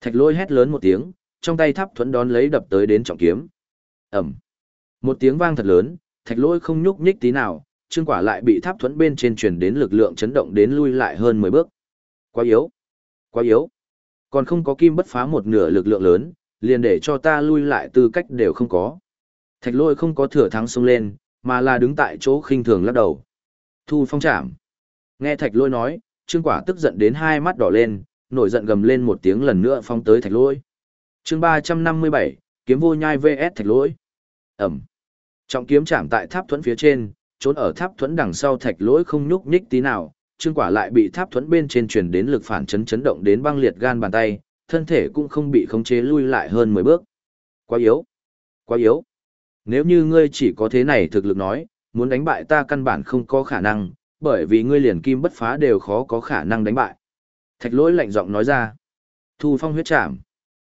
Thạch lôi hét lớn một tiếng, trong tay tháp thuẫn đón lấy đập tới đến trọng kiếm. Ẩm. Một tiếng vang thật lớn, thạch lôi không nhúc nhích tí nào, chương quả lại bị tháp thuẫn bên trên truyền đến lực lượng chấn động đến lui lại hơn 10 bước. Quá yếu. Quá yếu. Còn không có kim bất phá một nửa lực lượng lớn, liền để cho ta lui lại tư cách đều không có. Thạch lôi không có thừa thắng xông lên, mà là đứng tại chỗ khinh thường lắc đầu. Thu phong chạm. Nghe thạch lôi nói, trương quả tức giận đến hai mắt đỏ lên, nổi giận gầm lên một tiếng lần nữa phóng tới thạch lỗi chương 357, kiếm vô nhai vs thạch lỗi Ẩm. Trọng kiếm chạm tại tháp thuẫn phía trên, trốn ở tháp thuẫn đằng sau thạch lỗi không nhúc nhích tí nào, trương quả lại bị tháp thuẫn bên trên truyền đến lực phản chấn chấn động đến băng liệt gan bàn tay, thân thể cũng không bị khống chế lui lại hơn 10 bước. Quá yếu. Quá yếu. Nếu như ngươi chỉ có thế này thực lực nói, muốn đánh bại ta căn bản không có khả năng, bởi vì ngươi liền kim bất phá đều khó có khả năng đánh bại. Thạch lỗi lạnh giọng nói ra. Thu phong huyết chạm.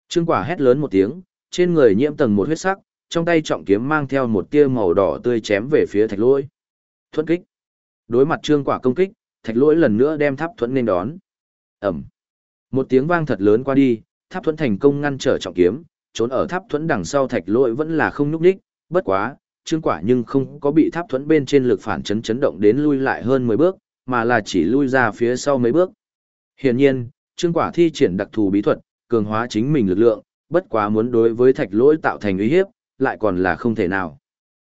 Trương quả hét lớn một tiếng, trên người nhiễm tầng một huyết sắc, trong tay trọng kiếm mang theo một tia màu đỏ tươi chém về phía thạch lỗi. Thuẫn kích. Đối mặt trương quả công kích, thạch lỗi lần nữa đem tháp thuẫn nên đón. Ẩm. Một tiếng vang thật lớn qua đi, tháp thuẫn thành công ngăn trở trọng kiếm, trốn ở tháp thuẫn đằng sau thạch lỗi vẫn là không nhúc đích, bất quá, trương quả nhưng không có bị tháp thuẫn bên trên lực phản chấn chấn động đến lui lại hơn 10 bước, mà là chỉ lui ra phía sau mấy bước. Hiển nhiên, trương quả thi triển đặc thù bí thuật, cường hóa chính mình lực lượng, bất quá muốn đối với thạch lỗi tạo thành uy hiếp, lại còn là không thể nào.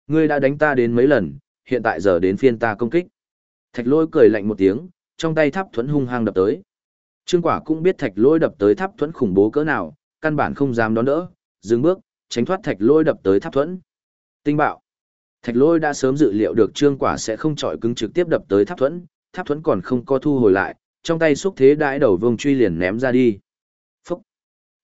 Ngươi đã đánh ta đến mấy lần, hiện tại giờ đến phiên ta công kích. Thạch lỗi cười lạnh một tiếng, trong tay tháp thuẫn hung hăng đập tới. Trương quả cũng biết thạch lỗi đập tới tháp thuẫn khủng bố cỡ nào, căn bản không dám đón đỡ, dừng bước, tránh thoát thạch lỗi đập tới tháp thuẫn. Tinh bạo. Thạch lỗi đã sớm dự liệu được trương quả sẽ không chọi cứng trực tiếp đập tới tháp thuẫn, tháp thuẫn còn không có thu hồi lại, trong tay xúc thế đãi đầu vương truy liền ném ra đi. Phúc.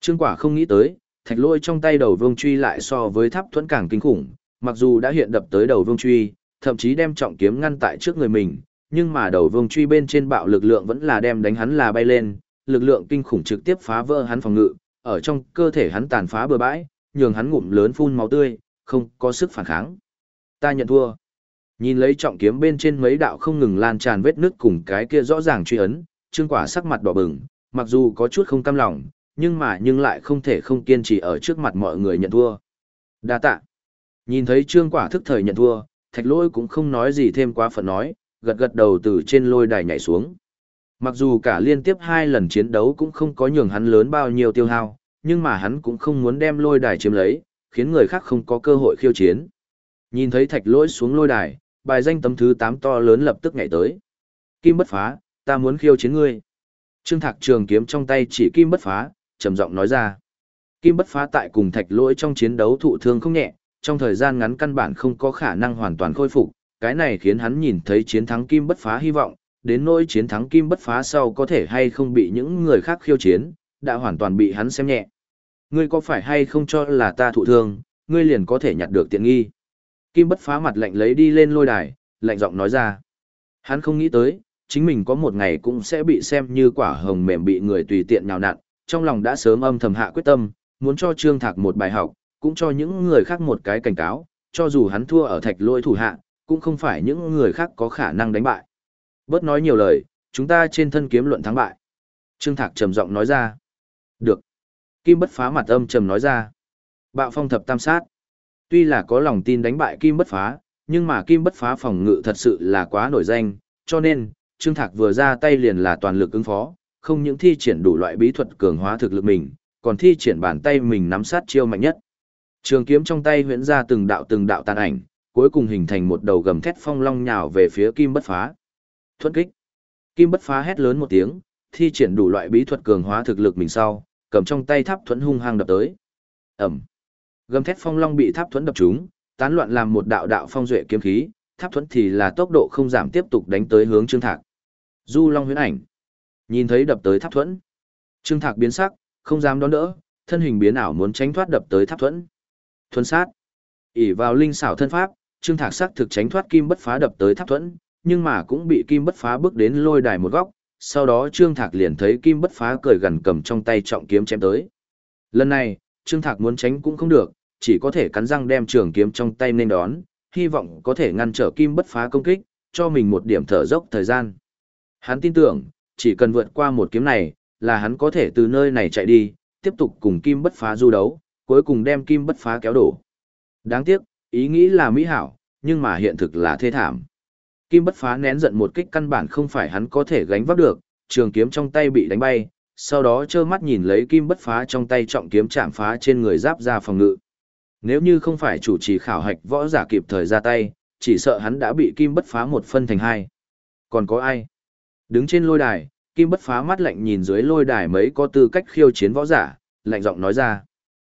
Trương quả không nghĩ tới, thạch lôi trong tay đầu vương truy lại so với tháp thuẫn càng kinh khủng, mặc dù đã hiện đập tới đầu vương truy, thậm chí đem trọng kiếm ngăn tại trước người mình, nhưng mà đầu vương truy bên trên bạo lực lượng vẫn là đem đánh hắn là bay lên, lực lượng kinh khủng trực tiếp phá vỡ hắn phòng ngự, ở trong cơ thể hắn tàn phá bừa bãi, nhường hắn ngụm lớn phun máu tươi, không có sức phản kháng. Ta nhận thua. Nhìn lấy trọng kiếm bên trên mấy đạo không ngừng lan tràn vết nước cùng cái kia rõ ràng truy ấn, Trương Quả sắc mặt đỏ bừng, mặc dù có chút không cam lòng, nhưng mà nhưng lại không thể không kiên trì ở trước mặt mọi người nhận thua. Đa tạ. Nhìn thấy Trương Quả thức thời nhận thua, Thạch Lỗi cũng không nói gì thêm quá phần nói, gật gật đầu từ trên lôi đài nhảy xuống. Mặc dù cả liên tiếp hai lần chiến đấu cũng không có nhường hắn lớn bao nhiêu tiêu hao, nhưng mà hắn cũng không muốn đem lôi đài chiếm lấy, khiến người khác không có cơ hội khiêu chiến. Nhìn thấy thạch lỗi xuống lôi đài, bài danh tấm thứ 8 to lớn lập tức nhảy tới. Kim bất phá, ta muốn khiêu chiến ngươi. Trương Thạc trường kiếm trong tay chỉ kim bất phá, trầm giọng nói ra. Kim bất phá tại cùng thạch lỗi trong chiến đấu thụ thương không nhẹ, trong thời gian ngắn căn bản không có khả năng hoàn toàn khôi phục, cái này khiến hắn nhìn thấy chiến thắng kim bất phá hy vọng, đến nỗi chiến thắng kim bất phá sau có thể hay không bị những người khác khiêu chiến, đã hoàn toàn bị hắn xem nhẹ. Ngươi có phải hay không cho là ta thụ thương, ngươi liền có thể nhặt được tiện nghi. Kim bất phá mặt lạnh lấy đi lên lôi đài, lạnh giọng nói ra. Hắn không nghĩ tới, chính mình có một ngày cũng sẽ bị xem như quả hồng mềm bị người tùy tiện nhào nặn, trong lòng đã sớm âm thầm hạ quyết tâm, muốn cho Trương Thạc một bài học, cũng cho những người khác một cái cảnh cáo, cho dù hắn thua ở thạch lôi thủ hạ, cũng không phải những người khác có khả năng đánh bại. Bớt nói nhiều lời, chúng ta trên thân kiếm luận thắng bại. Trương Thạc trầm giọng nói ra. Được. Kim bất phá mặt âm trầm nói ra. Bạo phong thập tam sát. Tuy là có lòng tin đánh bại Kim bất phá, nhưng mà Kim bất phá phòng ngự thật sự là quá nổi danh, cho nên, Trương Thạc vừa ra tay liền là toàn lực ứng phó, không những thi triển đủ loại bí thuật cường hóa thực lực mình, còn thi triển bàn tay mình nắm sát chiêu mạnh nhất. Trường kiếm trong tay huyễn ra từng đạo từng đạo tàn ảnh, cuối cùng hình thành một đầu gầm thét phong long nhào về phía Kim bất phá. Thuận kích. Kim bất phá hét lớn một tiếng, thi triển đủ loại bí thuật cường hóa thực lực mình sau, cầm trong tay tháp thuẫn hung hăng đập tới. Ẩm. Gầm thét phong long bị tháp thuẫn đập trúng, tán loạn làm một đạo đạo phong duệ kiếm khí, tháp thuẫn thì là tốc độ không giảm tiếp tục đánh tới hướng Trương Thạc. Du Long huyễn ảnh. Nhìn thấy đập tới tháp thuẫn, Trương Thạc biến sắc, không dám đón đỡ, thân hình biến ảo muốn tránh thoát đập tới tháp thuẫn. Thuấn sát. ỉ vào linh xảo thân pháp, Trương Thạc sắc thực tránh thoát kim bất phá đập tới tháp thuẫn, nhưng mà cũng bị kim bất phá bước đến lôi đài một góc, sau đó Trương Thạc liền thấy kim bất phá cười gần cầm trong tay trọng kiếm chém tới. Lần này, Trương Thạc muốn tránh cũng không được, chỉ có thể cắn răng đem trường kiếm trong tay nên đón, hy vọng có thể ngăn trở kim bất phá công kích, cho mình một điểm thở dốc thời gian. Hắn tin tưởng, chỉ cần vượt qua một kiếm này, là hắn có thể từ nơi này chạy đi, tiếp tục cùng kim bất phá du đấu, cuối cùng đem kim bất phá kéo đổ. Đáng tiếc, ý nghĩ là mỹ hảo, nhưng mà hiện thực là thê thảm. Kim bất phá nén giận một kích căn bản không phải hắn có thể gánh vác được, trường kiếm trong tay bị đánh bay, sau đó trơ mắt nhìn lấy kim bất phá trong tay trọng kiếm chạm phá trên người giáp ra phòng ngự. Nếu như không phải chủ trì khảo hạch võ giả kịp thời ra tay, chỉ sợ hắn đã bị kim bất phá một phân thành hai. Còn có ai? Đứng trên lôi đài, kim bất phá mắt lạnh nhìn dưới lôi đài mấy có tư cách khiêu chiến võ giả, lạnh giọng nói ra.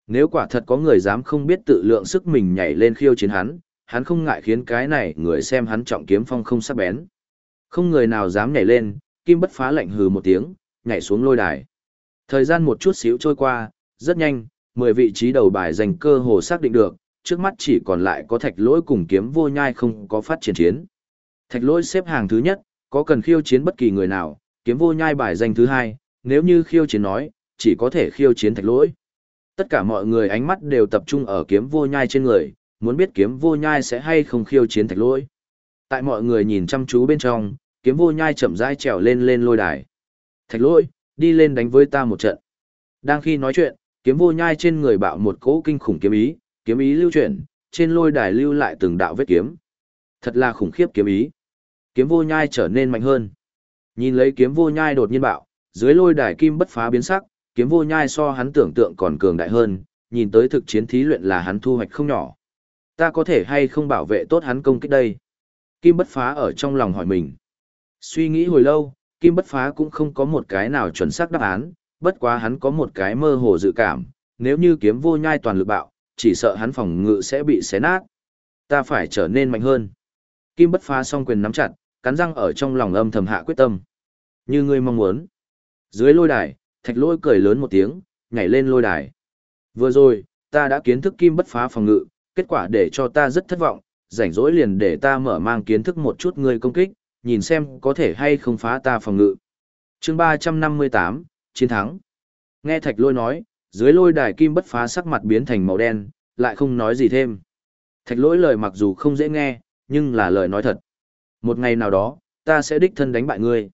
Nếu quả thật có người dám không biết tự lượng sức mình nhảy lên khiêu chiến hắn, hắn không ngại khiến cái này người xem hắn trọng kiếm phong không sắc bén. Không người nào dám nhảy lên, kim bất phá lạnh hừ một tiếng, nhảy xuống lôi đài. Thời gian một chút xíu trôi qua, rất nhanh, 10 vị trí đầu bài dành cơ hồ xác định được, trước mắt chỉ còn lại có thạch lỗi cùng kiếm vô nhai không có phát triển chiến. Thạch lỗi xếp hàng thứ nhất, có cần khiêu chiến bất kỳ người nào, kiếm vô nhai bài danh thứ hai, nếu như khiêu chiến nói, chỉ có thể khiêu chiến thạch lỗi. Tất cả mọi người ánh mắt đều tập trung ở kiếm vô nhai trên người, muốn biết kiếm vô nhai sẽ hay không khiêu chiến thạch lỗi. Tại mọi người nhìn chăm chú bên trong, kiếm vô nhai chậm rãi trèo lên lên lôi đài. Thạch lỗi, đi lên đánh với ta một trận. Đang khi nói chuyện, kiếm vô nhai trên người bạo một cỗ kinh khủng kiếm ý, kiếm ý lưu chuyển, trên lôi đài lưu lại từng đạo vết kiếm. Thật là khủng khiếp kiếm ý. Kiếm vô nhai trở nên mạnh hơn. Nhìn lấy kiếm vô nhai đột nhiên bạo, dưới lôi đài kim bất phá biến sắc, kiếm vô nhai so hắn tưởng tượng còn cường đại hơn, nhìn tới thực chiến thí luyện là hắn thu hoạch không nhỏ. Ta có thể hay không bảo vệ tốt hắn công kích đây? Kim bất phá ở trong lòng hỏi mình. Suy nghĩ hồi lâu, Kim bất phá cũng không có một cái nào chuẩn xác đáp án, bất quá hắn có một cái mơ hồ dự cảm, nếu như kiếm vô nhai toàn lực bạo, chỉ sợ hắn phòng ngự sẽ bị xé nát. Ta phải trở nên mạnh hơn. Kim bất phá song quyền nắm chặt, cắn răng ở trong lòng âm thầm hạ quyết tâm. Như ngươi mong muốn. Dưới lôi đài, thạch lôi cười lớn một tiếng, nhảy lên lôi đài. Vừa rồi, ta đã kiến thức kim bất phá phòng ngự, kết quả để cho ta rất thất vọng, rảnh rỗi liền để ta mở mang kiến thức một chút ngươi công kích, nhìn xem có thể hay không phá ta phòng ngự. chương 358, chiến thắng. Nghe thạch lôi nói, dưới lôi đài kim bất phá sắc mặt biến thành màu đen, lại không nói gì thêm. Thạch lỗi lời mặc dù không dễ nghe, nhưng là lời nói thật. Một ngày nào đó, ta sẽ đích thân đánh bại ngươi.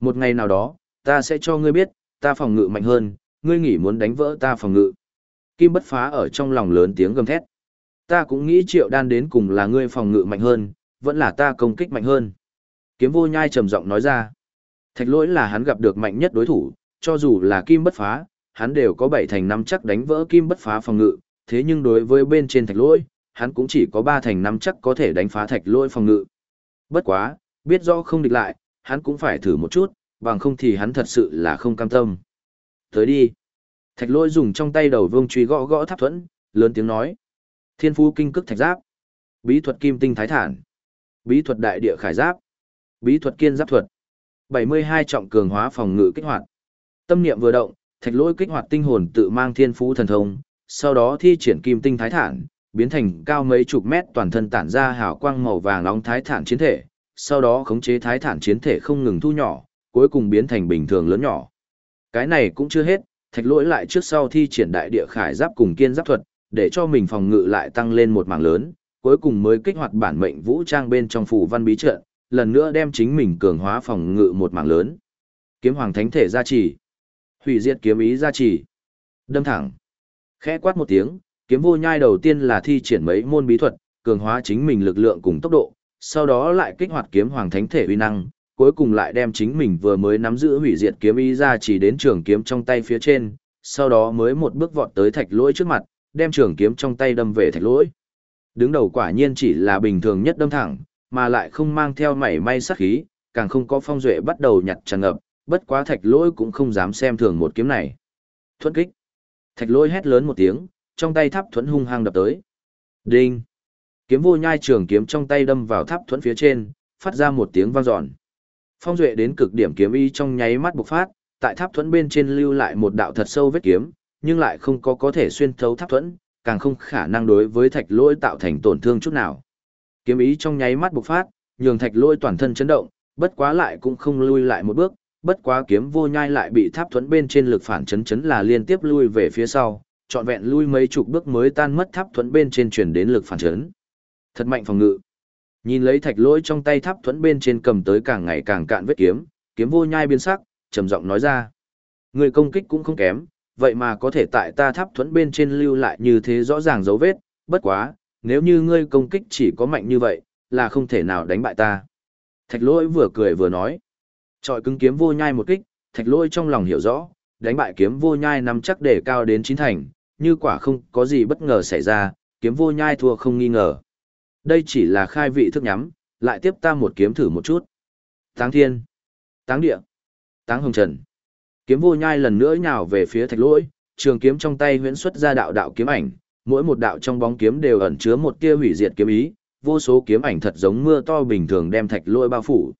Một ngày nào đó, ta sẽ cho ngươi biết, ta phòng ngự mạnh hơn, ngươi nghĩ muốn đánh vỡ ta phòng ngự. Kim bất phá ở trong lòng lớn tiếng gầm thét. Ta cũng nghĩ triệu đan đến cùng là ngươi phòng ngự mạnh hơn, vẫn là ta công kích mạnh hơn. Kiếm vô nhai trầm giọng nói ra. Thạch lỗi là hắn gặp được mạnh nhất đối thủ, cho dù là kim bất phá, hắn đều có bảy thành năm chắc đánh vỡ kim bất phá phòng ngự, thế nhưng đối với bên trên thạch lỗi, hắn cũng chỉ có ba thành năm chắc có thể đánh phá thạch lỗi phòng ngự. Bất quá, biết rõ không địch lại, hắn cũng phải thử một chút, bằng không thì hắn thật sự là không cam tâm. Tới đi. Thạch lỗi dùng trong tay đầu vương truy gõ gõ tháp thuẫn, lớn tiếng nói. Thiên phú kinh cức thạch giáp. Bí thuật kim tinh thái thản. Bí thuật đại địa khải giáp. Bí thuật kiên giáp thuật. 72 trọng cường hóa phòng ngự kích hoạt. Tâm niệm vừa động, thạch lỗi kích hoạt tinh hồn tự mang thiên phú thần thông, sau đó thi triển kim tinh thái thản, biến thành cao mấy chục mét toàn thân tản ra hào quang màu vàng nóng thái thản chiến thể, sau đó khống chế thái thản chiến thể không ngừng thu nhỏ, cuối cùng biến thành bình thường lớn nhỏ. Cái này cũng chưa hết, thạch lỗi lại trước sau thi triển đại địa khải giáp cùng kiên giáp thuật, để cho mình phòng ngự lại tăng lên một mảng lớn, cuối cùng mới kích hoạt bản mệnh vũ trang bên trong phù văn bí trận, lần nữa đem chính mình cường hóa phòng ngự một mảng lớn. Kiếm hoàng thánh thể gia trì. Hủy diệt kiếm ý gia trì. Đâm thẳng. Khẽ quát một tiếng, kiếm vô nhai đầu tiên là thi triển mấy môn bí thuật, cường hóa chính mình lực lượng cùng tốc độ, sau đó lại kích hoạt kiếm hoàng thánh thể uy năng, cuối cùng lại đem chính mình vừa mới nắm giữ hủy diệt kiếm ý ra chỉ đến trường kiếm trong tay phía trên, sau đó mới một bước vọt tới thạch lỗi trước mặt, đem trường kiếm trong tay đâm về thạch lỗi. Đứng đầu quả nhiên chỉ là bình thường nhất đâm thẳng, mà lại không mang theo mảy may sát khí, càng không có phong duệ bắt đầu nhặt tràn ngập, bất quá thạch lỗi cũng không dám xem thường một kiếm này. Thuẫn kích. Thạch lỗi hét lớn một tiếng, trong tay tháp thuẫn hung hăng đập tới. Đinh. Kiếm vô nhai trường kiếm trong tay đâm vào tháp thuẫn phía trên, phát ra một tiếng vang dọn. Phong duệ đến cực điểm kiếm y trong nháy mắt bộc phát, tại tháp thuẫn bên trên lưu lại một đạo thật sâu vết kiếm, nhưng lại không có có thể xuyên thấu tháp thuẫn, càng không khả năng đối với thạch lỗi tạo thành tổn thương chút nào. Kiếm ý trong nháy mắt bộc phát, nhường thạch lôi toàn thân chấn động, bất quá lại cũng không lui lại một bước, bất quá kiếm vô nhai lại bị tháp thuẫn bên trên lực phản chấn chấn là liên tiếp lui về phía sau, trọn vẹn lui mấy chục bước mới tan mất tháp thuẫn bên trên chuyển đến lực phản chấn. Thật mạnh phòng ngự. Nhìn lấy thạch lôi trong tay tháp thuẫn bên trên cầm tới càng ngày càng cạn vết kiếm, kiếm vô nhai biến sắc, trầm giọng nói ra. Người công kích cũng không kém, vậy mà có thể tại ta tháp thuẫn bên trên lưu lại như thế rõ ràng dấu vết, bất quá, nếu như ngươi công kích chỉ có mạnh như vậy, là không thể nào đánh bại ta. Thạch lỗi vừa cười vừa nói. Trọi cứng kiếm vô nhai một kích, thạch lỗi trong lòng hiểu rõ, đánh bại kiếm vô nhai nắm chắc để cao đến chín thành, như quả không có gì bất ngờ xảy ra, kiếm vô nhai thua không nghi ngờ. Đây chỉ là khai vị thức nhắm, lại tiếp ta một kiếm thử một chút. Táng thiên, táng địa, táng hồng trần. Kiếm vô nhai lần nữa nhào về phía thạch lỗi, trường kiếm trong tay huyễn xuất ra đạo đạo kiếm ảnh, mỗi một đạo trong bóng kiếm đều ẩn chứa một tia hủy diệt kiếm ý, vô số kiếm ảnh thật giống mưa to bình thường đem thạch lỗi bao phủ.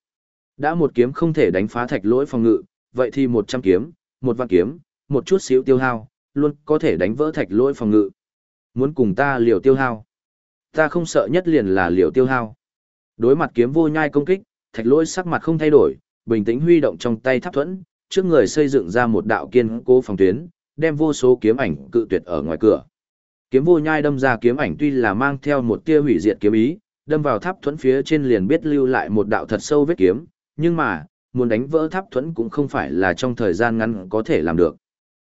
Đã một kiếm không thể đánh phá thạch lỗi phòng ngự, vậy thì một trăm kiếm, một vạn kiếm, một chút xíu tiêu hao, luôn có thể đánh vỡ thạch lỗi phòng ngự. Muốn cùng ta liều tiêu hao. Ta không sợ nhất liền là liều tiêu hao. Đối mặt kiếm vô nhai công kích, thạch lỗi sắc mặt không thay đổi, bình tĩnh huy động trong tay tháp thuẫn, trước người xây dựng ra một đạo kiên cố phòng tuyến, đem vô số kiếm ảnh cự tuyệt ở ngoài cửa. Kiếm vô nhai đâm ra kiếm ảnh tuy là mang theo một tia hủy diệt kiếm ý, đâm vào tháp thuẫn phía trên liền biết lưu lại một đạo thật sâu vết kiếm, nhưng mà, muốn đánh vỡ tháp thuẫn cũng không phải là trong thời gian ngắn có thể làm được.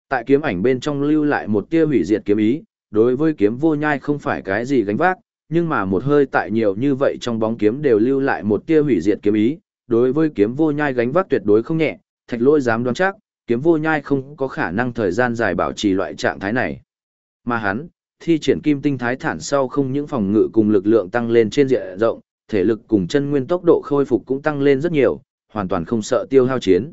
Tại kiếm ảnh bên trong lưu lại một tia hủy diệt kiếm ý, đối với kiếm vô nhai không phải cái gì gánh vác, nhưng mà một hơi tại nhiều như vậy trong bóng kiếm đều lưu lại một tia hủy diệt kiếm ý, đối với kiếm vô nhai gánh vác tuyệt đối không nhẹ, thạch Lỗi dám đoán chắc, kiếm vô nhai không có khả năng thời gian dài bảo trì loại trạng thái này. Mà hắn, thi triển kim tinh thái thản sau không những phòng ngự cùng lực lượng tăng lên trên diện rộng, thể lực cùng chân nguyên tốc độ khôi phục cũng tăng lên rất nhiều, hoàn toàn không sợ tiêu hao chiến.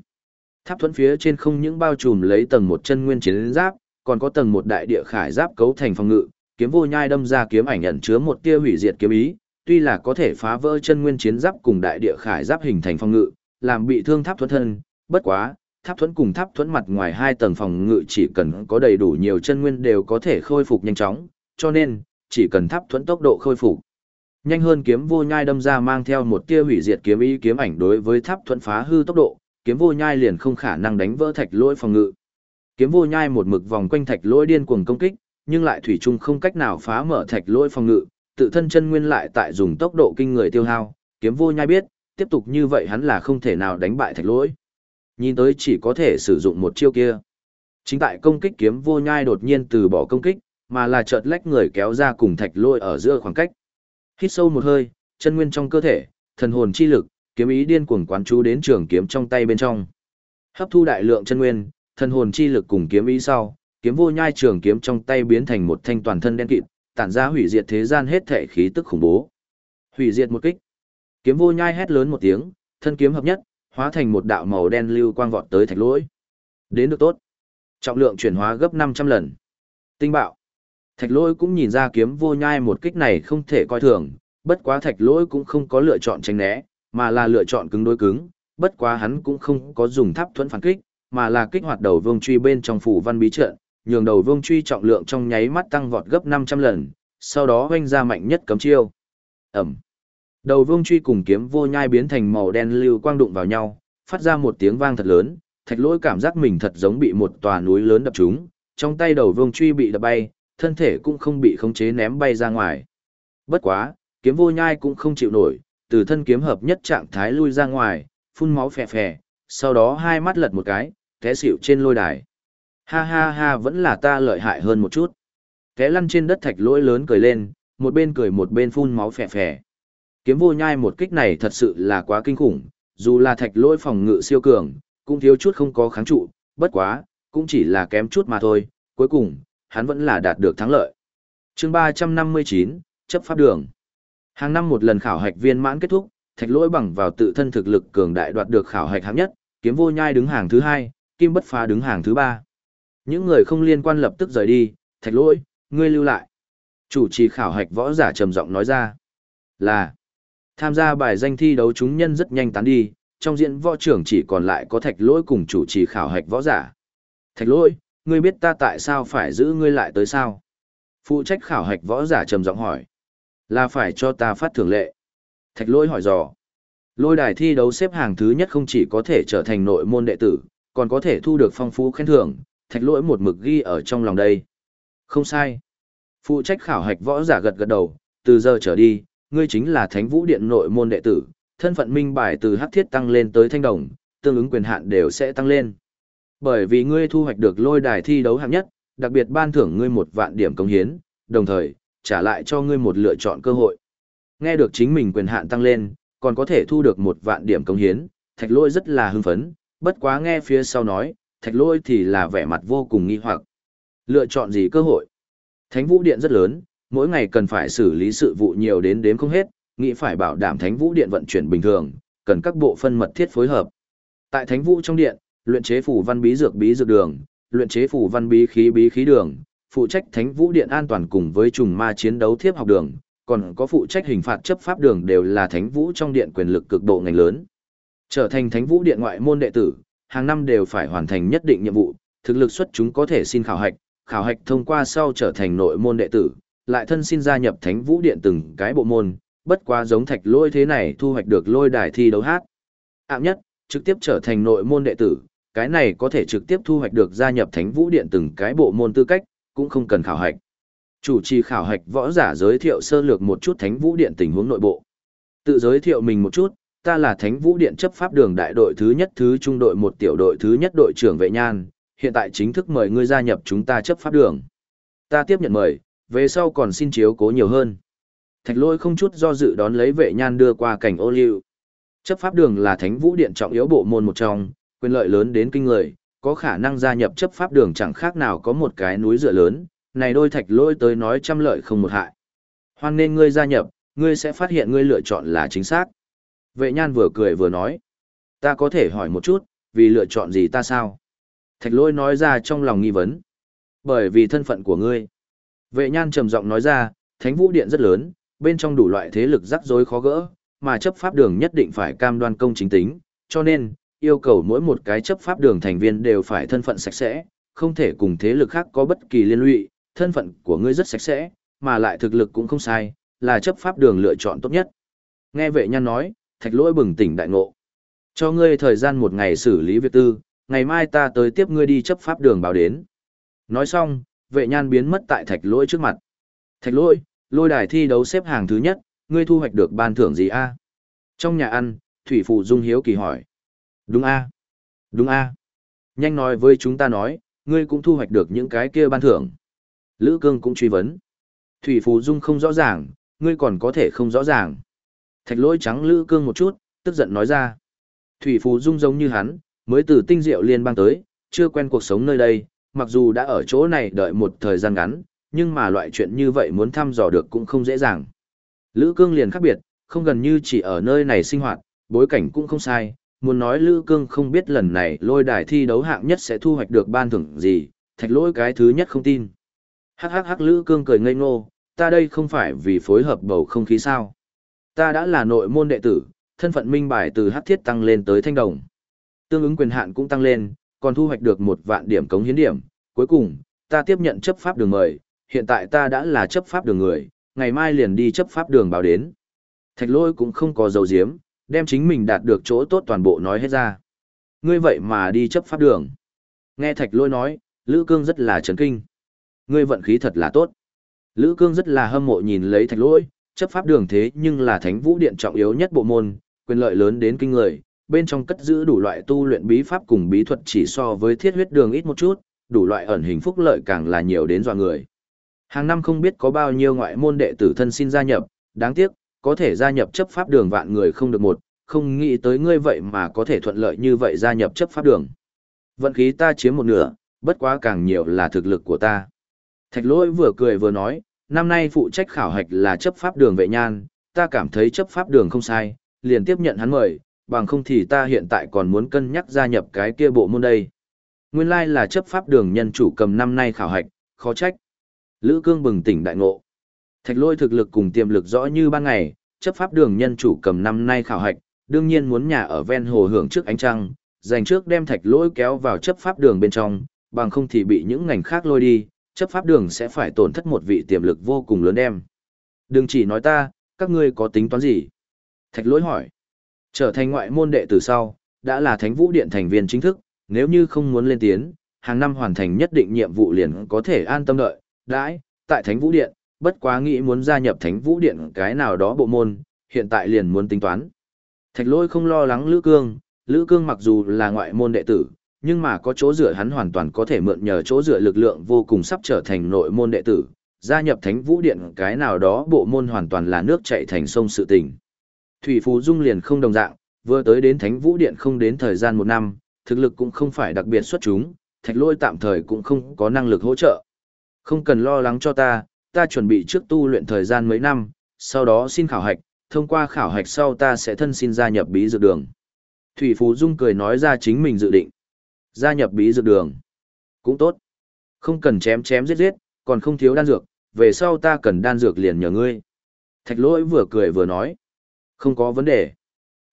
Tháp thuẫn phía trên không những bao trùm lấy tầng một chân nguyên chiến giáp, còn có tầng một đại địa khải giáp cấu thành phòng ngự, kiếm vô nhai đâm ra kiếm ảnh ẩn chứa một tia hủy diệt kiếm ý, tuy là có thể phá vỡ chân nguyên chiến giáp cùng đại địa khải giáp hình thành phòng ngự, làm bị thương tháp thuẫn thân, bất quá, tháp thuẫn cùng tháp thuẫn mặt ngoài hai tầng phòng ngự chỉ cần có đầy đủ nhiều chân nguyên đều có thể khôi phục nhanh chóng, cho nên, chỉ cần tháp thuẫn tốc độ khôi phục. Nhanh hơn kiếm vô nhai đâm ra mang theo một tia hủy diệt kiếm ý kiếm ảnh đối với tháp thuẫn phá hư tốc độ, kiếm vô nhai liền không khả năng đánh vỡ thạch lỗi phòng ngự. Kiếm vô nhai một mực vòng quanh thạch lỗi điên cuồng công kích, nhưng lại thủy chung không cách nào phá mở thạch lỗi phòng ngự, tự thân chân nguyên lại tại dùng tốc độ kinh người tiêu hao, kiếm vô nhai biết, tiếp tục như vậy hắn là không thể nào đánh bại thạch lỗi. Nhìn tới chỉ có thể sử dụng một chiêu kia. Chính tại công kích kiếm vô nhai đột nhiên từ bỏ công kích, mà là chợt lách người kéo ra cùng thạch lôi ở giữa khoảng cách. Hít sâu một hơi, chân nguyên trong cơ thể, thần hồn chi lực, kiếm ý điên cuồng quán chú đến trường kiếm trong tay bên trong. Hấp thu đại lượng chân nguyên, thần hồn chi lực cùng kiếm ý sau, kiếm vô nhai trường kiếm trong tay biến thành một thanh toàn thân đen kịt, tản ra hủy diệt thế gian hết thể khí tức khủng bố. Hủy diệt một kích. Kiếm vô nhai hét lớn một tiếng, thân kiếm hợp nhất, hóa thành một đạo màu đen lưu quang vọt tới thạch lỗi. Đến được tốt. Trọng lượng chuyển hóa gấp 500 lần. Tinh bạo. Thạch lỗi cũng nhìn ra kiếm vô nhai một kích này không thể coi thường, bất quá thạch lỗi cũng không có lựa chọn tránh né, mà là lựa chọn cứng đối cứng, bất quá hắn cũng không có dùng tháp thuẫn phản kích, mà là kích hoạt đầu vương truy bên trong phủ văn bí trận, nhường đầu vương truy trọng lượng trong nháy mắt tăng vọt gấp 500 lần, sau đó hoanh ra mạnh nhất cấm chiêu. Ẩm. Đầu vương truy cùng kiếm vô nhai biến thành màu đen lưu quang đụng vào nhau, phát ra một tiếng vang thật lớn, thạch lỗi cảm giác mình thật giống bị một tòa núi lớn đập trúng, trong tay đầu vương truy bị đập bay, thân thể cũng không bị khống chế ném bay ra ngoài. Bất quá, kiếm vô nhai cũng không chịu nổi, từ thân kiếm hợp nhất trạng thái lui ra ngoài, phun máu phè phè, sau đó hai mắt lật một cái, té xỉu trên lôi đài. Ha ha ha vẫn là ta lợi hại hơn một chút. Té lăn trên đất thạch lỗi lớn cười lên, một bên cười một bên phun máu phè phè. Kiếm vô nhai một kích này thật sự là quá kinh khủng, dù là thạch lỗi phòng ngự siêu cường, cũng thiếu chút không có kháng trụ, bất quá, cũng chỉ là kém chút mà thôi, cuối cùng, hắn vẫn là đạt được thắng lợi. chương 359, chấp pháp đường. Hàng năm một lần khảo hạch viên mãn kết thúc, thạch lỗi bằng vào tự thân thực lực cường đại đoạt được khảo hạch hạng nhất, kiếm vô nhai đứng hàng thứ hai, kim bất phá đứng hàng thứ ba. Những người không liên quan lập tức rời đi, thạch lỗi, ngươi lưu lại. Chủ trì khảo hạch võ giả trầm giọng nói ra là tham gia bài danh thi đấu chúng nhân rất nhanh tán đi, trong diện võ trưởng chỉ còn lại có thạch lỗi cùng chủ trì khảo hạch võ giả. Thạch lỗi, ngươi biết ta tại sao phải giữ ngươi lại tới sao? Phụ trách khảo hạch võ giả trầm giọng hỏi. Là phải cho ta phát thưởng lệ. Thạch lỗi hỏi dò. Lôi đài thi đấu xếp hàng thứ nhất không chỉ có thể trở thành nội môn đệ tử, còn có thể thu được phong phú khen thưởng, thạch lỗi một mực ghi ở trong lòng đây. Không sai. Phụ trách khảo hạch võ giả gật gật đầu, từ giờ trở đi, ngươi chính là thánh vũ điện nội môn đệ tử, thân phận minh bài từ hắc thiết tăng lên tới thanh đồng, tương ứng quyền hạn đều sẽ tăng lên. Bởi vì ngươi thu hoạch được lôi đài thi đấu hạng nhất, đặc biệt ban thưởng ngươi một vạn điểm công hiến, đồng thời, trả lại cho ngươi một lựa chọn cơ hội. Nghe được chính mình quyền hạn tăng lên, còn có thể thu được một vạn điểm công hiến, thạch lôi rất là hưng phấn, bất quá nghe phía sau nói, thạch lôi thì là vẻ mặt vô cùng nghi hoặc. Lựa chọn gì cơ hội? Thánh vũ điện rất lớn, mỗi ngày cần phải xử lý sự vụ nhiều đến đếm không hết, nghĩ phải bảo đảm thánh vũ điện vận chuyển bình thường, cần các bộ phân mật thiết phối hợp. Tại thánh vũ trong điện, luyện chế phủ văn bí dược bí dược đường, luyện chế phủ văn bí khí bí khí đường, phụ trách thánh vũ điện an toàn cùng với trùng ma chiến đấu thiếp học đường, còn có phụ trách hình phạt chấp pháp đường đều là thánh vũ trong điện quyền lực cực độ ngành lớn. Trở thành thánh vũ điện ngoại môn đệ tử, hàng năm đều phải hoàn thành nhất định nhiệm vụ, thực lực xuất chúng có thể xin khảo hạch, khảo hạch thông qua sau trở thành nội môn đệ tử, lại thân xin gia nhập thánh vũ điện từng cái bộ môn, bất quá giống thạch lôi thế này thu hoạch được lôi đài thi đấu hát. Ảm nhất, trực tiếp trở thành nội môn đệ tử, cái này có thể trực tiếp thu hoạch được gia nhập thánh vũ điện từng cái bộ môn tư cách, cũng không cần khảo hạch. Chủ trì khảo hạch võ giả giới thiệu sơ lược một chút thánh vũ điện tình huống nội bộ. Tự giới thiệu mình một chút, ta là thánh vũ điện chấp pháp đường đại đội thứ nhất thứ trung đội một tiểu đội thứ nhất đội trưởng vệ nhan, hiện tại chính thức mời ngươi gia nhập chúng ta chấp pháp đường. Ta tiếp nhận mời, về sau còn xin chiếu cố nhiều hơn. Thạch lôi không chút do dự đón lấy vệ nhan đưa qua cảnh ô liu. Chấp pháp đường là thánh vũ điện trọng yếu bộ môn một trong, quyền lợi lớn đến kinh người, có khả năng gia nhập chấp pháp đường chẳng khác nào có một cái núi dựa lớn, này đôi thạch lôi tới nói trăm lợi không một hại. Hoan nên ngươi gia nhập, ngươi sẽ phát hiện ngươi lựa chọn là chính xác. Vệ nhan vừa cười vừa nói. Ta có thể hỏi một chút, vì lựa chọn gì ta sao? Thạch lôi nói ra trong lòng nghi vấn. Bởi vì thân phận của ngươi. Vệ nhan trầm giọng nói ra, thánh vũ điện rất lớn, bên trong đủ loại thế lực rắc rối khó gỡ, mà chấp pháp đường nhất định phải cam đoan công chính tính, cho nên, yêu cầu mỗi một cái chấp pháp đường thành viên đều phải thân phận sạch sẽ, không thể cùng thế lực khác có bất kỳ liên lụy, thân phận của ngươi rất sạch sẽ, mà lại thực lực cũng không sai, là chấp pháp đường lựa chọn tốt nhất. Nghe vệ nhan nói, thạch lỗi bừng tỉnh đại ngộ. Cho ngươi thời gian một ngày xử lý việc tư, ngày mai ta tới tiếp ngươi đi chấp pháp đường báo đến. Nói xong, vệ nhan biến mất tại thạch lỗi trước mặt. Thạch lỗi, lôi đài thi đấu xếp hàng thứ nhất, ngươi thu hoạch được ban thưởng gì a? Trong nhà ăn, Thủy Phụ Dung hiếu kỳ hỏi. Đúng a Đúng a Nhanh nói với chúng ta nói, ngươi cũng thu hoạch được những cái kia ban thưởng. Lữ Cương cũng truy vấn. Thủy Phù Dung không rõ ràng, ngươi còn có thể không rõ ràng. Thạch lỗi trắng Lữ Cương một chút, tức giận nói ra. Thủy Phù Dung giống như hắn, mới từ tinh diệu liên bang tới, chưa quen cuộc sống nơi đây, mặc dù đã ở chỗ này đợi một thời gian ngắn, nhưng mà loại chuyện như vậy muốn thăm dò được cũng không dễ dàng. Lữ Cương liền khác biệt, không gần như chỉ ở nơi này sinh hoạt, bối cảnh cũng không sai, muốn nói Lữ Cương không biết lần này lôi đài thi đấu hạng nhất sẽ thu hoạch được ban thưởng gì, thạch lỗi cái thứ nhất không tin. Hắc hắc hắc Lữ Cương cười ngây ngô, ta đây không phải vì phối hợp bầu không khí sao. Ta đã là nội môn đệ tử, thân phận minh bài từ hắc thiết tăng lên tới thanh đồng. Tương ứng quyền hạn cũng tăng lên, còn thu hoạch được một vạn điểm cống hiến điểm. Cuối cùng, ta tiếp nhận chấp pháp đường mời, hiện tại ta đã là chấp pháp đường người, ngày mai liền đi chấp pháp đường báo đến. Thạch lôi cũng không có dầu diếm, đem chính mình đạt được chỗ tốt toàn bộ nói hết ra. Ngươi vậy mà đi chấp pháp đường. Nghe thạch lôi nói, Lữ Cương rất là chấn kinh. Ngươi vận khí thật là tốt. Lữ Cương rất là hâm mộ nhìn lấy thạch lôi, chấp pháp đường thế nhưng là thánh vũ điện trọng yếu nhất bộ môn, quyền lợi lớn đến kinh người, bên trong cất giữ đủ loại tu luyện bí pháp cùng bí thuật chỉ so với thiết huyết đường ít một chút, đủ loại ẩn hình phúc lợi càng là nhiều đến dọa người. Hàng năm không biết có bao nhiêu ngoại môn đệ tử thân xin gia nhập, đáng tiếc, có thể gia nhập chấp pháp đường vạn người không được một, không nghĩ tới ngươi vậy mà có thể thuận lợi như vậy gia nhập chấp pháp đường. Vận khí ta chiếm một nửa, bất quá càng nhiều là thực lực của ta. Thạch lỗi vừa cười vừa nói, năm nay phụ trách khảo hạch là chấp pháp đường vệ nhan, ta cảm thấy chấp pháp đường không sai, liền tiếp nhận hắn mời, bằng không thì ta hiện tại còn muốn cân nhắc gia nhập cái kia bộ môn đây. Nguyên lai là chấp pháp đường nhân chủ cầm năm nay khảo hạch, khó trách. Lữ Cương bừng tỉnh đại ngộ. Thạch lôi thực lực cùng tiềm lực rõ như ban ngày, chấp pháp đường nhân chủ cầm năm nay khảo hạch, đương nhiên muốn nhà ở ven hồ hưởng trước ánh trăng, dành trước đem thạch lôi kéo vào chấp pháp đường bên trong, bằng không thì bị những ngành khác lôi đi, chấp pháp đường sẽ phải tổn thất một vị tiềm lực vô cùng lớn đem. Đừng chỉ nói ta, các ngươi có tính toán gì? Thạch lỗi hỏi. Trở thành ngoại môn đệ tử sau, đã là thánh vũ điện thành viên chính thức, nếu như không muốn lên tiến, hàng năm hoàn thành nhất định nhiệm vụ liền có thể an tâm đợi, đãi, tại thánh vũ điện, bất quá nghĩ muốn gia nhập thánh vũ điện cái nào đó bộ môn, hiện tại liền muốn tính toán. Thạch lôi không lo lắng Lữ Cương, Lữ Cương mặc dù là ngoại môn đệ tử, nhưng mà có chỗ dựa hắn hoàn toàn có thể mượn nhờ chỗ dựa lực lượng vô cùng sắp trở thành nội môn đệ tử, gia nhập Thánh Vũ Điện cái nào đó bộ môn hoàn toàn là nước chảy thành sông sự tình. Thủy Phù Dung liền không đồng dạng, vừa tới đến Thánh Vũ Điện không đến thời gian một năm, thực lực cũng không phải đặc biệt xuất chúng, thạch lôi tạm thời cũng không có năng lực hỗ trợ. Không cần lo lắng cho ta, ta chuẩn bị trước tu luyện thời gian mấy năm, sau đó xin khảo hạch, thông qua khảo hạch sau ta sẽ thân xin gia nhập bí dược đường. Thủy Phú Dung cười nói ra chính mình dự định. Gia nhập bí dược đường. Cũng tốt. Không cần chém chém giết giết, còn không thiếu đan dược, về sau ta cần đan dược liền nhờ ngươi. Thạch lỗi vừa cười vừa nói. Không có vấn đề.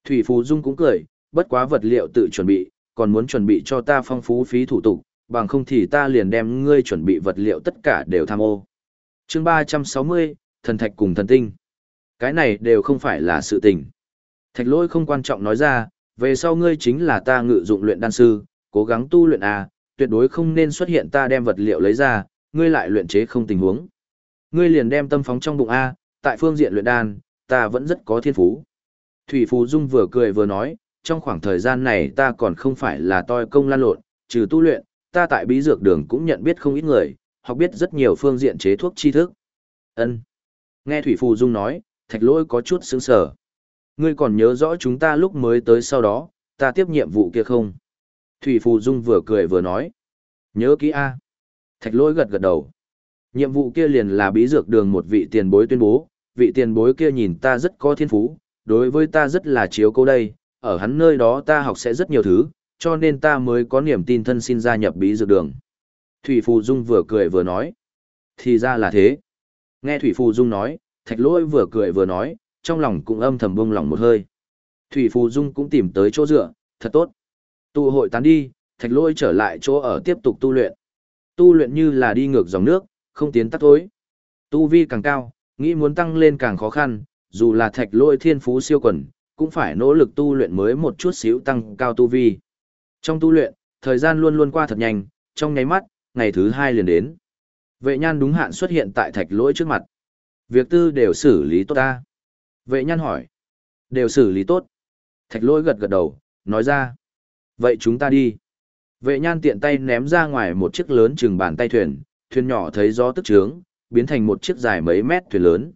Thủy Phú Dung cũng cười, bất quá vật liệu tự chuẩn bị, còn muốn chuẩn bị cho ta phong phú phí thủ tục, bằng không thì ta liền đem ngươi chuẩn bị vật liệu tất cả đều tham ô. chương 360, thần thạch cùng thần tinh. Cái này đều không phải là sự tình. Thạch lỗi không quan trọng nói ra, về sau ngươi chính là ta ngự dụng luyện đan sư, cố gắng tu luyện à, tuyệt đối không nên xuất hiện ta đem vật liệu lấy ra, ngươi lại luyện chế không tình huống. Ngươi liền đem tâm phóng trong bụng A, tại phương diện luyện đan, ta vẫn rất có thiên phú. Thủy Phù Dung vừa cười vừa nói, trong khoảng thời gian này ta còn không phải là toi công lan lộn, trừ tu luyện, ta tại bí dược đường cũng nhận biết không ít người, học biết rất nhiều phương diện chế thuốc tri thức. Ân. Nghe Thủy Phù Dung nói, thạch lỗi có chút sững sờ. Ngươi còn nhớ rõ chúng ta lúc mới tới sau đó, ta tiếp nhiệm vụ kia không? Thủy Phù Dung vừa cười vừa nói. Nhớ kỹ A. Thạch lỗi gật gật đầu. Nhiệm vụ kia liền là bí dược đường một vị tiền bối tuyên bố, vị tiền bối kia nhìn ta rất có thiên phú, đối với ta rất là chiếu cố đây, ở hắn nơi đó ta học sẽ rất nhiều thứ, cho nên ta mới có niềm tin thân xin gia nhập bí dược đường. Thủy Phù Dung vừa cười vừa nói. Thì ra là thế. Nghe Thủy Phù Dung nói, thạch lỗi vừa cười vừa nói, trong lòng cũng âm thầm bông lòng một hơi. Thủy Phù Dung cũng tìm tới chỗ dựa, thật tốt. Tụ hội tán đi, thạch lỗi trở lại chỗ ở tiếp tục tu luyện. Tu luyện như là đi ngược dòng nước, không tiến tắt tối. Tu vi càng cao, nghĩ muốn tăng lên càng khó khăn, dù là thạch lôi thiên phú siêu quần, cũng phải nỗ lực tu luyện mới một chút xíu tăng cao tu vi. Trong tu luyện, thời gian luôn luôn qua thật nhanh, trong nháy mắt, ngày thứ hai liền đến. Vệ nhan đúng hạn xuất hiện tại thạch lỗi trước mặt. Việc tư đều xử lý tốt ta. Vệ nhan hỏi. Đều xử lý tốt. Thạch lỗi gật gật đầu, nói ra. Vậy chúng ta đi. Vệ nhan tiện tay ném ra ngoài một chiếc lớn chừng bàn tay thuyền, thuyền nhỏ thấy gió tức trướng, biến thành một chiếc dài mấy mét thuyền lớn.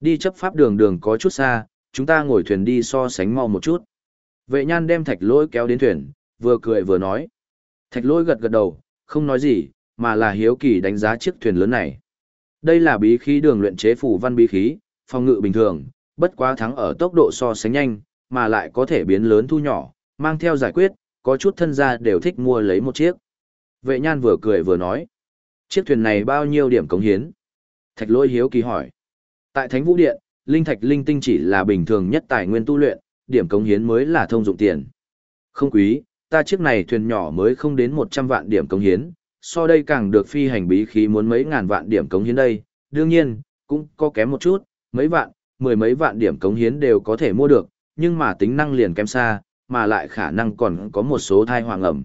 Đi chấp pháp đường đường có chút xa, chúng ta ngồi thuyền đi so sánh mau một chút. Vệ nhan đem thạch lỗi kéo đến thuyền, vừa cười vừa nói. Thạch lỗi gật gật đầu, không nói gì, mà là hiếu kỳ đánh giá chiếc thuyền lớn này. Đây là bí khí đường luyện chế phủ văn bí khí, phòng ngự bình thường, bất quá thắng ở tốc độ so sánh nhanh, mà lại có thể biến lớn thu nhỏ, mang theo giải quyết, có chút thân gia đều thích mua lấy một chiếc. Vệ nhan vừa cười vừa nói. Chiếc thuyền này bao nhiêu điểm cống hiến? Thạch lỗi hiếu kỳ hỏi. Tại Thánh Vũ Điện, linh thạch linh tinh chỉ là bình thường nhất tài nguyên tu luyện, điểm cống hiến mới là thông dụng tiền. Không quý, ta chiếc này thuyền nhỏ mới không đến 100 vạn điểm cống hiến, so đây càng được phi hành bí khí muốn mấy ngàn vạn điểm cống hiến đây, đương nhiên, cũng có kém một chút, mấy vạn, mười mấy vạn điểm cống hiến đều có thể mua được, nhưng mà tính năng liền kém xa, mà lại khả năng còn có một số thai hoàng ẩm.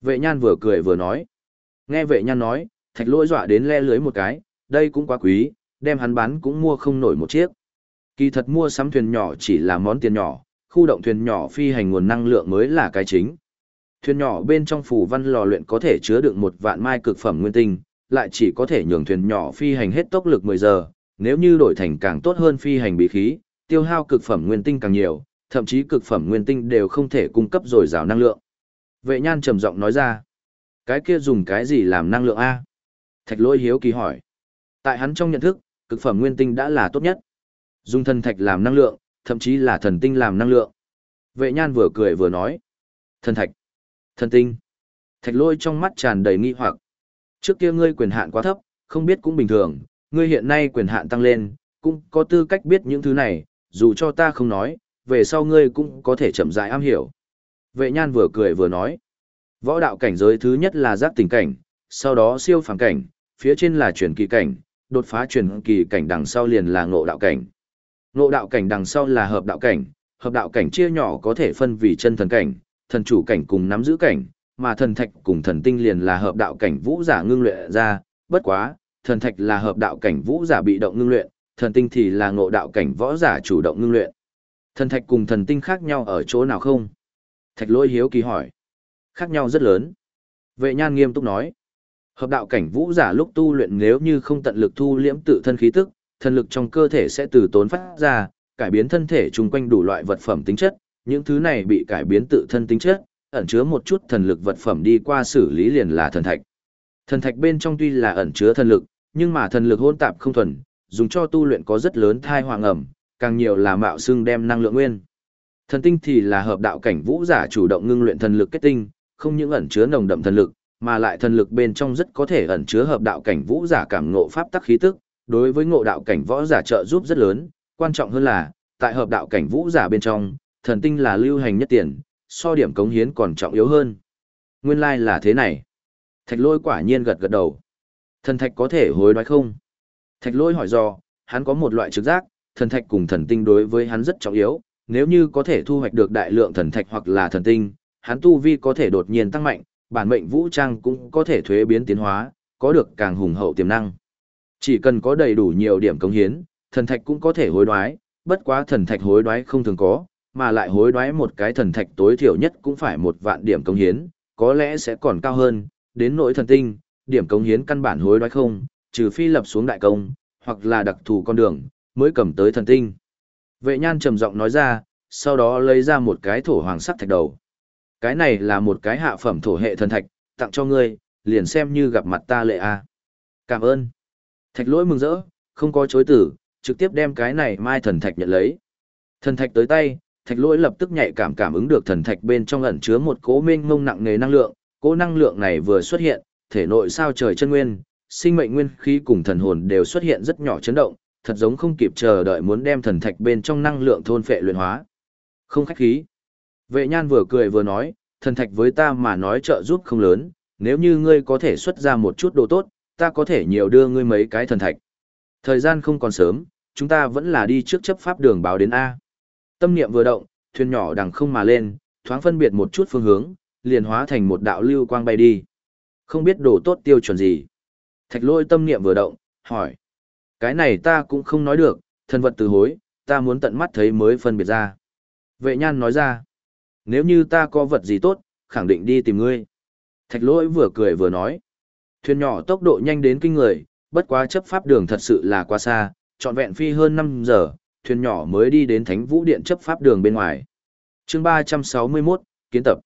Vệ nhan vừa cười vừa nói. Nghe vệ nhan nói, thạch lỗi dọa đến le lưới một cái, đây cũng quá quý, đem hắn bán cũng mua không nổi một chiếc. Kỳ thật mua sắm thuyền nhỏ chỉ là món tiền nhỏ, khu động thuyền nhỏ phi hành nguồn năng lượng mới là cái chính. Thuyền nhỏ bên trong phủ văn lò luyện có thể chứa được một vạn mai cực phẩm nguyên tinh, lại chỉ có thể nhường thuyền nhỏ phi hành hết tốc lực 10 giờ, nếu như đổi thành càng tốt hơn phi hành bí khí, tiêu hao cực phẩm nguyên tinh càng nhiều, thậm chí cực phẩm nguyên tinh đều không thể cung cấp dồi dào năng lượng. Vệ nhan trầm giọng nói ra, cái kia dùng cái gì làm năng lượng A? Thạch lôi hiếu kỳ hỏi. Tại hắn trong nhận thức, cực phẩm nguyên tinh đã là tốt nhất. Dùng thần thạch làm năng lượng, thậm chí là thần tinh làm năng lượng. Vệ nhan vừa cười vừa nói. Thần thạch, thần tinh. Thạch lôi trong mắt tràn đầy nghi hoặc. Trước kia ngươi quyền hạn quá thấp, không biết cũng bình thường, ngươi hiện nay quyền hạn tăng lên, cũng có tư cách biết những thứ này, dù cho ta không nói, về sau ngươi cũng có thể chậm rãi am hiểu. Vệ nhan vừa cười vừa nói. Võ đạo cảnh giới thứ nhất là giác tình cảnh, sau đó siêu phàm cảnh, phía trên là truyền kỳ cảnh, đột phá truyền kỳ cảnh đằng sau liền là ngộ đạo cảnh. Ngộ đạo cảnh đằng sau là hợp đạo cảnh, hợp đạo cảnh chia nhỏ có thể phân vì chân thần cảnh, thần chủ cảnh cùng nắm giữ cảnh, mà thần thạch cùng thần tinh liền là hợp đạo cảnh vũ giả ngưng luyện ra, bất quá, thần thạch là hợp đạo cảnh vũ giả bị động ngưng luyện, thần tinh thì là ngộ đạo cảnh võ giả chủ động ngưng luyện. Thần thạch cùng thần tinh khác nhau ở chỗ nào không? Thạch lôi hiếu kỳ hỏi. Khác nhau rất lớn. Vệ nhan nghiêm túc nói. Hợp đạo cảnh vũ giả lúc tu luyện nếu như không tận lực thu liễm tự thân khí tức, thần lực trong cơ thể sẽ từ tốn phát ra, cải biến thân thể chung quanh đủ loại vật phẩm tính chất, những thứ này bị cải biến tự thân tính chất, ẩn chứa một chút thần lực vật phẩm đi qua xử lý liền là thần thạch. Thần thạch bên trong tuy là ẩn chứa thần lực, nhưng mà thần lực hỗn tạp không thuần, dùng cho tu luyện có rất lớn thai hoàng ẩm, càng nhiều là mạo xương đem năng lượng nguyên. Thần tinh thì là hợp đạo cảnh vũ giả chủ động ngưng luyện thần lực kết tinh, không những ẩn chứa nồng đậm thần lực, mà lại thần lực bên trong rất có thể ẩn chứa hợp đạo cảnh vũ giả cảm ngộ pháp tắc khí tức, đối với ngộ đạo cảnh võ giả trợ giúp rất lớn, quan trọng hơn là, tại hợp đạo cảnh vũ giả bên trong, thần tinh là lưu hành nhất tiền, so điểm cống hiến còn trọng yếu hơn. Nguyên lai like là thế này. Thạch lôi quả nhiên gật gật đầu. Thần thạch có thể hối đoái không? Thạch lôi hỏi do, hắn có một loại trực giác, thần thạch cùng thần tinh đối với hắn rất trọng yếu, nếu như có thể thu hoạch được đại lượng thần thạch hoặc là thần tinh, hắn tu vi có thể đột nhiên tăng mạnh, bản mệnh vũ trang cũng có thể thuế biến tiến hóa, có được càng hùng hậu tiềm năng. Chỉ cần có đầy đủ nhiều điểm cống hiến, thần thạch cũng có thể hối đoái, bất quá thần thạch hối đoái không thường có, mà lại hối đoái một cái thần thạch tối thiểu nhất cũng phải một vạn điểm cống hiến, có lẽ sẽ còn cao hơn, đến nỗi thần tinh, điểm cống hiến căn bản hối đoái không, trừ phi lập xuống đại công, hoặc là đặc thù con đường, mới cầm tới thần tinh. Vệ nhan trầm giọng nói ra, sau đó lấy ra một cái thổ hoàng sắc thạch đầu. Cái này là một cái hạ phẩm thổ hệ thần thạch, tặng cho ngươi, liền xem như gặp mặt ta lệ a. Cảm ơn. Thạch lỗi mừng rỡ, không có chối tử, trực tiếp đem cái này mai thần thạch nhận lấy. Thần thạch tới tay, thạch lỗi lập tức nhạy cảm cảm ứng được thần thạch bên trong ẩn chứa một cố mênh mông nặng nề năng lượng, cố năng lượng này vừa xuất hiện, thể nội sao trời chân nguyên, sinh mệnh nguyên khí cùng thần hồn đều xuất hiện rất nhỏ chấn động, thật giống không kịp chờ đợi muốn đem thần thạch bên trong năng lượng thôn phệ luyện hóa. Không khách khí. Vệ nhan vừa cười vừa nói, thần thạch với ta mà nói trợ giúp không lớn, nếu như ngươi có thể xuất ra một chút đồ tốt, ta có thể nhiều đưa ngươi mấy cái thần thạch. Thời gian không còn sớm, chúng ta vẫn là đi trước chấp pháp đường báo đến A. Tâm niệm vừa động, thuyền nhỏ đằng không mà lên, thoáng phân biệt một chút phương hướng, liền hóa thành một đạo lưu quang bay đi. Không biết đồ tốt tiêu chuẩn gì. Thạch lôi tâm niệm vừa động, hỏi. Cái này ta cũng không nói được, thần vật từ hối, ta muốn tận mắt thấy mới phân biệt ra. Vệ nhan nói ra. Nếu như ta có vật gì tốt, khẳng định đi tìm ngươi. Thạch lỗi vừa cười vừa nói. Thuyền nhỏ tốc độ nhanh đến kinh người, bất quá chấp pháp đường thật sự là quá xa, trọn vẹn phi hơn 5 giờ, thuyền nhỏ mới đi đến Thánh Vũ Điện chấp pháp đường bên ngoài. chương 361, kiến tập.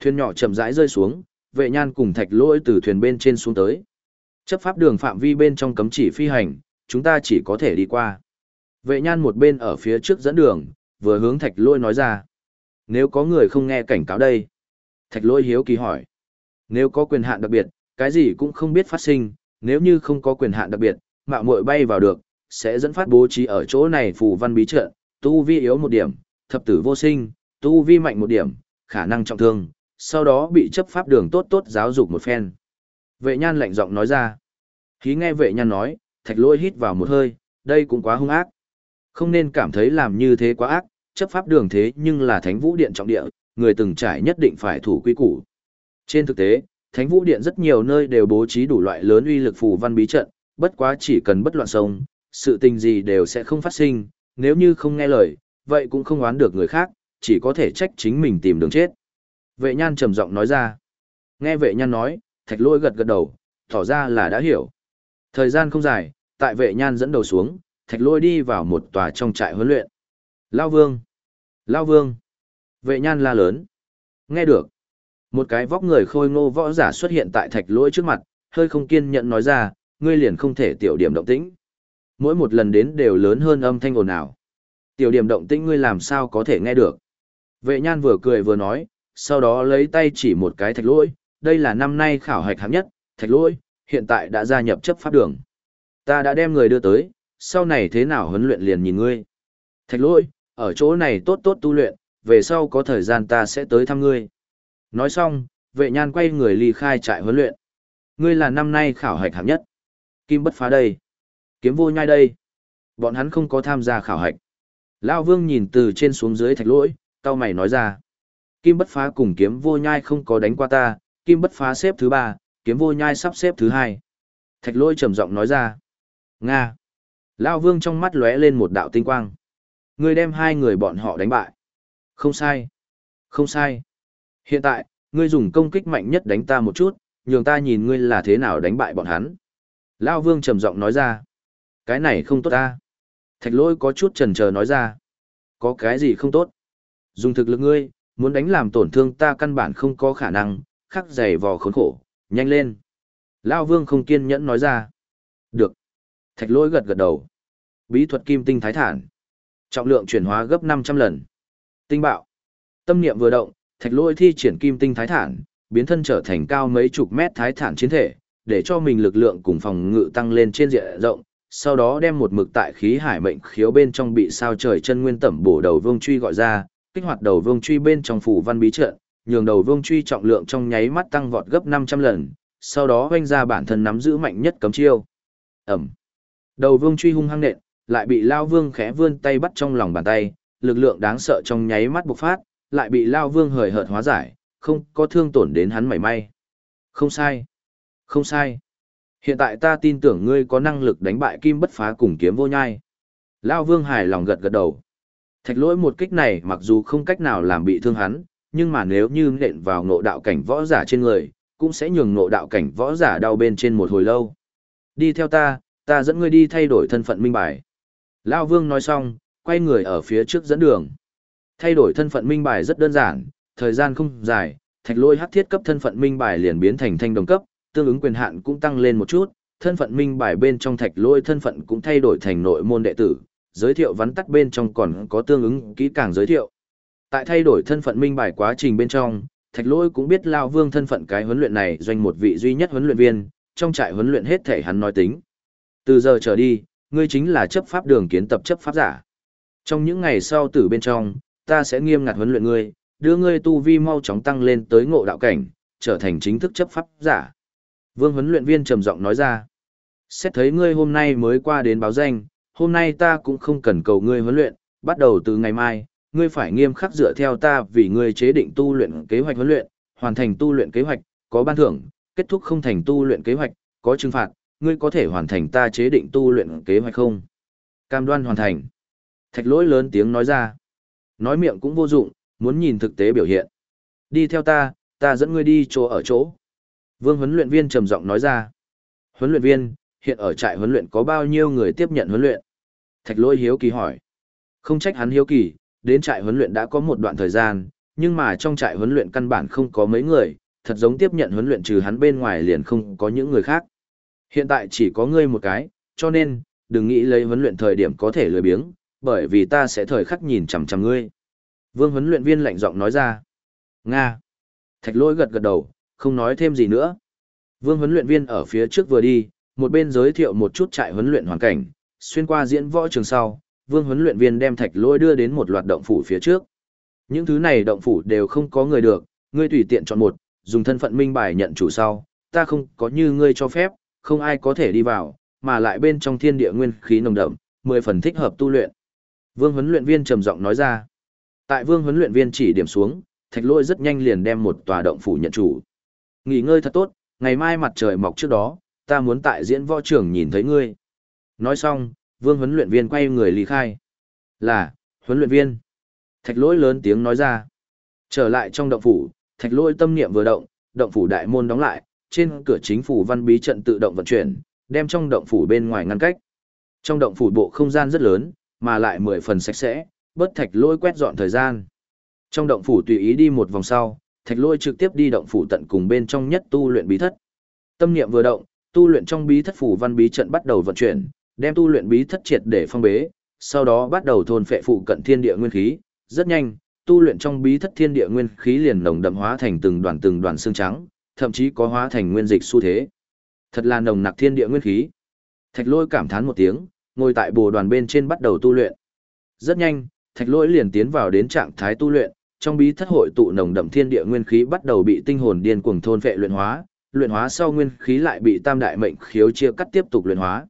Thuyền nhỏ chậm rãi rơi xuống, vệ nhan cùng thạch lỗi từ thuyền bên trên xuống tới. Chấp pháp đường phạm vi bên trong cấm chỉ phi hành, chúng ta chỉ có thể đi qua. Vệ nhan một bên ở phía trước dẫn đường, vừa hướng thạch lỗi nói ra. Nếu có người không nghe cảnh cáo đây. Thạch lỗi hiếu kỳ hỏi. Nếu có quyền hạn đặc biệt, cái gì cũng không biết phát sinh, nếu như không có quyền hạn đặc biệt, mạo muội bay vào được, sẽ dẫn phát bố trí ở chỗ này phù văn bí trợ, tu vi yếu một điểm, thập tử vô sinh, tu vi mạnh một điểm, khả năng trọng thương, sau đó bị chấp pháp đường tốt tốt giáo dục một phen. Vệ nhan lạnh giọng nói ra. Khí nghe vệ nhan nói, thạch lôi hít vào một hơi, đây cũng quá hung ác. Không nên cảm thấy làm như thế quá ác, chấp pháp đường thế nhưng là thánh vũ điện trọng địa, người từng trải nhất định phải thủ quy củ. Trên thực tế, thánh vũ điện rất nhiều nơi đều bố trí đủ loại lớn uy lực phù văn bí trận, bất quá chỉ cần bất loạn sông, sự tình gì đều sẽ không phát sinh, nếu như không nghe lời, vậy cũng không oán được người khác, chỉ có thể trách chính mình tìm đường chết. Vệ nhan trầm giọng nói ra. Nghe vệ nhan nói, thạch lôi gật gật đầu, tỏ ra là đã hiểu. Thời gian không dài, tại vệ nhan dẫn đầu xuống, thạch lôi đi vào một tòa trong trại huấn luyện. Lao vương! Lao vương! Vệ nhan la lớn. Nghe được. Một cái vóc người khôi ngô võ giả xuất hiện tại thạch lỗi trước mặt, hơi không kiên nhẫn nói ra, ngươi liền không thể tiểu điểm động tĩnh. Mỗi một lần đến đều lớn hơn âm thanh ồn ào. Tiểu điểm động tĩnh ngươi làm sao có thể nghe được. Vệ nhan vừa cười vừa nói, sau đó lấy tay chỉ một cái thạch lỗi, đây là năm nay khảo hạch hạng nhất, thạch lỗi, hiện tại đã gia nhập chấp pháp đường. Ta đã đem người đưa tới, sau này thế nào huấn luyện liền nhìn ngươi. Thạch lỗi, ở chỗ này tốt tốt tu luyện, về sau có thời gian ta sẽ tới thăm ngươi. Nói xong, vệ nhan quay người ly khai trại huấn luyện. Ngươi là năm nay khảo hạch hạng nhất. Kim bất phá đây. Kiếm vô nhai đây. Bọn hắn không có tham gia khảo hạch. Lao vương nhìn từ trên xuống dưới thạch lỗi, tao mày nói ra. Kim bất phá cùng kiếm vô nhai không có đánh qua ta, kim bất phá xếp thứ ba, kiếm vô nhai sắp xếp thứ hai. Thạch lỗi trầm giọng nói ra. Nga. Lao vương trong mắt lóe lên một đạo tinh quang. Ngươi đem hai người bọn họ đánh bại. Không sai. Không sai. Hiện tại, ngươi dùng công kích mạnh nhất đánh ta một chút, nhường ta nhìn ngươi là thế nào đánh bại bọn hắn. Lao vương trầm giọng nói ra. Cái này không tốt ta. Thạch lỗi có chút trần chờ nói ra. Có cái gì không tốt? Dùng thực lực ngươi, muốn đánh làm tổn thương ta căn bản không có khả năng, khắc dày vò khốn khổ, nhanh lên. Lao vương không kiên nhẫn nói ra. Được. Thạch lỗi gật gật đầu. Bí thuật kim tinh thái thản. Trọng lượng chuyển hóa gấp 500 lần. Tinh bạo. Tâm niệm vừa động, thạch lôi thi triển kim tinh thái thản, biến thân trở thành cao mấy chục mét thái thản chiến thể, để cho mình lực lượng cùng phòng ngự tăng lên trên diện rộng, sau đó đem một mực tại khí hải mệnh khiếu bên trong bị sao trời chân nguyên tẩm bổ đầu vương truy gọi ra, kích hoạt đầu vương truy bên trong phủ văn bí trận, nhường đầu vương truy trọng lượng trong nháy mắt tăng vọt gấp 500 lần, sau đó vênh ra bản thân nắm giữ mạnh nhất cấm chiêu. Ẩm. Đầu vương truy hung hăng nện, lại bị Lao Vương khẽ vươn tay bắt trong lòng bàn tay, lực lượng đáng sợ trong nháy mắt bộc phát, lại bị Lao Vương hời hợt hóa giải, không có thương tổn đến hắn mảy may. Không sai. Không sai. Hiện tại ta tin tưởng ngươi có năng lực đánh bại kim bất phá cùng kiếm vô nhai. Lao Vương hài lòng gật gật đầu. Thạch lỗi một kích này mặc dù không cách nào làm bị thương hắn, nhưng mà nếu như nện vào ngộ đạo cảnh võ giả trên người, cũng sẽ nhường ngộ đạo cảnh võ giả đau bên trên một hồi lâu. Đi theo ta, ta dẫn ngươi đi thay đổi thân phận minh bài. Lao Vương nói xong, quay người ở phía trước dẫn đường. Thay đổi thân phận minh bài rất đơn giản, thời gian không dài, thạch lôi hắc thiết cấp thân phận minh bài liền biến thành thanh đồng cấp, tương ứng quyền hạn cũng tăng lên một chút, thân phận minh bài bên trong thạch lôi thân phận cũng thay đổi thành nội môn đệ tử, giới thiệu vắn tắt bên trong còn có tương ứng kỹ càng giới thiệu. Tại thay đổi thân phận minh bài quá trình bên trong, thạch lôi cũng biết Lao Vương thân phận cái huấn luyện này doanh một vị duy nhất huấn luyện viên, trong trại huấn luyện hết thể hắn nói tính. Từ giờ trở đi, ngươi chính là chấp pháp đường kiến tập chấp pháp giả. Trong những ngày sau tử bên trong, ta sẽ nghiêm ngặt huấn luyện ngươi, đưa ngươi tu vi mau chóng tăng lên tới ngộ đạo cảnh, trở thành chính thức chấp pháp giả. Vương huấn luyện viên trầm giọng nói ra. Xét thấy ngươi hôm nay mới qua đến báo danh, hôm nay ta cũng không cần cầu ngươi huấn luyện, bắt đầu từ ngày mai, ngươi phải nghiêm khắc dựa theo ta vì ngươi chế định tu luyện kế hoạch huấn luyện, hoàn thành tu luyện kế hoạch, có ban thưởng, kết thúc không thành tu luyện kế hoạch, có trừng phạt, ngươi có thể hoàn thành ta chế định tu luyện kế hoạch không? Cam đoan hoàn thành. Thạch lỗi lớn tiếng nói ra. Nói miệng cũng vô dụng, muốn nhìn thực tế biểu hiện. Đi theo ta, ta dẫn ngươi đi chỗ ở chỗ. Vương huấn luyện viên trầm giọng nói ra. Huấn luyện viên, hiện ở trại huấn luyện có bao nhiêu người tiếp nhận huấn luyện? Thạch lỗi hiếu kỳ hỏi. Không trách hắn hiếu kỳ, đến trại huấn luyện đã có một đoạn thời gian, nhưng mà trong trại huấn luyện căn bản không có mấy người, thật giống tiếp nhận huấn luyện trừ hắn bên ngoài liền không có những người khác. Hiện tại chỉ có ngươi một cái, cho nên, đừng nghĩ lấy huấn luyện thời điểm có thể lười biếng, bởi vì ta sẽ thời khắc nhìn chằm chằm ngươi. Vương huấn luyện viên lạnh giọng nói ra. Nga. Thạch lỗi gật gật đầu, không nói thêm gì nữa. Vương huấn luyện viên ở phía trước vừa đi, một bên giới thiệu một chút trại huấn luyện hoàn cảnh, xuyên qua diễn võ trường sau, vương huấn luyện viên đem thạch lỗi đưa đến một loạt động phủ phía trước. Những thứ này động phủ đều không có người được, ngươi tùy tiện chọn một, dùng thân phận minh bài nhận chủ sau, ta không có như ngươi cho phép, không ai có thể đi vào, mà lại bên trong thiên địa nguyên khí nồng đậm, mười phần thích hợp tu luyện. Vương huấn luyện viên trầm giọng nói ra. Tại vương huấn luyện viên chỉ điểm xuống, thạch Lỗi rất nhanh liền đem một tòa động phủ nhận chủ. Nghỉ ngơi thật tốt, ngày mai mặt trời mọc trước đó, ta muốn tại diễn võ trưởng nhìn thấy ngươi. Nói xong, vương huấn luyện viên quay người ly khai. Là, huấn luyện viên. Thạch lỗi lớn tiếng nói ra. Trở lại trong động phủ, thạch lỗi tâm niệm vừa động, động phủ đại môn đóng lại, trên cửa chính phủ văn bí trận tự động vận chuyển, đem trong động phủ bên ngoài ngăn cách. Trong động phủ bộ không gian rất lớn, mà lại mười phần sạch sẽ, bất thạch lôi quét dọn thời gian. Trong động phủ tùy ý đi một vòng sau, thạch lôi trực tiếp đi động phủ tận cùng bên trong nhất tu luyện bí thất. Tâm niệm vừa động, tu luyện trong bí thất phủ văn bí trận bắt đầu vận chuyển, đem tu luyện bí thất triệt để phong bế, sau đó bắt đầu thôn phệ phụ cận thiên địa nguyên khí, rất nhanh, tu luyện trong bí thất thiên địa nguyên khí liền nồng đậm hóa thành từng đoàn từng đoàn xương trắng, thậm chí có hóa thành nguyên dịch xu thế. Thật là nồng nặc thiên địa nguyên khí. Thạch lôi cảm thán một tiếng, ngồi tại bồ đoàn bên trên bắt đầu tu luyện. Rất nhanh, thạch lôi liền tiến vào đến trạng thái tu luyện, trong bí thất hội tụ nồng đậm thiên địa nguyên khí bắt đầu bị tinh hồn điên cuồng thôn phệ luyện hóa, luyện hóa sau nguyên khí lại bị tam đại mệnh khiếu chia cắt tiếp tục luyện hóa.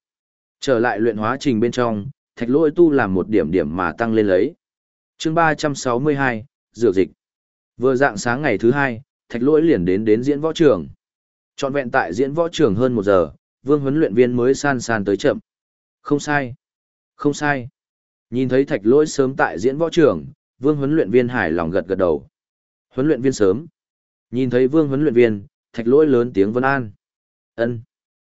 Trở lại luyện hóa trình bên trong, thạch lôi tu làm một điểm điểm mà tăng lên lấy. Chương 362, Dược dịch. Vừa dạng sáng ngày thứ hai, thạch lỗi liền đến đến diễn võ trường. Trọn vẹn tại diễn võ trường hơn một giờ, vương huấn luyện viên mới san san tới chậm. Không sai. Không sai. Nhìn thấy thạch lỗi sớm tại diễn võ trường, vương huấn luyện viên hài lòng gật gật đầu. Huấn luyện viên sớm. Nhìn thấy vương huấn luyện viên, thạch lỗi lớn tiếng vân an. ân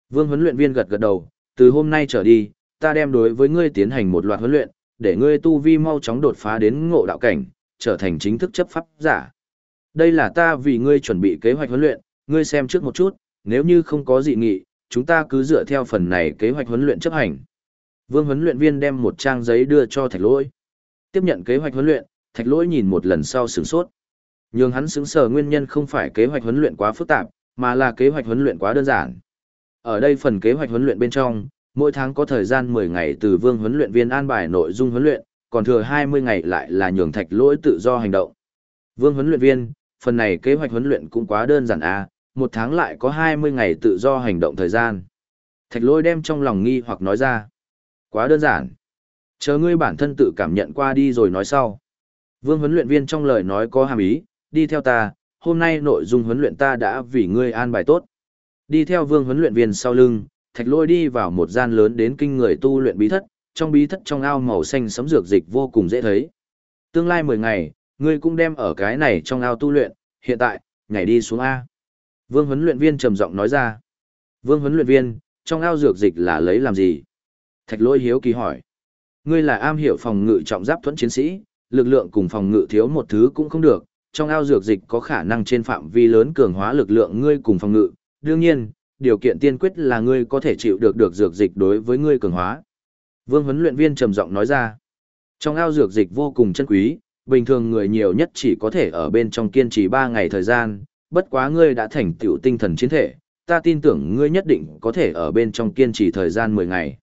Vương huấn luyện viên gật gật đầu, từ hôm nay trở đi, ta đem đối với ngươi tiến hành một loạt huấn luyện, để ngươi tu vi mau chóng đột phá đến ngộ đạo cảnh, trở thành chính thức chấp pháp giả. Đây là ta vì ngươi chuẩn bị kế hoạch huấn luyện, ngươi xem trước một chút, nếu như không có dị nghị, chúng ta cứ dựa theo phần này kế hoạch huấn luyện chấp hành. Vương huấn luyện viên đem một trang giấy đưa cho Thạch Lỗi. Tiếp nhận kế hoạch huấn luyện, Thạch Lỗi nhìn một lần sau sửng sốt. Nhưng hắn sững sờ nguyên nhân không phải kế hoạch huấn luyện quá phức tạp, mà là kế hoạch huấn luyện quá đơn giản. Ở đây phần kế hoạch huấn luyện bên trong, mỗi tháng có thời gian 10 ngày từ Vương huấn luyện viên an bài nội dung huấn luyện, còn thừa 20 ngày lại là nhường Thạch Lỗi tự do hành động. Vương huấn luyện viên, phần này kế hoạch huấn luyện cũng quá đơn giản à, một tháng lại có 20 ngày tự do hành động thời gian. Thạch lôi đem trong lòng nghi hoặc nói ra. Quá đơn giản. Chờ ngươi bản thân tự cảm nhận qua đi rồi nói sau. Vương huấn luyện viên trong lời nói có hàm ý, đi theo ta, hôm nay nội dung huấn luyện ta đã vì ngươi an bài tốt. Đi theo vương huấn luyện viên sau lưng, thạch lôi đi vào một gian lớn đến kinh người tu luyện bí thất, trong bí thất trong ao màu xanh sấm dược dịch vô cùng dễ thấy. Tương lai 10 ngày, ngươi cũng đem ở cái này trong ao tu luyện, hiện tại, nhảy đi xuống A. Vương huấn luyện viên trầm giọng nói ra. Vương huấn luyện viên, trong ao dược dịch là lấy làm gì? Thạch lôi hiếu kỳ hỏi. Ngươi là am hiểu phòng ngự trọng giáp thuẫn chiến sĩ, lực lượng cùng phòng ngự thiếu một thứ cũng không được. Trong ao dược dịch có khả năng trên phạm vi lớn cường hóa lực lượng ngươi cùng phòng ngự. Đương nhiên, điều kiện tiên quyết là ngươi có thể chịu được được dược dịch đối với ngươi cường hóa. Vương huấn luyện viên trầm giọng nói ra. Trong ao dược dịch vô cùng chân quý, bình thường người nhiều nhất chỉ có thể ở bên trong kiên trì 3 ngày thời gian, bất quá ngươi đã thành tựu tinh thần chiến thể, ta tin tưởng ngươi nhất định có thể ở bên trong kiên trì thời gian 10 ngày.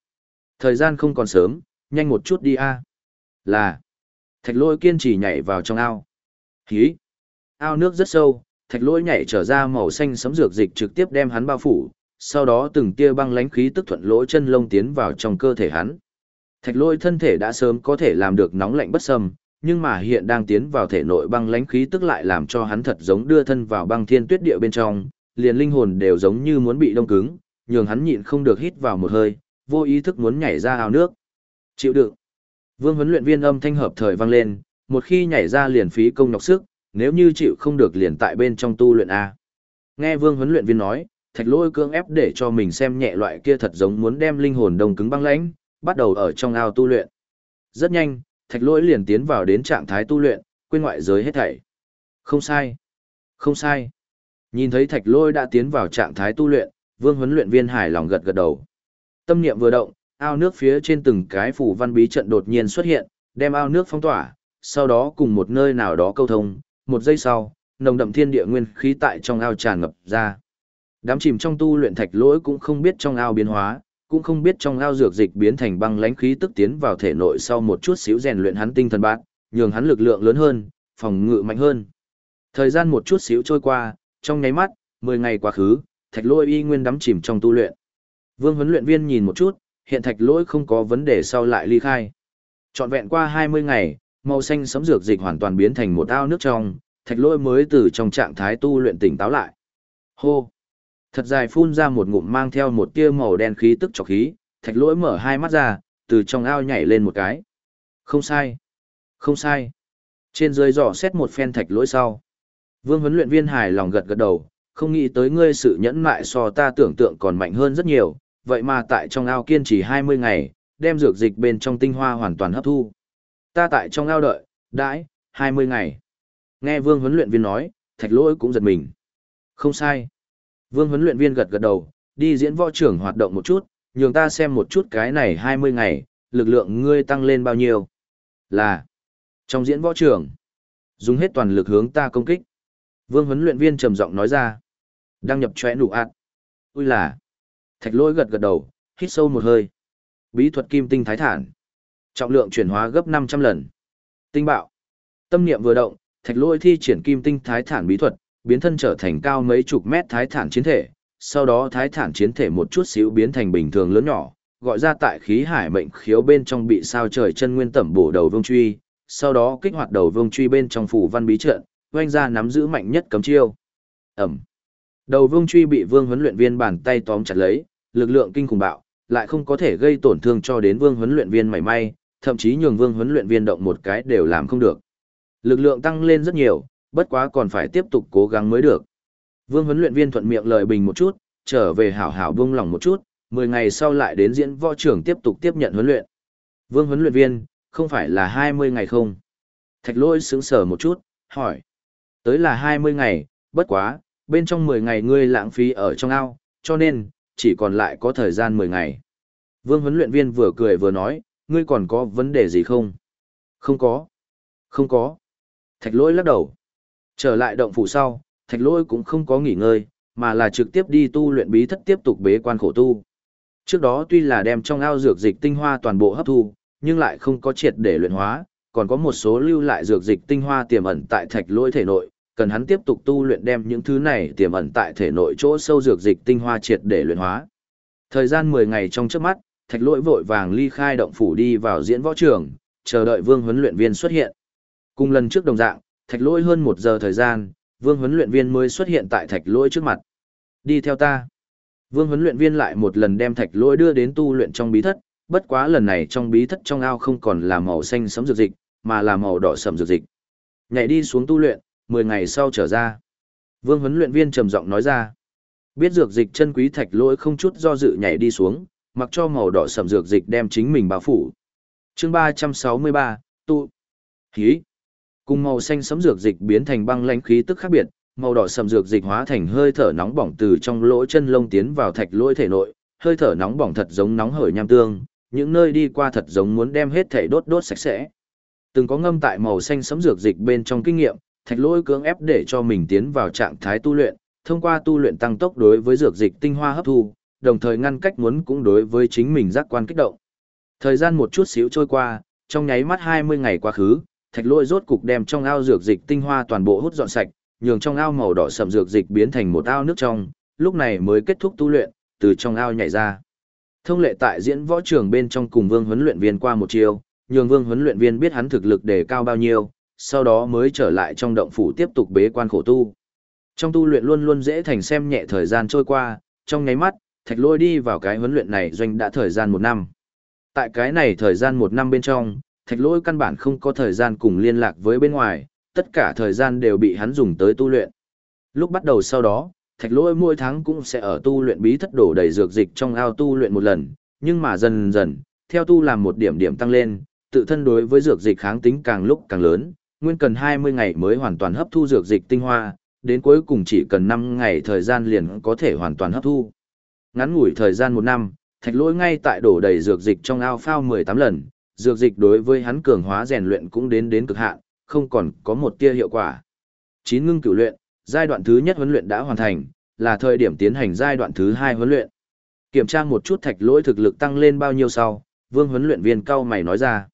Thời gian không còn sớm, nhanh một chút đi a. Là. Thạch lôi kiên trì nhảy vào trong ao. Hí. Ao nước rất sâu, thạch lôi nhảy trở ra màu xanh sấm dược dịch trực tiếp đem hắn bao phủ, sau đó từng tia băng lánh khí tức thuận lỗ chân lông tiến vào trong cơ thể hắn. Thạch lôi thân thể đã sớm có thể làm được nóng lạnh bất sâm, nhưng mà hiện đang tiến vào thể nội băng lãnh khí tức lại làm cho hắn thật giống đưa thân vào băng thiên tuyết địa bên trong, liền linh hồn đều giống như muốn bị đông cứng, nhường hắn nhịn không được hít vào một hơi, vô ý thức muốn nhảy ra ao nước. Chịu đựng. Vương huấn luyện viên âm thanh hợp thời vang lên, một khi nhảy ra liền phí công nhọc sức, nếu như chịu không được liền tại bên trong tu luyện a. Nghe Vương huấn luyện viên nói, Thạch Lôi cương ép để cho mình xem nhẹ loại kia thật giống muốn đem linh hồn đông cứng băng lãnh, bắt đầu ở trong ao tu luyện. Rất nhanh, thạch lỗi liền tiến vào đến trạng thái tu luyện, quên ngoại giới hết thảy. Không sai. Không sai. Nhìn thấy thạch lỗi đã tiến vào trạng thái tu luyện, vương huấn luyện viên hài lòng gật gật đầu. Tâm niệm vừa động, ao nước phía trên từng cái phủ văn bí trận đột nhiên xuất hiện, đem ao nước phong tỏa, sau đó cùng một nơi nào đó câu thông, một giây sau, nồng đậm thiên địa nguyên khí tại trong ao tràn ngập ra. Đám chìm trong tu luyện thạch lỗi cũng không biết trong ao biến hóa, cũng không biết trong ao dược dịch biến thành băng lãnh khí tức tiến vào thể nội sau một chút xíu rèn luyện hắn tinh thần bát, nhường hắn lực lượng lớn hơn, phòng ngự mạnh hơn. Thời gian một chút xíu trôi qua, trong nháy mắt, 10 ngày quá khứ, Thạch Lỗi y nguyên đắm chìm trong tu luyện. Vương huấn luyện viên nhìn một chút, hiện Thạch Lỗi không có vấn đề sau lại ly khai. Trọn vẹn qua 20 ngày, màu xanh sấm dược dịch hoàn toàn biến thành một ao nước trong, Thạch Lỗi mới từ trong trạng thái tu luyện tỉnh táo lại. Hô! Thật dài phun ra một ngụm mang theo một tia màu đen khí tức trọc khí, thạch lỗi mở hai mắt ra, từ trong ao nhảy lên một cái. Không sai. Không sai. Trên dưới dò xét một phen thạch lỗi sau. Vương huấn luyện viên hài lòng gật gật đầu, không nghĩ tới ngươi sự nhẫn mại so ta tưởng tượng còn mạnh hơn rất nhiều, vậy mà tại trong ao kiên trì 20 ngày, đem dược dịch bên trong tinh hoa hoàn toàn hấp thu. Ta tại trong ao đợi, đãi, 20 ngày. Nghe vương huấn luyện viên nói, thạch lỗi cũng giật mình. Không sai. Vương huấn luyện viên gật gật đầu, đi diễn võ trưởng hoạt động một chút, nhường ta xem một chút cái này 20 ngày, lực lượng ngươi tăng lên bao nhiêu. Là, trong diễn võ trưởng, dùng hết toàn lực hướng ta công kích. Vương huấn luyện viên trầm giọng nói ra. Đăng nhập chóe nụ ạt. Ui là. Thạch lỗi gật gật đầu, hít sâu một hơi. Bí thuật kim tinh thái thản. Trọng lượng chuyển hóa gấp 500 lần. Tinh bạo. Tâm niệm vừa động, thạch lỗi thi triển kim tinh thái thản bí thuật, biến thân trở thành cao mấy chục mét thái thản chiến thể, sau đó thái thản chiến thể một chút xíu biến thành bình thường lớn nhỏ, gọi ra tại khí hải mệnh khiếu bên trong bị sao trời chân nguyên tẩm bổ đầu vương truy, sau đó kích hoạt đầu vương truy bên trong phủ văn bí trận, oanh ra nắm giữ mạnh nhất cấm chiêu. Ẩm. Đầu vương truy bị vương huấn luyện viên bàn tay tóm chặt lấy, lực lượng kinh khủng bạo, lại không có thể gây tổn thương cho đến vương huấn luyện viên mảy may, thậm chí nhường vương huấn luyện viên động một cái đều làm không được. Lực lượng tăng lên rất nhiều, bất quá còn phải tiếp tục cố gắng mới được. Vương huấn luyện viên thuận miệng lời bình một chút, trở về hảo hảo buông lòng một chút, 10 ngày sau lại đến diễn võ trưởng tiếp tục tiếp nhận huấn luyện. Vương huấn luyện viên, không phải là 20 ngày không? Thạch lôi sững sờ một chút, hỏi. Tới là 20 ngày, bất quá, bên trong 10 ngày ngươi lãng phí ở trong ao, cho nên, chỉ còn lại có thời gian 10 ngày. Vương huấn luyện viên vừa cười vừa nói, ngươi còn có vấn đề gì không? Không có. Không có. Thạch lỗi lắc đầu. Trở lại động phủ sau, thạch lỗi cũng không có nghỉ ngơi, mà là trực tiếp đi tu luyện bí thất tiếp tục bế quan khổ tu. Trước đó tuy là đem trong ao dược dịch tinh hoa toàn bộ hấp thu, nhưng lại không có triệt để luyện hóa, còn có một số lưu lại dược dịch tinh hoa tiềm ẩn tại thạch lỗi thể nội, cần hắn tiếp tục tu luyện đem những thứ này tiềm ẩn tại thể nội chỗ sâu dược dịch tinh hoa triệt để luyện hóa. Thời gian 10 ngày trong trước mắt, thạch lỗi vội vàng ly khai động phủ đi vào diễn võ trường, chờ đợi vương huấn luyện viên xuất hiện. Cùng lần trước đồng dạng, thạch lỗi hơn một giờ thời gian, vương huấn luyện viên mới xuất hiện tại thạch lỗi trước mặt. Đi theo ta. Vương huấn luyện viên lại một lần đem thạch lỗi đưa đến tu luyện trong bí thất, bất quá lần này trong bí thất trong ao không còn là màu xanh sẫm dược dịch, mà là màu đỏ sẫm dược dịch. Nhảy đi xuống tu luyện, 10 ngày sau trở ra. Vương huấn luyện viên trầm giọng nói ra. Biết dược dịch chân quý thạch lỗi không chút do dự nhảy đi xuống, mặc cho màu đỏ sẫm dược dịch đem chính mình bao phủ. Chương 363, tu. Khí. Cùng màu xanh sẫm dược dịch biến thành băng lãnh khí tức khác biệt, màu đỏ sẫm dược dịch hóa thành hơi thở nóng bỏng từ trong lỗ chân lông tiến vào thạch lỗi thể nội, hơi thở nóng bỏng thật giống nóng hởi nham tương, những nơi đi qua thật giống muốn đem hết thể đốt đốt sạch sẽ. Từng có ngâm tại màu xanh sẫm dược dịch bên trong kinh nghiệm, thạch lỗi cưỡng ép để cho mình tiến vào trạng thái tu luyện, thông qua tu luyện tăng tốc đối với dược dịch tinh hoa hấp thu, đồng thời ngăn cách muốn cũng đối với chính mình giác quan kích động. Thời gian một chút xíu trôi qua, trong nháy mắt 20 ngày quá khứ, thạch Lôi rốt cục đem trong ao dược dịch tinh hoa toàn bộ hút dọn sạch, nhường trong ao màu đỏ sậm dược dịch biến thành một ao nước trong, lúc này mới kết thúc tu luyện, từ trong ao nhảy ra. Thông lệ tại diễn võ trường bên trong cùng Vương huấn luyện viên qua một chiều, nhường Vương huấn luyện viên biết hắn thực lực đề cao bao nhiêu, sau đó mới trở lại trong động phủ tiếp tục bế quan khổ tu. Trong tu luyện luôn luôn dễ thành xem nhẹ thời gian trôi qua, trong nháy mắt, Thạch Lôi đi vào cái huấn luyện này doanh đã thời gian một năm. Tại cái này thời gian một năm bên trong, Thạch Lỗi căn bản không có thời gian cùng liên lạc với bên ngoài, tất cả thời gian đều bị hắn dùng tới tu luyện. Lúc bắt đầu sau đó, Thạch Lỗi mỗi tháng cũng sẽ ở tu luyện bí thất đổ đầy dược dịch trong ao tu luyện một lần, nhưng mà dần dần, theo tu làm một điểm điểm tăng lên, tự thân đối với dược dịch kháng tính càng lúc càng lớn, nguyên cần 20 ngày mới hoàn toàn hấp thu dược dịch tinh hoa, đến cuối cùng chỉ cần 5 ngày thời gian liền có thể hoàn toàn hấp thu. Ngắn ngủi thời gian một năm, thạch lỗi ngay tại đổ đầy dược dịch trong ao phao 18 lần, dược dịch đối với hắn cường hóa rèn luyện cũng đến đến cực hạn, không còn có một tia hiệu quả. Chín ngưng cửu luyện, giai đoạn thứ nhất huấn luyện đã hoàn thành, là thời điểm tiến hành giai đoạn thứ hai huấn luyện. Kiểm tra một chút thạch lỗi thực lực tăng lên bao nhiêu sau, vương huấn luyện viên cao mày nói ra.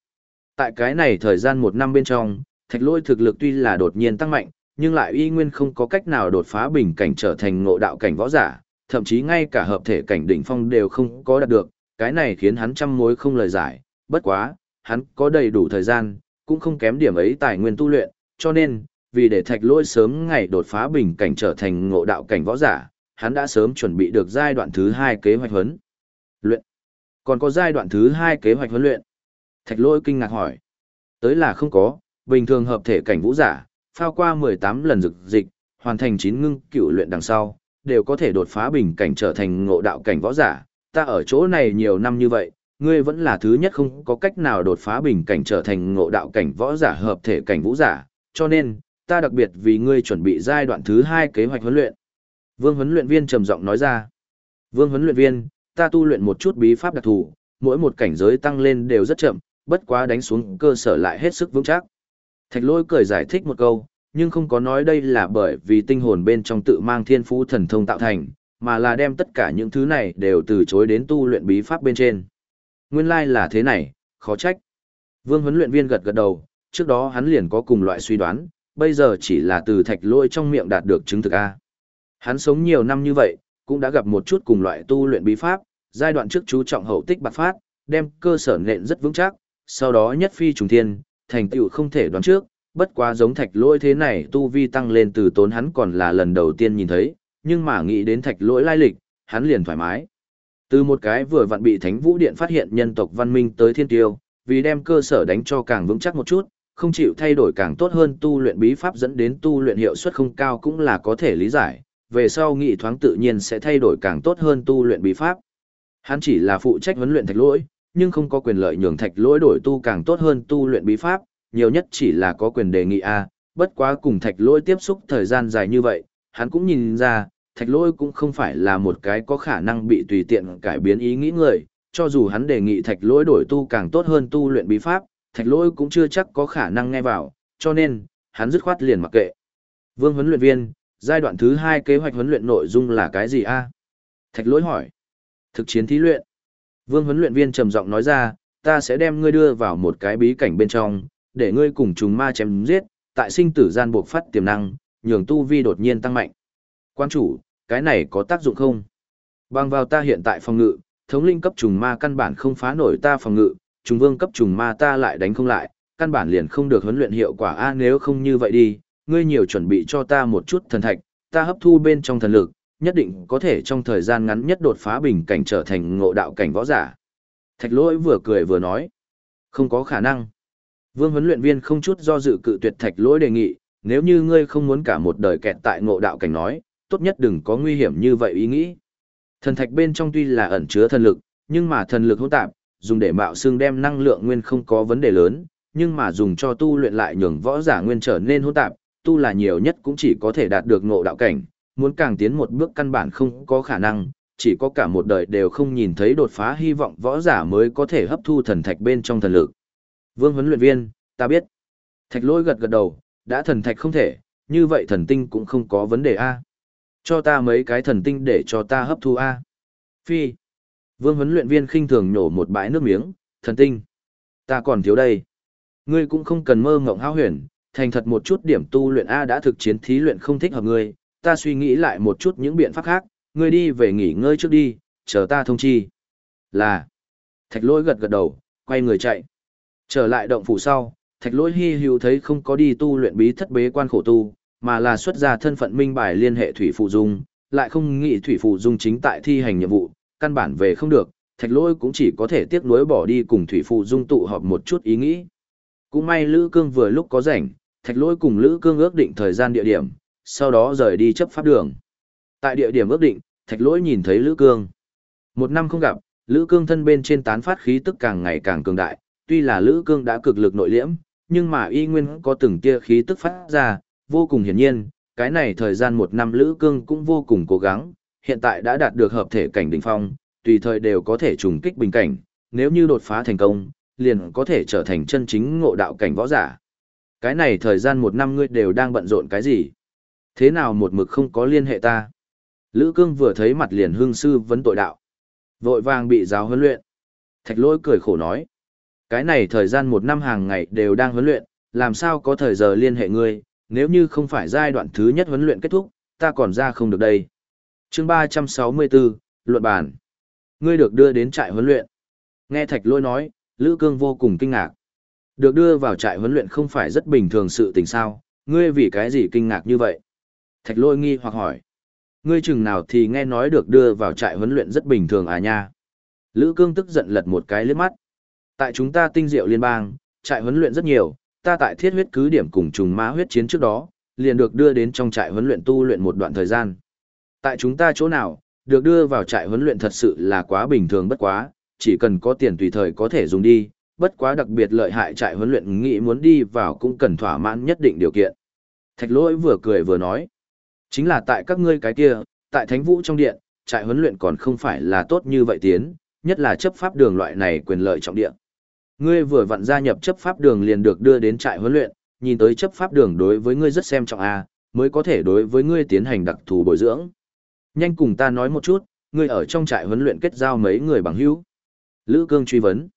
Tại cái này thời gian một năm bên trong, thạch lỗi thực lực tuy là đột nhiên tăng mạnh, nhưng lại y nguyên không có cách nào đột phá bình cảnh trở thành ngộ đạo cảnh võ giả, thậm chí ngay cả hợp thể cảnh đỉnh phong đều không có đạt được, cái này khiến hắn trăm mối không lời giải, bất quá, hắn có đầy đủ thời gian, cũng không kém điểm ấy tài nguyên tu luyện, cho nên, vì để thạch lỗi sớm ngày đột phá bình cảnh trở thành ngộ đạo cảnh võ giả, hắn đã sớm chuẩn bị được giai đoạn thứ hai kế hoạch huấn luyện. Còn có giai đoạn thứ hai kế hoạch huấn luyện. Thạch lỗi kinh ngạc hỏi. Tới là không có, bình thường hợp thể cảnh vũ giả, phao qua 18 lần rực dịch, hoàn thành 9 ngưng cựu luyện đằng sau, đều có thể đột phá bình cảnh trở thành ngộ đạo cảnh võ giả. Ta ở chỗ này nhiều năm như vậy, ngươi vẫn là thứ nhất không có cách nào đột phá bình cảnh trở thành ngộ đạo cảnh võ giả hợp thể cảnh vũ giả, cho nên, ta đặc biệt vì ngươi chuẩn bị giai đoạn thứ hai kế hoạch huấn luyện. Vương huấn luyện viên trầm giọng nói ra. Vương huấn luyện viên, ta tu luyện một chút bí pháp đặc thù, mỗi một cảnh giới tăng lên đều rất chậm, bất quá đánh xuống cơ sở lại hết sức vững chắc. Thạch lôi cười giải thích một câu, nhưng không có nói đây là bởi vì tinh hồn bên trong tự mang thiên phú thần thông tạo thành, mà là đem tất cả những thứ này đều từ chối đến tu luyện bí pháp bên trên. Nguyên lai là thế này, khó trách. Vương huấn luyện viên gật gật đầu, trước đó hắn liền có cùng loại suy đoán, bây giờ chỉ là từ thạch lôi trong miệng đạt được chứng thực A. Hắn sống nhiều năm như vậy, cũng đã gặp một chút cùng loại tu luyện bí pháp, giai đoạn trước chú trọng hậu tích bạc phát, đem cơ sở nện rất vững chắc, sau đó nhất phi trùng thiên, thành tựu không thể đoán trước, bất quá giống thạch lỗi thế này tu vi tăng lên từ tốn hắn còn là lần đầu tiên nhìn thấy, nhưng mà nghĩ đến thạch lỗi lai lịch, hắn liền thoải mái. Từ một cái vừa vặn bị Thánh Vũ Điện phát hiện nhân tộc văn minh tới thiên tiêu, vì đem cơ sở đánh cho càng vững chắc một chút, không chịu thay đổi càng tốt hơn tu luyện bí pháp dẫn đến tu luyện hiệu suất không cao cũng là có thể lý giải, về sau nghị thoáng tự nhiên sẽ thay đổi càng tốt hơn tu luyện bí pháp. Hắn chỉ là phụ trách huấn luyện thạch lỗi, nhưng không có quyền lợi nhường thạch lỗi đổi tu càng tốt hơn tu luyện bí pháp, nhiều nhất chỉ là có quyền đề nghị A, bất quá cùng thạch lỗi tiếp xúc thời gian dài như vậy, hắn cũng nhìn ra, thạch lỗi cũng không phải là một cái có khả năng bị tùy tiện cải biến ý nghĩ người, cho dù hắn đề nghị thạch lỗi đổi tu càng tốt hơn tu luyện bí pháp, thạch lỗi cũng chưa chắc có khả năng nghe vào, cho nên, hắn dứt khoát liền mặc kệ. Vương huấn luyện viên, giai đoạn thứ hai kế hoạch huấn luyện nội dung là cái gì a? Thạch lỗi hỏi. Thực chiến thí luyện. Vương huấn luyện viên trầm giọng nói ra, ta sẽ đem ngươi đưa vào một cái bí cảnh bên trong, để ngươi cùng chúng ma chém giết, tại sinh tử gian buộc phát tiềm năng, nhường tu vi đột nhiên tăng mạnh. Quan chủ, cái này có tác dụng không? Bằng vào ta hiện tại phòng ngự, thống linh cấp trùng ma căn bản không phá nổi ta phòng ngự, trùng vương cấp trùng ma ta lại đánh không lại, căn bản liền không được huấn luyện hiệu quả a nếu không như vậy đi, ngươi nhiều chuẩn bị cho ta một chút thần thạch, ta hấp thu bên trong thần lực, nhất định có thể trong thời gian ngắn nhất đột phá bình cảnh trở thành ngộ đạo cảnh võ giả. Thạch lỗi vừa cười vừa nói, không có khả năng. Vương huấn luyện viên không chút do dự cự tuyệt thạch lỗi đề nghị, nếu như ngươi không muốn cả một đời kẹt tại ngộ đạo cảnh nói, tốt nhất đừng có nguy hiểm như vậy ý nghĩ. Thần thạch bên trong tuy là ẩn chứa thần lực, nhưng mà thần lực hỗn tạp, dùng để mạo xương đem năng lượng nguyên không có vấn đề lớn, nhưng mà dùng cho tu luyện lại nhường võ giả nguyên trở nên hỗn tạp, tu là nhiều nhất cũng chỉ có thể đạt được ngộ đạo cảnh, muốn càng tiến một bước căn bản không có khả năng, chỉ có cả một đời đều không nhìn thấy đột phá hy vọng võ giả mới có thể hấp thu thần thạch bên trong thần lực. Vương huấn luyện viên, ta biết. Thạch lôi gật gật đầu, đã thần thạch không thể, như vậy thần tinh cũng không có vấn đề A. Cho ta mấy cái thần tinh để cho ta hấp thu A. Phi. Vương huấn luyện viên khinh thường nhổ một bãi nước miếng, thần tinh. Ta còn thiếu đây. Ngươi cũng không cần mơ ngộng hao huyền, thành thật một chút điểm tu luyện A đã thực chiến thí luyện không thích hợp ngươi, ta suy nghĩ lại một chút những biện pháp khác, ngươi đi về nghỉ ngơi trước đi, chờ ta thông chi. Là. Thạch lỗi gật gật đầu, quay người chạy. Trở lại động phủ sau, thạch lỗi hy hữu thấy không có đi tu luyện bí thất bế quan khổ tu, mà là xuất ra thân phận minh bài liên hệ thủy phụ dung, lại không nghĩ thủy phụ dung chính tại thi hành nhiệm vụ, căn bản về không được, thạch lỗi cũng chỉ có thể tiếc nuối bỏ đi cùng thủy phụ dung tụ họp một chút ý nghĩ. Cũng may Lữ Cương vừa lúc có rảnh, thạch lỗi cùng Lữ Cương ước định thời gian địa điểm, sau đó rời đi chấp pháp đường. Tại địa điểm ước định, thạch lỗi nhìn thấy Lữ Cương. Một năm không gặp, Lữ Cương thân bên trên tán phát khí tức càng ngày càng cường đại, tuy là Lữ Cương đã cực lực nội liễm, nhưng mà y nguyên có từng tia khí tức phát ra, vô cùng hiển nhiên, cái này thời gian một năm Lữ Cương cũng vô cùng cố gắng, hiện tại đã đạt được hợp thể cảnh đỉnh phong, tùy thời đều có thể trùng kích bình cảnh, nếu như đột phá thành công, liền có thể trở thành chân chính ngộ đạo cảnh võ giả. Cái này thời gian một năm ngươi đều đang bận rộn cái gì? Thế nào một mực không có liên hệ ta? Lữ Cương vừa thấy mặt liền hương sư vấn tội đạo. Vội vàng bị giáo huấn luyện. Thạch lỗi cười khổ nói. Cái này thời gian một năm hàng ngày đều đang huấn luyện, làm sao có thời giờ liên hệ ngươi, nếu như không phải giai đoạn thứ nhất huấn luyện kết thúc, ta còn ra không được đây. chương 364, Luận bản. Ngươi được đưa đến trại huấn luyện. Nghe Thạch Lôi nói, Lữ Cương vô cùng kinh ngạc. Được đưa vào trại huấn luyện không phải rất bình thường sự tình sao, ngươi vì cái gì kinh ngạc như vậy? Thạch lôi nghi hoặc hỏi. Ngươi chừng nào thì nghe nói được đưa vào trại huấn luyện rất bình thường à nha. Lữ cương tức giận lật một cái liếc mắt. Tại chúng ta tinh diệu liên bang, trại huấn luyện rất nhiều, ta tại thiết huyết cứ điểm cùng trùng ma huyết chiến trước đó, liền được đưa đến trong trại huấn luyện tu luyện một đoạn thời gian. Tại chúng ta chỗ nào, được đưa vào trại huấn luyện thật sự là quá bình thường bất quá, chỉ cần có tiền tùy thời có thể dùng đi, bất quá đặc biệt lợi hại trại huấn luyện nghĩ muốn đi vào cũng cần thỏa mãn nhất định điều kiện. Thạch lỗi vừa cười vừa nói. Chính là tại các ngươi cái kia, tại thánh vũ trong điện, trại huấn luyện còn không phải là tốt như vậy tiến, nhất là chấp pháp đường loại này quyền lợi trọng điện. Ngươi vừa vặn gia nhập chấp pháp đường liền được đưa đến trại huấn luyện, nhìn tới chấp pháp đường đối với ngươi rất xem trọng a, mới có thể đối với ngươi tiến hành đặc thù bồi dưỡng. Nhanh cùng ta nói một chút, ngươi ở trong trại huấn luyện kết giao mấy người bằng hữu. Lữ Cương truy vấn.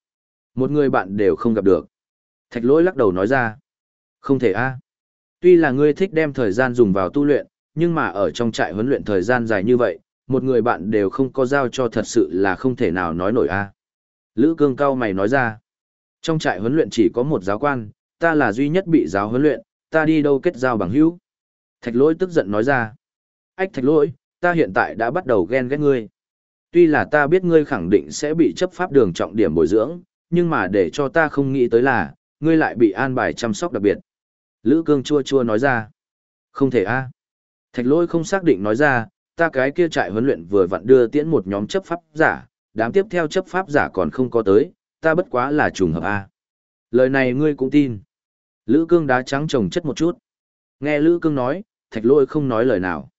Một người bạn đều không gặp được. Thạch lỗi lắc đầu nói ra. Không thể a. Tuy là ngươi thích đem thời gian dùng vào tu luyện, nhưng mà ở trong trại huấn luyện thời gian dài như vậy, một người bạn đều không có giao cho thật sự là không thể nào nói nổi a. Lữ cương cao mày nói ra. Trong trại huấn luyện chỉ có một giáo quan, ta là duy nhất bị giáo huấn luyện, ta đi đâu kết giao bằng hữu. Thạch lỗi tức giận nói ra. Ách thạch lỗi, ta hiện tại đã bắt đầu ghen ghét ngươi. Tuy là ta biết ngươi khẳng định sẽ bị chấp pháp đường trọng điểm bồi dưỡng, nhưng mà để cho ta không nghĩ tới là, ngươi lại bị an bài chăm sóc đặc biệt. Lữ cương chua chua nói ra. Không thể a Thạch Lỗi không xác định nói ra, ta cái kia trại huấn luyện vừa vặn đưa tiễn một nhóm chấp pháp giả, đám tiếp theo chấp pháp giả còn không có tới, ta bất quá là trùng hợp a Lời này ngươi cũng tin. Lữ cương đá trắng trồng chất một chút. Nghe Lữ cương nói, thạch lôi không nói lời nào.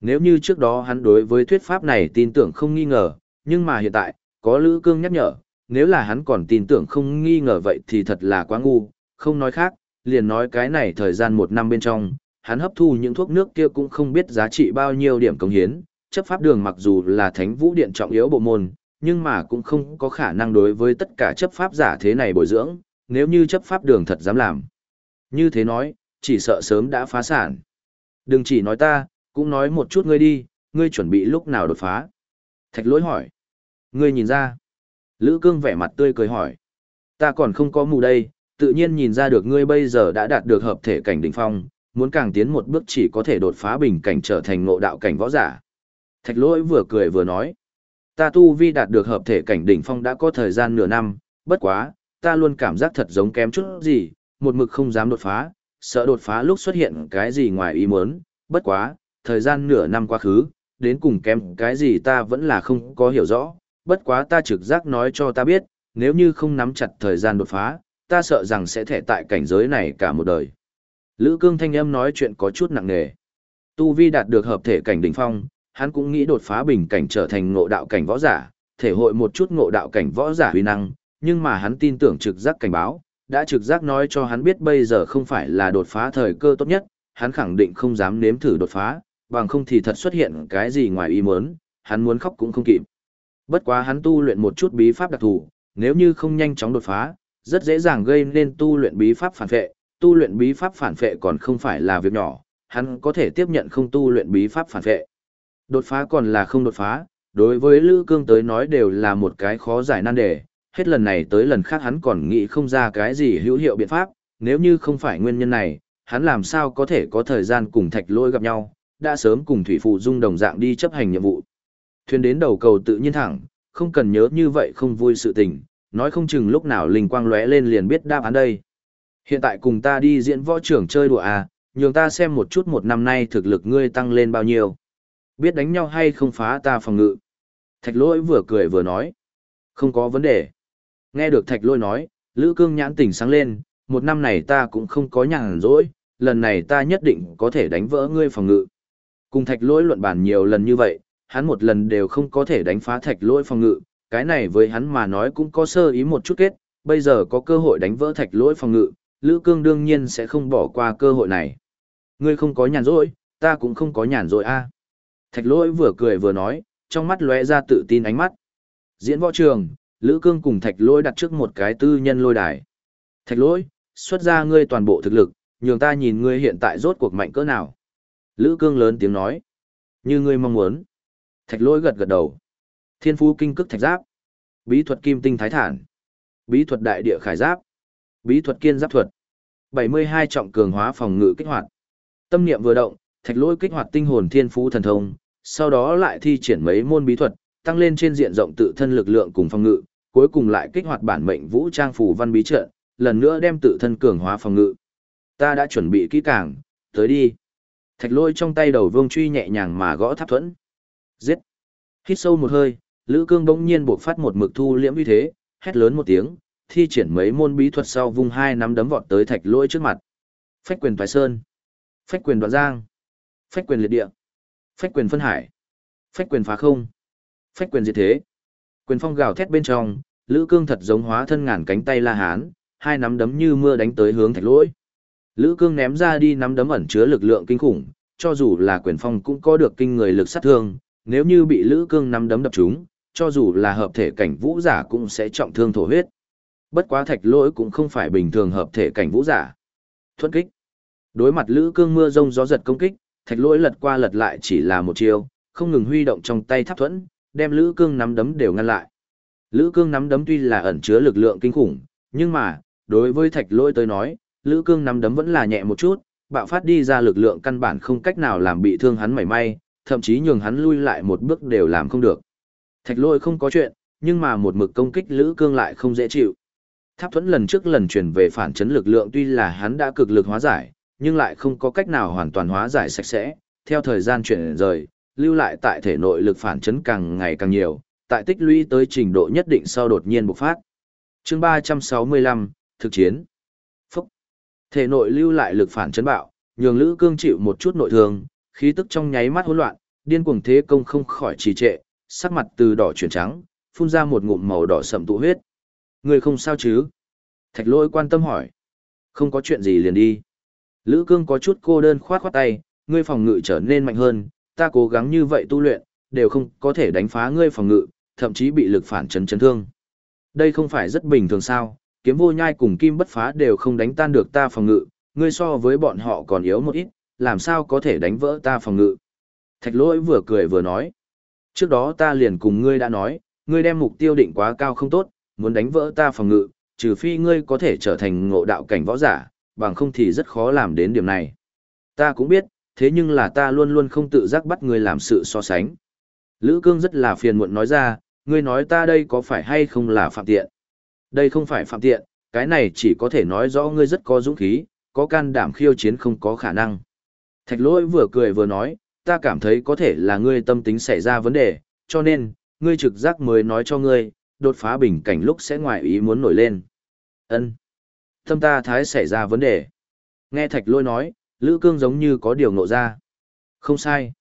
Nếu như trước đó hắn đối với thuyết pháp này tin tưởng không nghi ngờ, nhưng mà hiện tại, có Lữ cương nhắc nhở, nếu là hắn còn tin tưởng không nghi ngờ vậy thì thật là quá ngu, không nói khác, liền nói cái này thời gian một năm bên trong, hắn hấp thu những thuốc nước kia cũng không biết giá trị bao nhiêu điểm công hiến, chấp pháp đường mặc dù là thánh vũ điện trọng yếu bộ môn, nhưng mà cũng không có khả năng đối với tất cả chấp pháp giả thế này bồi dưỡng, nếu như chấp pháp đường thật dám làm. Như thế nói, chỉ sợ sớm đã phá sản. Đừng chỉ nói ta, cũng nói một chút ngươi đi, ngươi chuẩn bị lúc nào đột phá. Thạch lỗi hỏi. Ngươi nhìn ra. Lữ cương vẻ mặt tươi cười hỏi. Ta còn không có mù đây, tự nhiên nhìn ra được ngươi bây giờ đã đạt được hợp thể cảnh đỉnh phong, muốn càng tiến một bước chỉ có thể đột phá bình cảnh trở thành ngộ đạo cảnh võ giả. Thạch lỗi vừa cười vừa nói. Ta tu vi đạt được hợp thể cảnh đỉnh phong đã có thời gian nửa năm, bất quá, ta luôn cảm giác thật giống kém chút gì, một mực không dám đột phá, sợ đột phá lúc xuất hiện cái gì ngoài ý muốn, bất quá, thời gian nửa năm quá khứ, đến cùng kém cái gì ta vẫn là không có hiểu rõ, bất quá ta trực giác nói cho ta biết, nếu như không nắm chặt thời gian đột phá, ta sợ rằng sẽ thẻ tại cảnh giới này cả một đời. Lữ cương thanh âm nói chuyện có chút nặng nề. Tu Vi đạt được hợp thể cảnh đỉnh phong, hắn cũng nghĩ đột phá bình cảnh trở thành ngộ đạo cảnh võ giả, thể hội một chút ngộ đạo cảnh võ giả huy năng, nhưng mà hắn tin tưởng trực giác cảnh báo, đã trực giác nói cho hắn biết bây giờ không phải là đột phá thời cơ tốt nhất, hắn khẳng định không dám nếm thử đột phá, bằng không thì thật xuất hiện cái gì ngoài ý muốn, hắn muốn khóc cũng không kịp. Bất quá hắn tu luyện một chút bí pháp đặc thù, nếu như không nhanh chóng đột phá, rất dễ dàng gây nên tu luyện bí pháp phản vệ, tu luyện bí pháp phản vệ còn không phải là việc nhỏ, hắn có thể tiếp nhận không tu luyện bí pháp phản vệ. Đột phá còn là không đột phá, đối với Lữ Cương tới nói đều là một cái khó giải nan đề, hết lần này tới lần khác hắn còn nghĩ không ra cái gì hữu hiệu biện pháp, nếu như không phải nguyên nhân này, hắn làm sao có thể có thời gian cùng thạch lôi gặp nhau, đã sớm cùng Thủy Phụ Dung đồng dạng đi chấp hành nhiệm vụ. Thuyền đến đầu cầu tự nhiên thẳng, không cần nhớ như vậy không vui sự tình, nói không chừng lúc nào linh quang lóe lên liền biết đáp án đây. Hiện tại cùng ta đi diễn võ trưởng chơi đùa à, nhường ta xem một chút một năm nay thực lực ngươi tăng lên bao nhiêu. Biết đánh nhau hay không phá ta phòng ngự. Thạch lỗi vừa cười vừa nói. Không có vấn đề. Nghe được thạch lỗi nói, Lữ Cương nhãn tỉnh sáng lên, một năm này ta cũng không có nhàn rỗi, lần này ta nhất định có thể đánh vỡ ngươi phòng ngự. Cùng thạch lỗi luận bản nhiều lần như vậy, hắn một lần đều không có thể đánh phá thạch lỗi phòng ngự, cái này với hắn mà nói cũng có sơ ý một chút kết, bây giờ có cơ hội đánh vỡ thạch lỗi phòng ngự, Lữ Cương đương nhiên sẽ không bỏ qua cơ hội này. Ngươi không có nhàn rỗi, ta cũng không có nhàn rỗi a. Thạch lỗi vừa cười vừa nói, trong mắt lóe ra tự tin ánh mắt. Diễn võ trường, Lữ Cương cùng thạch lỗi đặt trước một cái tư nhân lôi đài. Thạch lỗi, xuất ra ngươi toàn bộ thực lực, nhường ta nhìn ngươi hiện tại rốt cuộc mạnh cỡ nào. Lữ Cương lớn tiếng nói. Như ngươi mong muốn. Thạch lỗi gật gật đầu. Thiên phú kinh cức thạch giáp. Bí thuật kim tinh thái thản. Bí thuật đại địa khải giáp. Bí thuật kiên giáp thuật. 72 trọng cường hóa phòng ngự kích hoạt. Tâm niệm vừa động, thạch lỗi kích hoạt tinh hồn thiên phú thần thông, sau đó lại thi triển mấy môn bí thuật, tăng lên trên diện rộng tự thân lực lượng cùng phòng ngự, cuối cùng lại kích hoạt bản mệnh vũ trang phù văn bí trận, lần nữa đem tự thân cường hóa phòng ngự. Ta đã chuẩn bị kỹ càng, tới đi. Thạch lôi trong tay đầu vương truy nhẹ nhàng mà gõ tháp thuẫn. Giết. Hít sâu một hơi, Lữ Cương bỗng nhiên buộc phát một mực thu liễm uy thế, hét lớn một tiếng, thi triển mấy môn bí thuật sau vung hai nắm đấm vọt tới thạch lôi trước mặt. Phách quyền Thoái Sơn. Phách quyền Đoạn Giang. Phách quyền Liệt Địa. Phách quyền Phân Hải. Phách quyền Phá Không. Phách quyền Diệt Thế. Quyền phong gào thét bên trong, Lữ Cương thật giống hóa thân ngàn cánh tay La Hán, hai nắm đấm như mưa đánh tới hướng thạch lỗi. Lữ Cương ném ra đi nắm đấm ẩn chứa lực lượng kinh khủng, cho dù là quyền phong cũng có được kinh người lực sát thương, nếu như bị Lữ Cương nắm đấm đập trúng, cho dù là hợp thể cảnh vũ giả cũng sẽ trọng thương thổ huyết. Bất quá thạch lỗi cũng không phải bình thường hợp thể cảnh vũ giả. Thuận kích. Đối mặt Lữ Cương mưa rông gió giật công kích, thạch lỗi lật qua lật lại chỉ là một chiêu, không ngừng huy động trong tay tháp thuẫn, đem Lữ Cương nắm đấm đều ngăn lại. Lữ Cương nắm đấm tuy là ẩn chứa lực lượng kinh khủng, nhưng mà, đối với thạch lỗi tới nói, Lữ Cương nắm đấm vẫn là nhẹ một chút, bạo phát đi ra lực lượng căn bản không cách nào làm bị thương hắn mảy may, thậm chí nhường hắn lui lại một bước đều làm không được. Thạch lỗi không có chuyện, nhưng mà một mực công kích Lữ Cương lại không dễ chịu. Tháp thuẫn lần trước lần truyền về phản chấn lực lượng tuy là hắn đã cực lực hóa giải, nhưng lại không có cách nào hoàn toàn hóa giải sạch sẽ. Theo thời gian chuyển rời, lưu lại tại thể nội lực phản chấn càng ngày càng nhiều, tại tích lũy tới trình độ nhất định sau đột nhiên bộc phát. Chương 365, thực chiến. Phúc. Thể nội lưu lại lực phản chấn bạo, nhường Lữ Cương chịu một chút nội thương, khí tức trong nháy mắt hỗn loạn, điên cuồng thế công không khỏi trì trệ, sắc mặt từ đỏ chuyển trắng, phun ra một ngụm màu đỏ sậm tụ huyết. Người không sao chứ? Thạch lôi quan tâm hỏi. Không có chuyện gì liền đi. Lữ cương có chút cô đơn khoát khoát tay, ngươi phòng ngự trở nên mạnh hơn, ta cố gắng như vậy tu luyện, đều không có thể đánh phá ngươi phòng ngự, thậm chí bị lực phản chấn chấn thương. Đây không phải rất bình thường sao, kiếm vô nhai cùng kim bất phá đều không đánh tan được ta phòng ngự, ngươi so với bọn họ còn yếu một ít, làm sao có thể đánh vỡ ta phòng ngự. Thạch lỗi vừa cười vừa nói. Trước đó ta liền cùng ngươi đã nói, ngươi đem mục tiêu định quá cao không tốt, muốn đánh vỡ ta phòng ngự, trừ phi ngươi có thể trở thành ngộ đạo cảnh võ giả, bằng không thì rất khó làm đến điểm này. Ta cũng biết, thế nhưng là ta luôn luôn không tự giác bắt ngươi làm sự so sánh. Lữ Cương rất là phiền muộn nói ra, ngươi nói ta đây có phải hay không là phạm tiện. Đây không phải phạm tiện, cái này chỉ có thể nói rõ ngươi rất có dũng khí, có can đảm khiêu chiến không có khả năng. Thạch lỗi vừa cười vừa nói, ta cảm thấy có thể là ngươi tâm tính xảy ra vấn đề, cho nên, ngươi trực giác mới nói cho ngươi, đột phá bình cảnh lúc sẽ ngoài ý muốn nổi lên. Ân, Tâm ta thái xảy ra vấn đề. Nghe thạch lôi nói, Lữ Cương giống như có điều ngộ ra. Không sai.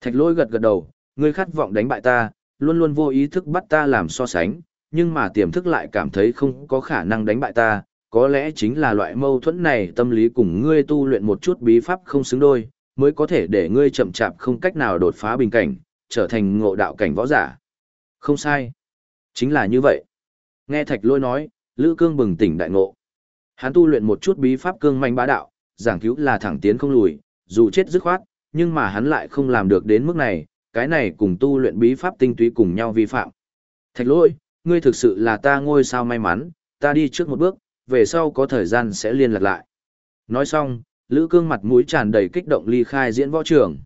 Thạch lôi gật gật đầu, ngươi khát vọng đánh bại ta, luôn luôn vô ý thức bắt ta làm so sánh, nhưng mà tiềm thức lại cảm thấy không có khả năng đánh bại ta, có lẽ chính là loại mâu thuẫn này tâm lý cùng ngươi tu luyện một chút bí pháp không xứng đôi, mới có thể để ngươi chậm chạp không cách nào đột phá bình cảnh, trở thành ngộ đạo cảnh võ giả. Không sai. Chính là như vậy. Nghe Thạch Lôi nói, Lữ Cương bừng tỉnh đại ngộ. Hắn tu luyện một chút bí pháp cương manh bá đạo, giảng cứu là thẳng tiến không lùi, dù chết dứt khoát, nhưng mà hắn lại không làm được đến mức này, cái này cùng tu luyện bí pháp tinh túy cùng nhau vi phạm. Thạch Lỗi, ngươi thực sự là ta ngôi sao may mắn, ta đi trước một bước, về sau có thời gian sẽ liên lạc lại. Nói xong, Lữ Cương mặt mũi tràn đầy kích động ly khai diễn võ trường.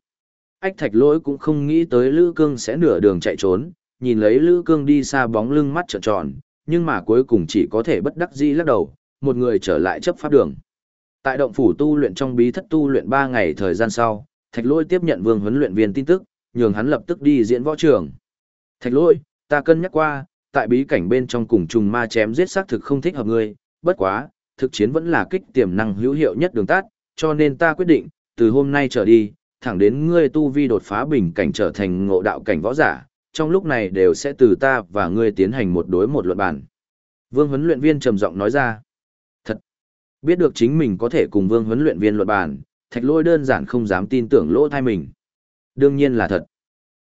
Ách Thạch Lỗi cũng không nghĩ tới Lữ Cương sẽ nửa đường chạy trốn, nhìn lấy Lữ Cương đi xa bóng lưng mắt trợn tròn, nhưng mà cuối cùng chỉ có thể bất đắc dĩ lắc đầu, một người trở lại chấp pháp đường. Tại động phủ tu luyện trong bí thất tu luyện 3 ngày thời gian sau, Thạch lôi tiếp nhận Vương huấn luyện viên tin tức, nhường hắn lập tức đi diễn võ trường. Thạch lôi ta cân nhắc qua, tại bí cảnh bên trong cùng trùng ma chém giết xác thực không thích hợp ngươi, bất quá, thực chiến vẫn là kích tiềm năng hữu hiệu nhất đường tát, cho nên ta quyết định, từ hôm nay trở đi, thẳng đến ngươi tu vi đột phá bình cảnh trở thành ngộ đạo cảnh võ giả, trong lúc này đều sẽ từ ta và ngươi tiến hành một đối một luận bản. Vương huấn luyện viên trầm giọng nói ra. Biết được chính mình có thể cùng vương huấn luyện viên luận bàn, thạch lôi đơn giản không dám tin tưởng lỗ thai mình. Đương nhiên là thật.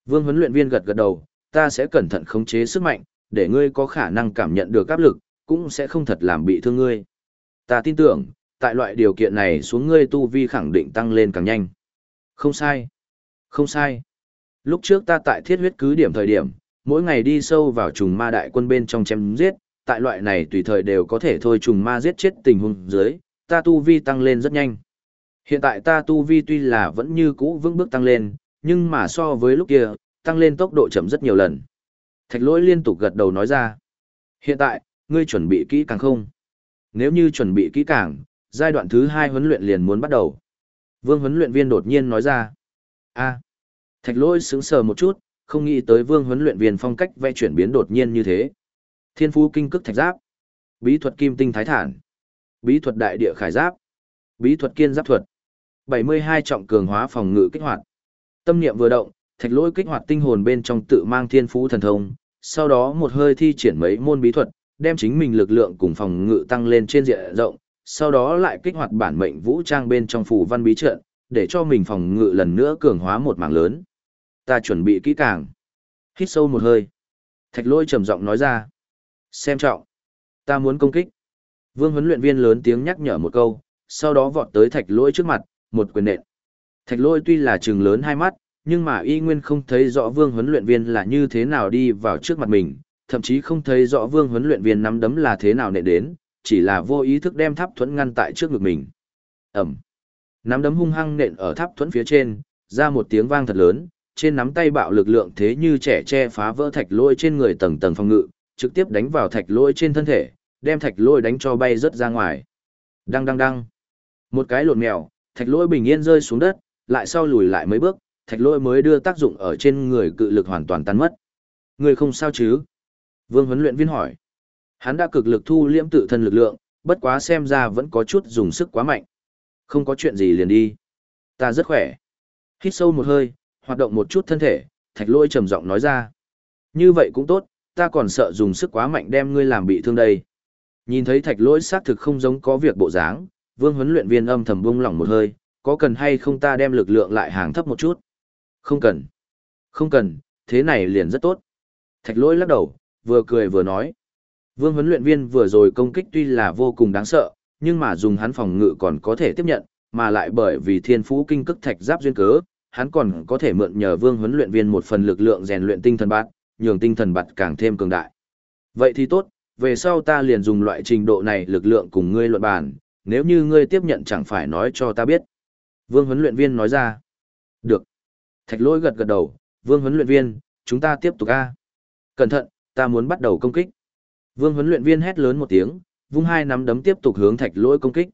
Vương huấn luyện viên gật gật đầu, ta sẽ cẩn thận khống chế sức mạnh, để ngươi có khả năng cảm nhận được áp lực, cũng sẽ không thật làm bị thương ngươi. Ta tin tưởng, tại loại điều kiện này xuống ngươi tu vi khẳng định tăng lên càng nhanh. Không sai. Không sai. Lúc trước ta tại thiết huyết cứ điểm thời điểm, mỗi ngày đi sâu vào trùng ma đại quân bên trong chém giết, tại loại này tùy thời đều có thể thôi trùng ma giết chết tình huống dưới, ta tu vi tăng lên rất nhanh. Hiện tại ta tu vi tuy là vẫn như cũ vững bước tăng lên, nhưng mà so với lúc kia, tăng lên tốc độ chậm rất nhiều lần. Thạch lỗi liên tục gật đầu nói ra. Hiện tại, ngươi chuẩn bị kỹ càng không? Nếu như chuẩn bị kỹ càng, giai đoạn thứ hai huấn luyện liền muốn bắt đầu. Vương huấn luyện viên đột nhiên nói ra. a Thạch lỗi sững sờ một chút, không nghĩ tới vương huấn luyện viên phong cách vẽ chuyển biến đột nhiên như thế. Thiên phú kinh cức thạch giáp. Bí thuật kim tinh thái thản. Bí thuật đại địa khải giáp. Bí thuật kiên giáp thuật. 72 trọng cường hóa phòng ngự kích hoạt. Tâm niệm vừa động, thạch lỗi kích hoạt tinh hồn bên trong tự mang thiên phú thần thông, sau đó một hơi thi triển mấy môn bí thuật, đem chính mình lực lượng cùng phòng ngự tăng lên trên diện rộng, sau đó lại kích hoạt bản mệnh vũ trang bên trong phù văn bí trận, để cho mình phòng ngự lần nữa cường hóa một mảng lớn. Ta chuẩn bị kỹ càng. Hít sâu một hơi. Thạch lôi trầm giọng nói ra. Xem trọng. Ta muốn công kích. Vương huấn luyện viên lớn tiếng nhắc nhở một câu, sau đó vọt tới thạch lôi trước mặt, một quyền nện. Thạch lôi tuy là trừng lớn hai mắt, nhưng mà y nguyên không thấy rõ vương huấn luyện viên là như thế nào đi vào trước mặt mình, thậm chí không thấy rõ vương huấn luyện viên nắm đấm là thế nào nện đến, chỉ là vô ý thức đem tháp thuẫn ngăn tại trước ngực mình. Ẩm. Nắm đấm hung hăng nện ở tháp thuẫn phía trên, ra một tiếng vang thật lớn, trên nắm tay bạo lực lượng thế như trẻ che phá vỡ thạch lôi trên người tầng tầng phòng ngự, trực tiếp đánh vào thạch lôi trên thân thể, đem thạch lôi đánh cho bay rớt ra ngoài. Đăng đăng đăng. Một cái lộn mèo, thạch lôi bình yên rơi xuống đất, lại sau lùi lại mấy bước, thạch lôi mới đưa tác dụng ở trên người cự lực hoàn toàn tan mất. Người không sao chứ? Vương huấn luyện viên hỏi. Hắn đã cực lực thu liễm tự thân lực lượng, bất quá xem ra vẫn có chút dùng sức quá mạnh. Không có chuyện gì liền đi. Ta rất khỏe. Hít sâu một hơi, hoạt động một chút thân thể, thạch lôi trầm giọng nói ra. Như vậy cũng tốt, ta còn sợ dùng sức quá mạnh đem ngươi làm bị thương đây. Nhìn thấy thạch lỗi xác thực không giống có việc bộ dáng, vương huấn luyện viên âm thầm buông lỏng một hơi, có cần hay không ta đem lực lượng lại hàng thấp một chút? Không cần. Không cần, thế này liền rất tốt. Thạch lỗi lắc đầu, vừa cười vừa nói. Vương huấn luyện viên vừa rồi công kích tuy là vô cùng đáng sợ, nhưng mà dùng hắn phòng ngự còn có thể tiếp nhận, mà lại bởi vì thiên phú kinh cức thạch giáp duyên cớ, hắn còn có thể mượn nhờ vương huấn luyện viên một phần lực lượng rèn luyện tinh thần bát, nhường tinh thần bạt càng thêm cường đại. Vậy thì tốt, về sau ta liền dùng loại trình độ này lực lượng cùng ngươi luận bàn, nếu như ngươi tiếp nhận chẳng phải nói cho ta biết. Vương huấn luyện viên nói ra. Được. Thạch lỗi gật gật đầu, vương huấn luyện viên, chúng ta tiếp tục a. Cẩn thận, ta muốn bắt đầu công kích. Vương huấn luyện viên hét lớn một tiếng, vung hai nắm đấm tiếp tục hướng thạch lỗi công kích.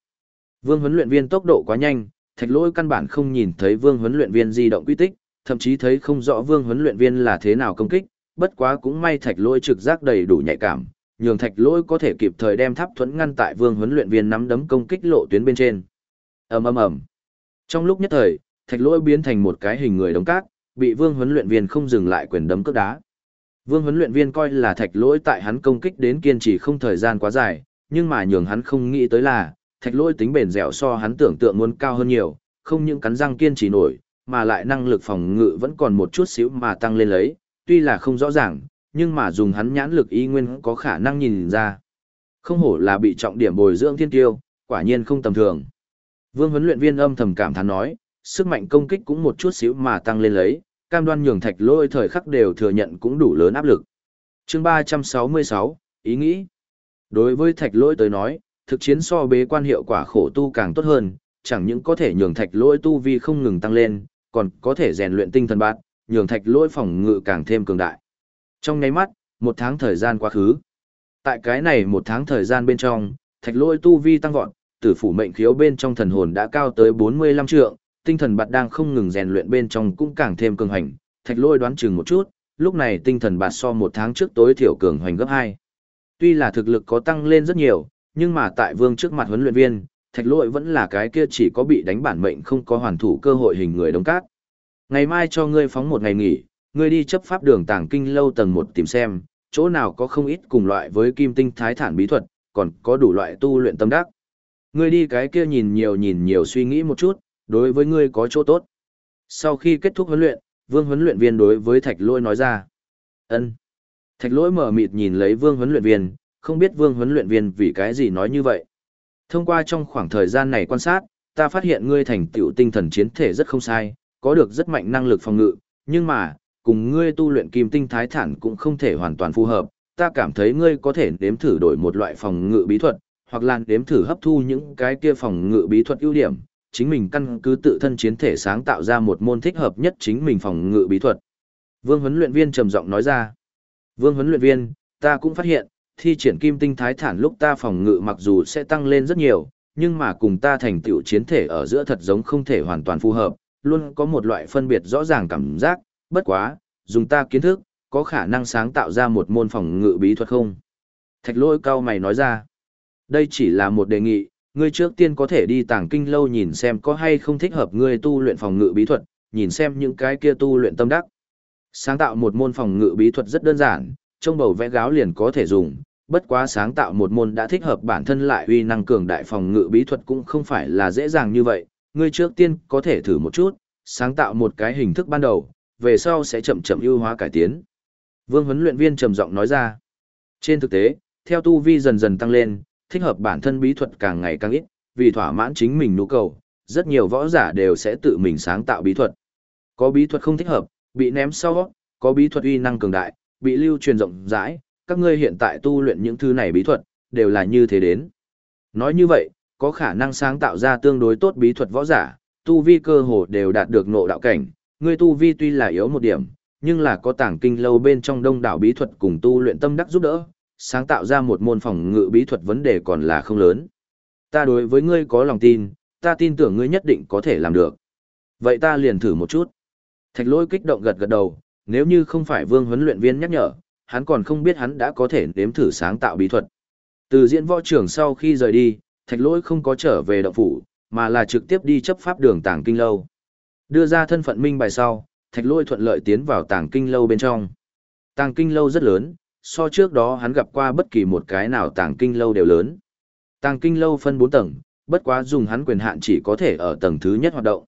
Vương huấn luyện viên tốc độ quá nhanh, thạch lỗi căn bản không nhìn thấy vương huấn luyện viên di động quy tích, thậm chí thấy không rõ vương huấn luyện viên là thế nào công kích, bất quá cũng may thạch lôi trực giác đầy đủ nhạy cảm, nhường thạch lôi có thể kịp thời đem tháp thuẫn ngăn tại vương huấn luyện viên nắm đấm công kích lộ tuyến bên trên. ầm ầm ầm. Trong lúc nhất thời, thạch lôi biến thành một cái hình người đống cát, bị vương huấn luyện viên không dừng lại quyền đấm cước đá. Vương huấn luyện viên coi là thạch lỗi tại hắn công kích đến kiên trì không thời gian quá dài, nhưng mà nhường hắn không nghĩ tới là, thạch lỗi tính bền dẻo so hắn tưởng tượng muốn cao hơn nhiều, không những cắn răng kiên trì nổi, mà lại năng lực phòng ngự vẫn còn một chút xíu mà tăng lên lấy, tuy là không rõ ràng, nhưng mà dùng hắn nhãn lực y nguyên có khả năng nhìn ra. Không hổ là bị trọng điểm bồi dưỡng thiên tiêu, quả nhiên không tầm thường. Vương huấn luyện viên âm thầm cảm thán nói, sức mạnh công kích cũng một chút xíu mà tăng lên lấy, cam đoan nhường thạch lôi thời khắc đều thừa nhận cũng đủ lớn áp lực. chương 366, ý nghĩ. Đối với thạch lôi tới nói, thực chiến so bế quan hiệu quả khổ tu càng tốt hơn, chẳng những có thể nhường thạch lôi tu vi không ngừng tăng lên, còn có thể rèn luyện tinh thần bát, nhường thạch Lỗi phòng ngự càng thêm cường đại. Trong nháy mắt, một tháng thời gian quá khứ. Tại cái này một tháng thời gian bên trong, thạch Lỗi tu vi tăng vọt, tử phủ mệnh khiếu bên trong thần hồn đã cao tới 45 trượng, tinh thần bạt đang không ngừng rèn luyện bên trong cũng càng thêm cường hành, thạch Lỗi đoán chừng một chút, lúc này tinh thần bạt so một tháng trước tối thiểu cường hoành gấp 2. Tuy là thực lực có tăng lên rất nhiều, nhưng mà tại vương trước mặt huấn luyện viên, thạch Lỗi vẫn là cái kia chỉ có bị đánh bản mệnh không có hoàn thủ cơ hội hình người đống cát. Ngày mai cho ngươi phóng một ngày nghỉ, ngươi đi chấp pháp đường tàng kinh lâu tầng một tìm xem, chỗ nào có không ít cùng loại với kim tinh thái thản bí thuật, còn có đủ loại tu luyện tâm đắc. Ngươi đi cái kia nhìn nhiều nhìn nhiều suy nghĩ một chút, đối với ngươi có chỗ tốt. Sau khi kết thúc huấn luyện, vương huấn luyện viên đối với thạch lỗi nói ra. ân Thạch lỗi mở mịt nhìn lấy vương huấn luyện viên, không biết vương huấn luyện viên vì cái gì nói như vậy. Thông qua trong khoảng thời gian này quan sát, ta phát hiện ngươi thành tựu tinh thần chiến thể rất không sai, có được rất mạnh năng lực phòng ngự, nhưng mà, cùng ngươi tu luyện kim tinh thái thản cũng không thể hoàn toàn phù hợp, ta cảm thấy ngươi có thể nếm thử đổi một loại phòng ngự bí thuật, hoặc là nếm thử hấp thu những cái kia phòng ngự bí thuật ưu điểm, chính mình căn cứ tự thân chiến thể sáng tạo ra một môn thích hợp nhất chính mình phòng ngự bí thuật. Vương huấn luyện viên trầm giọng nói ra. Vương huấn luyện viên, ta cũng phát hiện, thi triển kim tinh thái thản lúc ta phòng ngự mặc dù sẽ tăng lên rất nhiều, nhưng mà cùng ta thành tựu chiến thể ở giữa thật giống không thể hoàn toàn phù hợp, luôn có một loại phân biệt rõ ràng cảm giác, bất quá, dùng ta kiến thức, có khả năng sáng tạo ra một môn phòng ngự bí thuật không? Thạch lôi cao mày nói ra. Đây chỉ là một đề nghị, ngươi trước tiên có thể đi tàng kinh lâu nhìn xem có hay không thích hợp ngươi tu luyện phòng ngự bí thuật, nhìn xem những cái kia tu luyện tâm đắc. Sáng tạo một môn phòng ngự bí thuật rất đơn giản, trong bầu vẽ gáo liền có thể dùng, bất quá sáng tạo một môn đã thích hợp bản thân lại uy năng cường đại phòng ngự bí thuật cũng không phải là dễ dàng như vậy, ngươi trước tiên có thể thử một chút, sáng tạo một cái hình thức ban đầu, về sau sẽ chậm chậm ưu hóa cải tiến. Vương huấn luyện viên trầm giọng nói ra. Trên thực tế, theo tu vi dần dần tăng lên, thích hợp bản thân bí thuật càng ngày càng ít, vì thỏa mãn chính mình nhu cầu, rất nhiều võ giả đều sẽ tự mình sáng tạo bí thuật. Có bí thuật không thích hợp, bị ném sau, có bí thuật uy năng cường đại, bị lưu truyền rộng rãi, các ngươi hiện tại tu luyện những thứ này bí thuật, đều là như thế đến. Nói như vậy, có khả năng sáng tạo ra tương đối tốt bí thuật võ giả, tu vi cơ hồ đều đạt được ngộ đạo cảnh, ngươi tu vi tuy là yếu một điểm, nhưng là có tảng kinh lâu bên trong đông đảo bí thuật cùng tu luyện tâm đắc giúp đỡ, sáng tạo ra một môn phòng ngự bí thuật vấn đề còn là không lớn. Ta đối với ngươi có lòng tin, ta tin tưởng ngươi nhất định có thể làm được. Vậy ta liền thử một chút. Thạch lỗi kích động gật gật đầu, nếu như không phải vương huấn luyện viên nhắc nhở, hắn còn không biết hắn đã có thể nếm thử sáng tạo bí thuật. Từ diễn võ trưởng sau khi rời đi, thạch lỗi không có trở về động phủ, mà là trực tiếp đi chấp pháp đường tàng kinh lâu. Đưa ra thân phận minh bài sau, thạch lỗi thuận lợi tiến vào tàng kinh lâu bên trong. Tàng kinh lâu rất lớn, so trước đó hắn gặp qua bất kỳ một cái nào tàng kinh lâu đều lớn. Tàng kinh lâu phân bốn tầng, bất quá dùng hắn quyền hạn chỉ có thể ở tầng thứ nhất hoạt động.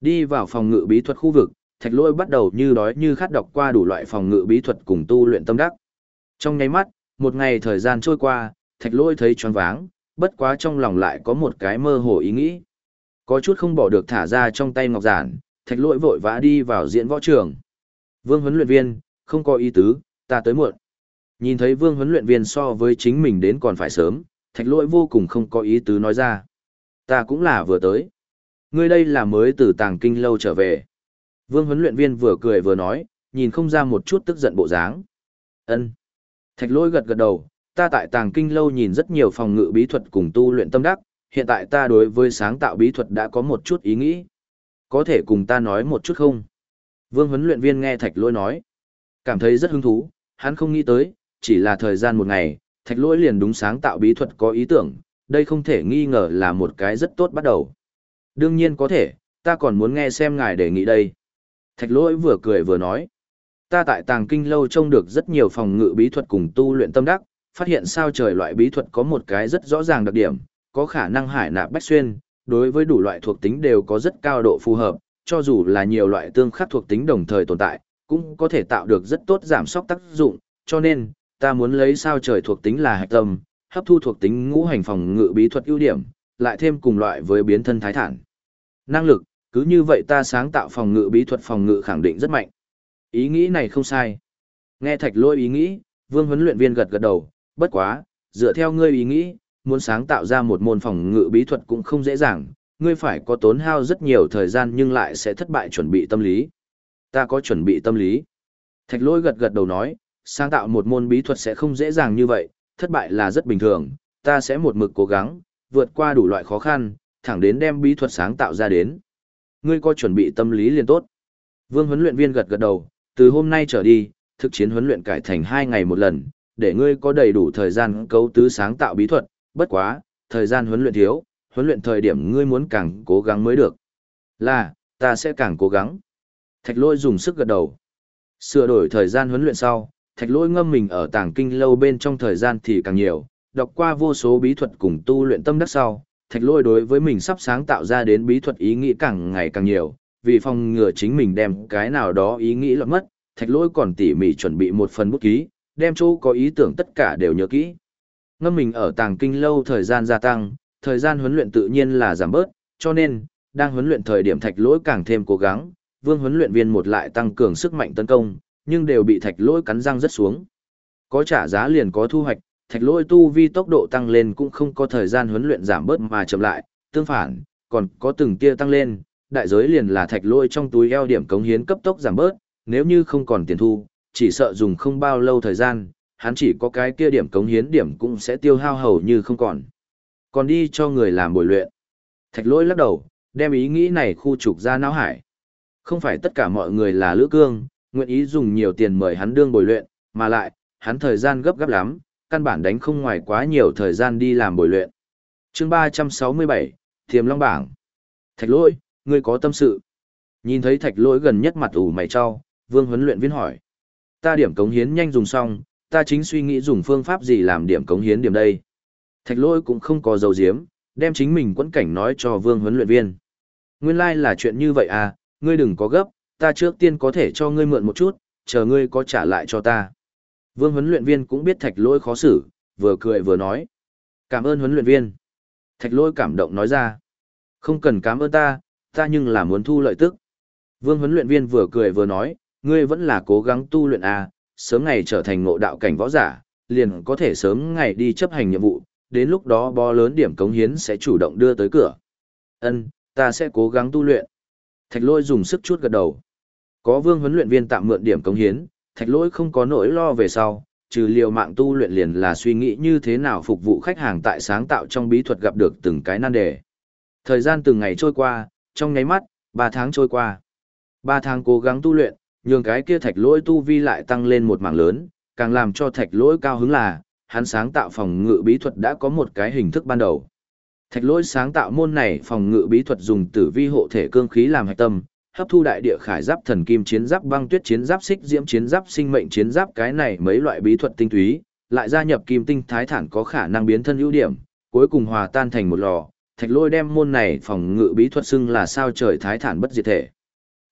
Đi vào phòng ngự bí thuật khu vực, thạch lỗi bắt đầu như đói như khát đọc qua đủ loại phòng ngự bí thuật cùng tu luyện tâm đắc. Trong nháy mắt, một ngày thời gian trôi qua, thạch lỗi thấy choáng váng, bất quá trong lòng lại có một cái mơ hồ ý nghĩ. Có chút không bỏ được thả ra trong tay ngọc giản, thạch lỗi vội vã đi vào diễn võ trường. Vương huấn luyện viên, không có ý tứ, ta tới muộn. Nhìn thấy vương huấn luyện viên so với chính mình đến còn phải sớm, thạch lỗi vô cùng không có ý tứ nói ra. Ta cũng là vừa tới. Ngươi đây là mới từ tàng kinh lâu trở về. Vương huấn luyện viên vừa cười vừa nói, nhìn không ra một chút tức giận bộ dáng. Ân. Thạch lỗi gật gật đầu, ta tại tàng kinh lâu nhìn rất nhiều phòng ngự bí thuật cùng tu luyện tâm đắc, hiện tại ta đối với sáng tạo bí thuật đã có một chút ý nghĩ. Có thể cùng ta nói một chút không? Vương huấn luyện viên nghe thạch lỗi nói. Cảm thấy rất hứng thú, hắn không nghĩ tới, chỉ là thời gian một ngày, thạch lỗi liền đúng sáng tạo bí thuật có ý tưởng, đây không thể nghi ngờ là một cái rất tốt bắt đầu. Đương nhiên có thể, ta còn muốn nghe xem ngài đề nghị đây. Thạch lỗi vừa cười vừa nói. Ta tại tàng kinh lâu trông được rất nhiều phòng ngự bí thuật cùng tu luyện tâm đắc, phát hiện sao trời loại bí thuật có một cái rất rõ ràng đặc điểm, có khả năng hải nạp bách xuyên, đối với đủ loại thuộc tính đều có rất cao độ phù hợp, cho dù là nhiều loại tương khắc thuộc tính đồng thời tồn tại, cũng có thể tạo được rất tốt giảm sóc tác dụng, cho nên, ta muốn lấy sao trời thuộc tính là hạch tâm, hấp thu thuộc tính ngũ hành phòng ngự bí thuật ưu điểm, lại thêm cùng loại với biến thân thái thản. Năng lực, cứ như vậy ta sáng tạo phòng ngự bí thuật phòng ngự khẳng định rất mạnh. Ý nghĩ này không sai. Nghe thạch lôi ý nghĩ, vương huấn luyện viên gật gật đầu, bất quá, dựa theo ngươi ý nghĩ, muốn sáng tạo ra một môn phòng ngự bí thuật cũng không dễ dàng, ngươi phải có tốn hao rất nhiều thời gian nhưng lại sẽ thất bại chuẩn bị tâm lý. Ta có chuẩn bị tâm lý. Thạch lôi gật gật đầu nói, sáng tạo một môn bí thuật sẽ không dễ dàng như vậy, thất bại là rất bình thường, ta sẽ một mực cố gắng, vượt qua đủ loại khó khăn, thẳng đến đem bí thuật sáng tạo ra đến. Ngươi có chuẩn bị tâm lý liền tốt. Vương huấn luyện viên gật gật đầu, từ hôm nay trở đi, thực chiến huấn luyện cải thành hai ngày một lần, để ngươi có đầy đủ thời gian cấu tứ sáng tạo bí thuật, bất quá, thời gian huấn luyện thiếu, huấn luyện thời điểm ngươi muốn càng cố gắng mới được. Là, ta sẽ càng cố gắng. Thạch lôi dùng sức gật đầu. Sửa đổi thời gian huấn luyện sau, thạch lôi ngâm mình ở tàng kinh lâu bên trong thời gian thì càng nhiều, đọc qua vô số bí thuật cùng tu luyện tâm đắc sau, thạch lôi đối với mình sắp sáng tạo ra đến bí thuật ý nghĩ càng ngày càng nhiều, vì phòng ngừa chính mình đem cái nào đó ý nghĩ lọt mất, thạch lôi còn tỉ mỉ chuẩn bị một phần bút ký, đem chỗ có ý tưởng tất cả đều nhớ kỹ. Ngâm mình ở tàng kinh lâu thời gian gia tăng, thời gian huấn luyện tự nhiên là giảm bớt, cho nên, đang huấn luyện thời điểm thạch lỗi càng thêm cố gắng, vương huấn luyện viên một lại tăng cường sức mạnh tấn công, nhưng đều bị thạch lỗi cắn răng rất xuống. Có trả giá liền có thu hoạch, thạch lỗi tu vi tốc độ tăng lên cũng không có thời gian huấn luyện giảm bớt mà chậm lại, tương phản, còn có từng tia tăng lên, đại giới liền là thạch lỗi trong túi eo điểm cống hiến cấp tốc giảm bớt, nếu như không còn tiền thu, chỉ sợ dùng không bao lâu thời gian, hắn chỉ có cái kia điểm cống hiến điểm cũng sẽ tiêu hao hầu như không còn. Còn đi cho người làm bồi luyện. Thạch lỗi lắc đầu, đem ý nghĩ này khu trục ra não hải. Không phải tất cả mọi người là lữ cương, nguyện ý dùng nhiều tiền mời hắn đương bồi luyện, mà lại, hắn thời gian gấp gáp lắm, căn bản đánh không ngoài quá nhiều thời gian đi làm bồi luyện. chương 367, Thiềm Long Bảng. Thạch lỗi, ngươi có tâm sự. Nhìn thấy thạch lỗi gần nhất mặt ủ mày cho, vương huấn luyện viên hỏi. Ta điểm cống hiến nhanh dùng xong, ta chính suy nghĩ dùng phương pháp gì làm điểm cống hiến điểm đây. Thạch lỗi cũng không có dầu diếm, đem chính mình quẫn cảnh nói cho vương huấn luyện viên. Nguyên lai like là chuyện như vậy à, ngươi đừng có gấp, ta trước tiên có thể cho ngươi mượn một chút, chờ ngươi có trả lại cho ta. Vương huấn luyện viên cũng biết thạch lỗi khó xử, vừa cười vừa nói. Cảm ơn huấn luyện viên. Thạch lỗi cảm động nói ra. Không cần cảm ơn ta, ta nhưng là muốn thu lợi tức. Vương huấn luyện viên vừa cười vừa nói, ngươi vẫn là cố gắng tu luyện à, sớm ngày trở thành ngộ đạo cảnh võ giả, liền có thể sớm ngày đi chấp hành nhiệm vụ, đến lúc đó bo lớn điểm cống hiến sẽ chủ động đưa tới cửa. Ân, ta sẽ cố gắng tu luyện. Thạch lôi dùng sức chút gật đầu. Có vương huấn luyện viên tạm mượn điểm cống hiến, thạch lỗi không có nỗi lo về sau, trừ liều mạng tu luyện liền là suy nghĩ như thế nào phục vụ khách hàng tại sáng tạo trong bí thuật gặp được từng cái nan đề. Thời gian từng ngày trôi qua, trong nháy mắt, 3 tháng trôi qua. 3 tháng cố gắng tu luyện, nhường cái kia thạch lỗi tu vi lại tăng lên một mảng lớn, càng làm cho thạch lỗi cao hứng là, hắn sáng tạo phòng ngự bí thuật đã có một cái hình thức ban đầu. Thạch lỗi sáng tạo môn này phòng ngự bí thuật dùng tử vi hộ thể cương khí làm hạch tâm, hấp thu đại địa khải giáp thần kim chiến giáp băng tuyết chiến giáp xích diễm chiến giáp sinh mệnh chiến giáp cái này mấy loại bí thuật tinh túy, lại gia nhập kim tinh thái thản có khả năng biến thân ưu điểm, cuối cùng hòa tan thành một lò. Thạch lôi đem môn này phòng ngự bí thuật xưng là sao trời thái thản bất diệt thể.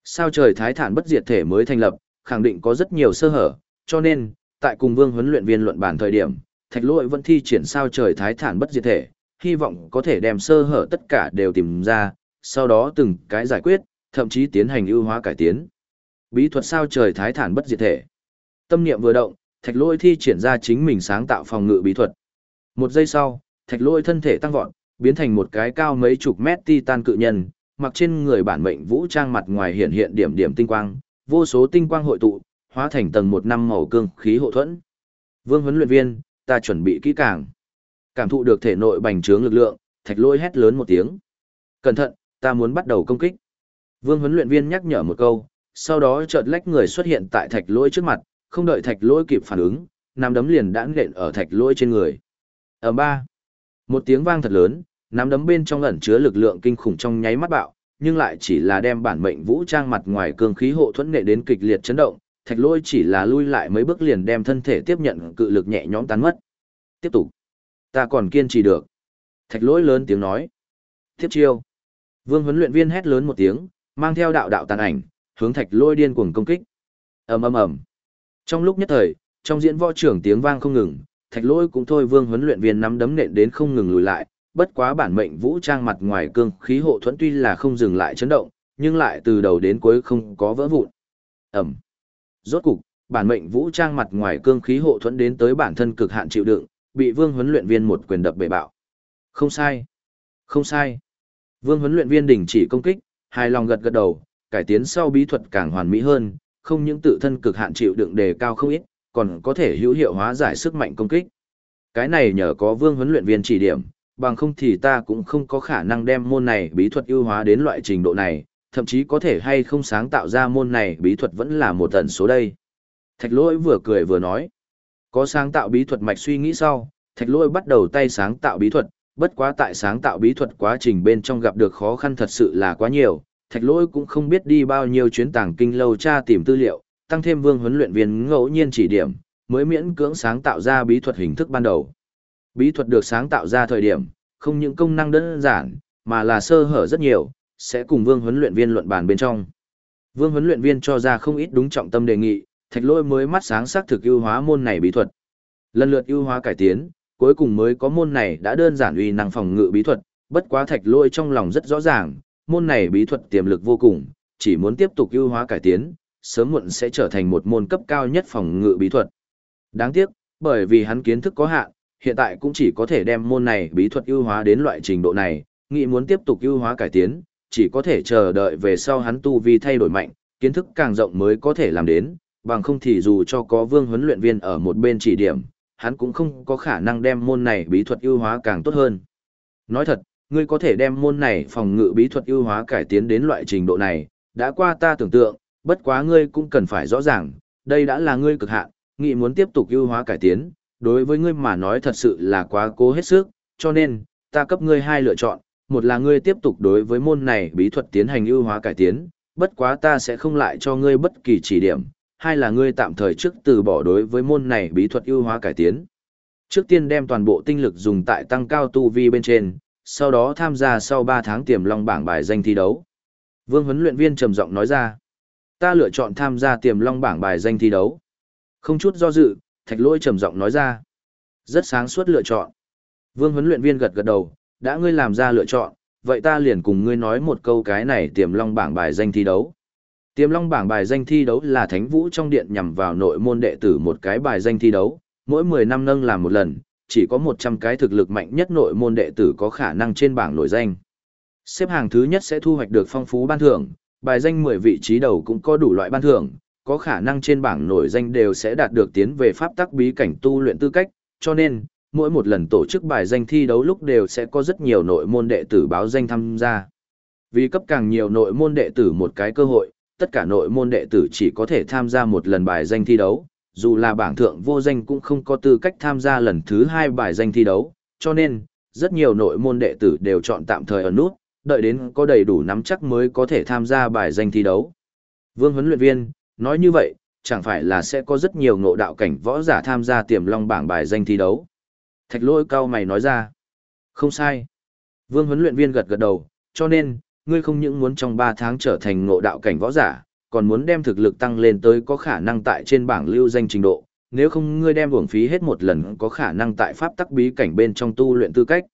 Sao trời thái thản bất diệt thể mới thành lập, khẳng định có rất nhiều sơ hở, cho nên, tại cùng vương huấn luyện viên luận bản thời điểm, thạch Lỗi vẫn thi triển sao trời thái thản bất diệt thể, hy vọng có thể đem sơ hở tất cả đều tìm ra, sau đó từng cái giải quyết, thậm chí tiến hành ưu hóa cải tiến. Bí thuật sao trời thái thản bất diệt thể. Tâm niệm vừa động, thạch Lỗi thi triển ra chính mình sáng tạo phòng ngự bí thuật. Một giây sau, thạch Lỗi thân thể tăng vọt, biến thành một cái cao mấy chục mét titan cự nhân, mặc trên người bản mệnh vũ trang mặt ngoài hiện hiện điểm điểm tinh quang, vô số tinh quang hội tụ, hóa thành tầng một năm màu cương khí hộ thuẫn. Vương huấn luyện viên, ta chuẩn bị kỹ càng. Cảm thụ được thể nội bành trướng lực lượng, thạch lôi hét lớn một tiếng. Cẩn thận, ta muốn bắt đầu công kích. Vương huấn luyện viên nhắc nhở một câu, sau đó chợt lách người xuất hiện tại thạch lôi trước mặt, không đợi thạch lôi kịp phản ứng, nằm đấm liền đã nện ở thạch lôi trên người. Ở ba, một tiếng vang thật lớn, nắm đấm bên trong ẩn chứa lực lượng kinh khủng trong nháy mắt bạo, nhưng lại chỉ là đem bản mệnh vũ trang mặt ngoài cương khí hộ thuẫn nệ đến kịch liệt chấn động, thạch lôi chỉ là lui lại mấy bước liền đem thân thể tiếp nhận cự lực nhẹ nhõm tán mất. Tiếp tục. Ta còn kiên trì được. Thạch lôi lớn tiếng nói. Tiếp chiêu. Vương huấn luyện viên hét lớn một tiếng, mang theo đạo đạo tàn ảnh, hướng thạch lôi điên cuồng công kích. ầm ầm ầm. Trong lúc nhất thời, trong diễn võ trưởng tiếng vang không ngừng, thạch lôi cũng thôi vương huấn luyện viên nắm đấm nện đến không ngừng lùi lại, bất quá bản mệnh vũ trang mặt ngoài cương khí hộ thuẫn tuy là không dừng lại chấn động, nhưng lại từ đầu đến cuối không có vỡ vụn. Ẩm. Rốt cục, bản mệnh vũ trang mặt ngoài cương khí hộ thuẫn đến tới bản thân cực hạn chịu đựng, bị vương huấn luyện viên một quyền đập bể bạo. Không sai. Không sai. Vương huấn luyện viên đình chỉ công kích, hài lòng gật gật đầu, cải tiến sau bí thuật càng hoàn mỹ hơn, không những tự thân cực hạn chịu đựng đề cao không ít, còn có thể hữu hiệu hóa giải sức mạnh công kích. Cái này nhờ có vương huấn luyện viên chỉ điểm, bằng không thì ta cũng không có khả năng đem môn này bí thuật ưu hóa đến loại trình độ này, thậm chí có thể hay không sáng tạo ra môn này bí thuật vẫn là một tần số đây. Thạch lỗi vừa cười vừa nói, có sáng tạo bí thuật mạch suy nghĩ sau, thạch lỗi bắt đầu tay sáng tạo bí thuật, bất quá tại sáng tạo bí thuật quá trình bên trong gặp được khó khăn thật sự là quá nhiều, thạch lỗi cũng không biết đi bao nhiêu chuyến tàng kinh lâu tra tìm tư liệu, tăng thêm vương huấn luyện viên ngẫu nhiên chỉ điểm, mới miễn cưỡng sáng tạo ra bí thuật hình thức ban đầu. Bí thuật được sáng tạo ra thời điểm, không những công năng đơn giản, mà là sơ hở rất nhiều, sẽ cùng vương huấn luyện viên luận bàn bên trong. Vương huấn luyện viên cho ra không ít đúng trọng tâm đề nghị, thạch Lôi mới mắt sáng sắc thực ưu hóa môn này bí thuật. Lần lượt ưu hóa cải tiến, cuối cùng mới có môn này đã đơn giản uy năng phòng ngự bí thuật, bất quá thạch lôi trong lòng rất rõ ràng, môn này bí thuật tiềm lực vô cùng, chỉ muốn tiếp tục ưu hóa cải tiến, sớm muộn sẽ trở thành một môn cấp cao nhất phòng ngự bí thuật. Đáng tiếc, bởi vì hắn kiến thức có hạn, hiện tại cũng chỉ có thể đem môn này bí thuật ưu hóa đến loại trình độ này, nghĩ muốn tiếp tục ưu hóa cải tiến, chỉ có thể chờ đợi về sau hắn tu vi thay đổi mạnh, kiến thức càng rộng mới có thể làm đến, bằng không thì dù cho có vương huấn luyện viên ở một bên chỉ điểm, hắn cũng không có khả năng đem môn này bí thuật ưu hóa càng tốt hơn. Nói thật, ngươi có thể đem môn này phòng ngự bí thuật ưu hóa cải tiến đến loại trình độ này, đã qua ta tưởng tượng, bất quá ngươi cũng cần phải rõ ràng, đây đã là ngươi cực hạn, nghĩ muốn tiếp tục ưu hóa cải tiến, đối với ngươi mà nói thật sự là quá cố hết sức, cho nên, ta cấp ngươi hai lựa chọn, một là ngươi tiếp tục đối với môn này bí thuật tiến hành ưu hóa cải tiến, bất quá ta sẽ không lại cho ngươi bất kỳ chỉ điểm, hai là ngươi tạm thời trước từ bỏ đối với môn này bí thuật ưu hóa cải tiến. Trước tiên đem toàn bộ tinh lực dùng tại tăng cao tu vi bên trên, sau đó tham gia sau 3 tháng tiềm long bảng bài danh thi đấu. Vương huấn luyện viên trầm giọng nói ra, ta lựa chọn tham gia tiềm long bảng bài danh thi đấu. Không chút do dự, thạch Lỗi trầm giọng nói ra. Rất sáng suốt lựa chọn. Vương huấn luyện viên gật gật đầu, đã ngươi làm ra lựa chọn, vậy ta liền cùng ngươi nói một câu cái này tiềm long bảng bài danh thi đấu. Tiềm Long bảng bài danh thi đấu là Thánh Vũ trong điện nhằm vào nội môn đệ tử một cái bài danh thi đấu, mỗi 10 năm nâng làm một lần, chỉ có 100 cái thực lực mạnh nhất nội môn đệ tử có khả năng trên bảng nổi danh. Xếp hàng thứ nhất sẽ thu hoạch được phong phú ban thưởng, bài danh 10 vị trí đầu cũng có đủ loại ban thưởng, có khả năng trên bảng nổi danh đều sẽ đạt được tiến về pháp tắc bí cảnh tu luyện tư cách, cho nên, mỗi một lần tổ chức bài danh thi đấu lúc đều sẽ có rất nhiều nội môn đệ tử báo danh tham gia. Vì cấp càng nhiều nội môn đệ tử một cái cơ hội, tất cả nội môn đệ tử chỉ có thể tham gia một lần bài danh thi đấu, dù là bảng thượng vô danh cũng không có tư cách tham gia lần thứ hai bài danh thi đấu, cho nên, rất nhiều nội môn đệ tử đều chọn tạm thời ở nút, đợi đến có đầy đủ nắm chắc mới có thể tham gia bài danh thi đấu. Vương huấn luyện viên, nói như vậy, chẳng phải là sẽ có rất nhiều ngộ đạo cảnh võ giả tham gia tiềm long bảng bài danh thi đấu. Thạch lôi cao mày nói ra. Không sai. Vương huấn luyện viên gật gật đầu, cho nên, ngươi không những muốn trong 3 tháng trở thành ngộ đạo cảnh võ giả, còn muốn đem thực lực tăng lên tới có khả năng tại trên bảng lưu danh trình độ, nếu không ngươi đem uổng phí hết một lần có khả năng tại pháp tắc bí cảnh bên trong tu luyện tư cách.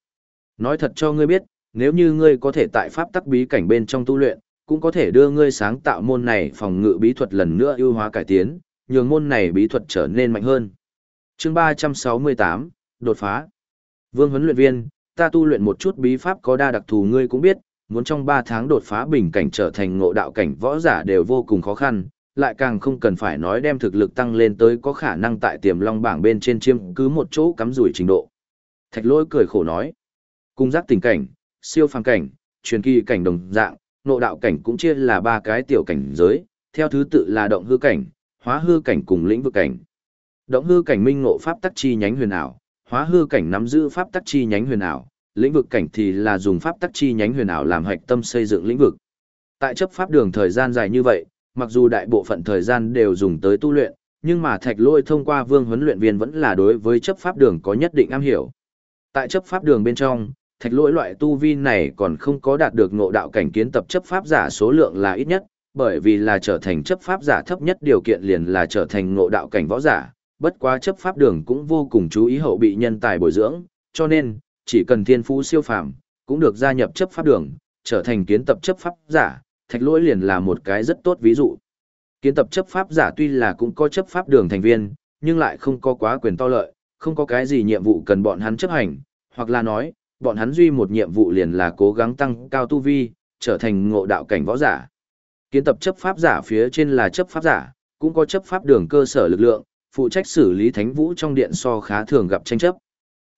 Nói thật cho ngươi biết, nếu như ngươi có thể tại pháp tắc bí cảnh bên trong tu luyện, cũng có thể đưa ngươi sáng tạo môn này phòng ngự bí thuật lần nữa ưu hóa cải tiến, nhường môn này bí thuật trở nên mạnh hơn. Chương 368, đột phá. Vương huấn luyện viên, ta tu luyện một chút bí pháp có đa đặc thù ngươi cũng biết, muốn trong 3 tháng đột phá bình cảnh trở thành ngộ đạo cảnh võ giả đều vô cùng khó khăn, lại càng không cần phải nói đem thực lực tăng lên tới có khả năng tại tiềm long bảng bên trên chiêm cứ một chỗ cắm rủi trình độ. Thạch lỗi cười khổ nói, cung giác tình cảnh, siêu phàm cảnh, truyền kỳ cảnh đồng dạng, nộ đạo cảnh cũng chia là ba cái tiểu cảnh giới, theo thứ tự là động hư cảnh, hóa hư cảnh cùng lĩnh vực cảnh. Động hư cảnh minh ngộ pháp tắc chi nhánh huyền ảo, hóa hư cảnh nắm giữ pháp tắc chi nhánh huyền ảo, lĩnh vực cảnh thì là dùng pháp tắc chi nhánh huyền ảo làm hạch tâm xây dựng lĩnh vực. Tại chấp pháp đường thời gian dài như vậy, mặc dù đại bộ phận thời gian đều dùng tới tu luyện, nhưng mà Thạch Lôi thông qua Vương huấn luyện viên vẫn là đối với chấp pháp đường có nhất định am hiểu. Tại chấp pháp đường bên trong, Thạch lỗi loại tu vi này còn không có đạt được ngộ đạo cảnh kiến tập chấp pháp giả số lượng là ít nhất, bởi vì là trở thành chấp pháp giả thấp nhất điều kiện liền là trở thành ngộ đạo cảnh võ giả, bất quá chấp pháp đường cũng vô cùng chú ý hậu bị nhân tài bồi dưỡng, cho nên, chỉ cần thiên phú siêu phàm, cũng được gia nhập chấp pháp đường, trở thành kiến tập chấp pháp giả, thạch lỗi liền là một cái rất tốt ví dụ. Kiến tập chấp pháp giả tuy là cũng có chấp pháp đường thành viên, nhưng lại không có quá quyền to lợi, không có cái gì nhiệm vụ cần bọn hắn chấp hành, hoặc là nói, bọn hắn duy một nhiệm vụ liền là cố gắng tăng cao tu vi, trở thành ngộ đạo cảnh võ giả. Kiến tập chấp pháp giả phía trên là chấp pháp giả, cũng có chấp pháp đường cơ sở lực lượng, phụ trách xử lý thánh vũ trong điện so khá thường gặp tranh chấp.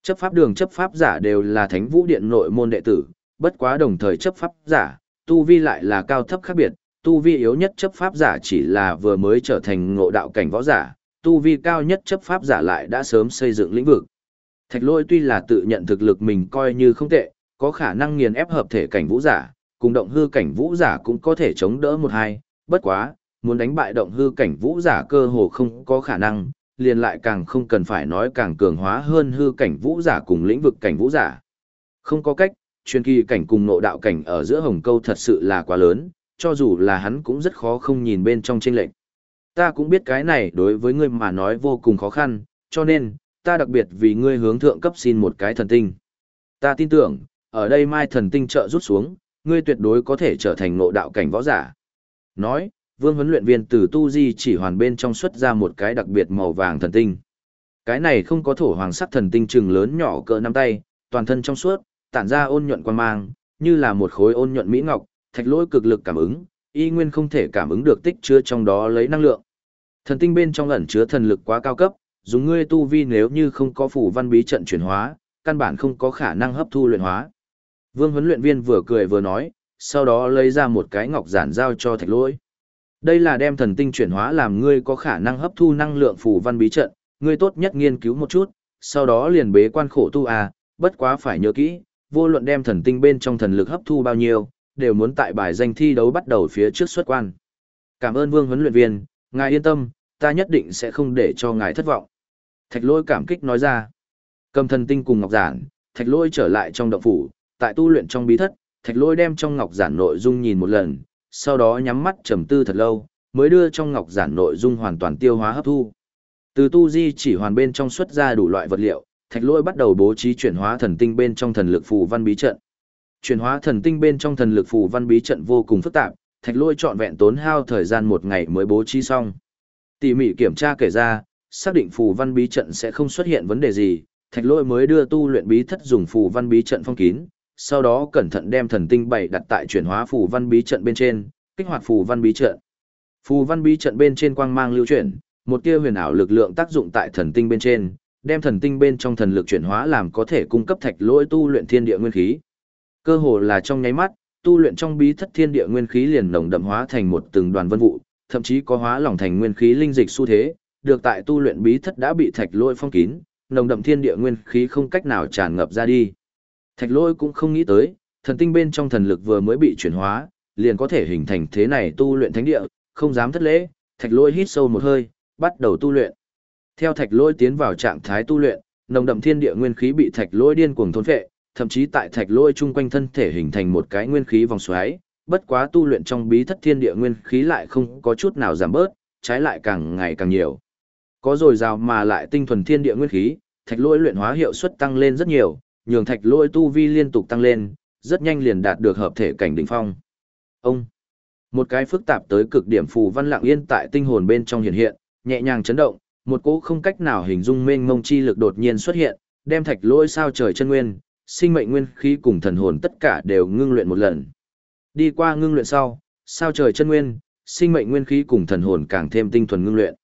Chấp pháp đường chấp pháp giả đều là thánh vũ điện nội môn đệ tử, bất quá đồng thời chấp pháp giả, tu vi lại là cao thấp khác biệt, tu vi yếu nhất chấp pháp giả chỉ là vừa mới trở thành ngộ đạo cảnh võ giả, tu vi cao nhất chấp pháp giả lại đã sớm xây dựng lĩnh vực. Thạch lôi tuy là tự nhận thực lực mình coi như không tệ, có khả năng nghiền ép hợp thể cảnh vũ giả, cùng động hư cảnh vũ giả cũng có thể chống đỡ một hai, bất quá, muốn đánh bại động hư cảnh vũ giả cơ hồ không có khả năng, liền lại càng không cần phải nói càng cường hóa hơn hư cảnh vũ giả cùng lĩnh vực cảnh vũ giả. Không có cách, truyền kỳ cảnh cùng nộ đạo cảnh ở giữa hồng câu thật sự là quá lớn, cho dù là hắn cũng rất khó không nhìn bên trong tranh lệnh. Ta cũng biết cái này đối với ngươi mà nói vô cùng khó khăn, cho nên, ta đặc biệt vì ngươi hướng thượng cấp xin một cái thần tinh. Ta tin tưởng, ở đây mai thần tinh trợ rút xuống, ngươi tuyệt đối có thể trở thành ngộ đạo cảnh võ giả. Nói, vương huấn luyện viên từ tu di chỉ hoàn bên trong xuất ra một cái đặc biệt màu vàng thần tinh. Cái này không có thổ hoàng sắc thần tinh trừng lớn nhỏ cỡ nắm tay, toàn thân trong suốt, tản ra ôn nhuận quan mang, như là một khối ôn nhuận mỹ ngọc, thạch lỗi cực lực cảm ứng, y nguyên không thể cảm ứng được tích chứa trong đó lấy năng lượng. Thần tinh bên trong ẩn chứa thần lực quá cao cấp, dùng ngươi tu vi nếu như không có phủ văn bí trận chuyển hóa, căn bản không có khả năng hấp thu luyện hóa. Vương huấn luyện viên vừa cười vừa nói, sau đó lấy ra một cái ngọc giản giao cho thạch lỗi. Đây là đem thần tinh chuyển hóa làm ngươi có khả năng hấp thu năng lượng phủ văn bí trận, ngươi tốt nhất nghiên cứu một chút, sau đó liền bế quan khổ tu à, bất quá phải nhớ kỹ, vô luận đem thần tinh bên trong thần lực hấp thu bao nhiêu, đều muốn tại bài danh thi đấu bắt đầu phía trước xuất quan. Cảm ơn Vương huấn luyện viên, ngài yên tâm, ta nhất định sẽ không để cho ngài thất vọng. Thạch lôi cảm kích nói ra. Cầm thần tinh cùng ngọc giản, thạch lôi trở lại trong động phủ, tại tu luyện trong bí thất, thạch lôi đem trong ngọc giản nội dung nhìn một lần, sau đó nhắm mắt trầm tư thật lâu, mới đưa trong ngọc giản nội dung hoàn toàn tiêu hóa hấp thu. Từ tu di chỉ hoàn bên trong xuất ra đủ loại vật liệu, thạch lôi bắt đầu bố trí chuyển hóa thần tinh bên trong thần lực phù văn bí trận. Chuyển hóa thần tinh bên trong thần lực phù văn bí trận vô cùng phức tạp, thạch lôi trọn vẹn tốn hao thời gian một ngày mới bố trí xong. Tỉ mỉ kiểm tra kể ra, xác định phù văn bí trận sẽ không xuất hiện vấn đề gì, thạch lôi mới đưa tu luyện bí thất dùng phù văn bí trận phong kín, sau đó cẩn thận đem thần tinh bảy đặt tại chuyển hóa phù văn bí trận bên trên, kích hoạt phù văn bí trận. Phù văn bí trận bên trên quang mang lưu chuyển, một tia huyền ảo lực lượng tác dụng tại thần tinh bên trên, đem thần tinh bên trong thần lực chuyển hóa làm có thể cung cấp thạch lỗi tu luyện thiên địa nguyên khí. Cơ hồ là trong nháy mắt, tu luyện trong bí thất thiên địa nguyên khí liền nồng đậm hóa thành một từng đoàn vân vụ, thậm chí có hóa lỏng thành nguyên khí linh dịch xu thế, được tại tu luyện bí thất đã bị thạch lôi phong kín, nồng đậm thiên địa nguyên khí không cách nào tràn ngập ra đi. Thạch lôi cũng không nghĩ tới, thần tinh bên trong thần lực vừa mới bị chuyển hóa, liền có thể hình thành thế này tu luyện thánh địa, không dám thất lễ, thạch lôi hít sâu một hơi, bắt đầu tu luyện. Theo thạch lôi tiến vào trạng thái tu luyện, nồng đậm thiên địa nguyên khí bị thạch lôi điên cuồng thôn phệ, thậm chí tại thạch lôi chung quanh thân thể hình thành một cái nguyên khí vòng xoáy, bất quá tu luyện trong bí thất thiên địa nguyên khí lại không có chút nào giảm bớt, trái lại càng ngày càng nhiều. Có rồi rào mà lại tinh thuần thiên địa nguyên khí, thạch lỗi luyện hóa hiệu suất tăng lên rất nhiều, nhường thạch lỗi tu vi liên tục tăng lên, rất nhanh liền đạt được hợp thể cảnh đỉnh phong. Ông một cái phức tạp tới cực điểm phù văn lặng yên tại tinh hồn bên trong hiện hiện, nhẹ nhàng chấn động, một cỗ không cách nào hình dung mênh mông chi lực đột nhiên xuất hiện, đem thạch lỗi sao trời chân nguyên, sinh mệnh nguyên khí cùng thần hồn tất cả đều ngưng luyện một lần. Đi qua ngưng luyện sau, sao trời chân nguyên, sinh mệnh nguyên khí cùng thần hồn càng thêm tinh thuần ngưng luyện.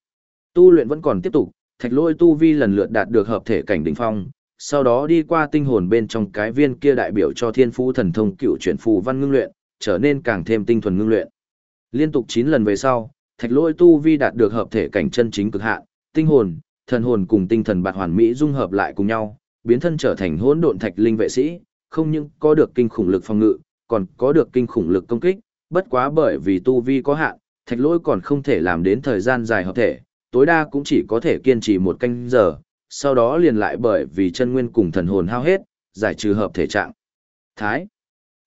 Tu luyện vẫn còn tiếp tục, thạch lỗi tu vi lần lượt đạt được hợp thể cảnh đỉnh phong, sau đó đi qua tinh hồn bên trong cái viên kia đại biểu cho thiên phú thần thông cựu chuyển phù văn ngưng luyện, trở nên càng thêm tinh thuần ngưng luyện. Liên tục 9 lần về sau, thạch lỗi tu vi đạt được hợp thể cảnh chân chính cực hạn, tinh hồn, thần hồn cùng tinh thần bạt hoàn mỹ dung hợp lại cùng nhau, biến thân trở thành hỗn độn thạch linh vệ sĩ, không những có được kinh khủng lực phòng ngự, còn có được kinh khủng lực công kích, bất quá bởi vì tu vi có hạn, thạch lỗi còn không thể làm đến thời gian dài hợp thể, tối đa cũng chỉ có thể kiên trì một canh giờ, sau đó liền lại bởi vì chân nguyên cùng thần hồn hao hết, giải trừ hợp thể trạng. Thái.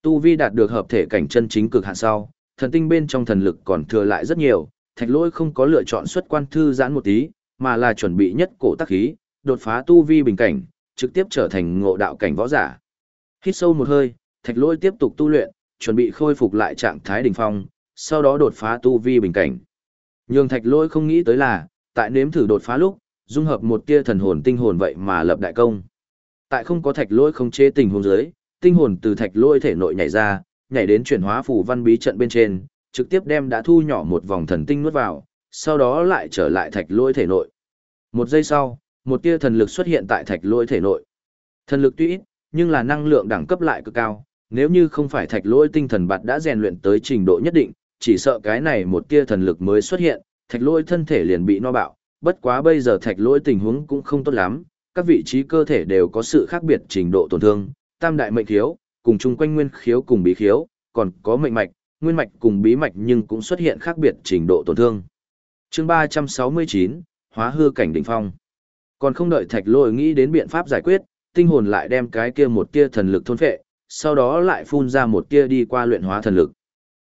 Tu vi đạt được hợp thể cảnh chân chính cực hạn sau, thần tinh bên trong thần lực còn thừa lại rất nhiều, thạch lỗi không có lựa chọn xuất quan thư giãn một tí, mà là chuẩn bị nhất cổ tác khí, đột phá tu vi bình cảnh, trực tiếp trở thành ngộ đạo cảnh võ giả. Hít sâu một hơi, thạch lỗi tiếp tục tu luyện, chuẩn bị khôi phục lại trạng thái đỉnh phong, sau đó đột phá tu vi bình cảnh. Nhưng thạch lỗi không nghĩ tới là, tại nếm thử đột phá lúc, dung hợp một tia thần hồn tinh hồn vậy mà lập đại công. Tại không có thạch lỗi không chế tình huống dưới, tinh hồn từ thạch lỗi thể nội nhảy ra, nhảy đến chuyển hóa phù văn bí trận bên trên, trực tiếp đem đã thu nhỏ một vòng thần tinh nuốt vào, sau đó lại trở lại thạch lỗi thể nội. Một giây sau, một tia thần lực xuất hiện tại thạch lỗi thể nội. Thần lực tuy ít, nhưng là năng lượng đẳng cấp lại cực cao, nếu như không phải thạch lỗi tinh thần bạt đã rèn luyện tới trình độ nhất định, chỉ sợ cái này một tia thần lực mới xuất hiện, thạch lỗi thân thể liền bị no bạo, bất quá bây giờ thạch lỗi tình huống cũng không tốt lắm, các vị trí cơ thể đều có sự khác biệt trình độ tổn thương, tam đại mệnh khiếu, cùng chung quanh nguyên khiếu cùng bí khiếu, còn có mệnh mạch, nguyên mạch cùng bí mạch nhưng cũng xuất hiện khác biệt trình độ tổn thương. Chương 369, Hóa hư cảnh đỉnh phong. Còn không đợi Thạch Lôi nghĩ đến biện pháp giải quyết, tinh hồn lại đem cái kia một tia thần lực thôn phệ, sau đó lại phun ra một tia đi qua luyện hóa thần lực.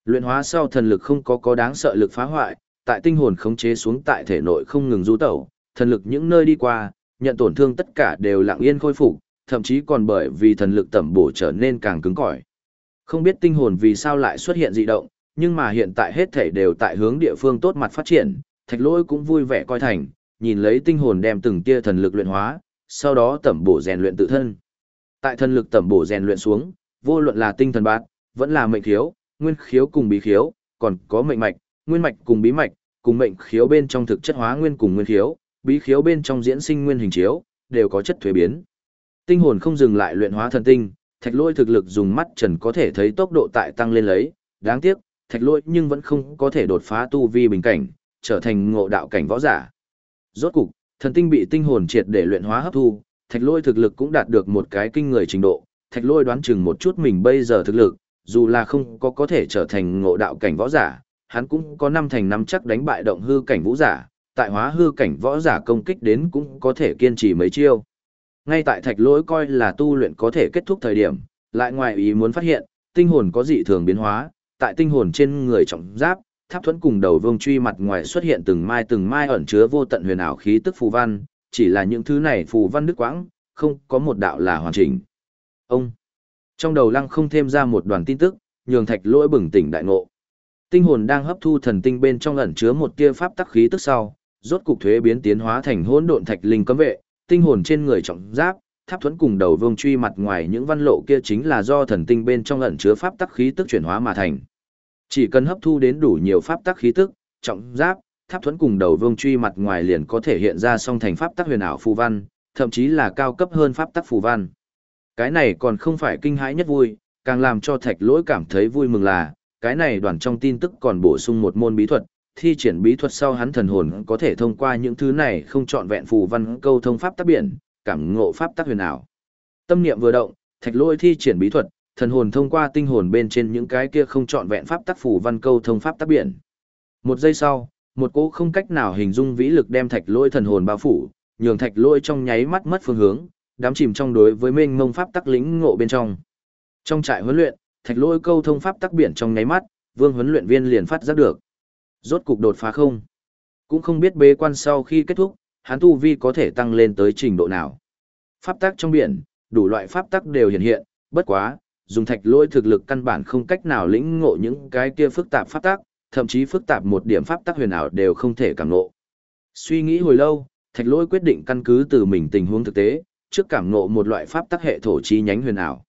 Luyện hóa sau thần lực không có có đáng sợ lực phá hoại, tại tinh hồn khống chế xuống tại thể nội không ngừng du tẩu, thần lực những nơi đi qua, nhận tổn thương tất cả đều lặng yên khôi phục, thậm chí còn bởi vì thần lực tẩm bổ trở nên càng cứng cỏi. Không biết tinh hồn vì sao lại xuất hiện dị động, nhưng mà hiện tại hết thể đều tại hướng địa phương tốt mặt phát triển, thạch lỗi cũng vui vẻ coi thành, nhìn lấy tinh hồn đem từng tia thần lực luyện hóa, sau đó tẩm bổ rèn luyện tự thân. Tại thần lực tẩm bổ rèn luyện xuống, vô luận là tinh thần bát, vẫn là mệnh khiếu, nguyên khiếu cùng bí khiếu, còn có mệnh mạch, nguyên mạch cùng bí mạch, cùng mệnh khiếu bên trong thực chất hóa nguyên cùng nguyên khiếu, bí khiếu bên trong diễn sinh nguyên hình chiếu, đều có chất thuế biến. Tinh hồn không dừng lại luyện hóa thần tinh, thạch lôi thực lực dùng mắt trần có thể thấy tốc độ tại tăng lên lấy, đáng tiếc, thạch lôi nhưng vẫn không có thể đột phá tu vi bình cảnh, trở thành ngộ đạo cảnh võ giả. Rốt cục, thần tinh bị tinh hồn triệt để luyện hóa hấp thu, thạch lôi thực lực cũng đạt được một cái kinh người trình độ, thạch lôi đoán chừng một chút mình bây giờ thực lực, dù là không có có thể trở thành ngộ đạo cảnh võ giả, hắn cũng có năm thành năm chắc đánh bại động hư cảnh vũ giả, tại hóa hư cảnh võ giả công kích đến cũng có thể kiên trì mấy chiêu. Ngay tại thạch lỗi coi là tu luyện có thể kết thúc thời điểm, lại ngoài ý muốn phát hiện, tinh hồn có dị thường biến hóa, tại tinh hồn trên người trọng giáp, tháp thuẫn cùng đầu vương truy mặt ngoài xuất hiện từng mai từng mai ẩn chứa vô tận huyền ảo khí tức phù văn, chỉ là những thứ này phù văn đức quãng, không có một đạo là hoàn chỉnh. Ông, trong đầu lăng không thêm ra một đoàn tin tức, nhường thạch lỗi bừng tỉnh đại ngộ. Tinh hồn đang hấp thu thần tinh bên trong ẩn chứa một tia pháp tắc khí tức sau, rốt cục thuế biến tiến hóa thành hỗn độn thạch linh cấm vệ, tinh hồn trên người trọng giáp, tháp thuẫn cùng đầu vương truy mặt ngoài những văn lộ kia chính là do thần tinh bên trong ẩn chứa pháp tắc khí tức chuyển hóa mà thành. Chỉ cần hấp thu đến đủ nhiều pháp tắc khí tức, trọng giáp, tháp thuẫn cùng đầu vương truy mặt ngoài liền có thể hiện ra song thành pháp tắc huyền ảo phù văn, thậm chí là cao cấp hơn pháp tắc phù văn. Cái này còn không phải kinh hãi nhất vui, càng làm cho thạch lỗi cảm thấy vui mừng là, cái này đoàn trong tin tức còn bổ sung một môn bí thuật, thi triển bí thuật sau hắn thần hồn có thể thông qua những thứ này không chọn vẹn phù văn câu thông pháp tác biển, cảm ngộ pháp tác huyền ảo. Tâm niệm vừa động, thạch lôi thi triển bí thuật, thần hồn thông qua tinh hồn bên trên những cái kia không chọn vẹn pháp tác phù văn câu thông pháp tác biển. Một giây sau, một cỗ không cách nào hình dung vĩ lực đem thạch lôi thần hồn bao phủ, nhường thạch lôi trong nháy mắt mất phương hướng, đám chìm trong đối với mênh mông pháp tắc lĩnh ngộ bên trong. Trong trại huấn luyện, thạch lỗi câu thông pháp tắc biển trong nháy mắt, vương huấn luyện viên liền phát giác được. Rốt cục đột phá không? Cũng không biết bế quan sau khi kết thúc, hắn tu vi có thể tăng lên tới trình độ nào. Pháp tắc trong biển, đủ loại pháp tắc đều hiện hiện, bất quá, dùng thạch lỗi thực lực căn bản không cách nào lĩnh ngộ những cái kia phức tạp pháp tắc, thậm chí phức tạp một điểm pháp tắc huyền ảo đều không thể cảm ngộ. Suy nghĩ hồi lâu, thạch lỗi quyết định căn cứ từ mình tình huống thực tế, trước cảm ngộ một loại pháp tắc hệ thổ chi nhánh huyền ảo.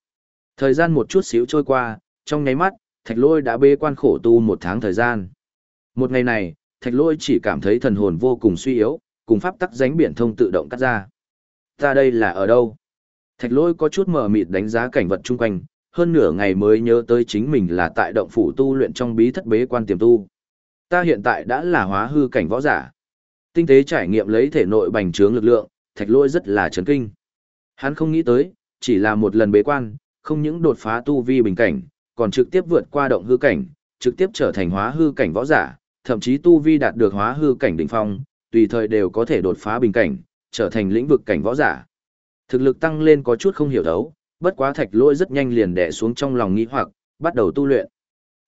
Thời gian một chút xíu trôi qua, trong nháy mắt, thạch Lôi đã bế quan khổ tu một tháng thời gian. Một ngày này, thạch Lôi chỉ cảm thấy thần hồn vô cùng suy yếu, cùng pháp tắc dánh biển thông tự động cắt ra. Ta đây là ở đâu? Thạch Lôi có chút mở mịt đánh giá cảnh vật chung quanh, hơn nửa ngày mới nhớ tới chính mình là tại động phủ tu luyện trong bí thất bế quan tiềm tu. Ta hiện tại đã là hóa hư cảnh võ giả. Tinh tế trải nghiệm lấy thể nội bành trướng lực lượng, thạch Lôi rất là chấn kinh. Hắn không nghĩ tới, chỉ là một lần bế quan, không những đột phá tu vi bình cảnh, còn trực tiếp vượt qua động hư cảnh, trực tiếp trở thành hóa hư cảnh võ giả, thậm chí tu vi đạt được hóa hư cảnh đỉnh phong, tùy thời đều có thể đột phá bình cảnh, trở thành lĩnh vực cảnh võ giả. Thực lực tăng lên có chút không hiểu đấu, bất quá thạch lôi rất nhanh liền đè xuống trong lòng nghĩ hoặc, bắt đầu tu luyện.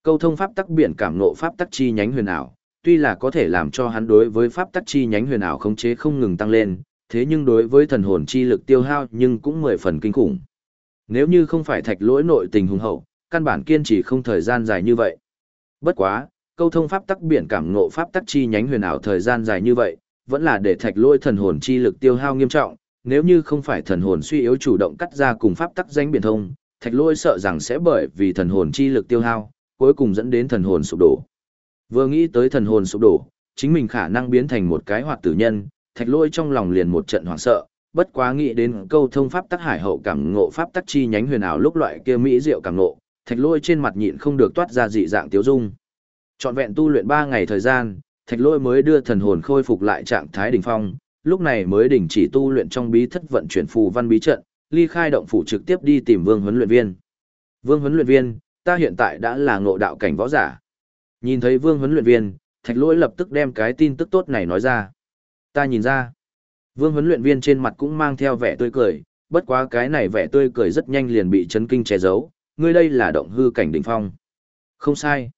Câu thông pháp tắc biển cảm ngộ pháp tắc chi nhánh huyền ảo, tuy là có thể làm cho hắn đối với pháp tắc chi nhánh huyền ảo khống chế không ngừng tăng lên, thế nhưng đối với thần hồn chi lực tiêu hao nhưng cũng mười phần kinh khủng. Nếu như không phải thạch lỗi nội tình hùng hậu, căn bản kiên trì không thời gian dài như vậy. Bất quá, câu thông pháp tắc biển cảm ngộ pháp tắc chi nhánh huyền ảo thời gian dài như vậy, vẫn là để thạch lỗi thần hồn chi lực tiêu hao nghiêm trọng, nếu như không phải thần hồn suy yếu chủ động cắt ra cùng pháp tắc danh biển thông, thạch lỗi sợ rằng sẽ bởi vì thần hồn chi lực tiêu hao, cuối cùng dẫn đến thần hồn sụp đổ. Vừa nghĩ tới thần hồn sụp đổ, chính mình khả năng biến thành một cái hoạt tử nhân, thạch lỗi trong lòng liền một trận hoảng sợ, bất quá nghĩ đến câu thông pháp tắc hải hậu cảm ngộ pháp tắc chi nhánh huyền ảo lúc loại kia mỹ diệu cảm ngộ, thạch lôi trên mặt nhịn không được toát ra dị dạng tiêu dung. Trọn vẹn tu luyện 3 ngày thời gian, thạch lôi mới đưa thần hồn khôi phục lại trạng thái đỉnh phong, lúc này mới đình chỉ tu luyện trong bí thất vận chuyển phù văn bí trận, ly khai động phủ trực tiếp đi tìm Vương huấn luyện viên. Vương huấn luyện viên, ta hiện tại đã là ngộ đạo cảnh võ giả. Nhìn thấy Vương huấn luyện viên, Thạch Lỗi lập tức đem cái tin tức tốt này nói ra. Ta nhìn ra, Vương huấn luyện viên trên mặt cũng mang theo vẻ tươi cười, bất quá cái này vẻ tươi cười rất nhanh liền bị chấn kinh che giấu, ngươi đây là động hư cảnh đỉnh phong. Không sai.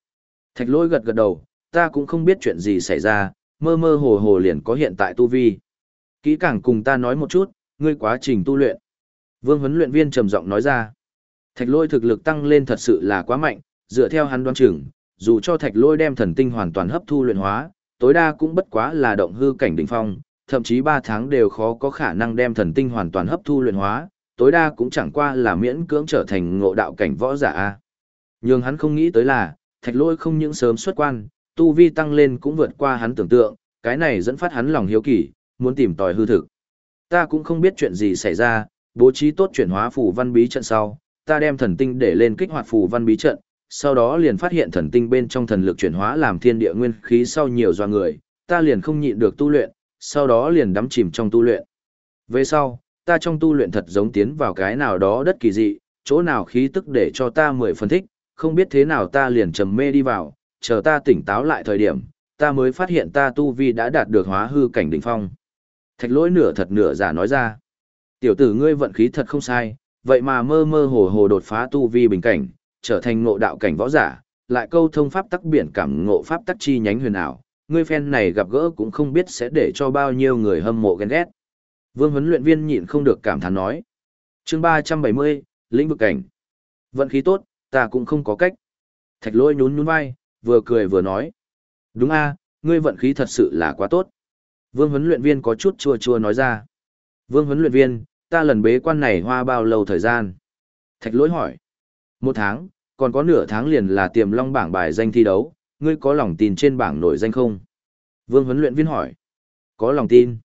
Thạch Lỗi gật gật đầu, ta cũng không biết chuyện gì xảy ra, mơ mơ hồ hồ liền có hiện tại tu vi. Kỹ càng cùng ta nói một chút, ngươi quá trình tu luyện. Vương huấn luyện viên trầm giọng nói ra. Thạch lôi thực lực tăng lên thật sự là quá mạnh, dựa theo hắn đoán chừng, dù cho thạch lôi đem thần tinh hoàn toàn hấp thu luyện hóa, tối đa cũng bất quá là động hư cảnh đỉnh phong, thậm chí 3 tháng đều khó có khả năng đem thần tinh hoàn toàn hấp thu luyện hóa, tối đa cũng chẳng qua là miễn cưỡng trở thành ngộ đạo cảnh võ giả a. Nhưng hắn không nghĩ tới là, thạch lôi không những sớm xuất quan, tu vi tăng lên cũng vượt qua hắn tưởng tượng, cái này dẫn phát hắn lòng hiếu kỳ, muốn tìm tòi hư thực. Ta cũng không biết chuyện gì xảy ra, bố trí tốt chuyển hóa phù văn bí trận sau, ta đem thần tinh để lên kích hoạt phù văn bí trận, sau đó liền phát hiện thần tinh bên trong thần lực chuyển hóa làm thiên địa nguyên khí sau nhiều do người, ta liền không nhịn được tu luyện, sau đó liền đắm chìm trong tu luyện. Về sau, ta trong tu luyện thật giống tiến vào cái nào đó đất kỳ dị, chỗ nào khí tức để cho ta mười phân thích, không biết thế nào ta liền trầm mê đi vào, chờ ta tỉnh táo lại thời điểm, ta mới phát hiện ta tu vi đã đạt được hóa hư cảnh đỉnh phong. Thạch lỗi nửa thật nửa giả nói ra. Tiểu tử ngươi vận khí thật không sai, vậy mà mơ mơ hồ hồ đột phá tu vi bình cảnh, trở thành ngộ đạo cảnh võ giả, lại câu thông pháp tắc biển cảm ngộ pháp tắc chi nhánh huyền ảo, ngươi phen này gặp gỡ cũng không biết sẽ để cho bao nhiêu người hâm mộ ghen ghét. Vương huấn luyện viên nhịn không được cảm thán nói. Chương 370, lĩnh vực cảnh. Vận khí tốt, ta cũng không có cách. Thạch lôi nhún nhún vai, vừa cười vừa nói. Đúng a, ngươi vận khí thật sự là quá tốt. Vương huấn luyện viên có chút chua chua nói ra. Vương huấn luyện viên, ta lần bế quan này hoa bao lâu thời gian? Thạch lỗi hỏi. Một tháng, còn có nửa tháng liền là tiềm long bảng bài danh thi đấu, ngươi có lòng tin trên bảng nổi danh không? Vương huấn luyện viên hỏi. Có lòng tin.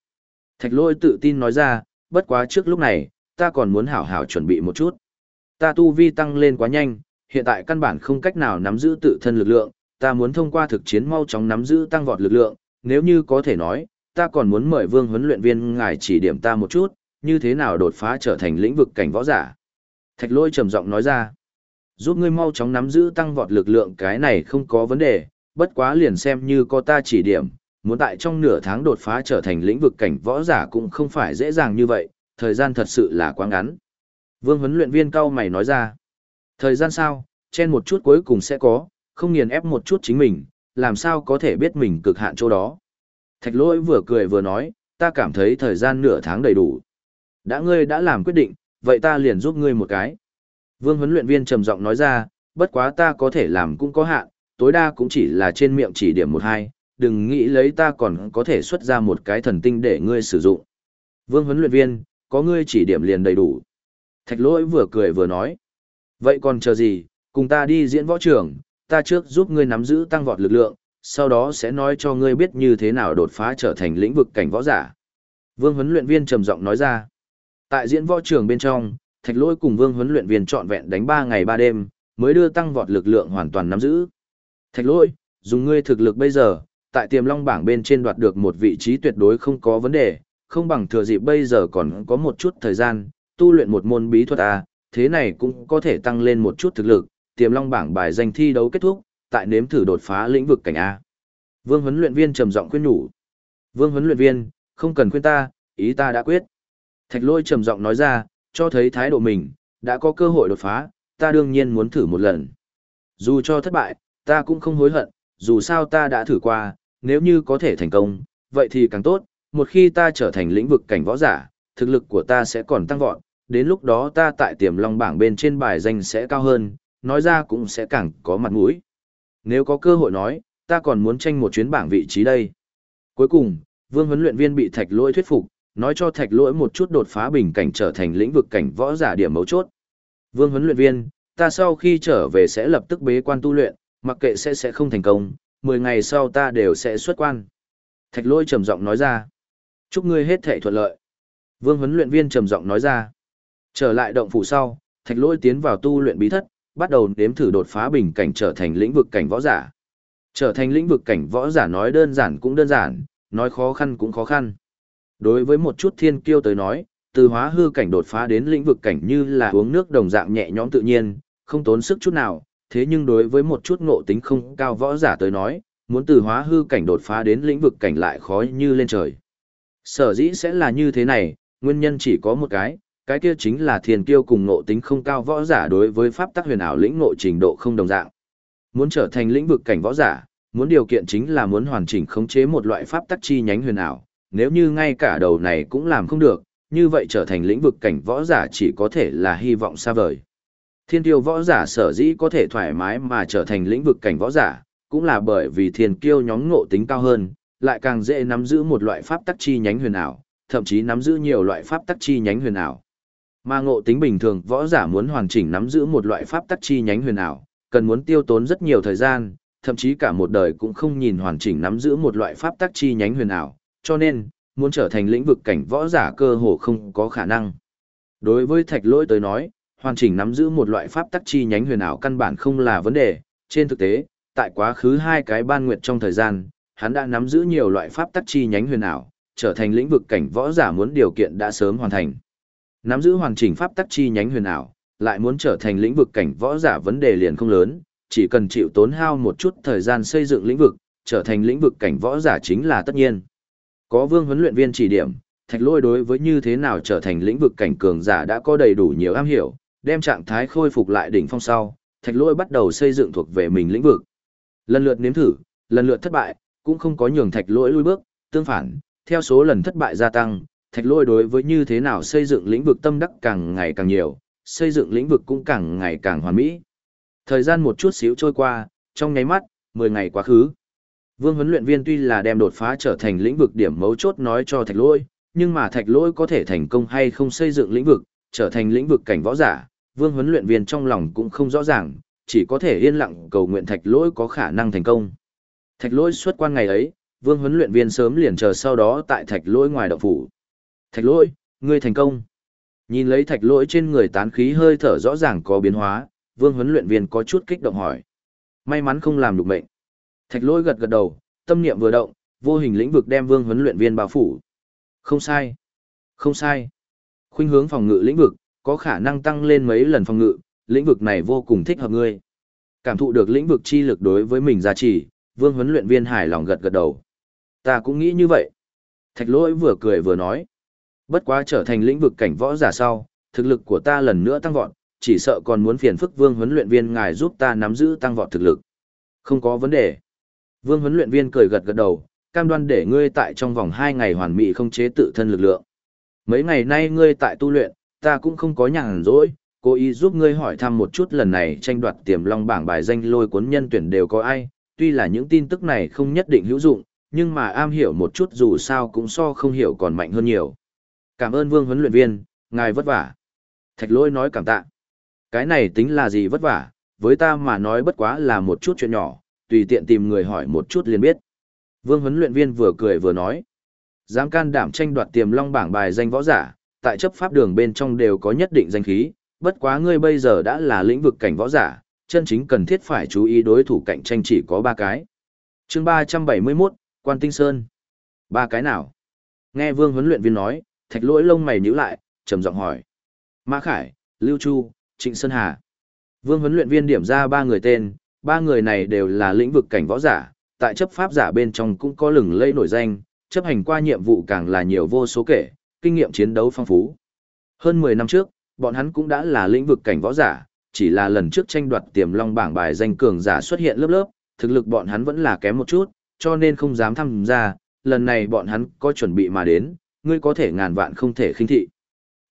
Thạch lôi tự tin nói ra, bất quá trước lúc này, ta còn muốn hảo hảo chuẩn bị một chút. Ta tu vi tăng lên quá nhanh, hiện tại căn bản không cách nào nắm giữ tự thân lực lượng, ta muốn thông qua thực chiến mau chóng nắm giữ tăng vọt lực lượng, nếu như có thể nói, ta còn muốn mời vương huấn luyện viên ngài chỉ điểm ta một chút, như thế nào đột phá trở thành lĩnh vực cảnh võ giả. Thạch lôi trầm giọng nói ra, giúp ngươi mau chóng nắm giữ tăng vọt lực lượng cái này không có vấn đề, bất quá liền xem như có ta chỉ điểm, muốn tại trong nửa tháng đột phá trở thành lĩnh vực cảnh võ giả cũng không phải dễ dàng như vậy, thời gian thật sự là quá ngắn. Vương huấn luyện viên cao mày nói ra, thời gian sao, chen một chút cuối cùng sẽ có, không nghiền ép một chút chính mình, làm sao có thể biết mình cực hạn chỗ đó. Thạch lỗi vừa cười vừa nói, ta cảm thấy thời gian nửa tháng đầy đủ. Đã ngươi đã làm quyết định, vậy ta liền giúp ngươi một cái. Vương huấn luyện viên trầm giọng nói ra, bất quá ta có thể làm cũng có hạn, tối đa cũng chỉ là trên miệng chỉ điểm một hai, đừng nghĩ lấy ta còn có thể xuất ra một cái thần tinh để ngươi sử dụng. Vương huấn luyện viên, có ngươi chỉ điểm liền đầy đủ. Thạch lỗi vừa cười vừa nói. Vậy còn chờ gì, cùng ta đi diễn võ trường, ta trước giúp ngươi nắm giữ tăng vọt lực lượng, sau đó sẽ nói cho ngươi biết như thế nào đột phá trở thành lĩnh vực cảnh võ giả. Vương huấn luyện viên trầm giọng nói ra. Tại diễn võ trường bên trong, thạch lỗi cùng vương huấn luyện viên trọn vẹn đánh ba ngày ba đêm, mới đưa tăng vọt lực lượng hoàn toàn nắm giữ. Thạch lỗi, dùng ngươi thực lực bây giờ, tại tiềm long bảng bên trên đoạt được một vị trí tuyệt đối không có vấn đề, không bằng thừa dịp bây giờ còn có một chút thời gian, tu luyện một môn bí thuật A, thế này cũng có thể tăng lên một chút thực lực, tiềm long bảng bài danh thi đấu kết thúc, tại nếm thử đột phá lĩnh vực cảnh A. Vương huấn luyện viên trầm giọng khuyên nhủ. Vương huấn luyện viên, không cần khuyên ta, ý ta đã quyết. Thạch lôi trầm giọng nói ra, cho thấy thái độ mình, đã có cơ hội đột phá, ta đương nhiên muốn thử một lần. Dù cho thất bại, ta cũng không hối hận, dù sao ta đã thử qua, nếu như có thể thành công, vậy thì càng tốt, một khi ta trở thành lĩnh vực cảnh võ giả, thực lực của ta sẽ còn tăng vọt, đến lúc đó ta tại tiềm long bảng bên trên bài danh sẽ cao hơn, nói ra cũng sẽ càng có mặt mũi. Nếu có cơ hội nói, ta còn muốn tranh một chuyến bảng vị trí đây. Cuối cùng, vương huấn luyện viên bị thạch lỗi thuyết phục, nói cho thạch lỗi một chút đột phá bình cảnh trở thành lĩnh vực cảnh võ giả điểm mấu chốt. Vương huấn luyện viên, ta sau khi trở về sẽ lập tức bế quan tu luyện, mặc kệ sẽ sẽ không thành công, 10 ngày sau ta đều sẽ xuất quan. Thạch lỗi trầm giọng nói ra. Chúc ngươi hết thể thuận lợi. Vương huấn luyện viên trầm giọng nói ra. Trở lại động phủ sau, thạch lỗi tiến vào tu luyện bí thất, bắt đầu nếm thử đột phá bình cảnh trở thành lĩnh vực cảnh võ giả. Trở thành lĩnh vực cảnh võ giả nói đơn giản cũng đơn giản, nói khó khăn cũng khó khăn. Đối với một chút thiên kiêu tới nói, từ hóa hư cảnh đột phá đến lĩnh vực cảnh như là uống nước đồng dạng nhẹ nhõm tự nhiên, không tốn sức chút nào, thế nhưng đối với một chút ngộ tính không cao võ giả tới nói, muốn từ hóa hư cảnh đột phá đến lĩnh vực cảnh lại khó như lên trời. Sở dĩ sẽ là như thế này, nguyên nhân chỉ có một cái, cái kia chính là thiên kiêu cùng ngộ tính không cao võ giả đối với pháp tắc huyền ảo lĩnh ngộ trình độ không đồng dạng. Muốn trở thành lĩnh vực cảnh võ giả, muốn điều kiện chính là muốn hoàn chỉnh khống chế một loại pháp tắc chi nhánh huyền ảo, nếu như ngay cả đầu này cũng làm không được, như vậy trở thành lĩnh vực cảnh võ giả chỉ có thể là hy vọng xa vời. Thiên tiêu võ giả sở dĩ có thể thoải mái mà trở thành lĩnh vực cảnh võ giả, cũng là bởi vì thiên kiêu nhóm ngộ tính cao hơn, lại càng dễ nắm giữ một loại pháp tắc chi nhánh huyền ảo, thậm chí nắm giữ nhiều loại pháp tắc chi nhánh huyền ảo. Mà ngộ tính bình thường võ giả muốn hoàn chỉnh nắm giữ một loại pháp tắc chi nhánh huyền ảo, cần muốn tiêu tốn rất nhiều thời gian, thậm chí cả một đời cũng không nhìn hoàn chỉnh nắm giữ một loại pháp tắc chi nhánh huyền ảo, cho nên, muốn trở thành lĩnh vực cảnh võ giả cơ hồ không có khả năng. Đối với thạch lỗi tới nói, hoàn chỉnh nắm giữ một loại pháp tắc chi nhánh huyền ảo căn bản không là vấn đề, trên thực tế, tại quá khứ hai cái ban nguyệt trong thời gian, hắn đã nắm giữ nhiều loại pháp tắc chi nhánh huyền ảo, trở thành lĩnh vực cảnh võ giả muốn điều kiện đã sớm hoàn thành. Nắm giữ hoàn chỉnh pháp tắc chi nhánh huyền ảo, lại muốn trở thành lĩnh vực cảnh võ giả vấn đề liền không lớn, chỉ cần chịu tốn hao một chút thời gian xây dựng lĩnh vực, trở thành lĩnh vực cảnh võ giả chính là tất nhiên. Có vương huấn luyện viên chỉ điểm, thạch lôi đối với như thế nào trở thành lĩnh vực cảnh cường giả đã có đầy đủ nhiều am hiểu, đem trạng thái khôi phục lại đỉnh phong sau, thạch lôi bắt đầu xây dựng thuộc về mình lĩnh vực. Lần lượt nếm thử, lần lượt thất bại, cũng không có nhường thạch lôi lui bước, tương phản, theo số lần thất bại gia tăng, thạch lôi đối với như thế nào xây dựng lĩnh vực tâm đắc càng ngày càng nhiều, xây dựng lĩnh vực cũng càng ngày càng hoàn mỹ. Thời gian một chút xíu trôi qua, trong nháy mắt, 10 ngày quá khứ. Vương huấn luyện viên tuy là đem đột phá trở thành lĩnh vực điểm mấu chốt nói cho thạch Lỗi, nhưng mà thạch Lỗi có thể thành công hay không xây dựng lĩnh vực, trở thành lĩnh vực cảnh võ giả, vương huấn luyện viên trong lòng cũng không rõ ràng, chỉ có thể yên lặng cầu nguyện thạch Lỗi có khả năng thành công. Thạch lỗi xuất quan ngày ấy, vương huấn luyện viên sớm liền chờ sau đó tại thạch lỗi ngoài động phủ. Thạch lỗi, ngươi thành công. Nhìn lấy thạch lỗi trên người tán khí hơi thở rõ ràng có biến hóa, vương huấn luyện viên có chút kích động hỏi. May mắn không làm được mệnh. Thạch lỗi gật gật đầu, tâm niệm vừa động, vô hình lĩnh vực đem vương huấn luyện viên bao phủ. Không sai. Không sai. Khuynh hướng phòng ngự lĩnh vực, có khả năng tăng lên mấy lần phòng ngự, lĩnh vực này vô cùng thích hợp ngươi. Cảm thụ được lĩnh vực chi lực đối với mình giá trị, vương huấn luyện viên hài lòng gật gật đầu. Ta cũng nghĩ như vậy. Thạch lỗi vừa cười vừa nói. Bất quá trở thành lĩnh vực cảnh võ giả sau, thực lực của ta lần nữa tăng vọt, chỉ sợ còn muốn phiền phức vương huấn luyện viên ngài giúp ta nắm giữ tăng vọt thực lực. Không có vấn đề. Vương huấn luyện viên cười gật gật đầu, cam đoan để ngươi tại trong vòng 2 ngày hoàn mỹ không chế tự thân lực lượng. Mấy ngày nay ngươi tại tu luyện, ta cũng không có nhàn rỗi, cố ý giúp ngươi hỏi thăm một chút lần này tranh đoạt tiềm long bảng bài danh lôi cuốn nhân tuyển đều có ai, tuy là những tin tức này không nhất định hữu dụng, nhưng mà am hiểu một chút dù sao cũng so không hiểu còn mạnh hơn nhiều. Cảm ơn vương huấn luyện viên, ngài vất vả. Thạch lôi nói cảm tạ. Cái này tính là gì vất vả, với ta mà nói bất quá là một chút chuyện nhỏ, tùy tiện tìm người hỏi một chút liền biết. Vương huấn luyện viên vừa cười vừa nói. Dám can đảm tranh đoạt tiềm long bảng bài danh võ giả, tại chấp pháp đường bên trong đều có nhất định danh khí, bất quá ngươi bây giờ đã là lĩnh vực cảnh võ giả, chân chính cần thiết phải chú ý đối thủ cạnh tranh chỉ có ba cái. chương 371, Quan Tinh Sơn. Ba cái nào? Nghe vương huấn luyện viên nói, thạch lỗi lông mày nhíu lại, trầm giọng hỏi. Mã Khải, Lưu Chu, Trịnh Sơn Hà. Vương huấn luyện viên điểm ra ba người tên, ba người này đều là lĩnh vực cảnh võ giả, tại chấp pháp giả bên trong cũng có lừng lây nổi danh, chấp hành qua nhiệm vụ càng là nhiều vô số kể, kinh nghiệm chiến đấu phong phú. Hơn 10 năm trước, bọn hắn cũng đã là lĩnh vực cảnh võ giả, chỉ là lần trước tranh đoạt tiềm long bảng bài danh cường giả xuất hiện lớp lớp, thực lực bọn hắn vẫn là kém một chút, cho nên không dám tham gia, lần này bọn hắn có chuẩn bị mà đến, ngươi có thể ngàn vạn không thể khinh thị.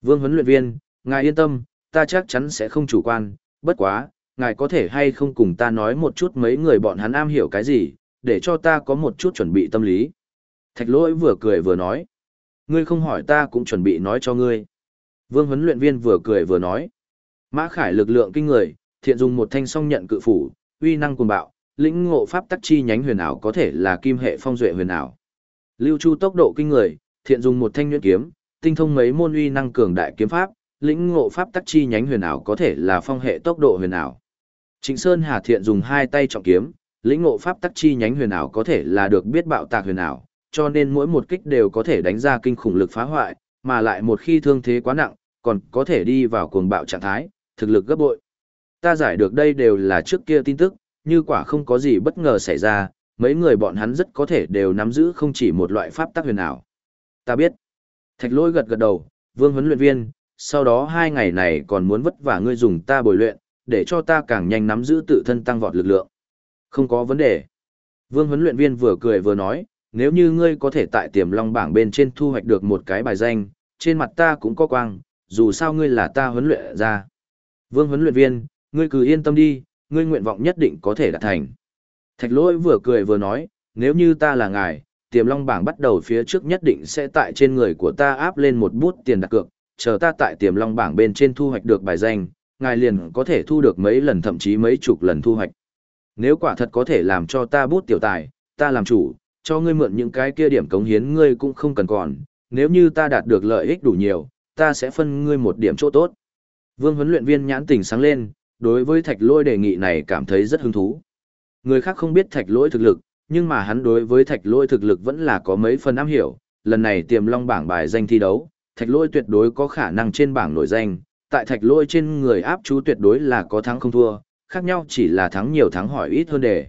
Vương huấn luyện viên, ngài yên tâm, ta chắc chắn sẽ không chủ quan, bất quá, ngài có thể hay không cùng ta nói một chút mấy người bọn hắn am hiểu cái gì, để cho ta có một chút chuẩn bị tâm lý. Thạch lỗi vừa cười vừa nói. Ngươi không hỏi ta cũng chuẩn bị nói cho ngươi. Vương huấn luyện viên vừa cười vừa nói. Mã Khải lực lượng kinh người, thiện dùng một thanh song nhận cự phủ, uy năng cuồng bạo, lĩnh ngộ pháp tắc chi nhánh huyền ảo có thể là kim hệ phong duệ huyền ảo. Lưu Chu tốc độ kinh người, thiện dùng một thanh nhuyễn kiếm, tinh thông mấy môn uy năng cường đại kiếm pháp, lĩnh ngộ pháp tắc chi nhánh huyền ảo có thể là phong hệ tốc độ huyền ảo. Trịnh Sơn Hà thiện dùng hai tay trọng kiếm, lĩnh ngộ pháp tắc chi nhánh huyền ảo có thể là được biết bạo tạc huyền ảo, cho nên mỗi một kích đều có thể đánh ra kinh khủng lực phá hoại, mà lại một khi thương thế quá nặng, còn có thể đi vào cuồng bạo trạng thái, thực lực gấp bội. Ta giải được đây đều là trước kia tin tức, như quả không có gì bất ngờ xảy ra, mấy người bọn hắn rất có thể đều nắm giữ không chỉ một loại pháp tắc huyền ảo. Ta biết. Thạch lôi gật gật đầu, vương huấn luyện viên, sau đó hai ngày này còn muốn vất vả ngươi dùng ta bồi luyện, để cho ta càng nhanh nắm giữ tự thân tăng vọt lực lượng. Không có vấn đề. Vương huấn luyện viên vừa cười vừa nói, nếu như ngươi có thể tại tiềm long bảng bên trên thu hoạch được một cái bài danh, trên mặt ta cũng có quang, dù sao ngươi là ta huấn luyện ra. Vương huấn luyện viên, ngươi cứ yên tâm đi, ngươi nguyện vọng nhất định có thể đạt thành. Thạch lỗi vừa cười vừa nói, nếu như ta là ngài, tiềm long bảng bắt đầu phía trước nhất định sẽ tại trên người của ta áp lên một bút tiền đặt cược, chờ ta tại tiềm long bảng bên trên thu hoạch được bài danh, ngài liền có thể thu được mấy lần thậm chí mấy chục lần thu hoạch. Nếu quả thật có thể làm cho ta bút tiểu tài, ta làm chủ, cho ngươi mượn những cái kia điểm cống hiến ngươi cũng không cần còn, nếu như ta đạt được lợi ích đủ nhiều, ta sẽ phân ngươi một điểm chỗ tốt. Vương huấn luyện viên nhãn tình sáng lên, đối với thạch lôi đề nghị này cảm thấy rất hứng thú. Người khác không biết thạch lôi thực lực, nhưng mà hắn đối với thạch lôi thực lực vẫn là có mấy phần am hiểu, lần này tiềm long bảng bài danh thi đấu, thạch lôi tuyệt đối có khả năng trên bảng nổi danh, tại thạch lôi trên người áp chú tuyệt đối là có thắng không thua, khác nhau chỉ là thắng nhiều thắng hỏi ít hơn đề.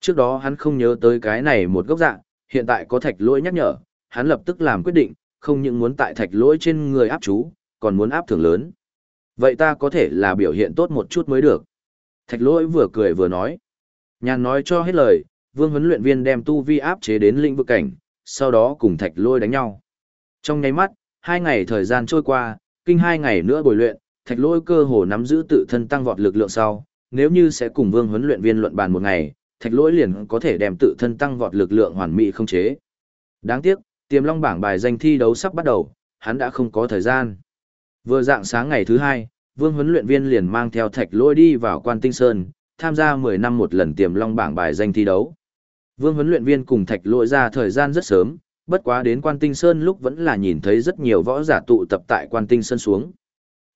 Trước đó hắn không nhớ tới cái này một gốc dạng, hiện tại có thạch lỗi nhắc nhở, hắn lập tức làm quyết định, không những muốn tại thạch lỗi trên người áp chú, còn muốn áp thưởng lớn. Vậy ta có thể là biểu hiện tốt một chút mới được. Thạch lỗi vừa cười vừa nói. Nhàn nói cho hết lời, vương huấn luyện viên đem tu vi áp chế đến lĩnh vực cảnh, sau đó cùng thạch lôi đánh nhau. Trong nháy mắt, hai ngày thời gian trôi qua, kinh hai ngày nữa bồi luyện, thạch lôi cơ hồ nắm giữ tự thân tăng vọt lực lượng sau, nếu như sẽ cùng vương huấn luyện viên luận bàn một ngày, thạch lỗi liền có thể đem tự thân tăng vọt lực lượng hoàn mỹ không chế. Đáng tiếc, tiềm long bảng bài danh thi đấu sắp bắt đầu, hắn đã không có thời gian. Vừa dạng sáng ngày thứ hai, vương huấn luyện viên liền mang theo thạch lỗi đi vào quan tinh sơn, tham gia 10 năm một lần tiềm long bảng bài danh thi đấu. Vương huấn luyện viên cùng thạch lỗi ra thời gian rất sớm, bất quá đến quan tinh sơn lúc vẫn là nhìn thấy rất nhiều võ giả tụ tập tại quan tinh sơn xuống.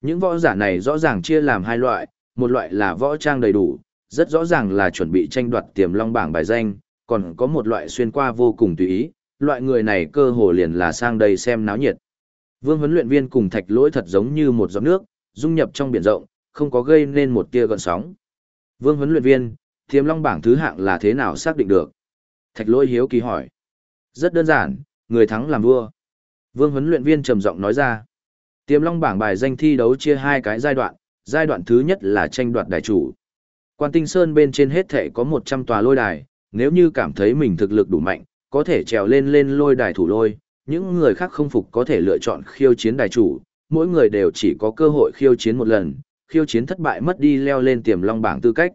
Những võ giả này rõ ràng chia làm hai loại, một loại là võ trang đầy đủ, rất rõ ràng là chuẩn bị tranh đoạt tiềm long bảng bài danh, còn có một loại xuyên qua vô cùng tùy ý, loại người này cơ hồ liền là sang đây xem náo nhiệt. Vương huấn luyện viên cùng thạch lỗi thật giống như một giọt nước, dung nhập trong biển rộng, không có gây nên một tia gợn sóng. Vương huấn luyện viên, tiềm long bảng thứ hạng là thế nào xác định được? Thạch lỗi hiếu kỳ hỏi. Rất đơn giản, người thắng làm vua. Vương huấn luyện viên trầm giọng nói ra. Tiềm long bảng bài danh thi đấu chia hai cái giai đoạn, giai đoạn thứ nhất là tranh đoạt đài chủ. Quan tinh sơn bên trên hết thể có 100 tòa lôi đài, nếu như cảm thấy mình thực lực đủ mạnh, có thể trèo lên lên lôi đài thủ lôi, những người khác không phục có thể lựa chọn khiêu chiến đài chủ, mỗi người đều chỉ có cơ hội khiêu chiến một lần, khiêu chiến thất bại mất đi leo lên tiềm long bảng tư cách.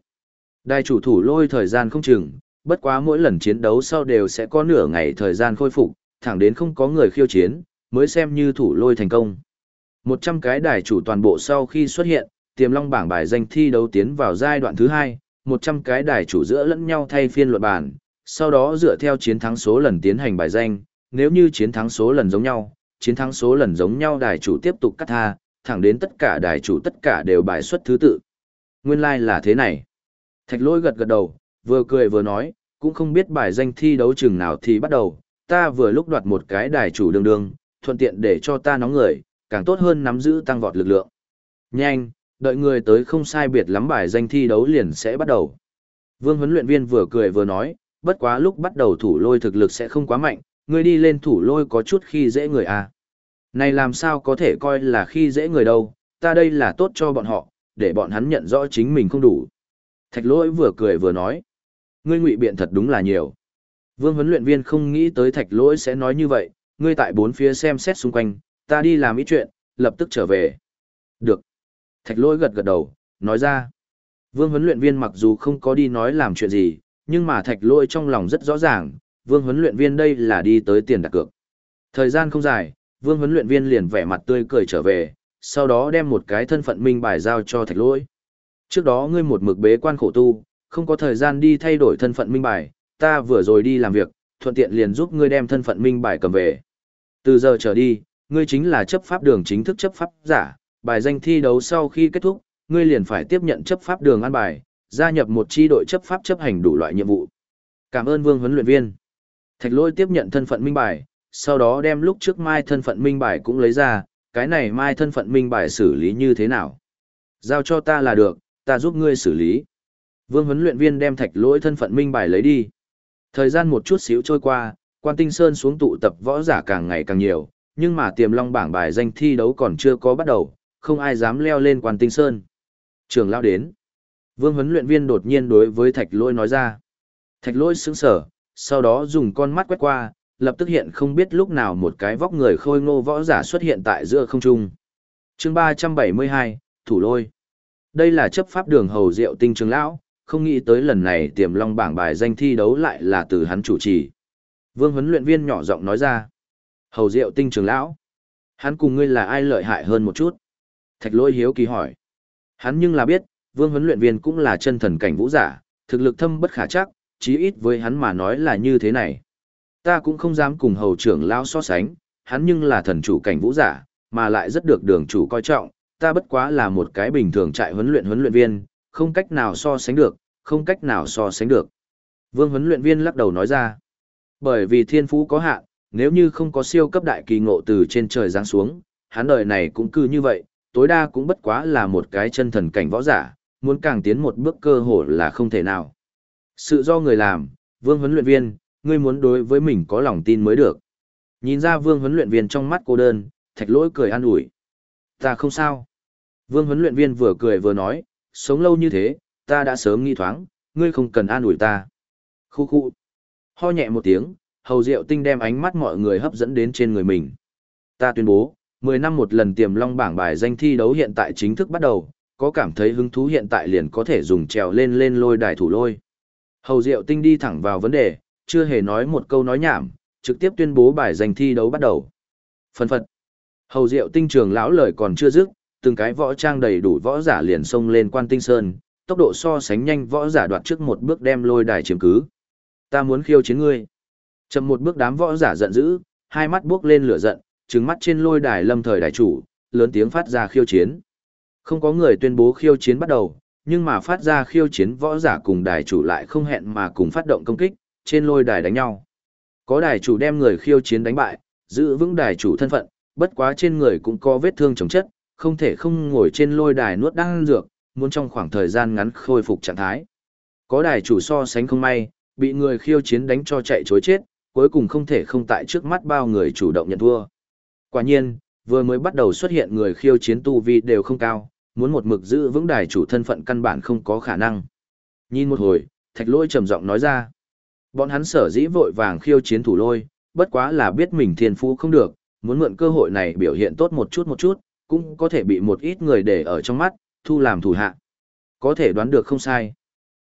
Đài chủ thủ lôi thời gian không chừng, bất quá mỗi lần chiến đấu sau đều sẽ có nửa ngày thời gian khôi phục, thẳng đến không có người khiêu chiến, mới xem như thủ lôi thành công. 100 cái đài chủ toàn bộ sau khi xuất hiện, tiềm long bảng bài danh thi đấu tiến vào giai đoạn thứ hai, 100 cái đài chủ giữa lẫn nhau thay phiên luận bản. sau đó dựa theo chiến thắng số lần tiến hành bài danh, nếu như chiến thắng số lần giống nhau, chiến thắng số lần giống nhau đài chủ tiếp tục cắt tha, thẳng đến tất cả đài chủ tất cả đều bài xuất thứ tự. Nguyên lai like là thế này. Thạch lôi gật gật đầu, vừa cười vừa nói, cũng không biết bài danh thi đấu chừng nào thì bắt đầu, ta vừa lúc đoạt một cái đài chủ đường đường, thuận tiện để cho ta nóng người, càng tốt hơn nắm giữ tăng vọt lực lượng. Nhanh, đợi người tới không sai biệt lắm bài danh thi đấu liền sẽ bắt đầu. Vương huấn luyện viên vừa cười vừa nói, bất quá lúc bắt đầu thủ lôi thực lực sẽ không quá mạnh, người đi lên thủ lôi có chút khi dễ người à. Này làm sao có thể coi là khi dễ người đâu, ta đây là tốt cho bọn họ, để bọn hắn nhận rõ chính mình không đủ. Thạch lỗi vừa cười vừa nói, ngươi ngụy biện thật đúng là nhiều. Vương huấn luyện viên không nghĩ tới thạch lỗi sẽ nói như vậy, ngươi tại bốn phía xem xét xung quanh, ta đi làm ít chuyện, lập tức trở về. Được. Thạch lỗi gật gật đầu, nói ra. Vương huấn luyện viên mặc dù không có đi nói làm chuyện gì, nhưng mà thạch lỗi trong lòng rất rõ ràng, vương huấn luyện viên đây là đi tới tiền đặt cược. Thời gian không dài, vương huấn luyện viên liền vẻ mặt tươi cười trở về, sau đó đem một cái thân phận minh bài giao cho thạch lỗi. Trước đó ngươi một mực bế quan khổ tu, không có thời gian đi thay đổi thân phận minh bài, ta vừa rồi đi làm việc, thuận tiện liền giúp ngươi đem thân phận minh bài cầm về. Từ giờ trở đi, ngươi chính là chấp pháp đường chính thức chấp pháp giả, bài danh thi đấu sau khi kết thúc, ngươi liền phải tiếp nhận chấp pháp đường an bài, gia nhập một chi đội chấp pháp chấp hành đủ loại nhiệm vụ. Cảm ơn Vương huấn luyện viên. Thạch Lôi tiếp nhận thân phận minh bài, sau đó đem lúc trước mai thân phận minh bài cũng lấy ra, cái này mai thân phận minh bài xử lý như thế nào? Giao cho ta là được, ta giúp ngươi xử lý. Vương huấn luyện viên đem Thạch Lỗi thân phận minh bài lấy đi. Thời gian một chút xíu trôi qua, Quan Tinh Sơn xuống tụ tập võ giả càng ngày càng nhiều, nhưng mà tiềm long bảng bài danh thi đấu còn chưa có bắt đầu, không ai dám leo lên Quan Tinh Sơn. Trường lao đến. Vương huấn luyện viên đột nhiên đối với Thạch Lỗi nói ra. Thạch Lỗi sững sờ, sau đó dùng con mắt quét qua, lập tức hiện không biết lúc nào một cái vóc người khôi ngô võ giả xuất hiện tại giữa không trung. Chương 372, Thủ Lôi. Đây là chấp pháp đường hầu diệu tinh trường lão, không nghĩ tới lần này tiềm long bảng bài danh thi đấu lại là từ hắn chủ trì. Vương huấn luyện viên nhỏ giọng nói ra. Hầu diệu tinh trường lão. Hắn cùng ngươi là ai lợi hại hơn một chút? Thạch lôi hiếu kỳ hỏi. Hắn nhưng là biết, vương huấn luyện viên cũng là chân thần cảnh vũ giả, thực lực thâm bất khả chắc, chí ít với hắn mà nói là như thế này. Ta cũng không dám cùng hầu trưởng lão so sánh, hắn nhưng là thần chủ cảnh vũ giả, mà lại rất được đường chủ coi trọng, ta bất quá là một cái bình thường trại huấn luyện huấn luyện viên, không cách nào so sánh được, không cách nào so sánh được. Vương huấn luyện viên lắc đầu nói ra, bởi vì thiên phú có hạn, nếu như không có siêu cấp đại kỳ ngộ từ trên trời giáng xuống, hắn đời này cũng cứ như vậy, tối đa cũng bất quá là một cái chân thần cảnh võ giả, muốn càng tiến một bước cơ hội là không thể nào. Sự do người làm, vương huấn luyện viên, ngươi muốn đối với mình có lòng tin mới được. Nhìn ra vương huấn luyện viên trong mắt cô đơn, thạch lỗi cười an ủi. Ta không sao. Vương huấn luyện viên vừa cười vừa nói, sống lâu như thế, ta đã sớm nghi thoáng, ngươi không cần an ủi ta. Khu khu. Ho nhẹ một tiếng, hầu diệu tinh đem ánh mắt mọi người hấp dẫn đến trên người mình. Ta tuyên bố, 10 năm một lần tiềm long bảng bài danh thi đấu hiện tại chính thức bắt đầu, có cảm thấy hứng thú hiện tại liền có thể dùng trèo lên lên lôi đài thủ lôi. Hầu diệu tinh đi thẳng vào vấn đề, chưa hề nói một câu nói nhảm, trực tiếp tuyên bố bài danh thi đấu bắt đầu. Phân phật. Hầu diệu tinh trường lão lời còn chưa dứt, từng cái võ trang đầy đủ võ giả liền xông lên quan tinh sơn, tốc độ so sánh nhanh võ giả đoạt trước một bước đem lôi đài chiếm cứ. Ta muốn khiêu chiến ngươi. Chậm một bước đám võ giả giận dữ, hai mắt buốc lên lửa giận, trừng mắt trên lôi đài lâm thời đài chủ, lớn tiếng phát ra khiêu chiến. Không có người tuyên bố khiêu chiến bắt đầu, nhưng mà phát ra khiêu chiến võ giả cùng đài chủ lại không hẹn mà cùng phát động công kích, trên lôi đài đánh nhau. Có đài chủ đem người khiêu chiến đánh bại, giữ vững đài chủ thân phận, bất quá trên người cũng có vết thương chống chất, không thể không ngồi trên lôi đài nuốt đan dược, muốn trong khoảng thời gian ngắn khôi phục trạng thái. Có đài chủ so sánh không may, bị người khiêu chiến đánh cho chạy chối chết, cuối cùng không thể không tại trước mắt bao người chủ động nhận thua. Quả nhiên, vừa mới bắt đầu xuất hiện người khiêu chiến tu vi đều không cao, muốn một mực giữ vững đài chủ thân phận căn bản không có khả năng. Nhìn một hồi, thạch lôi trầm giọng nói ra. Bọn hắn sở dĩ vội vàng khiêu chiến thủ lôi, bất quá là biết mình thiên phú không được, muốn mượn cơ hội này biểu hiện tốt một chút một chút, cũng có thể bị một ít người để ở trong mắt, thu làm thủ hạ. Có thể đoán được không sai.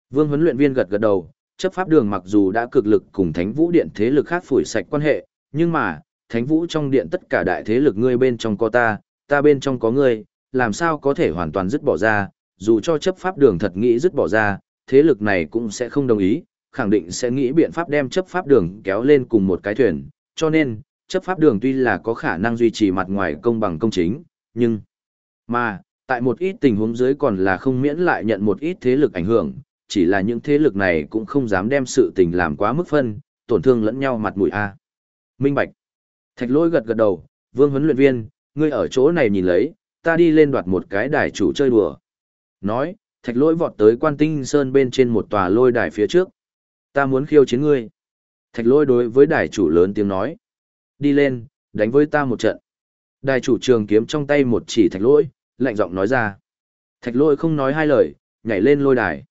Vương huấn luyện viên gật gật đầu, chấp pháp đường mặc dù đã cực lực cùng Thánh Vũ Điện thế lực khác phủi sạch quan hệ, nhưng mà, Thánh Vũ trong điện tất cả đại thế lực ngươi bên trong có ta, ta bên trong có ngươi, làm sao có thể hoàn toàn dứt bỏ ra, dù cho chấp pháp đường thật nghĩ dứt bỏ ra, thế lực này cũng sẽ không đồng ý, khẳng định sẽ nghĩ biện pháp đem chấp pháp đường kéo lên cùng một cái thuyền, cho nên, chấp pháp đường tuy là có khả năng duy trì mặt ngoài công bằng công chính, nhưng mà, tại một ít tình huống dưới còn là không miễn lại nhận một ít thế lực ảnh hưởng, chỉ là những thế lực này cũng không dám đem sự tình làm quá mức phân, tổn thương lẫn nhau mặt mũi a. Minh Bạch. Thạch Lỗi gật gật đầu, Vương huấn luyện viên, ngươi ở chỗ này nhìn lấy, ta đi lên đoạt một cái đài chủ chơi đùa. Nói, Thạch Lỗi vọt tới Quan Tinh Sơn bên trên một tòa lôi đài phía trước. Ta muốn khiêu chiến ngươi. Thạch Lỗi đối với đài chủ lớn tiếng nói. Đi lên, đánh với ta một trận. Đài chủ trường kiếm trong tay một chỉ Thạch Lỗi, lạnh giọng nói ra. Thạch Lỗi không nói hai lời, nhảy lên lôi đài.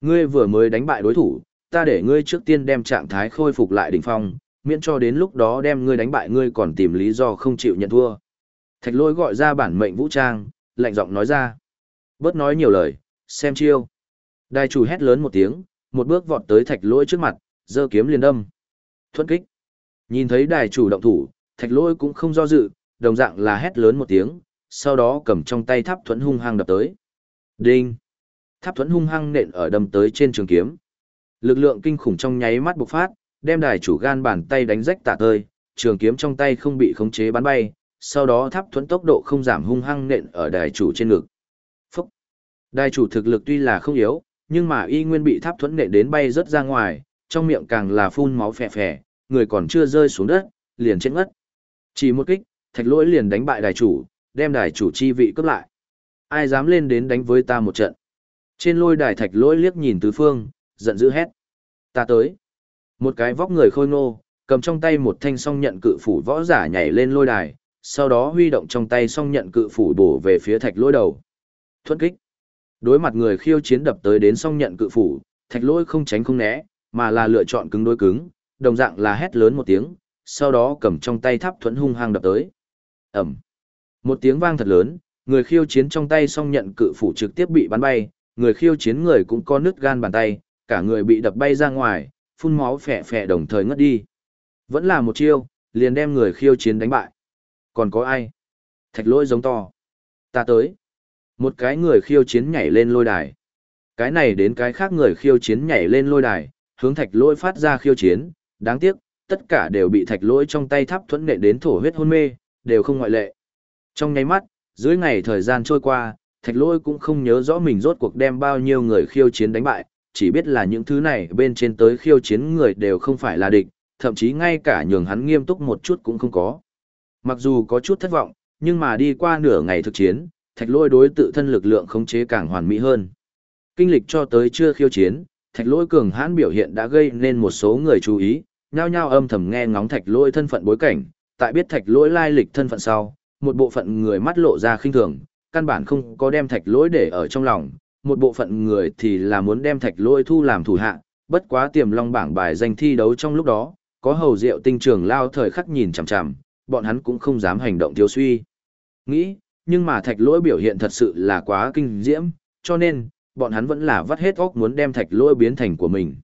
Ngươi vừa mới đánh bại đối thủ, ta để ngươi trước tiên đem trạng thái khôi phục lại đỉnh phong, miễn cho đến lúc đó đem ngươi đánh bại ngươi còn tìm lý do không chịu nhận thua. Thạch Lỗi gọi ra bản mệnh vũ trang, lạnh giọng nói ra. Bớt nói nhiều lời, xem chiêu. Đài chủ hét lớn một tiếng, một bước vọt tới thạch Lỗi trước mặt, giơ kiếm liền đâm. Thuận kích. Nhìn thấy đài chủ động thủ, thạch Lỗi cũng không do dự, đồng dạng là hét lớn một tiếng, sau đó cầm trong tay tháp thuẫn hung hăng đập tới. Đinh. Tháp thuẫn hung hăng nện ở đâm tới trên trường kiếm. Lực lượng kinh khủng trong nháy mắt bộc phát, đem đài chủ gan bàn tay đánh rách tả tơi, trường kiếm trong tay không bị khống chế bắn bay, sau đó tháp thuẫn tốc độ không giảm hung hăng nện ở đài chủ trên ngực. Phúc! Đài chủ thực lực tuy là không yếu, nhưng mà y nguyên bị tháp thuẫn nện đến bay rất ra ngoài, trong miệng càng là phun máu phè phè, người còn chưa rơi xuống đất, liền chết ngất. Chỉ một kích, thạch lỗi liền đánh bại đài chủ, đem đài chủ chi vị cướp lại. Ai dám lên đến đánh với ta một trận? Trên lôi đài thạch lỗi liếc nhìn tứ phương, giận dữ hét. Ta tới. Một cái vóc người khôi ngô, cầm trong tay một thanh song nhận cự phủ võ giả nhảy lên lôi đài, sau đó huy động trong tay song nhận cự phủ bổ về phía thạch lỗi đầu. Thuất kích. Đối mặt người khiêu chiến đập tới đến song nhận cự phủ, thạch lỗi không tránh không né, mà là lựa chọn cứng đối cứng, đồng dạng là hét lớn một tiếng, sau đó cầm trong tay tháp thuẫn hung hăng đập tới. Ẩm. Một tiếng vang thật lớn, người khiêu chiến trong tay song nhận cự phủ trực tiếp bị bắn bay, người khiêu chiến người cũng có nứt gan bàn tay, cả người bị đập bay ra ngoài, phun máu phè phè đồng thời ngất đi. Vẫn là một chiêu, liền đem người khiêu chiến đánh bại. Còn có ai? Thạch lỗi giống to. Ta tới. Một cái người khiêu chiến nhảy lên lôi đài. Cái này đến cái khác người khiêu chiến nhảy lên lôi đài, hướng thạch lỗi phát ra khiêu chiến. Đáng tiếc, tất cả đều bị thạch lỗi trong tay thắp thuẫn nệ đến thổ huyết hôn mê, đều không ngoại lệ. Trong nháy mắt, dưới ngày thời gian trôi qua, thạch lỗi cũng không nhớ rõ mình rốt cuộc đem bao nhiêu người khiêu chiến đánh bại, chỉ biết là những thứ này bên trên tới khiêu chiến người đều không phải là địch, thậm chí ngay cả nhường hắn nghiêm túc một chút cũng không có. Mặc dù có chút thất vọng, nhưng mà đi qua nửa ngày thực chiến, thạch lỗi đối tự thân lực lượng khống chế càng hoàn mỹ hơn. Kinh lịch cho tới chưa khiêu chiến, thạch lỗi cường hãn biểu hiện đã gây nên một số người chú ý, nhao nhao âm thầm nghe ngóng thạch lỗi thân phận bối cảnh, tại biết thạch lỗi lai lịch thân phận sau, một bộ phận người mắt lộ ra khinh thường, căn bản không có đem thạch lỗi để ở trong lòng, một bộ phận người thì là muốn đem thạch lỗi thu làm thủ hạ, bất quá tiềm long bảng bài danh thi đấu trong lúc đó, có hầu diệu tinh trường lao thời khắc nhìn chằm chằm, bọn hắn cũng không dám hành động thiếu suy. Nghĩ, nhưng mà thạch lỗi biểu hiện thật sự là quá kinh diễm, cho nên, bọn hắn vẫn là vắt hết óc muốn đem thạch lỗi biến thành của mình.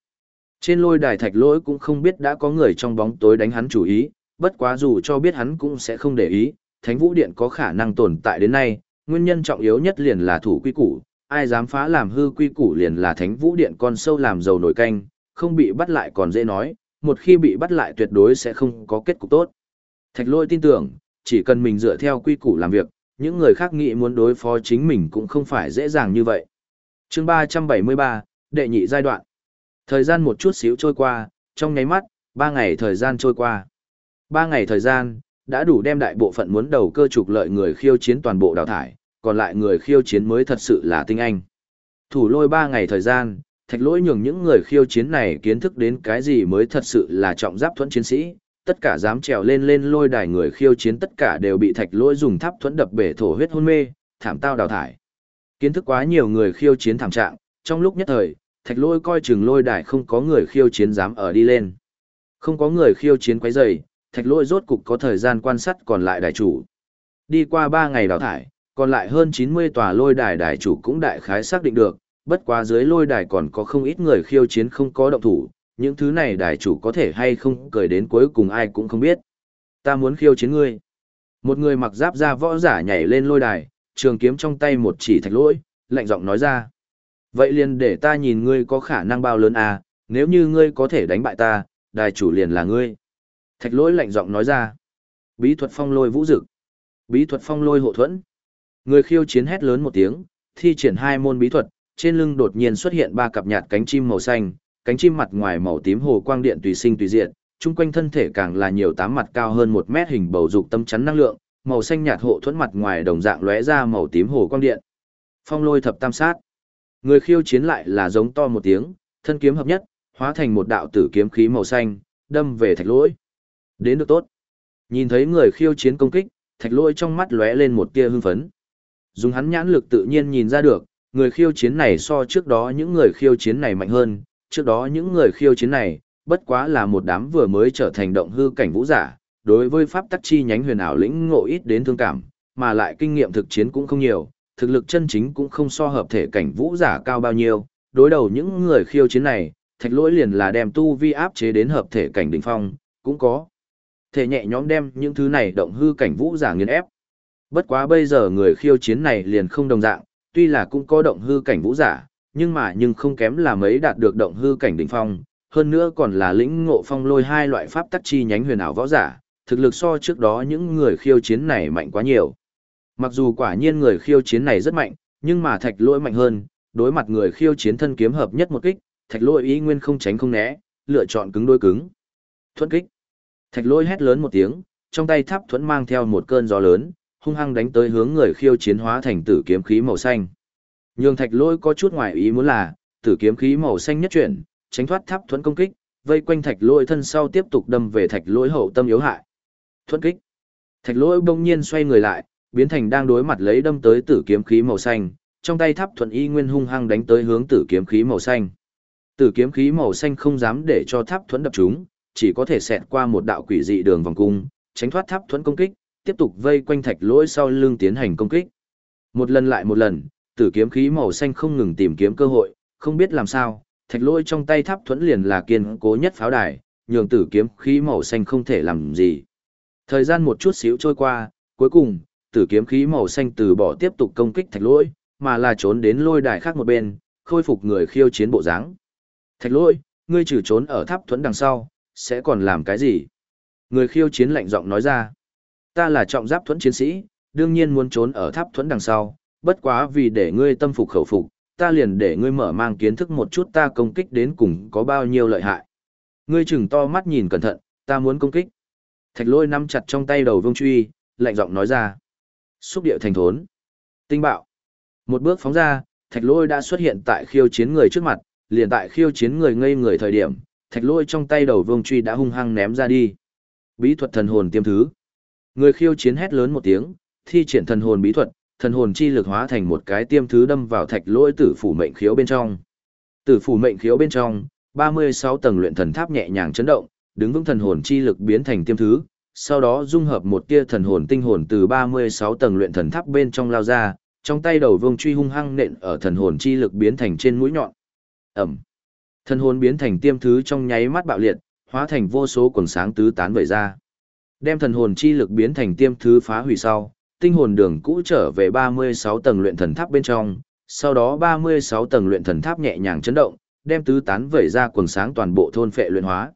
Trên lôi đài thạch lỗi cũng không biết đã có người trong bóng tối đánh hắn chủ ý, bất quá dù cho biết hắn cũng sẽ không để ý, Thánh Vũ Điện có khả năng tồn tại đến nay, nguyên nhân trọng yếu nhất liền là thủ quy củ, ai dám phá làm hư quy củ liền là Thánh Vũ Điện con sâu làm dầu nổi canh, không bị bắt lại còn dễ nói, một khi bị bắt lại tuyệt đối sẽ không có kết cục tốt. Thạch lôi tin tưởng, chỉ cần mình dựa theo quy củ làm việc, những người khác nghĩ muốn đối phó chính mình cũng không phải dễ dàng như vậy. chương 373, đệ nhị giai đoạn. Thời gian một chút xíu trôi qua, trong nháy mắt, ba ngày thời gian trôi qua. Ba ngày thời gian, đã đủ đem đại bộ phận muốn đầu cơ trục lợi người khiêu chiến toàn bộ đào thải, còn lại người khiêu chiến mới thật sự là tinh anh. Thủ lôi ba ngày thời gian, thạch lỗi nhường những người khiêu chiến này kiến thức đến cái gì mới thật sự là trọng giáp thuẫn chiến sĩ, tất cả dám trèo lên lên lôi đài người khiêu chiến tất cả đều bị thạch lỗi dùng tháp thuẫn đập bể thổ huyết hôn mê, thảm tao đào thải. Kiến thức quá nhiều người khiêu chiến thảm trạng, trong lúc nhất thời, thạch lỗi coi chừng lôi đài không có người khiêu chiến dám ở đi lên. Không có người khiêu chiến quấy rầy, thạch lỗi rốt cục có thời gian quan sát còn lại đài chủ. Đi qua ba ngày đào thải, còn lại hơn 90 tòa lôi đài đài chủ cũng đại khái xác định được, bất quá dưới lôi đài còn có không ít người khiêu chiến không có động thủ, những thứ này đài chủ có thể hay không cười đến cuối cùng ai cũng không biết. Ta muốn khiêu chiến ngươi. Một người mặc giáp ra võ giả nhảy lên lôi đài, trường kiếm trong tay một chỉ thạch lỗi, lạnh giọng nói ra. Vậy liền để ta nhìn ngươi có khả năng bao lớn à, nếu như ngươi có thể đánh bại ta, đài chủ liền là ngươi. Thạch lỗi lạnh giọng nói ra. Bí thuật phong lôi vũ dực. Bí thuật phong lôi hộ thuẫn. Người khiêu chiến hét lớn một tiếng, thi triển hai môn bí thuật, trên lưng đột nhiên xuất hiện ba cặp nhạt cánh chim màu xanh, cánh chim mặt ngoài màu tím hồ quang điện tùy sinh tùy diện, chung quanh thân thể càng là nhiều tám mặt cao hơn một mét hình bầu dục tâm chắn năng lượng, màu xanh nhạt hộ thuẫn mặt ngoài đồng dạng lóe ra màu tím hồ quang điện. Phong lôi thập tam sát. Người khiêu chiến lại là giống to một tiếng, thân kiếm hợp nhất, hóa thành một đạo tử kiếm khí màu xanh, đâm về thạch lỗi. Đến được tốt. Nhìn thấy người khiêu chiến công kích, thạch lỗi trong mắt lóe lên một tia hưng phấn. Dùng hắn nhãn lực tự nhiên nhìn ra được, người khiêu chiến này so trước đó những người khiêu chiến này mạnh hơn, trước đó những người khiêu chiến này, bất quá là một đám vừa mới trở thành động hư cảnh vũ giả, đối với pháp tắc chi nhánh huyền ảo lĩnh ngộ ít đến thương cảm, mà lại kinh nghiệm thực chiến cũng không nhiều, thực lực chân chính cũng không so hợp thể cảnh vũ giả cao bao nhiêu, đối đầu những người khiêu chiến này, thạch lỗi liền là đem tu vi áp chế đến hợp thể cảnh đỉnh phong, cũng có. Thể nhẹ nhõm đem những thứ này động hư cảnh vũ giả nghiền ép. Bất quá bây giờ người khiêu chiến này liền không đồng dạng, tuy là cũng có động hư cảnh vũ giả, nhưng mà nhưng không kém là mấy đạt được động hư cảnh đỉnh phong, hơn nữa còn là lĩnh ngộ phong lôi hai loại pháp tắc chi nhánh huyền ảo võ giả, thực lực so trước đó những người khiêu chiến này mạnh quá nhiều. Mặc dù quả nhiên người khiêu chiến này rất mạnh, nhưng mà thạch lỗi mạnh hơn, đối mặt người khiêu chiến thân kiếm hợp nhất một kích, thạch lỗi ý nguyên không tránh không né, lựa chọn cứng đôi cứng. thuận kích. Thạch lỗi hét lớn một tiếng, trong tay tháp thuẫn mang theo một cơn gió lớn, hung hăng đánh tới hướng người khiêu chiến hóa thành tử kiếm khí màu xanh. Nhưng thạch lỗi có chút ngoài ý muốn là, tử kiếm khí màu xanh nhất chuyển, tránh thoát tháp thuẫn công kích, vây quanh thạch lỗi thân sau tiếp tục đâm về thạch lỗi hậu tâm yếu hại. Thuẫn kích. Thạch lỗi bỗng nhiên xoay người lại, biến thành đang đối mặt lấy đâm tới tử kiếm khí màu xanh, trong tay tháp thuẫn y nguyên hung hăng đánh tới hướng tử kiếm khí màu xanh. Tử kiếm khí màu xanh không dám để cho tháp thuẫn đập chúng, chỉ có thể xẹt qua một đạo quỷ dị đường vòng cung, tránh thoát tháp thuẫn công kích, tiếp tục vây quanh thạch lỗi sau lưng tiến hành công kích. Một lần lại một lần, tử kiếm khí màu xanh không ngừng tìm kiếm cơ hội, không biết làm sao, thạch lỗi trong tay tháp thuẫn liền là kiên cố nhất pháo đài, nhường tử kiếm khí màu xanh không thể làm gì. Thời gian một chút xíu trôi qua, cuối cùng, tử kiếm khí màu xanh từ bỏ tiếp tục công kích thạch lỗi, mà là trốn đến lôi đài khác một bên, khôi phục người khiêu chiến bộ dáng. Thạch lỗi, ngươi trừ trốn ở tháp thuẫn đằng sau, sẽ còn làm cái gì? Người khiêu chiến lạnh giọng nói ra. Ta là trọng giáp thuẫn chiến sĩ, đương nhiên muốn trốn ở tháp thuẫn đằng sau, bất quá vì để ngươi tâm phục khẩu phục, ta liền để ngươi mở mang kiến thức một chút ta công kích đến cùng có bao nhiêu lợi hại. Ngươi chừng to mắt nhìn cẩn thận, ta muốn công kích. Thạch lôi nắm chặt trong tay đầu vương truy, lạnh giọng nói ra. Xúc điệu thành thốn. Tinh bạo. Một bước phóng ra, thạch lôi đã xuất hiện tại khiêu chiến người trước mặt, liền tại khiêu chiến người ngây người thời điểm, thạch lôi trong tay đầu vương truy đã hung hăng ném ra đi. Bí thuật thần hồn tiêm thứ. Người khiêu chiến hét lớn một tiếng, thi triển thần hồn bí thuật, thần hồn chi lực hóa thành một cái tiêm thứ đâm vào thạch lôi tử phủ mệnh khiếu bên trong. Tử phủ mệnh khiếu bên trong, 36 tầng luyện thần tháp nhẹ nhàng chấn động, đứng vững thần hồn chi lực biến thành tiêm thứ, sau đó dung hợp một tia thần hồn tinh hồn từ 36 tầng luyện thần tháp bên trong lao ra, trong tay đầu vương truy hung hăng nện ở thần hồn chi lực biến thành trên mũi nhọn. Ẩm. Thần hồn biến thành tiêm thứ trong nháy mắt bạo liệt, hóa thành vô số quần sáng tứ tán vẩy ra. Đem thần hồn chi lực biến thành tiêm thứ phá hủy sau, tinh hồn đường cũ trở về 36 tầng luyện thần tháp bên trong, sau đó 36 tầng luyện thần tháp nhẹ nhàng chấn động, đem tứ tán vẩy ra quần sáng toàn bộ thôn phệ luyện hóa.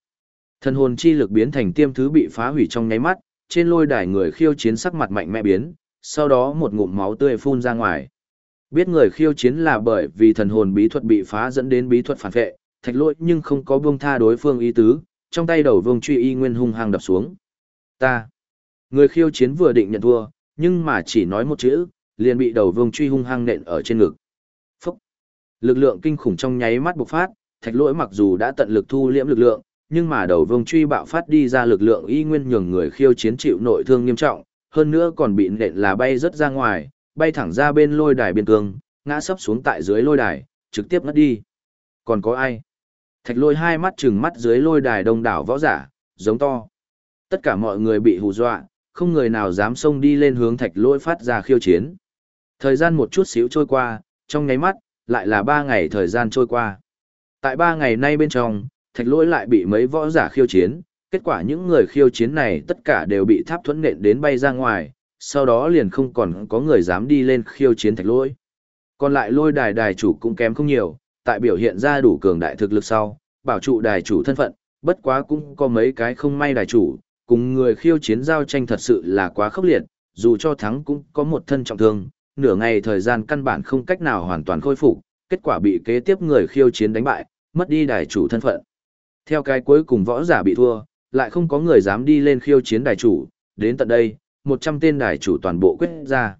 Thần hồn chi lực biến thành tiêm thứ bị phá hủy trong nháy mắt, trên lôi đài người khiêu chiến sắc mặt mạnh mẽ biến, sau đó một ngụm máu tươi phun ra ngoài. Biết người khiêu chiến là bởi vì thần hồn bí thuật bị phá dẫn đến bí thuật phản vệ, thạch lỗi nhưng không có buông tha đối phương ý tứ, trong tay đầu vương truy y nguyên hung hăng đập xuống. Ta. Người khiêu chiến vừa định nhận thua, nhưng mà chỉ nói một chữ, liền bị đầu vương truy hung hăng nện ở trên ngực. Phúc. Lực lượng kinh khủng trong nháy mắt bộc phát, thạch lỗi mặc dù đã tận lực thu liễm lực lượng, nhưng mà đầu vương truy bạo phát đi ra lực lượng y nguyên nhường người khiêu chiến chịu nội thương nghiêm trọng, hơn nữa còn bị nện là bay rất ra ngoài, bay thẳng ra bên lôi đài biên cương, ngã sấp xuống tại dưới lôi đài, trực tiếp ngất đi. Còn có ai? Thạch lôi hai mắt trừng mắt dưới lôi đài đông đảo võ giả, giống to. Tất cả mọi người bị hù dọa, không người nào dám xông đi lên hướng thạch lôi phát ra khiêu chiến. Thời gian một chút xíu trôi qua, trong nháy mắt, lại là ba ngày thời gian trôi qua. Tại ba ngày nay bên trong, thạch Lôi lại bị mấy võ giả khiêu chiến, kết quả những người khiêu chiến này tất cả đều bị tháp thuẫn nện đến bay ra ngoài, sau đó liền không còn có người dám đi lên khiêu chiến thạch Lôi. Còn lại lôi đài đài chủ cũng kém không nhiều, tại biểu hiện ra đủ cường đại thực lực sau, bảo trụ đài chủ thân phận, bất quá cũng có mấy cái không may đài chủ, cùng người khiêu chiến giao tranh thật sự là quá khốc liệt, dù cho thắng cũng có một thân trọng thương, nửa ngày thời gian căn bản không cách nào hoàn toàn khôi phục, kết quả bị kế tiếp người khiêu chiến đánh bại, mất đi đài chủ thân phận. Theo cái cuối cùng võ giả bị thua, lại không có người dám đi lên khiêu chiến đài chủ, đến tận đây, 100 tên đài chủ toàn bộ quyết ra.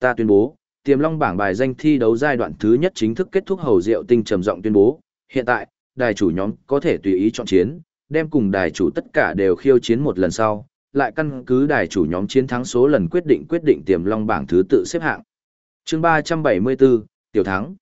Ta tuyên bố, tiềm long bảng bài danh thi đấu giai đoạn thứ nhất chính thức kết thúc hầu diệu tinh trầm giọng tuyên bố, hiện tại, đài chủ nhóm có thể tùy ý chọn chiến, đem cùng đài chủ tất cả đều khiêu chiến một lần sau, lại căn cứ đài chủ nhóm chiến thắng số lần quyết định quyết định tiềm long bảng thứ tự xếp hạng. Chương 374, tiểu thắng.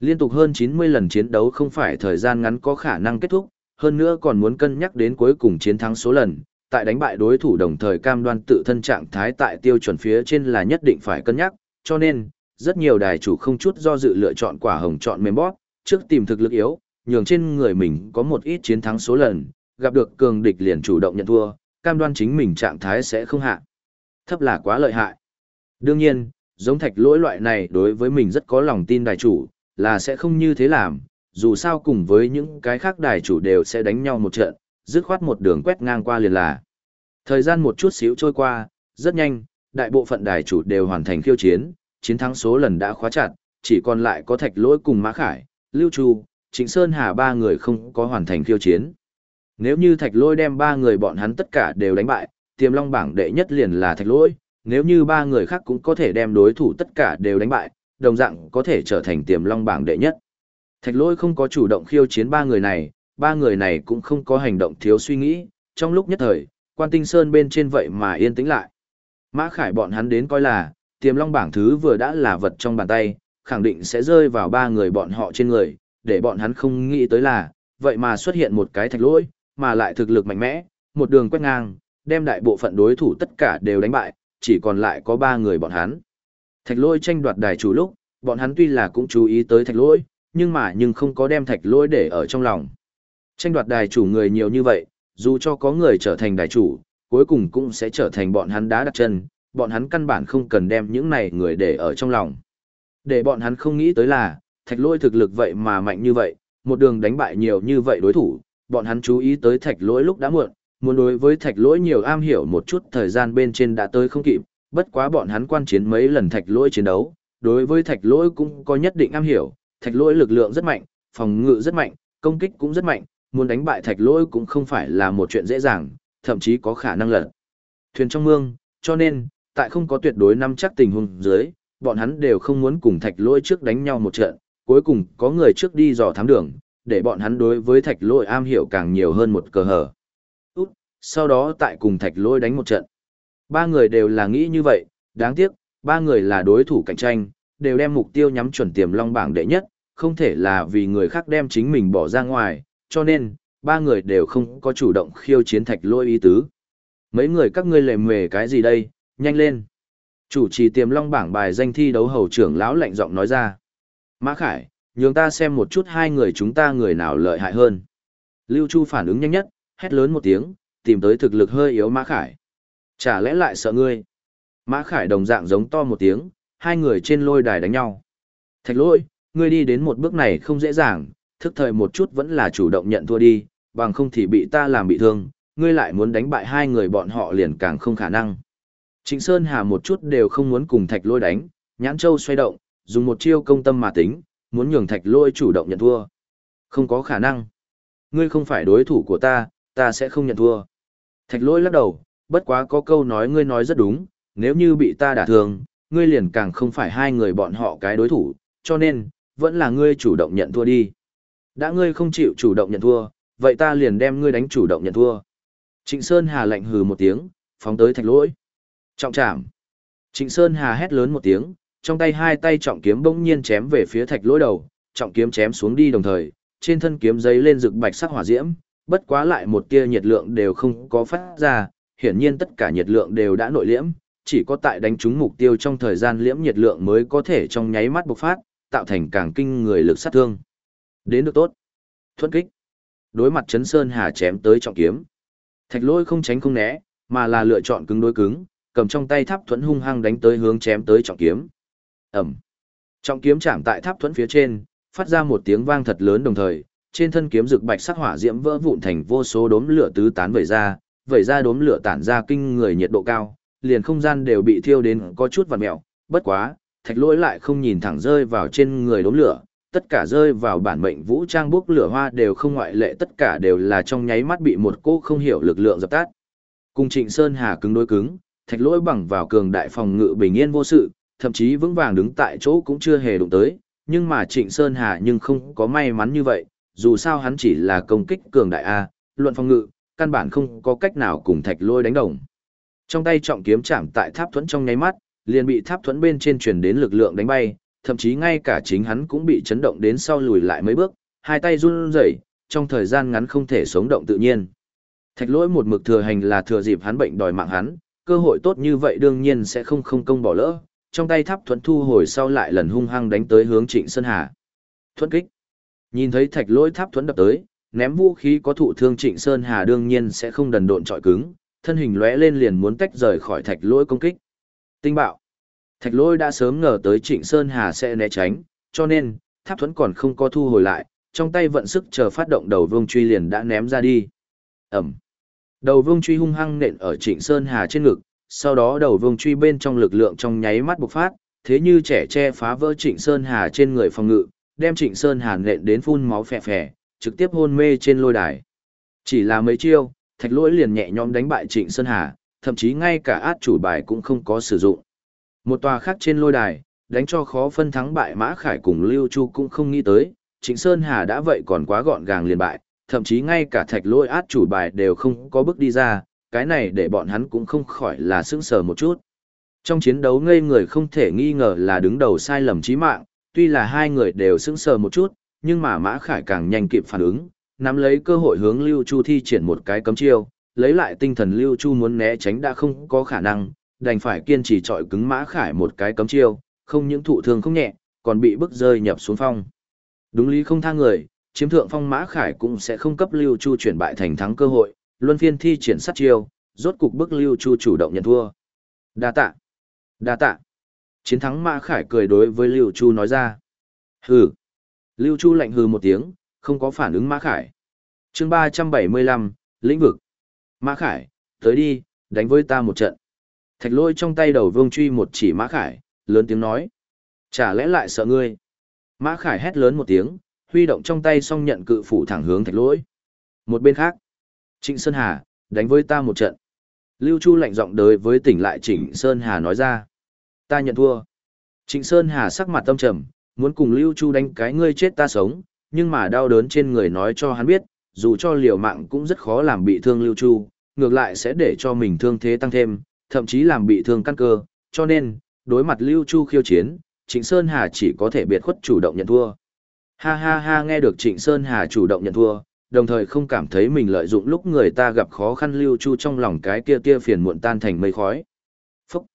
Liên tục hơn 90 lần chiến đấu không phải thời gian ngắn có khả năng kết thúc, hơn nữa còn muốn cân nhắc đến cuối cùng chiến thắng số lần, tại đánh bại đối thủ đồng thời cam đoan tự thân trạng thái tại tiêu chuẩn phía trên là nhất định phải cân nhắc, cho nên, rất nhiều đài chủ không chút do dự lựa chọn quả hồng chọn mềm bóp, trước tìm thực lực yếu, nhường trên người mình có một ít chiến thắng số lần, gặp được cường địch liền chủ động nhận thua, cam đoan chính mình trạng thái sẽ không hạ. Thấp là quá lợi hại. Đương nhiên, giống thạch lỗi loại này đối với mình rất có lòng tin đài chủ, là sẽ không như thế làm, dù sao cùng với những cái khác đài chủ đều sẽ đánh nhau một trận, dứt khoát một đường quét ngang qua liền là. Thời gian một chút xíu trôi qua, rất nhanh, đại bộ phận đài chủ đều hoàn thành khiêu chiến, chiến thắng số lần đã khóa chặt, chỉ còn lại có thạch lỗi cùng Mã Khải, Lưu Chu, Trịnh Sơn Hà ba người không có hoàn thành khiêu chiến. Nếu như thạch lỗi đem ba người bọn hắn tất cả đều đánh bại, tiềm long bảng đệ nhất liền là thạch lỗi, nếu như ba người khác cũng có thể đem đối thủ tất cả đều đánh bại, đồng dạng có thể trở thành tiềm long bảng đệ nhất. Thạch lỗi không có chủ động khiêu chiến ba người này, ba người này cũng không có hành động thiếu suy nghĩ, trong lúc nhất thời, quan tinh sơn bên trên vậy mà yên tĩnh lại. Mã Khải bọn hắn đến coi là, tiềm long bảng thứ vừa đã là vật trong bàn tay, khẳng định sẽ rơi vào ba người bọn họ trên người, để bọn hắn không nghĩ tới là, vậy mà xuất hiện một cái thạch lỗi, mà lại thực lực mạnh mẽ, một đường quét ngang, đem đại bộ phận đối thủ tất cả đều đánh bại, chỉ còn lại có ba người bọn hắn. Thạch lỗi tranh đoạt đài chủ lúc, bọn hắn tuy là cũng chú ý tới thạch lỗi, nhưng mà nhưng không có đem thạch lỗi để ở trong lòng. Tranh đoạt đài chủ người nhiều như vậy, dù cho có người trở thành đài chủ, cuối cùng cũng sẽ trở thành bọn hắn đá đặt chân, bọn hắn căn bản không cần đem những này người để ở trong lòng. Để bọn hắn không nghĩ tới là, thạch lỗi thực lực vậy mà mạnh như vậy, một đường đánh bại nhiều như vậy đối thủ, bọn hắn chú ý tới thạch lỗi lúc đã muộn, muốn đối với thạch lỗi nhiều am hiểu một chút thời gian bên trên đã tới không kịp, bất quá bọn hắn quan chiến mấy lần thạch lỗi chiến đấu, đối với thạch lỗi cũng có nhất định am hiểu, thạch lỗi lực lượng rất mạnh, phòng ngự rất mạnh, công kích cũng rất mạnh, muốn đánh bại thạch lỗi cũng không phải là một chuyện dễ dàng, thậm chí có khả năng lật. Thuyền trong mương, cho nên, tại không có tuyệt đối nắm chắc tình huống dưới, bọn hắn đều không muốn cùng thạch lỗi trước đánh nhau một trận, cuối cùng có người trước đi dò thám đường, để bọn hắn đối với thạch lỗi am hiểu càng nhiều hơn một cờ hở. Út, sau đó tại cùng thạch lỗi đánh một trận. Ba người đều là nghĩ như vậy, đáng tiếc, ba người là đối thủ cạnh tranh, đều đem mục tiêu nhắm chuẩn tiềm long bảng đệ nhất, không thể là vì người khác đem chính mình bỏ ra ngoài, cho nên, ba người đều không có chủ động khiêu chiến thạch lỗi ý tứ. Mấy người các ngươi lề mề cái gì đây, nhanh lên. Chủ trì tiềm long bảng bài danh thi đấu hầu trưởng lão lạnh giọng nói ra. Mã Khải, nhường ta xem một chút hai người chúng ta người nào lợi hại hơn. Lưu Chu phản ứng nhanh nhất, hét lớn một tiếng, tìm tới thực lực hơi yếu Mã Khải. Chả lẽ lại sợ ngươi? Mã Khải đồng dạng giống to một tiếng, hai người trên lôi đài đánh nhau. Thạch lôi, ngươi đi đến một bước này không dễ dàng, thức thời một chút vẫn là chủ động nhận thua đi, bằng không thì bị ta làm bị thương, ngươi lại muốn đánh bại hai người bọn họ liền càng không khả năng. Trịnh Sơn Hà một chút đều không muốn cùng thạch lôi đánh, nhãn châu xoay động, dùng một chiêu công tâm mà tính, muốn nhường thạch lôi chủ động nhận thua. Không có khả năng. Ngươi không phải đối thủ của ta, ta sẽ không nhận thua. Thạch lôi lắc đầu, bất quá có câu nói ngươi nói rất đúng, nếu như bị ta đả thương, ngươi liền càng không phải hai người bọn họ cái đối thủ, cho nên, vẫn là ngươi chủ động nhận thua đi. Đã ngươi không chịu chủ động nhận thua, vậy ta liền đem ngươi đánh chủ động nhận thua. Trịnh Sơn Hà lạnh hừ một tiếng, phóng tới thạch lỗi. Trọng trảm. Trịnh Sơn Hà hét lớn một tiếng, trong tay hai tay trọng kiếm bỗng nhiên chém về phía thạch lỗi đầu, trọng kiếm chém xuống đi đồng thời, trên thân kiếm giấy lên rực bạch sắc hỏa diễm, bất quá lại một tia nhiệt lượng đều không có phát ra, hiển nhiên tất cả nhiệt lượng đều đã nội liễm, chỉ có tại đánh trúng mục tiêu trong thời gian liễm nhiệt lượng mới có thể trong nháy mắt bộc phát, tạo thành càng kinh người lực sát thương. Đến được tốt. Thuận kích. Đối mặt Chấn Sơn Hà chém tới trọng kiếm. Thạch lôi không tránh không né, mà là lựa chọn cứng đối cứng, cầm trong tay tháp thuẫn hung hăng đánh tới hướng chém tới trọng kiếm. Ẩm. Trọng kiếm chạm tại tháp thuẫn phía trên, phát ra một tiếng vang thật lớn đồng thời, trên thân kiếm rực bạch sắc hỏa diễm vỡ vụn thành vô số đốm lửa tứ tán vẩy ra, vẩy ra đốm lửa tản ra kinh người nhiệt độ cao, liền không gian đều bị thiêu đến có chút vằn mèo, bất quá, thạch lỗi lại không nhìn thẳng rơi vào trên người đốm lửa, tất cả rơi vào bản mệnh vũ trang bốc lửa hoa đều không ngoại lệ tất cả đều là trong nháy mắt bị một cô không hiểu lực lượng dập tắt. Cùng Trịnh Sơn Hà cứng đối cứng, thạch lỗi bằng vào cường đại phòng ngự bình yên vô sự, thậm chí vững vàng đứng tại chỗ cũng chưa hề đụng tới, nhưng mà Trịnh Sơn Hà nhưng không có may mắn như vậy, dù sao hắn chỉ là công kích cường đại A, luận phòng ngự, căn bản không có cách nào cùng thạch lôi đánh đồng. Trong tay trọng kiếm chạm tại tháp thuẫn trong nháy mắt, liền bị tháp thuẫn bên trên truyền đến lực lượng đánh bay, thậm chí ngay cả chính hắn cũng bị chấn động đến sau lùi lại mấy bước, hai tay run rẩy, trong thời gian ngắn không thể sống động tự nhiên. Thạch lỗi một mực thừa hành là thừa dịp hắn bệnh đòi mạng hắn, cơ hội tốt như vậy đương nhiên sẽ không không công bỏ lỡ, trong tay tháp thuẫn thu hồi sau lại lần hung hăng đánh tới hướng Trịnh Sơn Hà. Thuẫn kích. Nhìn thấy thạch lỗi tháp thuẫn đập tới, ném vũ khí có thụ thương Trịnh Sơn Hà đương nhiên sẽ không đần độn trọi cứng, thân hình lóe lên liền muốn tách rời khỏi thạch lỗi công kích. Tinh bạo. Thạch lỗi đã sớm ngờ tới Trịnh Sơn Hà sẽ né tránh, cho nên, tháp thuẫn còn không có thu hồi lại, trong tay vận sức chờ phát động đầu vương truy liền đã ném ra đi. Ẩm. Đầu vương truy hung hăng nện ở Trịnh Sơn Hà trên ngực, sau đó đầu vương truy bên trong lực lượng trong nháy mắt bộc phát, thế như trẻ che phá vỡ Trịnh Sơn Hà trên người phòng ngự, đem Trịnh Sơn Hà nện đến phun máu phè phè, trực tiếp hôn mê trên lôi đài. Chỉ là mấy chiêu, thạch lỗi liền nhẹ nhõm đánh bại Trịnh Sơn Hà, thậm chí ngay cả át chủ bài cũng không có sử dụng. Một tòa khác trên lôi đài, đánh cho khó phân thắng bại Mã Khải cùng Lưu Chu cũng không nghĩ tới, Trịnh Sơn Hà đã vậy còn quá gọn gàng liền bại, thậm chí ngay cả thạch lôi át chủ bài đều không có bước đi ra, cái này để bọn hắn cũng không khỏi là sững sờ một chút. Trong chiến đấu ngây người không thể nghi ngờ là đứng đầu sai lầm chí mạng, tuy là hai người đều sững sờ một chút, nhưng mà Mã Khải càng nhanh kịp phản ứng, nắm lấy cơ hội hướng Lưu Chu thi triển một cái cấm chiêu, lấy lại tinh thần Lưu Chu muốn né tránh đã không có khả năng, đành phải kiên trì trọi cứng Mã Khải một cái cấm chiêu, không những thụ thương không nhẹ, còn bị bức rơi nhập xuống phong. Đúng lý không tha người, chiếm thượng phong Mã Khải cũng sẽ không cấp Lưu Chu chuyển bại thành thắng cơ hội, luân phiên thi triển sát chiêu, rốt cục bức Lưu Chu chủ động nhận thua. Đa tạ. Đa tạ. Chiến thắng Mã Khải cười đối với Lưu Chu nói ra. Hừ. Lưu Chu lạnh hừ một tiếng, không có phản ứng Mã Khải. chương 375, lĩnh vực. Mã Khải, tới đi, đánh với ta một trận. Thạch lôi trong tay đầu vương truy một chỉ Mã Khải, lớn tiếng nói. Chả lẽ lại sợ ngươi? Mã Khải hét lớn một tiếng, huy động trong tay song nhận cự phủ thẳng hướng thạch lỗi. Một bên khác, Trịnh Sơn Hà, đánh với ta một trận. Lưu Chu lạnh giọng đối với tỉnh lại Trịnh Sơn Hà nói ra. Ta nhận thua. Trịnh Sơn Hà sắc mặt tâm trầm, muốn cùng Lưu Chu đánh cái ngươi chết ta sống, nhưng mà đau đớn trên người nói cho hắn biết, dù cho liều mạng cũng rất khó làm bị thương Lưu Chu, ngược lại sẽ để cho mình thương thế tăng thêm, thậm chí làm bị thương căn cơ, cho nên, đối mặt Lưu Chu khiêu chiến, Trịnh Sơn Hà chỉ có thể biệt khuất chủ động nhận thua. Ha ha ha nghe được Trịnh Sơn Hà chủ động nhận thua, đồng thời không cảm thấy mình lợi dụng lúc người ta gặp khó khăn Lưu Chu trong lòng cái kia kia phiền muộn tan thành mây khói. Phúc!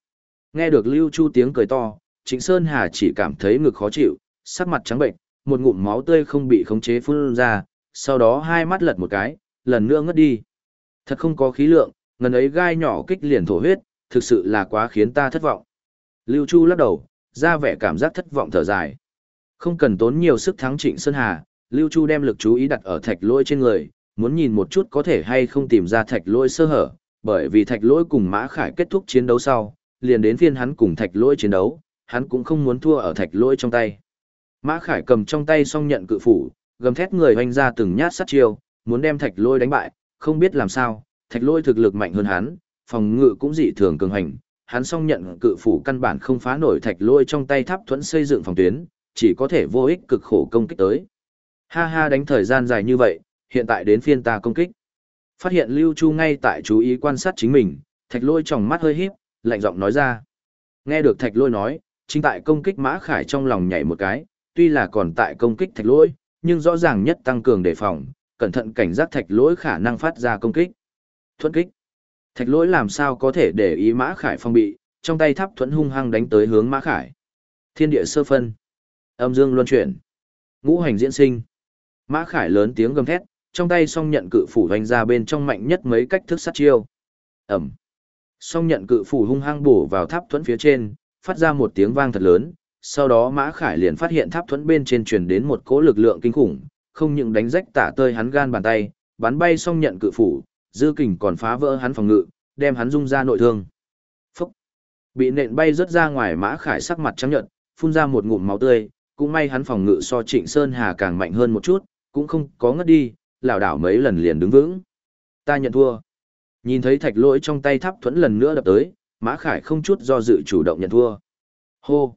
Nghe được Lưu Chu tiếng cười to, Trịnh Sơn Hà chỉ cảm thấy ngực khó chịu, sắc mặt trắng bệnh, một ngụm máu tươi không bị khống chế phun ra, sau đó hai mắt lật một cái, lần nữa ngất đi. Thật không có khí lượng, ngần ấy gai nhỏ kích liền thổ huyết, thực sự là quá khiến ta thất vọng. Lưu Chu lắc đầu, ra vẻ cảm giác thất vọng thở dài. Không cần tốn nhiều sức thắng Trịnh Sơn Hà, Lưu Chu đem lực chú ý đặt ở thạch lỗi trên người, muốn nhìn một chút có thể hay không tìm ra thạch lỗi sơ hở, bởi vì thạch lỗi cùng Mã Khải kết thúc chiến đấu sau, liền đến phiên hắn cùng thạch lỗi chiến đấu, hắn cũng không muốn thua ở thạch lỗi trong tay. Mã Khải cầm trong tay song nhận cự phủ, gầm thét người hoành ra từng nhát sát chiêu, muốn đem thạch lỗi đánh bại, không biết làm sao, thạch lỗi thực lực mạnh hơn hắn, phòng ngự cũng dị thường cường hành, hắn song nhận cự phủ căn bản không phá nổi thạch lôi trong tay tháp thuẫn xây dựng phòng tuyến, chỉ có thể vô ích cực khổ công kích tới. Ha ha đánh thời gian dài như vậy, hiện tại đến phiên ta công kích. Phát hiện Lưu Chu ngay tại chú ý quan sát chính mình, thạch lôi trong mắt hơi híp, lạnh giọng nói ra. Nghe được thạch lôi nói, chính tại công kích mã khải trong lòng nhảy một cái, tuy là còn tại công kích thạch lôi, nhưng rõ ràng nhất tăng cường đề phòng, cẩn thận cảnh giác thạch lỗi khả năng phát ra công kích. Thuẫn kích. Thạch lỗi làm sao có thể để ý mã khải phong bị, trong tay tháp thuẫn hung hăng đánh tới hướng mã khải. Thiên địa sơ phân. Âm dương luân chuyển. Ngũ hành diễn sinh. Mã khải lớn tiếng gầm thét, trong tay song nhận cự phủ hoành ra bên trong mạnh nhất mấy cách thức sát chiêu. Ẩm. Song nhận cự phủ hung hăng bổ vào tháp thuẫn phía trên, phát ra một tiếng vang thật lớn, sau đó Mã Khải liền phát hiện tháp thuẫn bên trên truyền đến một cỗ lực lượng kinh khủng, không những đánh rách tả tơi hắn gan bàn tay, bắn bay song nhận cự phủ, dư kình còn phá vỡ hắn phòng ngự, đem hắn rung ra nội thương. Phúc! Bị nện bay rớt ra ngoài Mã Khải sắc mặt trắng nhợt, phun ra một ngụm máu tươi, cũng may hắn phòng ngự so Trịnh Sơn Hà càng mạnh hơn một chút, cũng không có ngất đi, lảo đảo mấy lần liền đứng vững. Ta nhận thua. Nhìn thấy thạch lỗi trong tay tháp thuẫn lần nữa đập tới, Mã Khải không chút do dự chủ động nhận thua. Hô!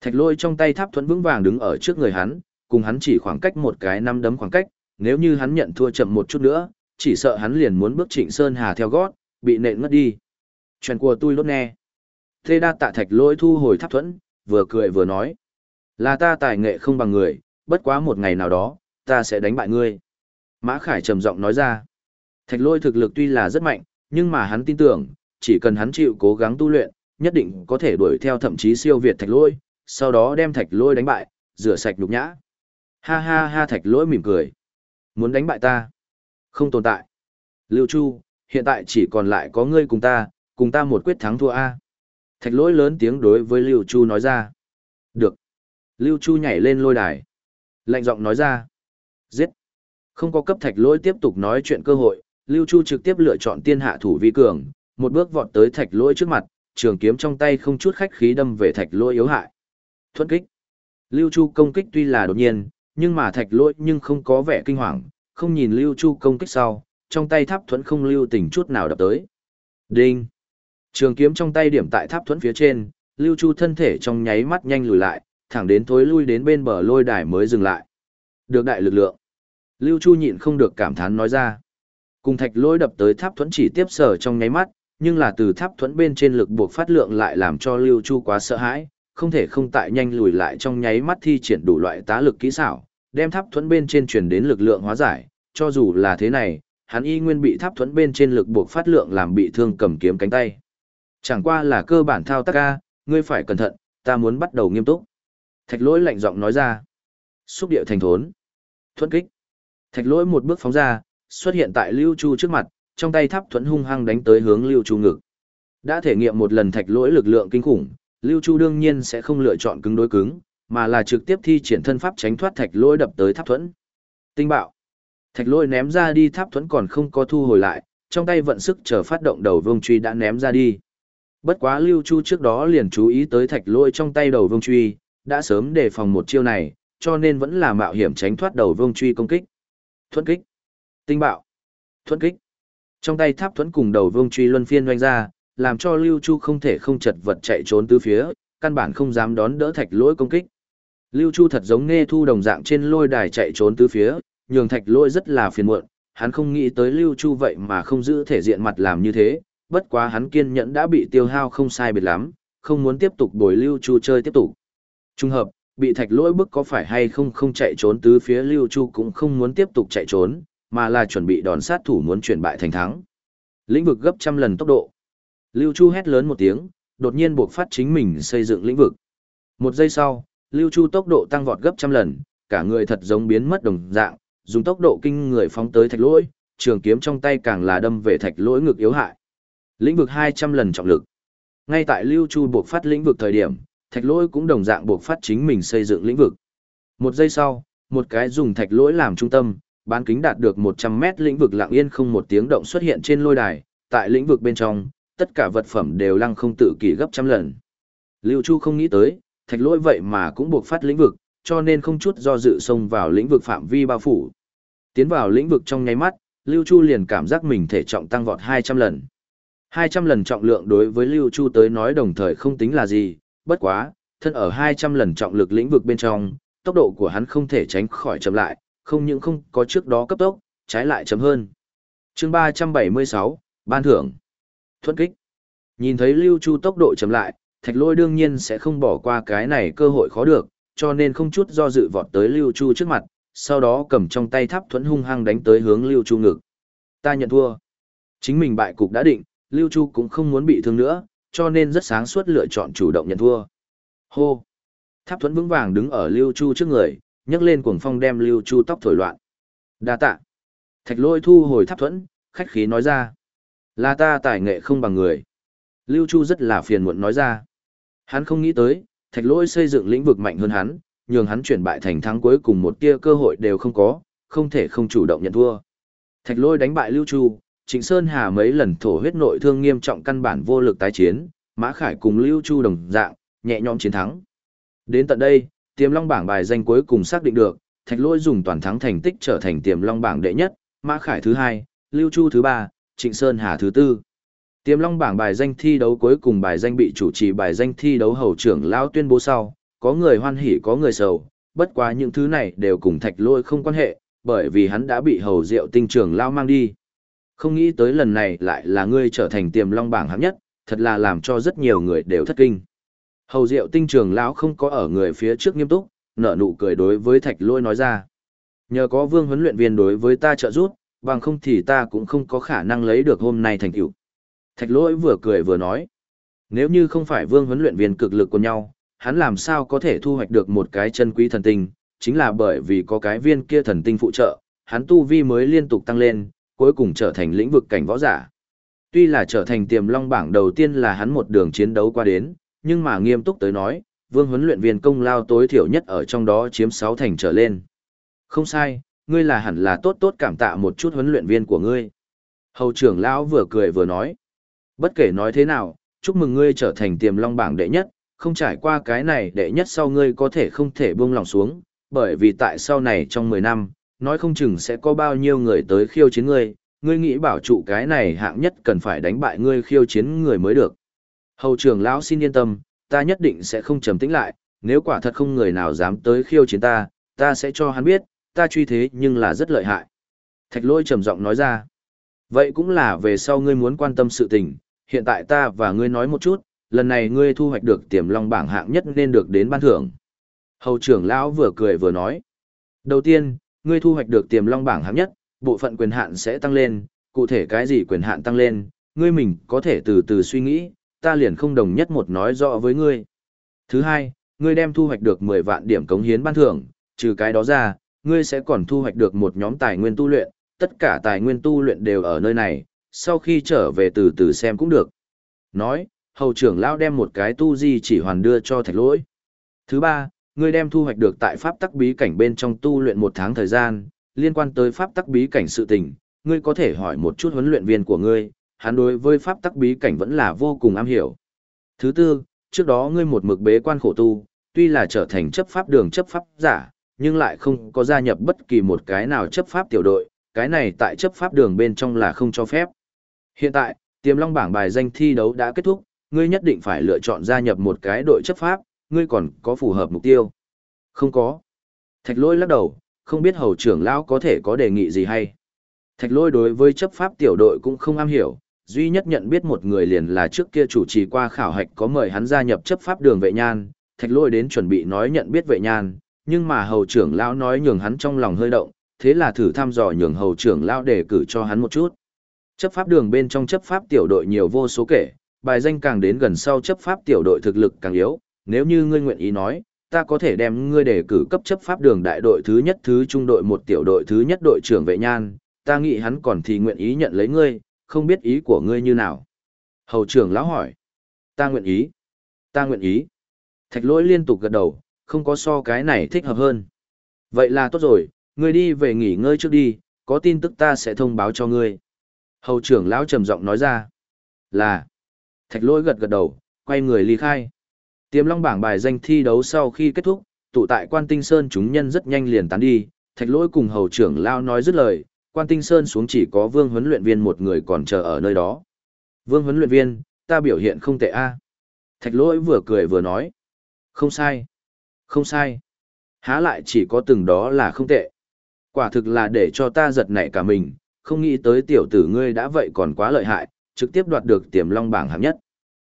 Thạch lỗi trong tay tháp thuẫn vững vàng đứng ở trước người hắn, cùng hắn chỉ khoảng cách một cái năm đấm khoảng cách, nếu như hắn nhận thua chậm một chút nữa, chỉ sợ hắn liền muốn bước Trịnh Sơn Hà theo gót, bị nện ngất đi. Chuyện của tôi lốt nghe. Thê đa tạ thạch lỗi thu hồi tháp thuẫn, vừa cười vừa nói. Là ta tài nghệ không bằng người, bất quá một ngày nào đó, ta sẽ đánh bại ngươi. Mã Khải trầm giọng nói ra. Thạch lôi thực lực tuy là rất mạnh, nhưng mà hắn tin tưởng, chỉ cần hắn chịu cố gắng tu luyện, nhất định có thể đuổi theo thậm chí siêu việt thạch lôi, sau đó đem thạch lôi đánh bại, rửa sạch nhục nhã. Ha ha ha thạch lôi mỉm cười. Muốn đánh bại ta? Không tồn tại. Lưu Chu, hiện tại chỉ còn lại có ngươi cùng ta, cùng ta một quyết thắng thua A. Thạch lỗi lớn tiếng đối với Lưu Chu nói ra. Được. Lưu Chu nhảy lên lôi đài. Lạnh giọng nói ra. Giết. Không có cấp thạch lỗi tiếp tục nói chuyện cơ hội, Lưu Chu trực tiếp lựa chọn tiên hạ thủ vi cường, một bước vọt tới thạch lỗi trước mặt, trường kiếm trong tay không chút khách khí đâm về thạch lỗi yếu hại. Thuận kích. Lưu Chu công kích tuy là đột nhiên, nhưng mà thạch lỗi nhưng không có vẻ kinh hoàng, không nhìn Lưu Chu công kích sau, trong tay tháp thuẫn không lưu tình chút nào đập tới. Đinh. Trường kiếm trong tay điểm tại tháp thuẫn phía trên, Lưu Chu thân thể trong nháy mắt nhanh lùi lại, thẳng đến thối lui đến bên bờ lôi đài mới dừng lại. Được đại lực lượng. Lưu Chu nhịn không được cảm thán nói ra. Cùng thạch lôi đập tới tháp thuẫn chỉ tiếp sở trong nháy mắt, nhưng là từ tháp thuẫn bên trên lực buộc phát lượng lại làm cho Lưu Chu quá sợ hãi, không thể không tại nhanh lùi lại trong nháy mắt thi triển đủ loại tá lực kỹ xảo, đem tháp thuẫn bên trên truyền đến lực lượng hóa giải, cho dù là thế này, hắn y nguyên bị tháp thuẫn bên trên lực buộc phát lượng làm bị thương cầm kiếm cánh tay. Chẳng qua là cơ bản thao tác ca, ngươi phải cẩn thận, ta muốn bắt đầu nghiêm túc. Thạch lỗi lạnh giọng nói ra. Xúc điệu thành thốn. Thuẫn kích. Thạch lỗi một bước phóng ra, xuất hiện tại Lưu Chu trước mặt, trong tay tháp thuẫn hung hăng đánh tới hướng Lưu Chu ngực. Đã thể nghiệm một lần thạch lỗi lực lượng kinh khủng, Lưu Chu đương nhiên sẽ không lựa chọn cứng đối cứng, mà là trực tiếp thi triển thân pháp tránh thoát thạch lỗi đập tới tháp thuẫn. Tinh bạo. Thạch lỗi ném ra đi tháp thuẫn còn không có thu hồi lại, trong tay vận sức chờ phát động đầu vương truy đã ném ra đi. Bất quá Lưu Chu trước đó liền chú ý tới thạch lỗi trong tay đầu vương truy, đã sớm đề phòng một chiêu này, cho nên vẫn là mạo hiểm tránh thoát đầu vương truy công kích. Thuẫn kích. Tinh bạo. Thuẫn kích. Trong tay tháp thuẫn cùng đầu vương truy luân phiên doanh ra, làm cho Lưu Chu không thể không chật vật chạy trốn tứ phía, căn bản không dám đón đỡ thạch lỗi công kích. Lưu Chu thật giống nghe thu đồng dạng trên lôi đài chạy trốn tứ phía, nhường thạch lỗi rất là phiền muộn, hắn không nghĩ tới Lưu Chu vậy mà không giữ thể diện mặt làm như thế, bất quá hắn kiên nhẫn đã bị tiêu hao không sai biệt lắm, không muốn tiếp tục bồi Lưu Chu chơi tiếp tục. Trung hợp, bị thạch lỗi bức có phải hay không không chạy trốn tứ phía Lưu Chu cũng không muốn tiếp tục chạy trốn, mà là chuẩn bị đòn sát thủ muốn chuyển bại thành thắng. Lĩnh vực gấp trăm lần tốc độ. Lưu Chu hét lớn một tiếng, đột nhiên buộc phát chính mình xây dựng lĩnh vực. Một giây sau, Lưu Chu tốc độ tăng vọt gấp trăm lần, cả người thật giống biến mất đồng dạng, dùng tốc độ kinh người phóng tới thạch lỗi, trường kiếm trong tay càng là đâm về thạch lỗi ngực yếu hại. Lĩnh vực 200 lần trọng lực. Ngay tại Lưu Chu buộc phát lĩnh vực thời điểm, thạch lỗi cũng đồng dạng buộc phát chính mình xây dựng lĩnh vực. Một giây sau, một cái dùng thạch lỗi làm trung tâm, bán kính đạt được 100 mét lĩnh vực lặng yên không một tiếng động xuất hiện trên lôi đài, tại lĩnh vực bên trong, tất cả vật phẩm đều lăng không tự kỷ gấp trăm lần. Lưu Chu không nghĩ tới, thạch lỗi vậy mà cũng buộc phát lĩnh vực, cho nên không chút do dự xông vào lĩnh vực phạm vi bao phủ. Tiến vào lĩnh vực trong nháy mắt, Lưu Chu liền cảm giác mình thể trọng tăng vọt 200 lần. 200 lần trọng lượng đối với Lưu Chu tới nói đồng thời không tính là gì, bất quá, thân ở 200 lần trọng lực lĩnh vực bên trong, tốc độ của hắn không thể tránh khỏi chậm lại, không những không có trước đó cấp tốc, trái lại chậm hơn. chương 376, Ban thưởng. Thuận kích. Nhìn thấy Lưu Chu tốc độ chậm lại, Thạch Lôi đương nhiên sẽ không bỏ qua cái này cơ hội khó được, cho nên không chút do dự vọt tới Lưu Chu trước mặt, sau đó cầm trong tay tháp thuẫn hung hăng đánh tới hướng Lưu Chu ngực. Ta nhận thua. Chính mình bại cục đã định, Lưu Chu cũng không muốn bị thương nữa, cho nên rất sáng suốt lựa chọn chủ động nhận thua. Hô. Tháp thuẫn vững vàng đứng ở Lưu Chu trước người, nhấc lên cuồng phong đem Lưu Chu tóc thổi loạn. Đa tạ. Thạch lôi thu hồi tháp thuẫn, khách khí nói ra. Là ta tài nghệ không bằng người. Lưu Chu rất là phiền muộn nói ra. Hắn không nghĩ tới, thạch lôi xây dựng lĩnh vực mạnh hơn hắn, nhường hắn chuyển bại thành thắng cuối cùng một tia cơ hội đều không có, không thể không chủ động nhận thua. Thạch lôi đánh bại Lưu Chu, Trịnh Sơn Hà mấy lần thổ huyết nội thương nghiêm trọng căn bản vô lực tái chiến, Mã Khải cùng Lưu Chu đồng dạng, nhẹ nhõm chiến thắng. Đến tận đây, tiềm long bảng bài danh cuối cùng xác định được, Thạch Lỗi dùng toàn thắng thành tích trở thành tiềm long bảng đệ nhất, Mã Khải thứ hai, Lưu Chu thứ ba, Trịnh Sơn Hà thứ tư. Tiềm long bảng bài danh thi đấu cuối cùng bài danh bị chủ trì bài danh thi đấu hầu trưởng lão tuyên bố sau, có người hoan hỉ có người sầu, bất quá những thứ này đều cùng Thạch Lỗi không quan hệ, bởi vì hắn đã bị hầu diệu tinh trưởng lão mang đi. Không nghĩ tới lần này lại là ngươi trở thành tiềm long bảng hạng nhất, thật là làm cho rất nhiều người đều thất kinh. Hầu Diệu Tinh trường lão không có ở người phía trước nghiêm túc, nở nụ cười đối với Thạch Lôi nói ra. Nhờ có Vương huấn luyện viên đối với ta trợ giúp, bằng không thì ta cũng không có khả năng lấy được hôm nay thành tựu. Thạch Lôi vừa cười vừa nói, nếu như không phải Vương huấn luyện viên cực lực của nhau, hắn làm sao có thể thu hoạch được một cái chân quý thần tinh, chính là bởi vì có cái viên kia thần tinh phụ trợ, hắn tu vi mới liên tục tăng lên, cuối cùng trở thành lĩnh vực cảnh võ giả. Tuy là trở thành tiềm long bảng đầu tiên là hắn một đường chiến đấu qua đến, nhưng mà nghiêm túc tới nói, vương huấn luyện viên công lao tối thiểu nhất ở trong đó chiếm 6 thành trở lên. Không sai, ngươi là hẳn là tốt tốt cảm tạ một chút huấn luyện viên của ngươi. Hầu trưởng lão vừa cười vừa nói. Bất kể nói thế nào, chúc mừng ngươi trở thành tiềm long bảng đệ nhất, không trải qua cái này đệ nhất sau ngươi có thể không thể buông lòng xuống, bởi vì tại sau này trong 10 năm, nói không chừng sẽ có bao nhiêu người tới khiêu chiến ngươi, ngươi nghĩ bảo trụ cái này hạng nhất cần phải đánh bại ngươi khiêu chiến người mới được. Hầu trưởng lão xin yên tâm, ta nhất định sẽ không trầm tĩnh lại, nếu quả thật không người nào dám tới khiêu chiến ta, ta sẽ cho hắn biết, ta truy thế nhưng là rất lợi hại. Thạch lôi trầm giọng nói ra. Vậy cũng là về sau ngươi muốn quan tâm sự tình, hiện tại ta và ngươi nói một chút, lần này ngươi thu hoạch được tiềm long bảng hạng nhất nên được đến ban thưởng. Hầu trưởng lão vừa cười vừa nói. Đầu tiên, ngươi thu hoạch được tiềm long bảng hạng nhất, bộ phận quyền hạn sẽ tăng lên, cụ thể cái gì quyền hạn tăng lên, ngươi mình có thể từ từ suy nghĩ, ta liền không đồng nhất một nói rõ với ngươi. Thứ hai, ngươi đem thu hoạch được 10 vạn điểm cống hiến ban thưởng, trừ cái đó ra, ngươi sẽ còn thu hoạch được một nhóm tài nguyên tu luyện, tất cả tài nguyên tu luyện đều ở nơi này, sau khi trở về từ từ xem cũng được. Nói, hầu trưởng lão đem một cái tu di chỉ hoàn đưa cho thạch lỗi. Thứ ba, ngươi đem thu hoạch được tại pháp tắc bí cảnh bên trong tu luyện một tháng thời gian, liên quan tới pháp tắc bí cảnh sự tình, ngươi có thể hỏi một chút huấn luyện viên của ngươi, hắn đối với pháp tắc bí cảnh vẫn là vô cùng am hiểu. Thứ tư, trước đó ngươi một mực bế quan khổ tu, tuy là trở thành chấp pháp đường chấp pháp giả, nhưng lại không có gia nhập bất kỳ một cái nào chấp pháp tiểu đội, cái này tại chấp pháp đường bên trong là không cho phép. Hiện tại, tiềm long bảng bài danh thi đấu đã kết thúc, ngươi nhất định phải lựa chọn gia nhập một cái đội chấp pháp, ngươi còn có phù hợp mục tiêu. Không có. Thạch lôi lắc đầu, không biết hầu trưởng lão có thể có đề nghị gì hay. Thạch lôi đối với chấp pháp tiểu đội cũng không am hiểu, duy nhất nhận biết một người liền là trước kia chủ trì qua khảo hạch có mời hắn gia nhập chấp pháp đường vệ nhan, thạch lôi đến chuẩn bị nói nhận biết vệ nhan, nhưng mà hầu trưởng lão nói nhường hắn trong lòng hơi động, thế là thử thăm dò nhường hầu trưởng lão đề cử cho hắn một chút. Chấp pháp đường bên trong chấp pháp tiểu đội nhiều vô số kể, bài danh càng đến gần sau chấp pháp tiểu đội thực lực càng yếu, nếu như ngươi nguyện ý nói, ta có thể đem ngươi đề cử cấp chấp pháp đường đại đội thứ nhất thứ trung đội một tiểu đội thứ nhất đội trưởng vệ nhan, ta nghĩ hắn còn thì nguyện ý nhận lấy ngươi, không biết ý của ngươi như nào. Hầu trưởng lão hỏi. Ta nguyện ý. Ta nguyện ý. Thạch lỗi liên tục gật đầu, không có so cái này thích hợp hơn. Vậy là tốt rồi, ngươi đi về nghỉ ngơi trước đi, có tin tức ta sẽ thông báo cho ngươi. Hầu trưởng lão trầm giọng nói ra. Là. Thạch lỗi gật gật đầu, quay người ly khai. Tiềm long bảng bài danh thi đấu sau khi kết thúc, tụ tại quan tinh sơn chúng nhân rất nhanh liền tán đi. Thạch lỗi cùng hầu trưởng lao nói dứt lời, quan tinh sơn xuống chỉ có vương huấn luyện viên một người còn chờ ở nơi đó. Vương huấn luyện viên, ta biểu hiện không tệ a. Thạch lỗi vừa cười vừa nói. Không sai. Không sai. Há lại chỉ có từng đó là không tệ. Quả thực là để cho ta giật nảy cả mình, không nghĩ tới tiểu tử ngươi đã vậy còn quá lợi hại, trực tiếp đoạt được tiềm long bảng hạng nhất.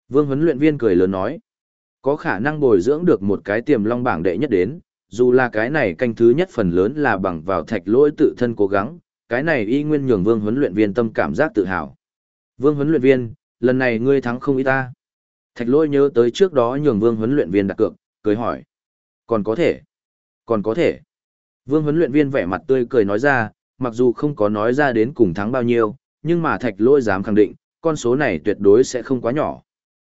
Vương huấn luyện viên cười lớn nói. Có khả năng bồi dưỡng được một cái tiềm long bảng đệ nhất đến, dù là cái này canh thứ nhất phần lớn là bằng vào thạch lỗi tự thân cố gắng, cái này y nguyên nhường vương huấn luyện viên tâm cảm giác tự hào. Vương huấn luyện viên, lần này ngươi thắng không ít ta. Thạch lỗi nhớ tới trước đó nhường vương huấn luyện viên đặt cược, cười hỏi. Còn có thể. Còn có thể. Vương huấn luyện viên vẻ mặt tươi cười nói ra, mặc dù không có nói ra đến cùng thắng bao nhiêu, nhưng mà thạch lỗi dám khẳng định, con số này tuyệt đối sẽ không quá nhỏ.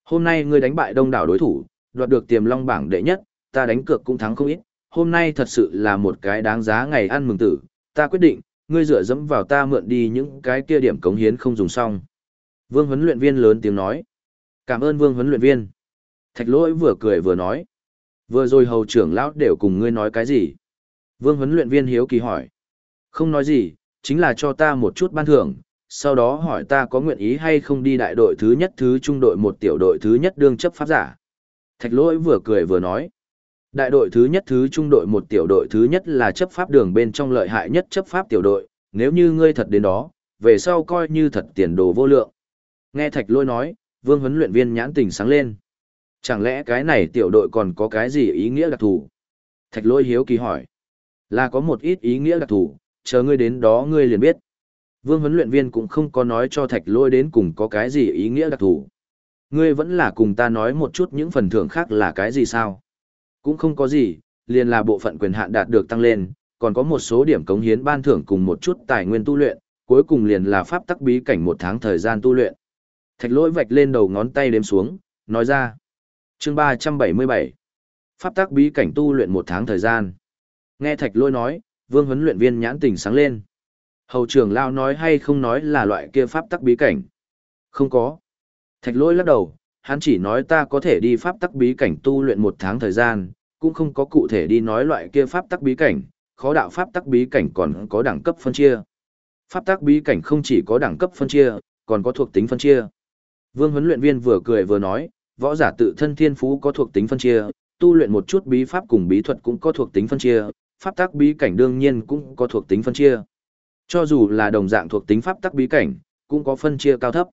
Hôm nay ngươi đánh bại đông đảo đối thủ, đoạt được tiềm long bảng đệ nhất, ta đánh cược cũng thắng không ít, hôm nay thật sự là một cái đáng giá ngày ăn mừng tử, ta quyết định, ngươi dựa dẫm vào ta mượn đi những cái kia điểm cống hiến không dùng xong. Vương huấn luyện viên lớn tiếng nói. Cảm ơn vương huấn luyện viên. Thạch lỗi vừa cười vừa nói. Vừa rồi hầu trưởng lão đều cùng ngươi nói cái gì? Vương huấn luyện viên hiếu kỳ hỏi. Không nói gì, chính là cho ta một chút ban thưởng, sau đó hỏi ta có nguyện ý hay không đi đại đội thứ nhất thứ trung đội một tiểu đội thứ nhất đương chấp pháp giả. Thạch lỗi vừa cười vừa nói. Đại đội thứ nhất thứ trung đội một tiểu đội thứ nhất là chấp pháp đường bên trong lợi hại nhất chấp pháp tiểu đội, nếu như ngươi thật đến đó, về sau coi như thật tiền đồ vô lượng. Nghe thạch lỗi nói, vương huấn luyện viên nhãn tình sáng lên. Chẳng lẽ cái này tiểu đội còn có cái gì ý nghĩa đặc thù? Thạch lỗi hiếu kỳ hỏi. Là có một ít ý nghĩa đặc thù, chờ ngươi đến đó ngươi liền biết. Vương huấn luyện viên cũng không có nói cho thạch lỗi đến cùng có cái gì ý nghĩa đặc thù. Ngươi vẫn là cùng ta nói một chút những phần thưởng khác là cái gì sao? Cũng không có gì, liền là bộ phận quyền hạn đạt được tăng lên, còn có một số điểm cống hiến ban thưởng cùng một chút tài nguyên tu luyện, cuối cùng liền là pháp tắc bí cảnh một tháng thời gian tu luyện. Thạch lỗi vạch lên đầu ngón tay đếm xuống, nói ra. chương 377. Pháp tắc bí cảnh tu luyện một tháng thời gian. Nghe thạch lỗi nói, vương huấn luyện viên nhãn tình sáng lên. Hầu trưởng lao nói hay không nói là loại kia pháp tắc bí cảnh? Không có. Thạch lỗi lắc đầu, hắn chỉ nói ta có thể đi pháp tắc bí cảnh tu luyện một tháng thời gian, cũng không có cụ thể đi nói loại kia pháp tắc bí cảnh, khó đạo pháp tắc bí cảnh còn có đẳng cấp phân chia. Pháp tắc bí cảnh không chỉ có đẳng cấp phân chia, còn có thuộc tính phân chia. Vương huấn luyện viên vừa cười vừa nói, võ giả tự thân thiên phú có thuộc tính phân chia, tu luyện một chút bí pháp cùng bí thuật cũng có thuộc tính phân chia, pháp tắc bí cảnh đương nhiên cũng có thuộc tính phân chia. Cho dù là đồng dạng thuộc tính pháp tắc bí cảnh, cũng có phân chia cao thấp.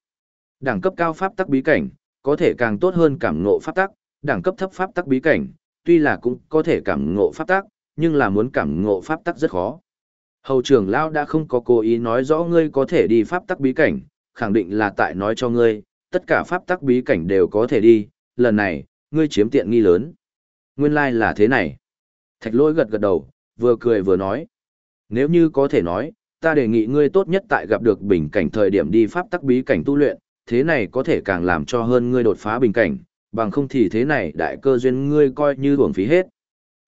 Đẳng cấp cao pháp tắc bí cảnh, có thể càng tốt hơn cảm ngộ pháp tắc, đẳng cấp thấp pháp tắc bí cảnh, tuy là cũng có thể cảm ngộ pháp tắc, nhưng là muốn cảm ngộ pháp tắc rất khó. Hầu trưởng Lao đã không có cố ý nói rõ ngươi có thể đi pháp tắc bí cảnh, khẳng định là tại nói cho ngươi, tất cả pháp tắc bí cảnh đều có thể đi, lần này, ngươi chiếm tiện nghi lớn. Nguyên lai like là thế này. Thạch lỗi gật gật đầu, vừa cười vừa nói. Nếu như có thể nói, ta đề nghị ngươi tốt nhất tại gặp được bình cảnh thời điểm đi pháp tắc bí cảnh tu luyện, thế này có thể càng làm cho hơn ngươi đột phá bình cảnh, bằng không thì thế này đại cơ duyên ngươi coi như uổng phí hết.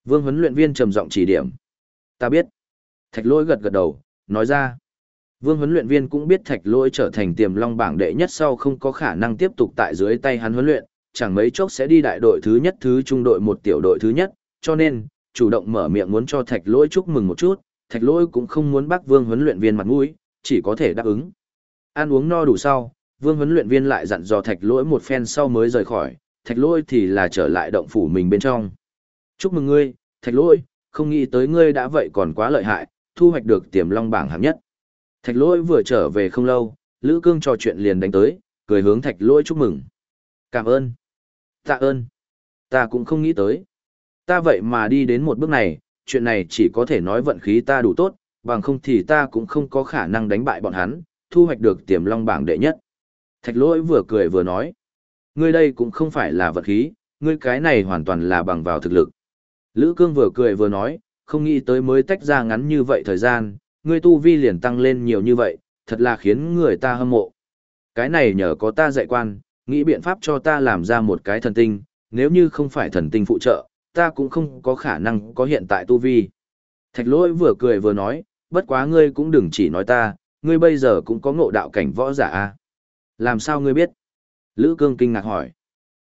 Vương huấn luyện viên trầm giọng chỉ điểm. Ta biết. Thạch lỗi gật gật đầu, nói ra. Vương huấn luyện viên cũng biết thạch lỗi trở thành tiềm long bảng đệ nhất sau không có khả năng tiếp tục tại dưới tay hắn huấn luyện, chẳng mấy chốc sẽ đi đại đội thứ nhất thứ trung đội một tiểu đội thứ nhất, cho nên, chủ động mở miệng muốn cho thạch lỗi chúc mừng một chút, thạch lỗi cũng không muốn bác vương huấn luyện viên mặt mũi, chỉ có thể đáp ứng. Ăn uống no đủ sau, vương huấn luyện viên lại dặn dò thạch lỗi một phen sau mới rời khỏi, thạch lỗi thì là trở lại động phủ mình bên trong. Chúc mừng ngươi, thạch lỗi, không nghĩ tới ngươi đã vậy còn quá lợi hại, thu hoạch được tiềm long bảng hạng nhất. Thạch lỗi vừa trở về không lâu, Lữ Cương trò chuyện liền đánh tới, cười hướng thạch lỗi chúc mừng. Cảm ơn. Tạ ơn. Ta cũng không nghĩ tới. Ta vậy mà đi đến một bước này, chuyện này chỉ có thể nói vận khí ta đủ tốt, bằng không thì ta cũng không có khả năng đánh bại bọn hắn, thu hoạch được tiềm long bảng đệ nhất. Thạch lỗi vừa cười vừa nói. Ngươi đây cũng không phải là vật khí, ngươi cái này hoàn toàn là bằng vào thực lực. Lữ cương vừa cười vừa nói, không nghĩ tới mới tách ra ngắn như vậy thời gian, ngươi tu vi liền tăng lên nhiều như vậy, thật là khiến người ta hâm mộ. Cái này nhờ có ta dạy quan, nghĩ biện pháp cho ta làm ra một cái thần tinh, nếu như không phải thần tinh phụ trợ, ta cũng không có khả năng có hiện tại tu vi. Thạch lỗi vừa cười vừa nói, bất quá ngươi cũng đừng chỉ nói ta, ngươi bây giờ cũng có ngộ đạo cảnh võ giả a. Làm sao ngươi biết? Lữ cương kinh ngạc hỏi.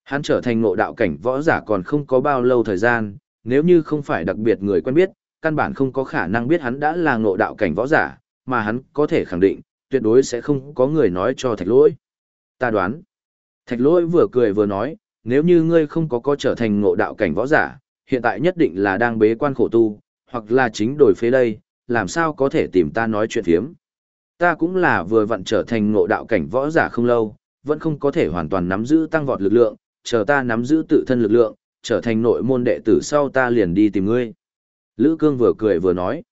Hắn trở thành ngộ đạo cảnh võ giả còn không có bao lâu thời gian, nếu như không phải đặc biệt người quen biết, căn bản không có khả năng biết hắn đã là ngộ đạo cảnh võ giả, mà hắn có thể khẳng định, tuyệt đối sẽ không có người nói cho thạch lỗi. Ta đoán. Thạch lỗi vừa cười vừa nói, nếu như ngươi không có có trở thành ngộ đạo cảnh võ giả, hiện tại nhất định là đang bế quan khổ tu, hoặc là chính đổi phế đây, làm sao có thể tìm ta nói chuyện phiếm. Ta cũng là vừa vặn trở thành ngộ đạo cảnh võ giả không lâu, vẫn không có thể hoàn toàn nắm giữ tăng vọt lực lượng, chờ ta nắm giữ tự thân lực lượng, trở thành nội môn đệ tử sau ta liền đi tìm ngươi. Lữ Cương vừa cười vừa nói.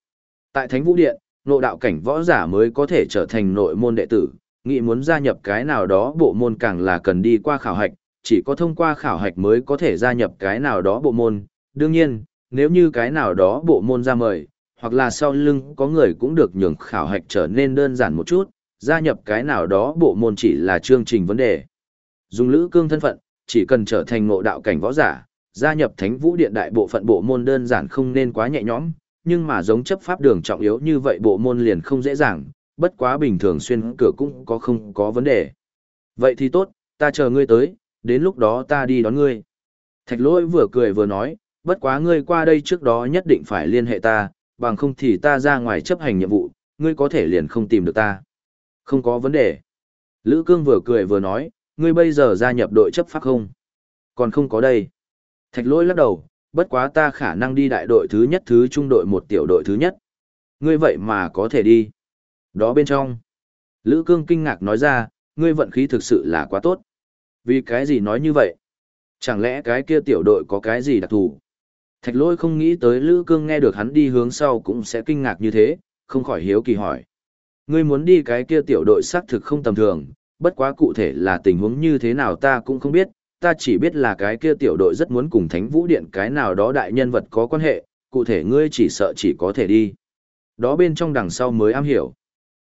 Tại Thánh Vũ Điện, ngộ đạo cảnh võ giả mới có thể trở thành nội môn đệ tử, nghĩ muốn gia nhập cái nào đó bộ môn càng là cần đi qua khảo hạch, chỉ có thông qua khảo hạch mới có thể gia nhập cái nào đó bộ môn. Đương nhiên, nếu như cái nào đó bộ môn ra mời, hoặc là sau lưng có người cũng được nhường khảo hạch trở nên đơn giản một chút, gia nhập cái nào đó bộ môn chỉ là chương trình vấn đề. Dùng lữ cương thân phận, chỉ cần trở thành ngộ đạo cảnh võ giả, gia nhập thánh vũ điện đại bộ phận bộ môn đơn giản không nên quá nhẹ nhõm, nhưng mà giống chấp pháp đường trọng yếu như vậy bộ môn liền không dễ dàng, bất quá bình thường xuyên cửa cũng có không có vấn đề. Vậy thì tốt, ta chờ ngươi tới, đến lúc đó ta đi đón ngươi. Thạch lỗi vừa cười vừa nói, bất quá ngươi qua đây trước đó nhất định phải liên hệ ta, bằng không thì ta ra ngoài chấp hành nhiệm vụ, ngươi có thể liền không tìm được ta. Không có vấn đề. Lữ Cương vừa cười vừa nói, ngươi bây giờ gia nhập đội chấp pháp không? Còn không có đây. Thạch lỗi lắc đầu, bất quá ta khả năng đi đại đội thứ nhất thứ trung đội một tiểu đội thứ nhất. Ngươi vậy mà có thể đi. Đó bên trong. Lữ Cương kinh ngạc nói ra, ngươi vận khí thực sự là quá tốt. Vì cái gì nói như vậy? Chẳng lẽ cái kia tiểu đội có cái gì đặc thù? Thạch lôi không nghĩ tới Lữ Cương nghe được hắn đi hướng sau cũng sẽ kinh ngạc như thế, không khỏi hiếu kỳ hỏi. Ngươi muốn đi cái kia tiểu đội xác thực không tầm thường, bất quá cụ thể là tình huống như thế nào ta cũng không biết, ta chỉ biết là cái kia tiểu đội rất muốn cùng Thánh Vũ Điện cái nào đó đại nhân vật có quan hệ, cụ thể ngươi chỉ sợ chỉ có thể đi. Đó bên trong đằng sau mới am hiểu.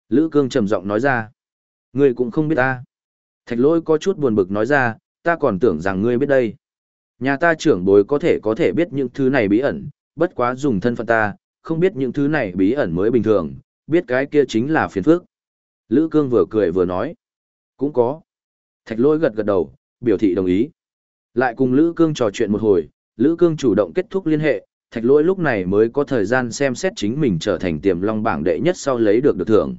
Lữ Cương trầm giọng nói ra. Ngươi cũng không biết ta. Thạch lôi có chút buồn bực nói ra, ta còn tưởng rằng ngươi biết đây. Nhà ta trưởng bối có thể có thể biết những thứ này bí ẩn, bất quá dùng thân phận ta, không biết những thứ này bí ẩn mới bình thường, biết cái kia chính là phiền phức. Lữ Cương vừa cười vừa nói. Cũng có. Thạch lôi gật gật đầu, biểu thị đồng ý. Lại cùng Lữ Cương trò chuyện một hồi, Lữ Cương chủ động kết thúc liên hệ, thạch lôi lúc này mới có thời gian xem xét chính mình trở thành tiềm long bảng đệ nhất sau lấy được được thưởng.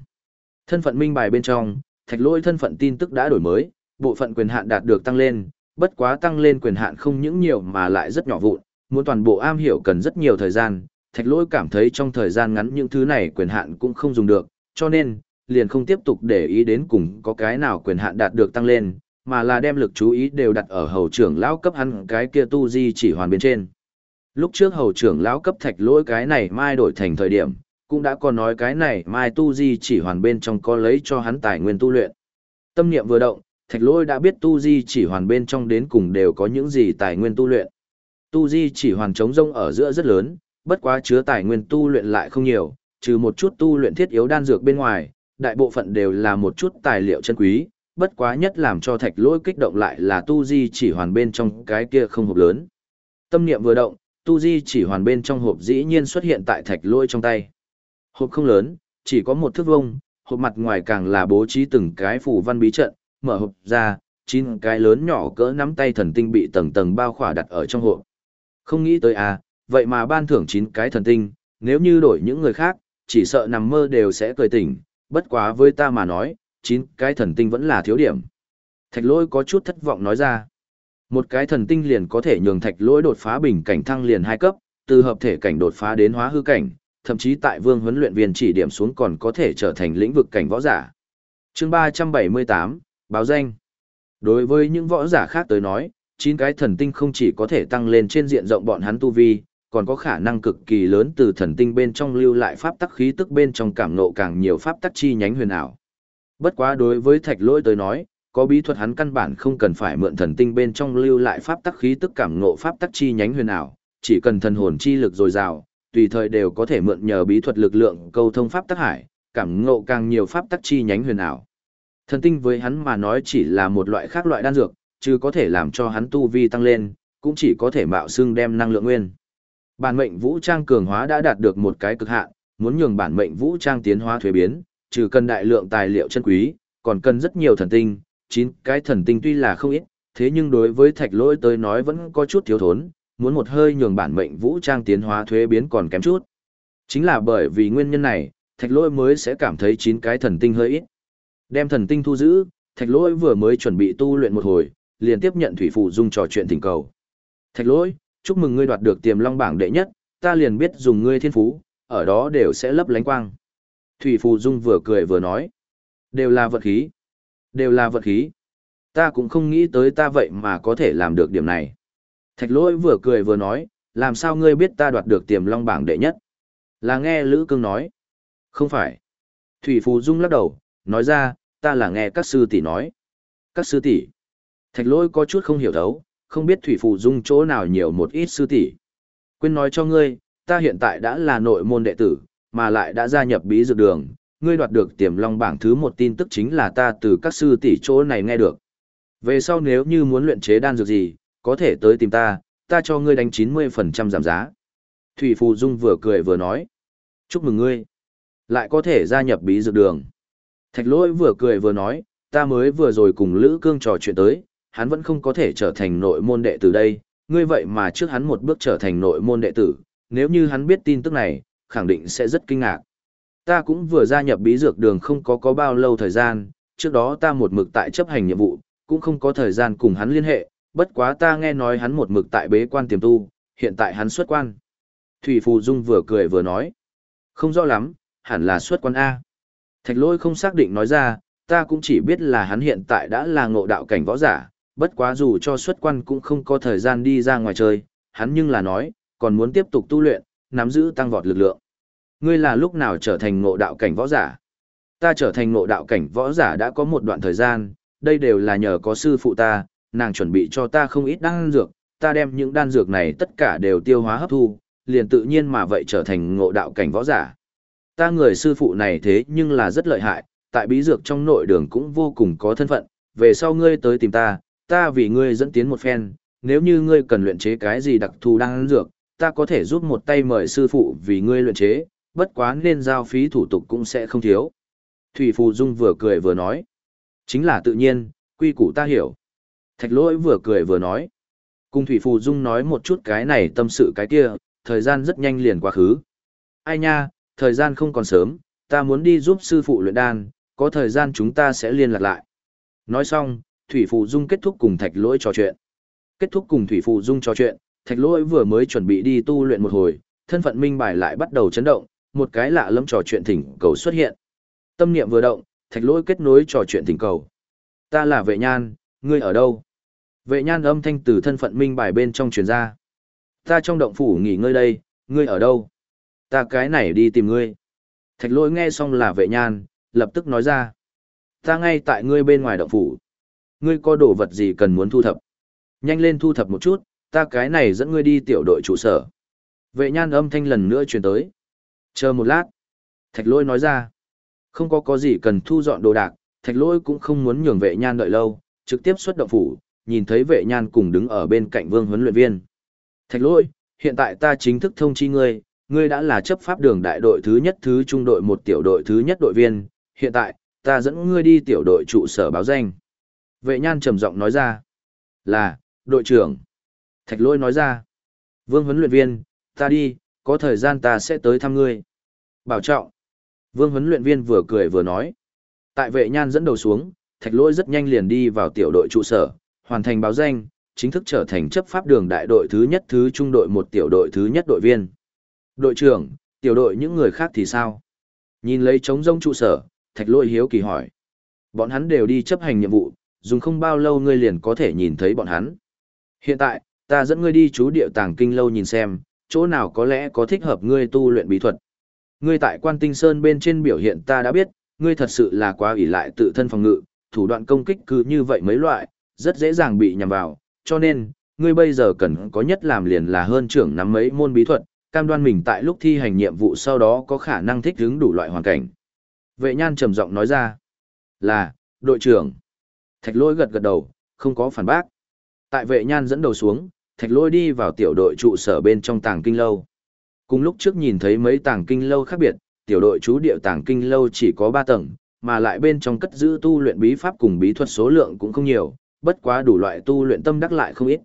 Thân phận minh bài bên trong, thạch lôi thân phận tin tức đã đổi mới, bộ phận quyền hạn đạt được tăng lên, bất quá tăng lên quyền hạn không những nhiều mà lại rất nhỏ vụn, muốn toàn bộ am hiểu cần rất nhiều thời gian, thạch Lỗi cảm thấy trong thời gian ngắn những thứ này quyền hạn cũng không dùng được, cho nên, liền không tiếp tục để ý đến cùng có cái nào quyền hạn đạt được tăng lên, mà là đem lực chú ý đều đặt ở hầu trưởng lão cấp hắn cái kia tu di chỉ hoàn bên trên. Lúc trước hầu trưởng lão cấp thạch lỗi cái này mai đổi thành thời điểm, cũng đã có nói cái này mai tu di chỉ hoàn bên trong có lấy cho hắn tài nguyên tu luyện. Tâm niệm vừa động, thạch lỗi đã biết tu di chỉ hoàn bên trong đến cùng đều có những gì tài nguyên tu luyện. Tu di chỉ hoàn trống rông ở giữa rất lớn, bất quá chứa tài nguyên tu luyện lại không nhiều, trừ một chút tu luyện thiết yếu đan dược bên ngoài, đại bộ phận đều là một chút tài liệu chân quý, bất quá nhất làm cho thạch lỗi kích động lại là tu di chỉ hoàn bên trong cái kia không hộp lớn. Tâm niệm vừa động, tu di chỉ hoàn bên trong hộp dĩ nhiên xuất hiện tại thạch lỗi trong tay. Hộp không lớn, chỉ có một thước vông, hộp mặt ngoài càng là bố trí từng cái phủ văn bí trận, mở hộp ra, chín cái lớn nhỏ cỡ nắm tay thần tinh bị tầng tầng bao khỏa đặt ở trong hộp. Không nghĩ tới à, vậy mà ban thưởng chín cái thần tinh, nếu như đổi những người khác, chỉ sợ nằm mơ đều sẽ cười tỉnh, bất quá với ta mà nói, chín cái thần tinh vẫn là thiếu điểm. Thạch lỗi có chút thất vọng nói ra. Một cái thần tinh liền có thể nhường thạch lỗi đột phá bình cảnh thăng liền hai cấp, từ hợp thể cảnh đột phá đến hóa hư cảnh, thậm chí tại vương huấn luyện viên chỉ điểm xuống còn có thể trở thành lĩnh vực cảnh võ giả. chương 378, báo danh. Đối với những võ giả khác tới nói, chín cái thần tinh không chỉ có thể tăng lên trên diện rộng bọn hắn tu vi, còn có khả năng cực kỳ lớn từ thần tinh bên trong lưu lại pháp tắc khí tức bên trong cảm nộ càng nhiều pháp tắc chi nhánh huyền ảo. Bất quá đối với thạch lỗi tới nói, có bí thuật hắn căn bản không cần phải mượn thần tinh bên trong lưu lại pháp tắc khí tức cảm ngộ pháp tắc chi nhánh huyền ảo, chỉ cần thần hồn chi lực dồi dào, tùy thời đều có thể mượn nhờ bí thuật lực lượng câu thông pháp tắc hải, cảm ngộ càng nhiều pháp tắc chi nhánh huyền ảo. Thần tinh với hắn mà nói chỉ là một loại khác loại đan dược, chứ có thể làm cho hắn tu vi tăng lên, cũng chỉ có thể mạo xương đem năng lượng nguyên. Bản mệnh vũ trang cường hóa đã đạt được một cái cực hạn, muốn nhường bản mệnh vũ trang tiến hóa thuế biến, trừ cần đại lượng tài liệu chân quý, còn cần rất nhiều thần tinh, chín cái thần tinh tuy là không ít, thế nhưng đối với thạch lỗi tới nói vẫn có chút thiếu thốn, muốn một hơi nhường bản mệnh vũ trang tiến hóa thuế biến còn kém chút. Chính là bởi vì nguyên nhân này, thạch lỗi mới sẽ cảm thấy chín cái thần tinh hơi ít. Đem thần tinh thu giữ, thạch lỗi vừa mới chuẩn bị tu luyện một hồi, liền tiếp nhận thủy phụ dung trò chuyện thỉnh cầu. Thạch lỗi, chúc mừng ngươi đoạt được tiềm long bảng đệ nhất, ta liền biết dùng ngươi thiên phú, ở đó đều sẽ lấp lánh quang. Thủy Phù Dung vừa cười vừa nói. Đều là vật khí. Đều là vật khí. Ta cũng không nghĩ tới ta vậy mà có thể làm được điểm này. Thạch lỗi vừa cười vừa nói, làm sao ngươi biết ta đoạt được tiềm long bảng đệ nhất? Là nghe Lữ Cương nói. Không phải. Thủy Phù Dung lắc đầu, nói ra, ta là nghe các sư tỷ nói. Các sư tỷ. Thạch lỗi có chút không hiểu thấu, không biết Thủy Phù Dung chỗ nào nhiều một ít sư tỷ. Quên nói cho ngươi, ta hiện tại đã là nội môn đệ tử, mà lại đã gia nhập bí dược đường, ngươi đoạt được tiềm long bảng thứ một tin tức chính là ta từ các sư tỷ chỗ này nghe được. Về sau nếu như muốn luyện chế đan dược gì, có thể tới tìm ta, ta cho ngươi đánh 90% giảm giá. Thủy Phù Dung vừa cười vừa nói. Chúc mừng ngươi. Lại có thể gia nhập bí dược đường. Thạch lỗi vừa cười vừa nói, ta mới vừa rồi cùng Lữ Cương trò chuyện tới, hắn vẫn không có thể trở thành nội môn đệ tử đây, ngươi vậy mà trước hắn một bước trở thành nội môn đệ tử, nếu như hắn biết tin tức này, khẳng định sẽ rất kinh ngạc. Ta cũng vừa gia nhập bí dược đường không có có bao lâu thời gian, trước đó ta một mực tại chấp hành nhiệm vụ, cũng không có thời gian cùng hắn liên hệ, bất quá ta nghe nói hắn một mực tại bế quan tiềm tu, hiện tại hắn xuất quan. Thủy Phù Dung vừa cười vừa nói. Không rõ lắm, hẳn là xuất quan A. Thạch lôi không xác định nói ra, ta cũng chỉ biết là hắn hiện tại đã là ngộ đạo cảnh võ giả, bất quá dù cho xuất quan cũng không có thời gian đi ra ngoài chơi, hắn nhưng là nói, còn muốn tiếp tục tu luyện, nắm giữ tăng vọt lực lượng. Ngươi là lúc nào trở thành ngộ đạo cảnh võ giả? Ta trở thành ngộ đạo cảnh võ giả đã có một đoạn thời gian, đây đều là nhờ có sư phụ ta, nàng chuẩn bị cho ta không ít đan dược, ta đem những đan dược này tất cả đều tiêu hóa hấp thu, liền tự nhiên mà vậy trở thành ngộ đạo cảnh võ giả. Ta người sư phụ này thế nhưng là rất lợi hại, tại bí dược trong nội đường cũng vô cùng có thân phận, về sau ngươi tới tìm ta, ta vì ngươi dẫn tiến một phen, nếu như ngươi cần luyện chế cái gì đặc thù đan dược, ta có thể giúp một tay mời sư phụ vì ngươi luyện chế, bất quá nên giao phí thủ tục cũng sẽ không thiếu. Thủy Phù Dung vừa cười vừa nói. Chính là tự nhiên, quy củ ta hiểu. Thạch lỗi vừa cười vừa nói. Cùng Thủy Phù Dung nói một chút cái này tâm sự cái kia, thời gian rất nhanh liền quá khứ. Ai nha, thời gian không còn sớm, ta muốn đi giúp sư phụ luyện đan, có thời gian chúng ta sẽ liên lạc lại. Nói xong, Thủy phụ Dung kết thúc cùng Thạch lỗi trò chuyện. Kết thúc cùng Thủy phụ Dung trò chuyện, Thạch lỗi vừa mới chuẩn bị đi tu luyện một hồi, thân phận minh bài lại bắt đầu chấn động, một cái lạ lẫm trò chuyện thỉnh cầu xuất hiện. Tâm niệm vừa động, thạch lỗi kết nối trò chuyện thỉnh cầu. Ta là vệ nhan, ngươi ở đâu? Vệ nhan âm thanh từ thân phận minh bài bên trong truyền ra. Ta trong động phủ nghỉ ngơi đây, ngươi ở đâu? Ta cái này đi tìm ngươi. Thạch lỗi nghe xong là vệ nhan, lập tức nói ra. Ta ngay tại ngươi bên ngoài động phủ. Ngươi có đồ vật gì cần muốn thu thập? Nhanh lên thu thập một chút, ta cái này dẫn ngươi đi tiểu đội trụ sở. Vệ nhan âm thanh lần nữa truyền tới. Chờ một lát. Thạch Lỗi nói ra. Không có có gì cần thu dọn đồ đạc, thạch Lỗi cũng không muốn nhường vệ nhan đợi lâu, trực tiếp xuất động phủ, nhìn thấy vệ nhan cùng đứng ở bên cạnh vương huấn luyện viên. Thạch Lỗi, hiện tại ta chính thức thông chi ngươi, ngươi đã là chấp pháp đường đại đội thứ nhất thứ trung đội một tiểu đội thứ nhất đội viên, hiện tại, ta dẫn ngươi đi tiểu đội trụ sở báo danh. Vệ nhan trầm giọng nói ra. Là, đội trưởng. Thạch lôi nói ra. Vương huấn luyện viên, ta đi, có thời gian ta sẽ tới thăm ngươi. Bảo trọng. Vương huấn luyện viên vừa cười vừa nói. Tại vệ nhan dẫn đầu xuống, thạch Lôi rất nhanh liền đi vào tiểu đội trụ sở, hoàn thành báo danh, chính thức trở thành chấp pháp đường đại đội thứ nhất thứ trung đội một tiểu đội thứ nhất đội viên. Đội trưởng, tiểu đội những người khác thì sao? Nhìn lấy trống rông trụ sở, thạch lỗi hiếu kỳ hỏi. Bọn hắn đều đi chấp hành nhiệm vụ, dùng không bao lâu ngươi liền có thể nhìn thấy bọn hắn. Hiện tại, ta dẫn ngươi đi chú địa tàng kinh lâu nhìn xem, chỗ nào có lẽ có thích hợp ngươi tu luyện bí thuật. Ngươi tại quan tinh sơn bên trên biểu hiện ta đã biết, ngươi thật sự là quá ủy lại tự thân phòng ngự, thủ đoạn công kích cứ như vậy mấy loại, rất dễ dàng bị nhầm vào, cho nên, ngươi bây giờ cần có nhất làm liền là hơn trưởng nắm mấy môn bí thuật, cam đoan mình tại lúc thi hành nhiệm vụ sau đó có khả năng thích ứng đủ loại hoàn cảnh. Vệ nhan trầm giọng nói ra, là, đội trưởng. Thạch lôi gật gật đầu, không có phản bác. Tại vệ nhan dẫn đầu xuống, thạch lôi đi vào tiểu đội trụ sở bên trong tàng kinh lâu. Cùng lúc trước nhìn thấy mấy tàng kinh lâu khác biệt, tiểu đội chú điệu tàng kinh lâu chỉ có 3 tầng, mà lại bên trong cất giữ tu luyện bí pháp cùng bí thuật số lượng cũng không nhiều, bất quá đủ loại tu luyện tâm đắc lại không ít.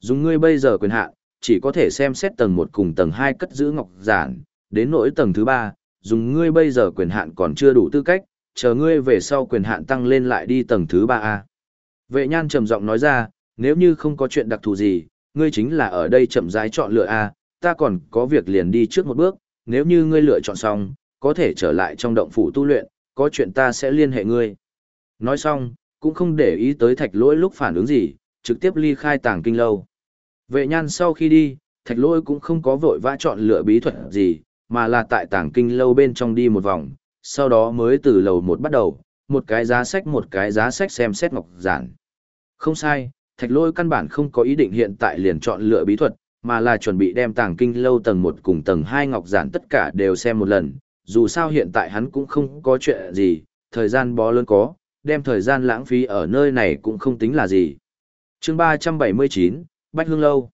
Dùng ngươi bây giờ quyền hạn, chỉ có thể xem xét tầng 1 cùng tầng 2 cất giữ ngọc giản, đến nỗi tầng thứ 3, dùng ngươi bây giờ quyền hạn còn chưa đủ tư cách, chờ ngươi về sau quyền hạn tăng lên lại đi tầng thứ 3A. Vệ nhan trầm giọng nói ra, nếu như không có chuyện đặc thù gì, ngươi chính là ở đây chậm rãi chọn lựa A, ta còn có việc liền đi trước một bước, nếu như ngươi lựa chọn xong, có thể trở lại trong động phủ tu luyện, có chuyện ta sẽ liên hệ ngươi. Nói xong, cũng không để ý tới thạch lỗi lúc phản ứng gì, trực tiếp ly khai tàng kinh lâu. Vệ nhan sau khi đi, thạch lỗi cũng không có vội vã chọn lựa bí thuật gì, mà là tại tàng kinh lâu bên trong đi một vòng, sau đó mới từ lầu một bắt đầu, một cái giá sách một cái giá sách xem xét ngọc giản. Không sai, thạch lỗi căn bản không có ý định hiện tại liền chọn lựa bí thuật, mà là chuẩn bị đem tàng kinh lâu tầng một cùng tầng hai ngọc giản tất cả đều xem một lần, dù sao hiện tại hắn cũng không có chuyện gì, thời gian bó lớn có, đem thời gian lãng phí ở nơi này cũng không tính là gì. chương 379, Bách Hương Lâu.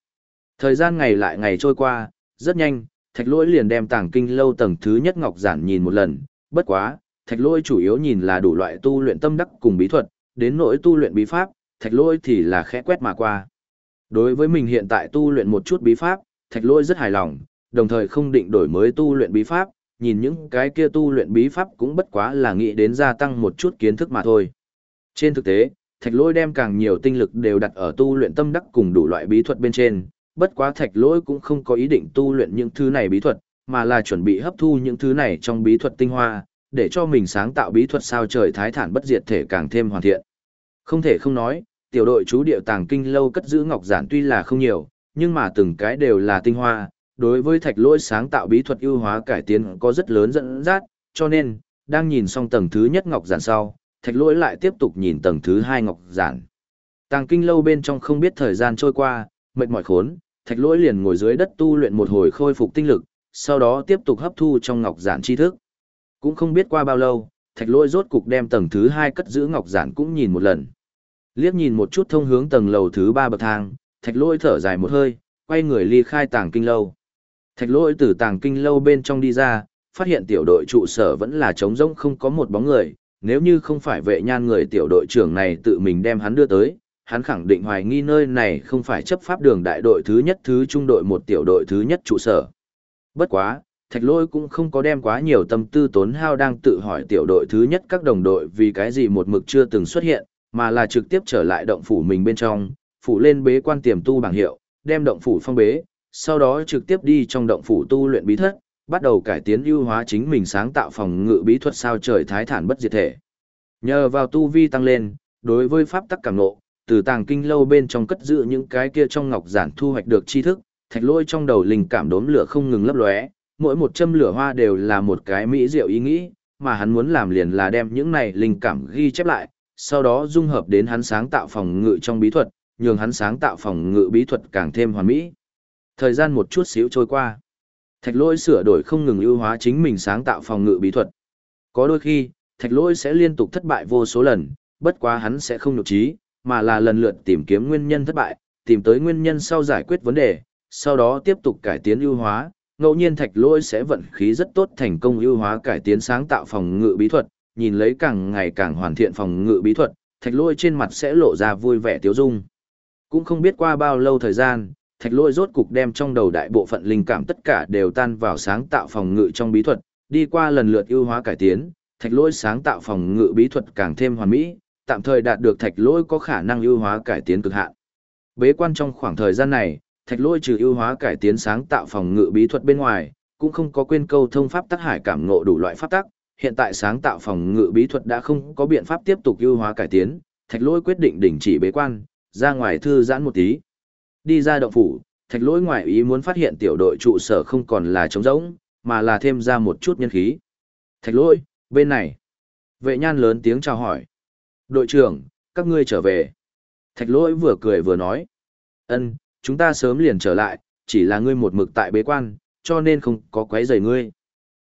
Thời gian ngày lại ngày trôi qua, rất nhanh, thạch lỗi liền đem tàng kinh lâu tầng thứ nhất ngọc giản nhìn một lần, bất quá, thạch lỗi chủ yếu nhìn là đủ loại tu luyện tâm đắc cùng bí thuật, đến nỗi tu luyện bí pháp, thạch lỗi thì là khẽ quét mà qua. Đối với mình hiện tại tu luyện một chút bí pháp, thạch lỗi rất hài lòng, đồng thời không định đổi mới tu luyện bí pháp, nhìn những cái kia tu luyện bí pháp cũng bất quá là nghĩ đến gia tăng một chút kiến thức mà thôi. Trên thực tế, thạch lỗi đem càng nhiều tinh lực đều đặt ở tu luyện tâm đắc cùng đủ loại bí thuật bên trên, bất quá thạch lỗi cũng không có ý định tu luyện những thứ này bí thuật, mà là chuẩn bị hấp thu những thứ này trong bí thuật tinh hoa, để cho mình sáng tạo bí thuật sao trời thái thản bất diệt thể càng thêm hoàn thiện. Không thể không nói, tiểu đội chú địa tàng kinh lâu cất giữ ngọc giản tuy là không nhiều, nhưng mà từng cái đều là tinh hoa, đối với thạch lỗi sáng tạo bí thuật ưu hóa cải tiến có rất lớn dẫn dắt, cho nên, đang nhìn xong tầng thứ nhất ngọc giản sau, thạch lỗi lại tiếp tục nhìn tầng thứ hai ngọc giản. Tàng kinh lâu bên trong không biết thời gian trôi qua, mệt mỏi khốn, thạch lỗi liền ngồi dưới đất tu luyện một hồi khôi phục tinh lực, sau đó tiếp tục hấp thu trong ngọc giản tri thức. Cũng không biết qua bao lâu, thạch lỗi rốt cục đem tầng thứ hai cất giữ ngọc giản cũng nhìn một lần. Liếc nhìn một chút thông hướng tầng lầu thứ ba bậc thang, thạch lỗi thở dài một hơi, quay người ly khai tàng kinh lâu. Thạch lỗi từ tàng kinh lâu bên trong đi ra, phát hiện tiểu đội trụ sở vẫn là trống rỗng không có một bóng người, nếu như không phải vệ nhan người tiểu đội trưởng này tự mình đem hắn đưa tới, hắn khẳng định hoài nghi nơi này không phải chấp pháp đường đại đội thứ nhất thứ trung đội một tiểu đội thứ nhất trụ sở. Bất quá, thạch lôi cũng không có đem quá nhiều tâm tư tốn hao đang tự hỏi tiểu đội thứ nhất các đồng đội vì cái gì một mực chưa từng xuất hiện, mà là trực tiếp trở lại động phủ mình bên trong, phủ lên bế quan tiềm tu bảng hiệu, đem động phủ phong bế, sau đó trực tiếp đi trong động phủ tu luyện bí thất, bắt đầu cải tiến ưu hóa chính mình sáng tạo phòng ngự bí thuật sao trời thái thản bất diệt thể. Nhờ vào tu vi tăng lên, đối với pháp tắc cảm ngộ, từ tàng kinh lâu bên trong cất giữ những cái kia trong ngọc giản thu hoạch được tri thức, thạch lôi trong đầu linh cảm đốm lửa không ngừng lấp lóe, mỗi một châm lửa hoa đều là một cái mỹ diệu ý nghĩ, mà hắn muốn làm liền là đem những này linh cảm ghi chép lại, sau đó dung hợp đến hắn sáng tạo phòng ngự trong bí thuật, nhường hắn sáng tạo phòng ngự bí thuật càng thêm hoàn mỹ. Thời gian một chút xíu trôi qua. Thạch lôi sửa đổi không ngừng ưu hóa chính mình sáng tạo phòng ngự bí thuật. Có đôi khi, thạch lôi sẽ liên tục thất bại vô số lần, bất quá hắn sẽ không nhục trí, mà là lần lượt tìm kiếm nguyên nhân thất bại, tìm tới nguyên nhân sau giải quyết vấn đề, sau đó tiếp tục cải tiến ưu hóa. Ngẫu nhiên thạch lôi sẽ vận khí rất tốt thành công ưu hóa cải tiến sáng tạo phòng ngự bí thuật, nhìn lấy càng ngày càng hoàn thiện phòng ngự bí thuật, thạch lôi trên mặt sẽ lộ ra vui vẻ tiếu dung. Cũng không biết qua bao lâu thời gian, thạch lôi rốt cục đem trong đầu đại bộ phận linh cảm tất cả đều tan vào sáng tạo phòng ngự trong bí thuật, đi qua lần lượt ưu hóa cải tiến, thạch lôi sáng tạo phòng ngự bí thuật càng thêm hoàn mỹ, tạm thời đạt được thạch lôi có khả năng ưu hóa cải tiến cực hạn. Bế quan trong khoảng thời gian này, thạch lôi trừ ưu hóa cải tiến sáng tạo phòng ngự bí thuật bên ngoài, cũng không có quên câu thông pháp tác hải cảm ngộ đủ loại pháp tắc, hiện tại sáng tạo phòng ngự bí thuật đã không có biện pháp tiếp tục ưu hóa cải tiến, thạch lôi quyết định đình chỉ bế quan, ra ngoài thư giãn một tí. Đi ra động phủ, thạch lỗi ngoại ý muốn phát hiện tiểu đội trụ sở không còn là trống rỗng, mà là thêm ra một chút nhân khí. Thạch lỗi, bên này. Vệ nhan lớn tiếng chào hỏi. Đội trưởng, các ngươi trở về. Thạch lỗi vừa cười vừa nói. ân chúng ta sớm liền trở lại, chỉ là ngươi một mực tại bế quan, cho nên không có quấy rầy ngươi.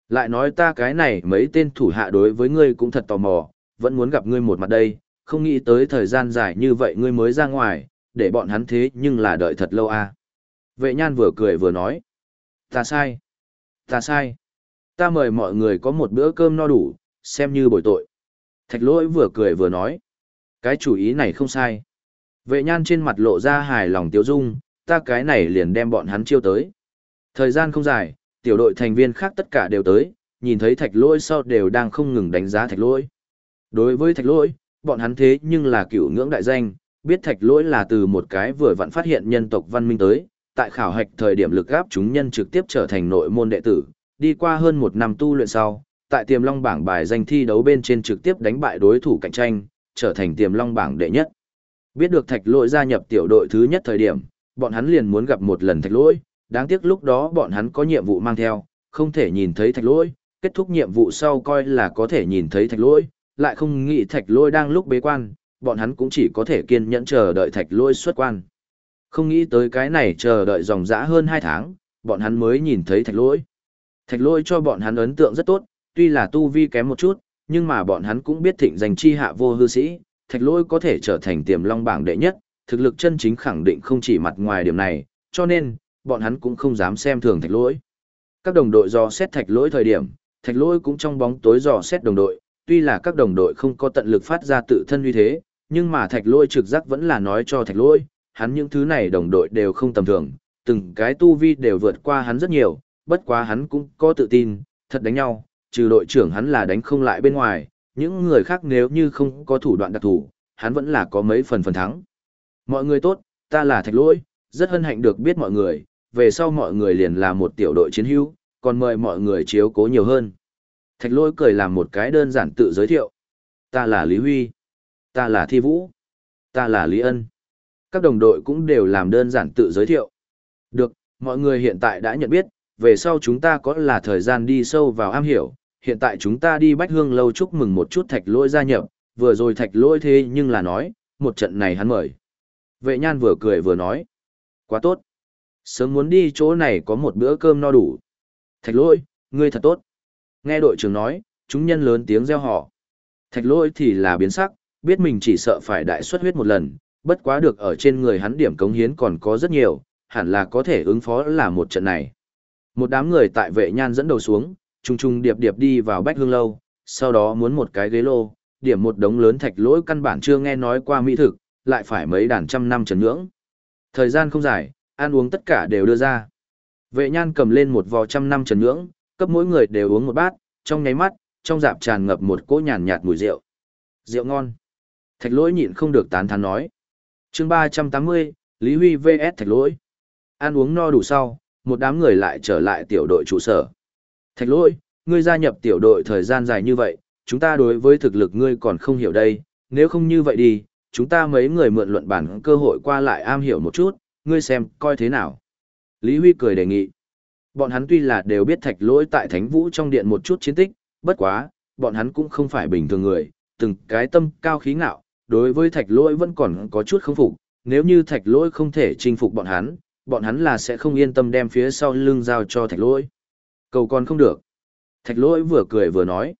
Lại nói ta cái này mấy tên thủ hạ đối với ngươi cũng thật tò mò, vẫn muốn gặp ngươi một mặt đây, không nghĩ tới thời gian dài như vậy ngươi mới ra ngoài, để bọn hắn thế nhưng là đợi thật lâu à. Vệ nhan vừa cười vừa nói. Ta sai. Ta sai. Ta mời mọi người có một bữa cơm no đủ, xem như bồi tội. Thạch lỗi vừa cười vừa nói. Cái chủ ý này không sai. Vệ nhan trên mặt lộ ra hài lòng tiêu dung, ta cái này liền đem bọn hắn chiêu tới. Thời gian không dài, tiểu đội thành viên khác tất cả đều tới, nhìn thấy thạch lỗi sau đều đang không ngừng đánh giá thạch lỗi. Đối với thạch lỗi, bọn hắn thế nhưng là cựu ngưỡng đại danh, biết thạch lỗi là từ một cái vừa vặn phát hiện nhân tộc văn minh tới, tại khảo hạch thời điểm lực gáp chúng nhân trực tiếp trở thành nội môn đệ tử, đi qua hơn một năm tu luyện sau, tại tiềm long bảng bài danh thi đấu bên trên trực tiếp đánh bại đối thủ cạnh tranh, trở thành tiềm long bảng đệ nhất. Biết được thạch lỗi gia nhập tiểu đội thứ nhất thời điểm, bọn hắn liền muốn gặp một lần thạch lỗi, đáng tiếc lúc đó bọn hắn có nhiệm vụ mang theo, không thể nhìn thấy thạch lỗi, kết thúc nhiệm vụ sau coi là có thể nhìn thấy thạch lỗi, lại không nghĩ thạch lỗi đang lúc bế quan, bọn hắn cũng chỉ có thể kiên nhẫn chờ đợi thạch lôi xuất quan. Không nghĩ tới cái này chờ đợi dòng dã hơn 2 tháng, bọn hắn mới nhìn thấy thạch lôi. Thạch lôi cho bọn hắn ấn tượng rất tốt, tuy là tu vi kém một chút, nhưng mà bọn hắn cũng biết thịnh danh chi hạ vô hư sĩ, thạch lôi có thể trở thành tiềm long bảng đệ nhất, thực lực chân chính khẳng định không chỉ mặt ngoài điểm này, cho nên, bọn hắn cũng không dám xem thường thạch lỗi. Các đồng đội dò xét thạch lỗi thời điểm, thạch lỗi cũng trong bóng tối dò xét đồng đội, tuy là các đồng đội không có tận lực phát ra tự thân uy thế, nhưng mà thạch lôi trực giác vẫn là nói cho thạch lôi hắn những thứ này đồng đội đều không tầm thường, từng cái tu vi đều vượt qua hắn rất nhiều, bất quá hắn cũng có tự tin, thật đánh nhau, trừ đội trưởng hắn là đánh không lại bên ngoài, những người khác nếu như không có thủ đoạn đặc thù hắn vẫn là có mấy phần phần thắng. Mọi người tốt, ta là thạch lỗi, rất hân hạnh được biết mọi người, về sau mọi người liền là một tiểu đội chiến hữu, còn mời mọi người chiếu cố nhiều hơn. Thạch lỗi cười làm một cái đơn giản tự giới thiệu. Ta là Lý Huy. Ta là Thi Vũ. Ta là Lý Ân. Các đồng đội cũng đều làm đơn giản tự giới thiệu. Được, mọi người hiện tại đã nhận biết, về sau chúng ta có là thời gian đi sâu vào am hiểu. Hiện tại chúng ta đi bách hương lâu chúc mừng một chút thạch lỗi gia nhập, vừa rồi thạch lỗi thế nhưng là nói, một trận này hắn mời. Vệ nhan vừa cười vừa nói. Quá tốt. Sớm muốn đi chỗ này có một bữa cơm no đủ. Thạch lỗi, ngươi thật tốt. Nghe đội trưởng nói, chúng nhân lớn tiếng reo hò. Thạch lỗi thì là biến sắc, biết mình chỉ sợ phải đại xuất huyết một lần, bất quá được ở trên người hắn điểm cống hiến còn có rất nhiều, hẳn là có thể ứng phó là một trận này. Một đám người tại vệ nhan dẫn đầu xuống, trùng trùng điệp điệp đi vào bách hương lâu, sau đó muốn một cái ghế lô, điểm một đống lớn thạch lỗi căn bản chưa nghe nói qua mỹ thực, lại phải mấy đàn trăm năm trần ngưỡng. Thời gian không dài, ăn uống tất cả đều đưa ra. Vệ nhan cầm lên một vò trăm năm trần ngưỡng, cấp mỗi người đều uống một bát, trong nháy mắt, trong dạp tràn ngập một cỗ nhàn nhạt mùi rượu. Rượu ngon. Thạch lỗi nhịn không được tán thán nói. chương 380, Lý Huy vs Thạch lỗi. Ăn uống no đủ sau, một đám người lại trở lại tiểu đội trụ sở. Thạch lỗi, ngươi gia nhập tiểu đội thời gian dài như vậy, chúng ta đối với thực lực ngươi còn không hiểu đây, nếu không như vậy đi, chúng ta mấy người mượn luận bản cơ hội qua lại am hiểu một chút, ngươi xem, coi thế nào. Lý Huy cười đề nghị. Bọn hắn tuy là đều biết thạch lỗi tại Thánh Vũ trong điện một chút chiến tích, bất quá, bọn hắn cũng không phải bình thường người, từng cái tâm cao khí ngạo, đối với thạch lỗi vẫn còn có chút không phục, nếu như thạch lỗi không thể chinh phục bọn hắn, bọn hắn là sẽ không yên tâm đem phía sau lưng giao cho thạch lỗi. Cầu còn không được. Thạch lỗi vừa cười vừa nói.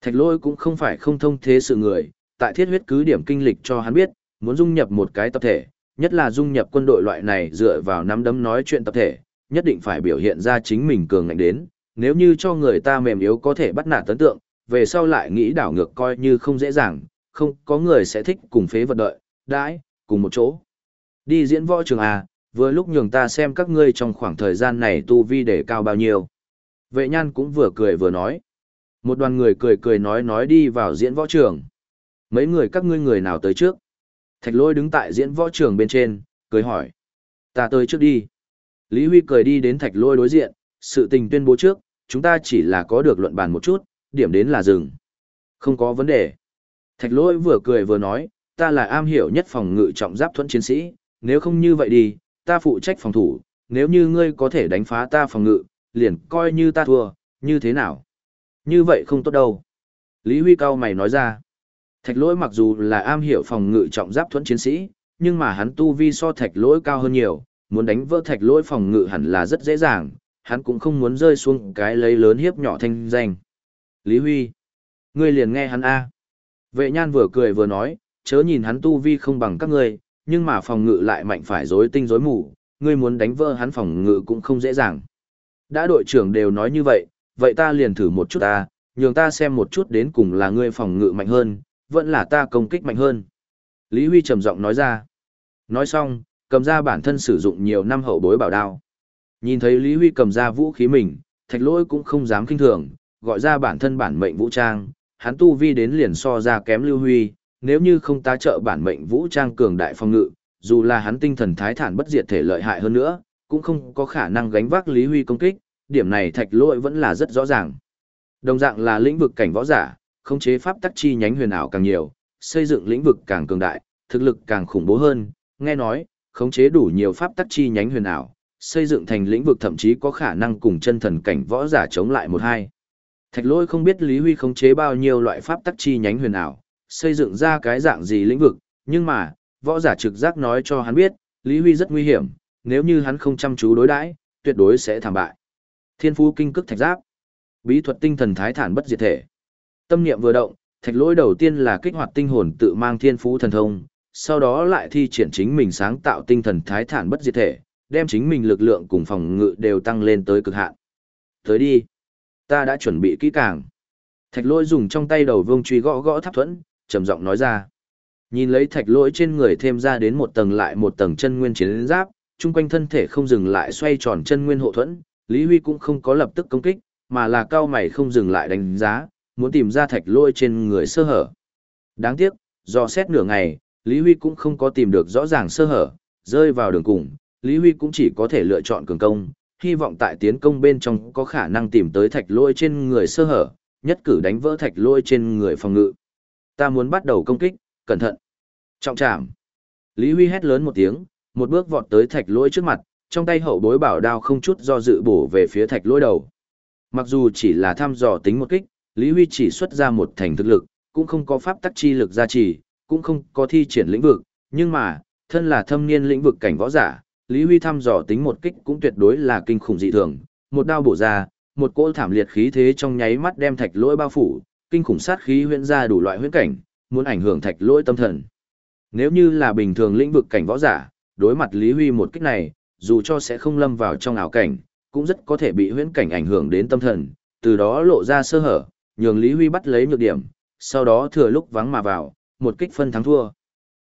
Thạch lỗi cũng không phải không thông thế sự người, tại thiết huyết cứ điểm kinh lịch cho hắn biết, muốn dung nhập một cái tập thể, nhất là dung nhập quân đội loại này dựa vào nắm đấm nói chuyện tập thể, nhất định phải biểu hiện ra chính mình cường ngạnh đến, nếu như cho người ta mềm yếu có thể bắt nạt tấn tượng, về sau lại nghĩ đảo ngược coi như không dễ dàng, không có người sẽ thích cùng phế vật đợi, đãi, cùng một chỗ. Đi diễn võ trường à, vừa lúc nhường ta xem các ngươi trong khoảng thời gian này tu vi để cao bao nhiêu. Vệ nhan cũng vừa cười vừa nói. Một đoàn người cười cười nói nói đi vào diễn võ trường. Mấy người các ngươi người nào tới trước? Thạch lôi đứng tại diễn võ trường bên trên, cười hỏi. Ta tới trước đi. Lý Huy cười đi đến thạch lôi đối diện, sự tình tuyên bố trước, chúng ta chỉ là có được luận bàn một chút, điểm đến là dừng. Không có vấn đề. Thạch Lỗi vừa cười vừa nói, ta là am hiểu nhất phòng ngự trọng giáp thuẫn chiến sĩ, nếu không như vậy đi, ta phụ trách phòng thủ, nếu như ngươi có thể đánh phá ta phòng ngự, liền coi như ta thua, như thế nào? Như vậy không tốt đâu. Lý Huy cao mày nói ra. Thạch lỗi mặc dù là am hiểu phòng ngự trọng giáp thuẫn chiến sĩ, nhưng mà hắn tu vi so thạch lỗi cao hơn nhiều, muốn đánh vỡ thạch lỗi phòng ngự hẳn là rất dễ dàng, hắn cũng không muốn rơi xuống cái lấy lớn hiếp nhỏ thanh danh. Lý Huy, ngươi liền nghe hắn A. Vệ nhan vừa cười vừa nói, chớ nhìn hắn tu vi không bằng các ngươi, nhưng mà phòng ngự lại mạnh phải rối tinh rối mù, ngươi muốn đánh vỡ hắn phòng ngự cũng không dễ dàng. Đã đội trưởng đều nói như vậy, vậy ta liền thử một chút ta, nhường ta xem một chút đến cùng là ngươi phòng ngự mạnh hơn, vẫn là ta công kích mạnh hơn. Lý Huy trầm giọng nói ra. Nói xong, cầm ra bản thân sử dụng nhiều năm hậu bối bảo đao. Nhìn thấy Lý Huy cầm ra vũ khí mình, thạch lỗi cũng không dám kinh thường, gọi ra bản thân bản mệnh vũ trang, hắn tu vi đến liền so ra kém Lưu Huy, nếu như không tá trợ bản mệnh vũ trang cường đại phong ngự, dù là hắn tinh thần thái thản bất diệt thể lợi hại hơn nữa, cũng không có khả năng gánh vác Lý Huy công kích, điểm này thạch lỗi vẫn là rất rõ ràng. Đồng dạng là lĩnh vực cảnh võ giả, khống chế pháp tắc chi nhánh huyền ảo càng nhiều, xây dựng lĩnh vực càng cường đại, thực lực càng khủng bố hơn, nghe nói, khống chế đủ nhiều pháp tắc chi nhánh huyền ảo, xây dựng thành lĩnh vực thậm chí có khả năng cùng chân thần cảnh võ giả chống lại một hai. Thạch lôi không biết Lý Huy khống chế bao nhiêu loại pháp tắc chi nhánh huyền ảo, xây dựng ra cái dạng gì lĩnh vực, nhưng mà, võ giả trực giác nói cho hắn biết, Lý Huy rất nguy hiểm, nếu như hắn không chăm chú đối đãi, tuyệt đối sẽ thảm bại. Thiên phú kinh cức thạch giáp, bí thuật tinh thần thái thản bất diệt thể. Tâm niệm vừa động, thạch lỗi đầu tiên là kích hoạt tinh hồn tự mang thiên phú thần thông, sau đó lại thi triển chính mình sáng tạo tinh thần thái thản bất diệt thể, đem chính mình lực lượng cùng phòng ngự đều tăng lên tới cực hạn. Tới đi, ta đã chuẩn bị kỹ càng. Thạch lỗi dùng trong tay đầu vương truy gõ gõ tháp thuẫn, trầm giọng nói ra. Nhìn lấy thạch lỗi trên người thêm ra đến một tầng lại một tầng chân nguyên chiến giáp, chung quanh thân thể không dừng lại xoay tròn chân nguyên hộ thuẫn, Lý Huy cũng không có lập tức công kích, mà là cao mày không dừng lại đánh giá, muốn tìm ra thạch Lỗi trên người sơ hở. Đáng tiếc, do xét nửa ngày, Lý Huy cũng không có tìm được rõ ràng sơ hở, rơi vào đường cùng, Lý Huy cũng chỉ có thể lựa chọn cường công, hy vọng tại tiến công bên trong có khả năng tìm tới thạch lôi trên người sơ hở, nhất cử đánh vỡ thạch lôi trên người phòng ngự. Ta muốn bắt đầu công kích, cẩn thận. Trọng trảm. Lý Huy hét lớn một tiếng, một bước vọt tới thạch lôi trước mặt, trong tay hậu bối bảo đao không chút do dự bổ về phía thạch lôi đầu. Mặc dù chỉ là thăm dò tính một kích, Lý Huy chỉ xuất ra một thành thực lực, cũng không có pháp tắc chi lực gia trì, cũng không có thi triển lĩnh vực, nhưng mà, thân là thâm niên lĩnh vực cảnh võ giả, Lý Huy thăm dò tính một kích cũng tuyệt đối là kinh khủng dị thường, một đao bổ ra, một cỗ thảm liệt khí thế trong nháy mắt đem thạch lỗi bao phủ, kinh khủng sát khí huyễn ra đủ loại huyễn cảnh, muốn ảnh hưởng thạch lỗi tâm thần. Nếu như là bình thường lĩnh vực cảnh võ giả, đối mặt Lý Huy một kích này, dù cho sẽ không lâm vào trong ảo cảnh, cũng rất có thể bị huyễn cảnh ảnh hưởng đến tâm thần, từ đó lộ ra sơ hở, nhường Lý Huy bắt lấy nhược điểm, sau đó thừa lúc vắng mà vào, một kích phân thắng thua.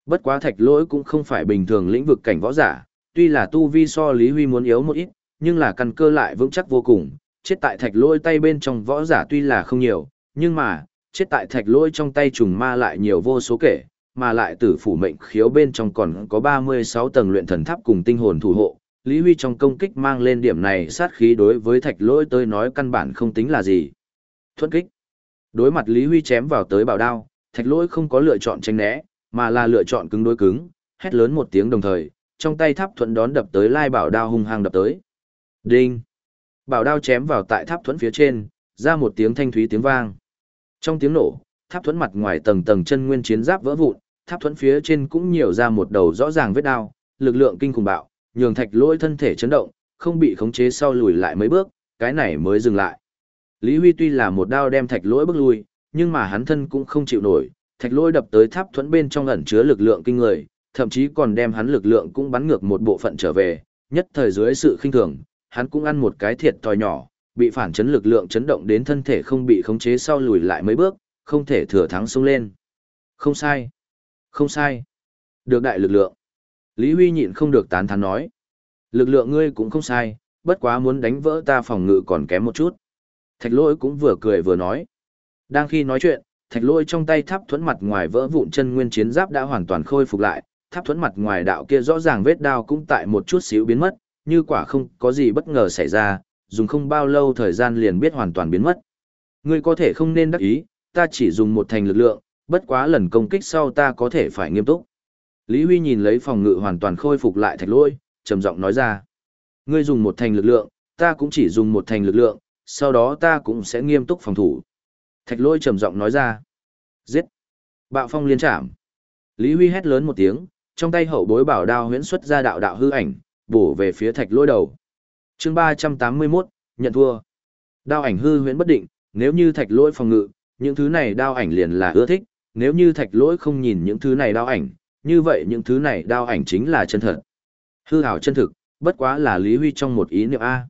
Bất quá thạch lỗi cũng không phải bình thường lĩnh vực cảnh võ giả, tuy là tu vi so Lý Huy muốn yếu một ít, nhưng là căn cơ lại vững chắc vô cùng, chết tại thạch lôi tay bên trong võ giả tuy là không nhiều, nhưng mà, chết tại thạch lôi trong tay trùng ma lại nhiều vô số kể, mà lại tử phủ mệnh khiếu bên trong còn có 36 tầng luyện thần tháp cùng tinh hồn thủ hộ. Lý Huy trong công kích mang lên điểm này sát khí đối với thạch lôi tới nói căn bản không tính là gì. Thuận kích. Đối mặt Lý Huy chém vào tới bảo đao, thạch lôi không có lựa chọn tranh né, mà là lựa chọn cứng đối cứng, hét lớn một tiếng đồng thời, trong tay tháp thuẫn đón đập tới lai bảo đao hung hăng đập tới. Đinh! Bảo đao chém vào tại tháp thuẫn phía trên, ra một tiếng thanh thúy tiếng vang. Trong tiếng nổ, tháp thuẫn mặt ngoài tầng tầng chân nguyên chiến giáp vỡ vụn, tháp thuẫn phía trên cũng nhiều ra một đầu rõ ràng vết đao, lực lượng kinh khủng bạo, nhường thạch lỗi thân thể chấn động, không bị khống chế sau lùi lại mấy bước, cái này mới dừng lại. Lý Huy tuy là một đao đem thạch lỗi bước lui, nhưng mà hắn thân cũng không chịu nổi, thạch lỗi đập tới tháp thuẫn bên trong ẩn chứa lực lượng kinh người, thậm chí còn đem hắn lực lượng cũng bắn ngược một bộ phận trở về, nhất thời dưới sự khinh thường, hắn cũng ăn một cái thiệt thòi nhỏ, bị phản chấn lực lượng chấn động đến thân thể không bị khống chế sau lùi lại mấy bước, không thể thừa thắng xông lên. Không sai. Không sai. Được đại lực lượng. Lý Huy nhịn không được tán thán nói. Lực lượng ngươi cũng không sai, bất quá muốn đánh vỡ ta phòng ngự còn kém một chút. Thạch Lỗi cũng vừa cười vừa nói. Đang khi nói chuyện, thạch Lỗi trong tay tháp thuẫn mặt ngoài vỡ vụn chân nguyên chiến giáp đã hoàn toàn khôi phục lại, tháp thuẫn mặt ngoài đạo kia rõ ràng vết đao cũng tại một chút xíu biến mất, như quả không có gì bất ngờ xảy ra, dùng không bao lâu thời gian liền biết hoàn toàn biến mất. Ngươi có thể không nên đắc ý, ta chỉ dùng một thành lực lượng, bất quá lần công kích sau ta có thể phải nghiêm túc. Lý Huy nhìn lấy phòng ngự hoàn toàn khôi phục lại thạch lôi, trầm giọng nói ra. Ngươi dùng một thành lực lượng, ta cũng chỉ dùng một thành lực lượng, sau đó ta cũng sẽ nghiêm túc phòng thủ. Thạch lôi trầm giọng nói ra. Giết! Bạo phong liên trảm. Lý Huy hét lớn một tiếng, trong tay hậu bối bảo đao huyễn xuất ra đạo đạo hư ảnh, bổ về phía thạch lôi đầu. chương 381, nhận thua. Đao ảnh hư huyễn bất định, nếu như thạch lôi phòng ngự, những thứ này đao ảnh liền là ưa thích, nếu như thạch lỗi không nhìn những thứ này đao ảnh, như vậy những thứ này đao ảnh chính là chân thật. Hư hảo chân thực, bất quá là Lý Huy trong một ý niệm A.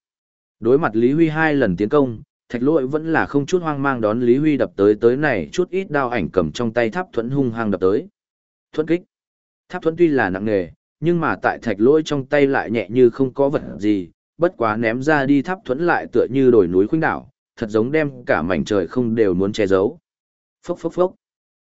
Đối mặt Lý Huy hai lần tiến công, thạch lỗi vẫn là không chút hoang mang đón Lý Huy đập tới tới này chút ít đao ảnh cầm trong tay tháp thuẫn hung hăng đập tới. Thuẫn kích. Tháp thuẫn tuy là nặng nghề, nhưng mà tại thạch lỗi trong tay lại nhẹ như không có vật gì, bất quá ném ra đi tháp thuẫn lại tựa như đồi núi khuynh đảo, thật giống đem cả mảnh trời không đều muốn che giấu. Phốc phốc phốc.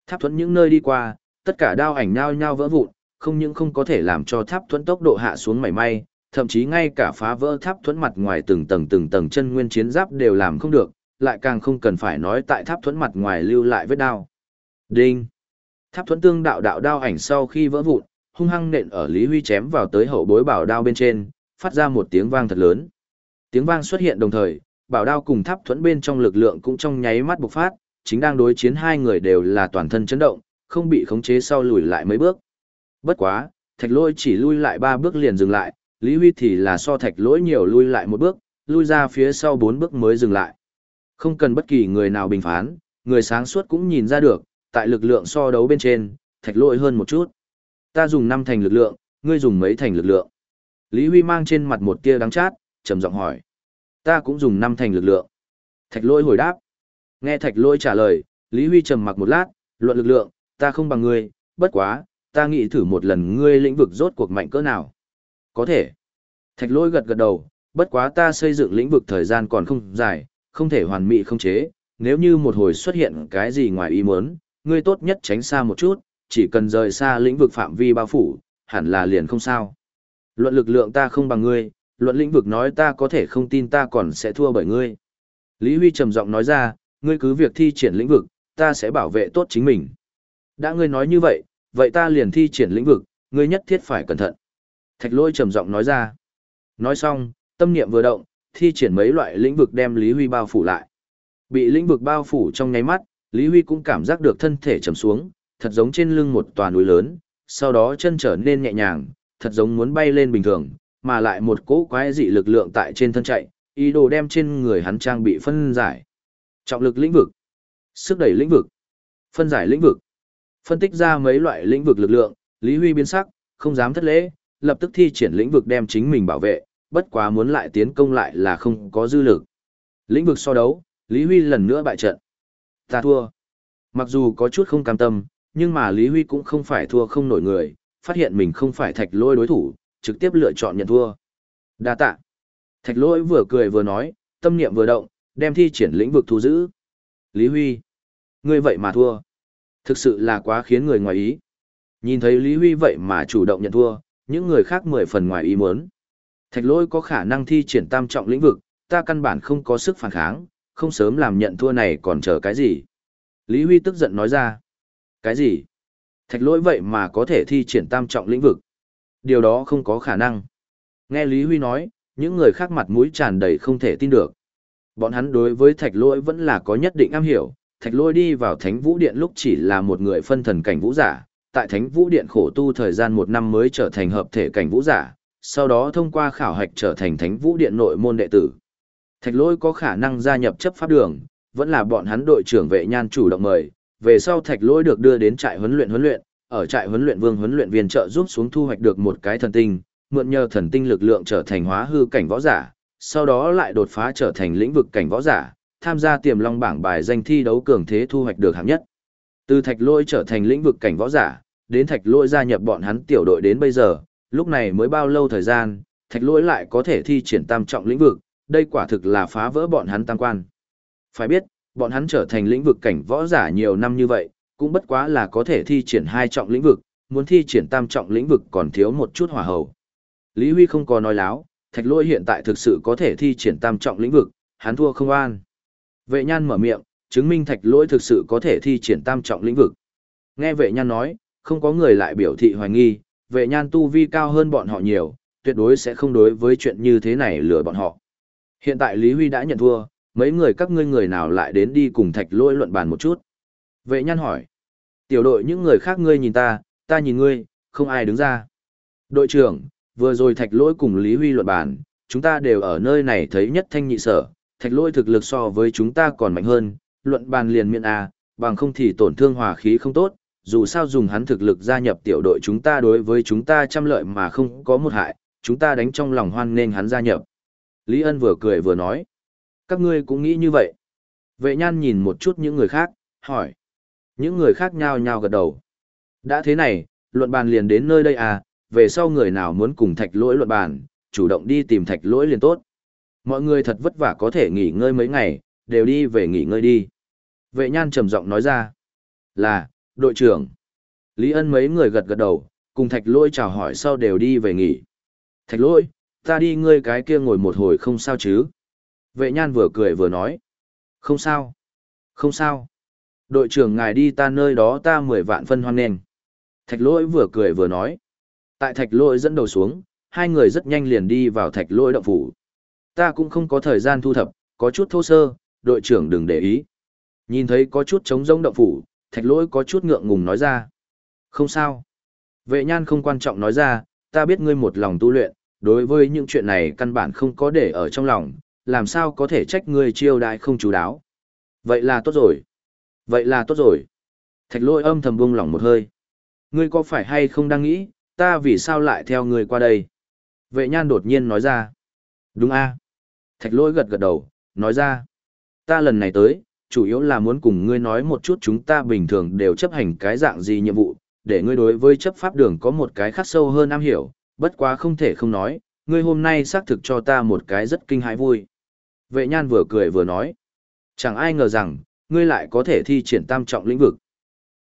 Tháp thuẫn những nơi đi qua, tất cả đao ảnh nhao nhao vỡ vụn, không những không có thể làm cho tháp thuẫn tốc độ hạ xuống mảy may, thậm chí ngay cả phá vỡ tháp thuẫn mặt ngoài từng tầng từng tầng chân nguyên chiến giáp đều làm không được, lại càng không cần phải nói tại tháp thuẫn mặt ngoài lưu lại vết đao. Đinh. Tháp thuẫn tương đạo đạo đao ảnh sau khi vỡ vụn, hung hăng nện ở Lý Huy chém vào tới hậu bối bảo đao bên trên, phát ra một tiếng vang thật lớn. Tiếng vang xuất hiện đồng thời, bảo đao cùng tháp thuẫn bên trong lực lượng cũng trong nháy mắt bộc phát, chính đang đối chiến hai người đều là toàn thân chấn động, không bị khống chế sau lùi lại mấy bước. Bất quá, thạch lôi chỉ lui lại ba bước liền dừng lại, Lý Huy thì là so thạch lỗi nhiều lui lại một bước, lui ra phía sau bốn bước mới dừng lại. Không cần bất kỳ người nào bình phán, người sáng suốt cũng nhìn ra được, tại lực lượng so đấu bên trên, thạch lỗi hơn một chút. Ta dùng năm thành lực lượng, ngươi dùng mấy thành lực lượng. Lý Huy mang trên mặt một tia đắng chát, trầm giọng hỏi. Ta cũng dùng năm thành lực lượng. Thạch lỗi hồi đáp. Nghe thạch lỗi trả lời, Lý Huy trầm mặc một lát, luận lực lượng, ta không bằng ngươi, bất quá, ta nghĩ thử một lần ngươi lĩnh vực rốt cuộc mạnh cỡ nào. Có thể. Thạch lỗi gật gật đầu, bất quá ta xây dựng lĩnh vực thời gian còn không dài, không thể hoàn mỹ không chế, nếu như một hồi xuất hiện cái gì ngoài ý muốn, ngươi tốt nhất tránh xa một chút, chỉ cần rời xa lĩnh vực phạm vi bao phủ, hẳn là liền không sao. Luận lực lượng ta không bằng ngươi, luận lĩnh vực nói ta có thể không tin ta còn sẽ thua bởi ngươi. Lý Huy trầm giọng nói ra, ngươi cứ việc thi triển lĩnh vực, ta sẽ bảo vệ tốt chính mình. Đã ngươi nói như vậy, vậy ta liền thi triển lĩnh vực, ngươi nhất thiết phải cẩn thận. Thạch lôi trầm giọng nói ra. Nói xong, tâm niệm vừa động, thi triển mấy loại lĩnh vực đem Lý Huy bao phủ lại. Bị lĩnh vực bao phủ trong nháy mắt, Lý Huy cũng cảm giác được thân thể trầm xuống, thật giống trên lưng một tòa núi lớn, sau đó chân trở nên nhẹ nhàng, thật giống muốn bay lên bình thường, mà lại một cỗ quái dị lực lượng tại trên thân chạy, ý đồ đem trên người hắn trang bị phân giải. Trọng lực lĩnh vực, sức đẩy lĩnh vực, phân giải lĩnh vực. Phân tích ra mấy loại lĩnh vực lực lượng, Lý Huy biến sắc, không dám thất lễ, lập tức thi triển lĩnh vực đem chính mình bảo vệ, bất quá muốn lại tiến công lại là không có dư lực. Lĩnh vực so đấu, Lý Huy lần nữa bại trận. Ta thua. Mặc dù có chút không cam tâm, nhưng mà Lý Huy cũng không phải thua không nổi người, phát hiện mình không phải thạch lôi đối thủ, trực tiếp lựa chọn nhận thua. Đa tạ. Thạch lôi vừa cười vừa nói, tâm niệm vừa động, đem thi triển lĩnh vực thu giữ. Lý Huy. Ngươi vậy mà thua. Thực sự là quá khiến người ngoài ý. Nhìn thấy Lý Huy vậy mà chủ động nhận thua, những người khác mười phần ngoài ý muốn. Thạch lôi có khả năng thi triển tam trọng lĩnh vực, ta căn bản không có sức phản kháng, không sớm làm nhận thua này còn chờ cái gì. Lý Huy tức giận nói ra. Cái gì? Thạch lỗi vậy mà có thể thi triển tam trọng lĩnh vực. Điều đó không có khả năng. Nghe Lý Huy nói, những người khác mặt mũi tràn đầy không thể tin được. Bọn hắn đối với thạch lỗi vẫn là có nhất định am hiểu. Thạch lỗi đi vào thánh vũ điện lúc chỉ là một người phân thần cảnh vũ giả, tại Thánh Vũ Điện khổ tu thời gian một năm mới trở thành hợp thể cảnh vũ giả, sau đó thông qua khảo hạch trở thành Thánh Vũ Điện nội môn đệ tử. Thạch lôi có khả năng gia nhập chấp pháp đường, vẫn là bọn hắn đội trưởng vệ nhan chủ động mời, về sau thạch lôi được đưa đến trại huấn luyện huấn luyện, ở trại huấn luyện vương huấn luyện viên trợ giúp xuống thu hoạch được một cái thần tinh, mượn nhờ thần tinh lực lượng trở thành hóa hư cảnh võ giả, sau đó lại đột phá trở thành lĩnh vực cảnh võ giả, tham gia tiềm long bảng bài danh thi đấu cường thế thu hoạch được hạng nhất. Từ thạch lôi trở thành lĩnh vực cảnh võ giả, đến thạch lôi gia nhập bọn hắn tiểu đội đến bây giờ, lúc này mới bao lâu thời gian, thạch lôi lại có thể thi triển tam trọng lĩnh vực, đây quả thực là phá vỡ bọn hắn tam quan. Phải biết, bọn hắn trở thành lĩnh vực cảnh võ giả nhiều năm như vậy, cũng bất quá là có thể thi triển hai trọng lĩnh vực, muốn thi triển tam trọng lĩnh vực còn thiếu một chút hỏa hầu. Lý Huy không có nói láo, thạch lôi hiện tại thực sự có thể thi triển tam trọng lĩnh vực, hắn thua không an. Vệ nhan mở miệng, chứng minh thạch lỗi thực sự có thể thi triển tam trọng lĩnh vực. Nghe vệ nhan nói, không có người lại biểu thị hoài nghi, vệ nhan tu vi cao hơn bọn họ nhiều, tuyệt đối sẽ không đối với chuyện như thế này lừa bọn họ. Hiện tại Lý Huy đã nhận thua, mấy người các ngươi người nào lại đến đi cùng thạch lỗi luận bàn một chút. Vệ nhan hỏi, tiểu đội những người khác ngươi nhìn ta, ta nhìn ngươi, không ai đứng ra. Đội trưởng, vừa rồi thạch lỗi cùng Lý Huy luận bàn, chúng ta đều ở nơi này thấy nhất thanh nhị sở, thạch lỗi thực lực so với chúng ta còn mạnh hơn, luận bàn liền miệng A, bằng không thì tổn thương hòa khí không tốt, dù sao dùng hắn thực lực gia nhập tiểu đội chúng ta đối với chúng ta trăm lợi mà không có một hại, chúng ta đánh trong lòng hoan nên hắn gia nhập. Lý Ân vừa cười vừa nói. Các ngươi cũng nghĩ như vậy. Vệ nhan nhìn một chút những người khác, hỏi. Những người khác nhao nhao gật đầu. Đã thế này, luận bàn liền đến nơi đây à, về sau người nào muốn cùng thạch lỗi luận bàn, chủ động đi tìm thạch lỗi liền tốt. Mọi người thật vất vả có thể nghỉ ngơi mấy ngày, đều đi về nghỉ ngơi đi. Vệ nhan trầm giọng nói ra. Là, đội trưởng. Lý ân mấy người gật gật đầu, cùng thạch lỗi chào hỏi sau đều đi về nghỉ. Thạch lỗi, ta đi ngươi cái kia ngồi một hồi không sao chứ. Vệ nhan vừa cười vừa nói. Không sao. Không sao. Đội trưởng ngài đi ta nơi đó ta mười vạn phân hoan nền. Thạch lỗi vừa cười vừa nói. Tại thạch lỗi dẫn đầu xuống, hai người rất nhanh liền đi vào thạch lỗi động phủ. Ta cũng không có thời gian thu thập, có chút thô sơ, đội trưởng đừng để ý. Nhìn thấy có chút trống rỗng động phủ, thạch lỗi có chút ngượng ngùng nói ra. Không sao. Vệ nhan không quan trọng nói ra, ta biết ngươi một lòng tu luyện, đối với những chuyện này căn bản không có để ở trong lòng, làm sao có thể trách ngươi chiêu đại không chú đáo. Vậy là tốt rồi. Vậy là tốt rồi. Thạch lỗi âm thầm buông lỏng một hơi. Ngươi có phải hay không đang nghĩ, ta vì sao lại theo ngươi qua đây? Vệ nhan đột nhiên nói ra. Đúng a Thạch lỗi gật gật đầu, nói ra. Ta lần này tới, chủ yếu là muốn cùng ngươi nói một chút chúng ta bình thường đều chấp hành cái dạng gì nhiệm vụ, để ngươi đối với chấp pháp đường có một cái khắc sâu hơn am hiểu, bất quá không thể không nói, ngươi hôm nay xác thực cho ta một cái rất kinh hãi vui. Vệ nhan vừa cười vừa nói, chẳng ai ngờ rằng, ngươi lại có thể thi triển tam trọng lĩnh vực.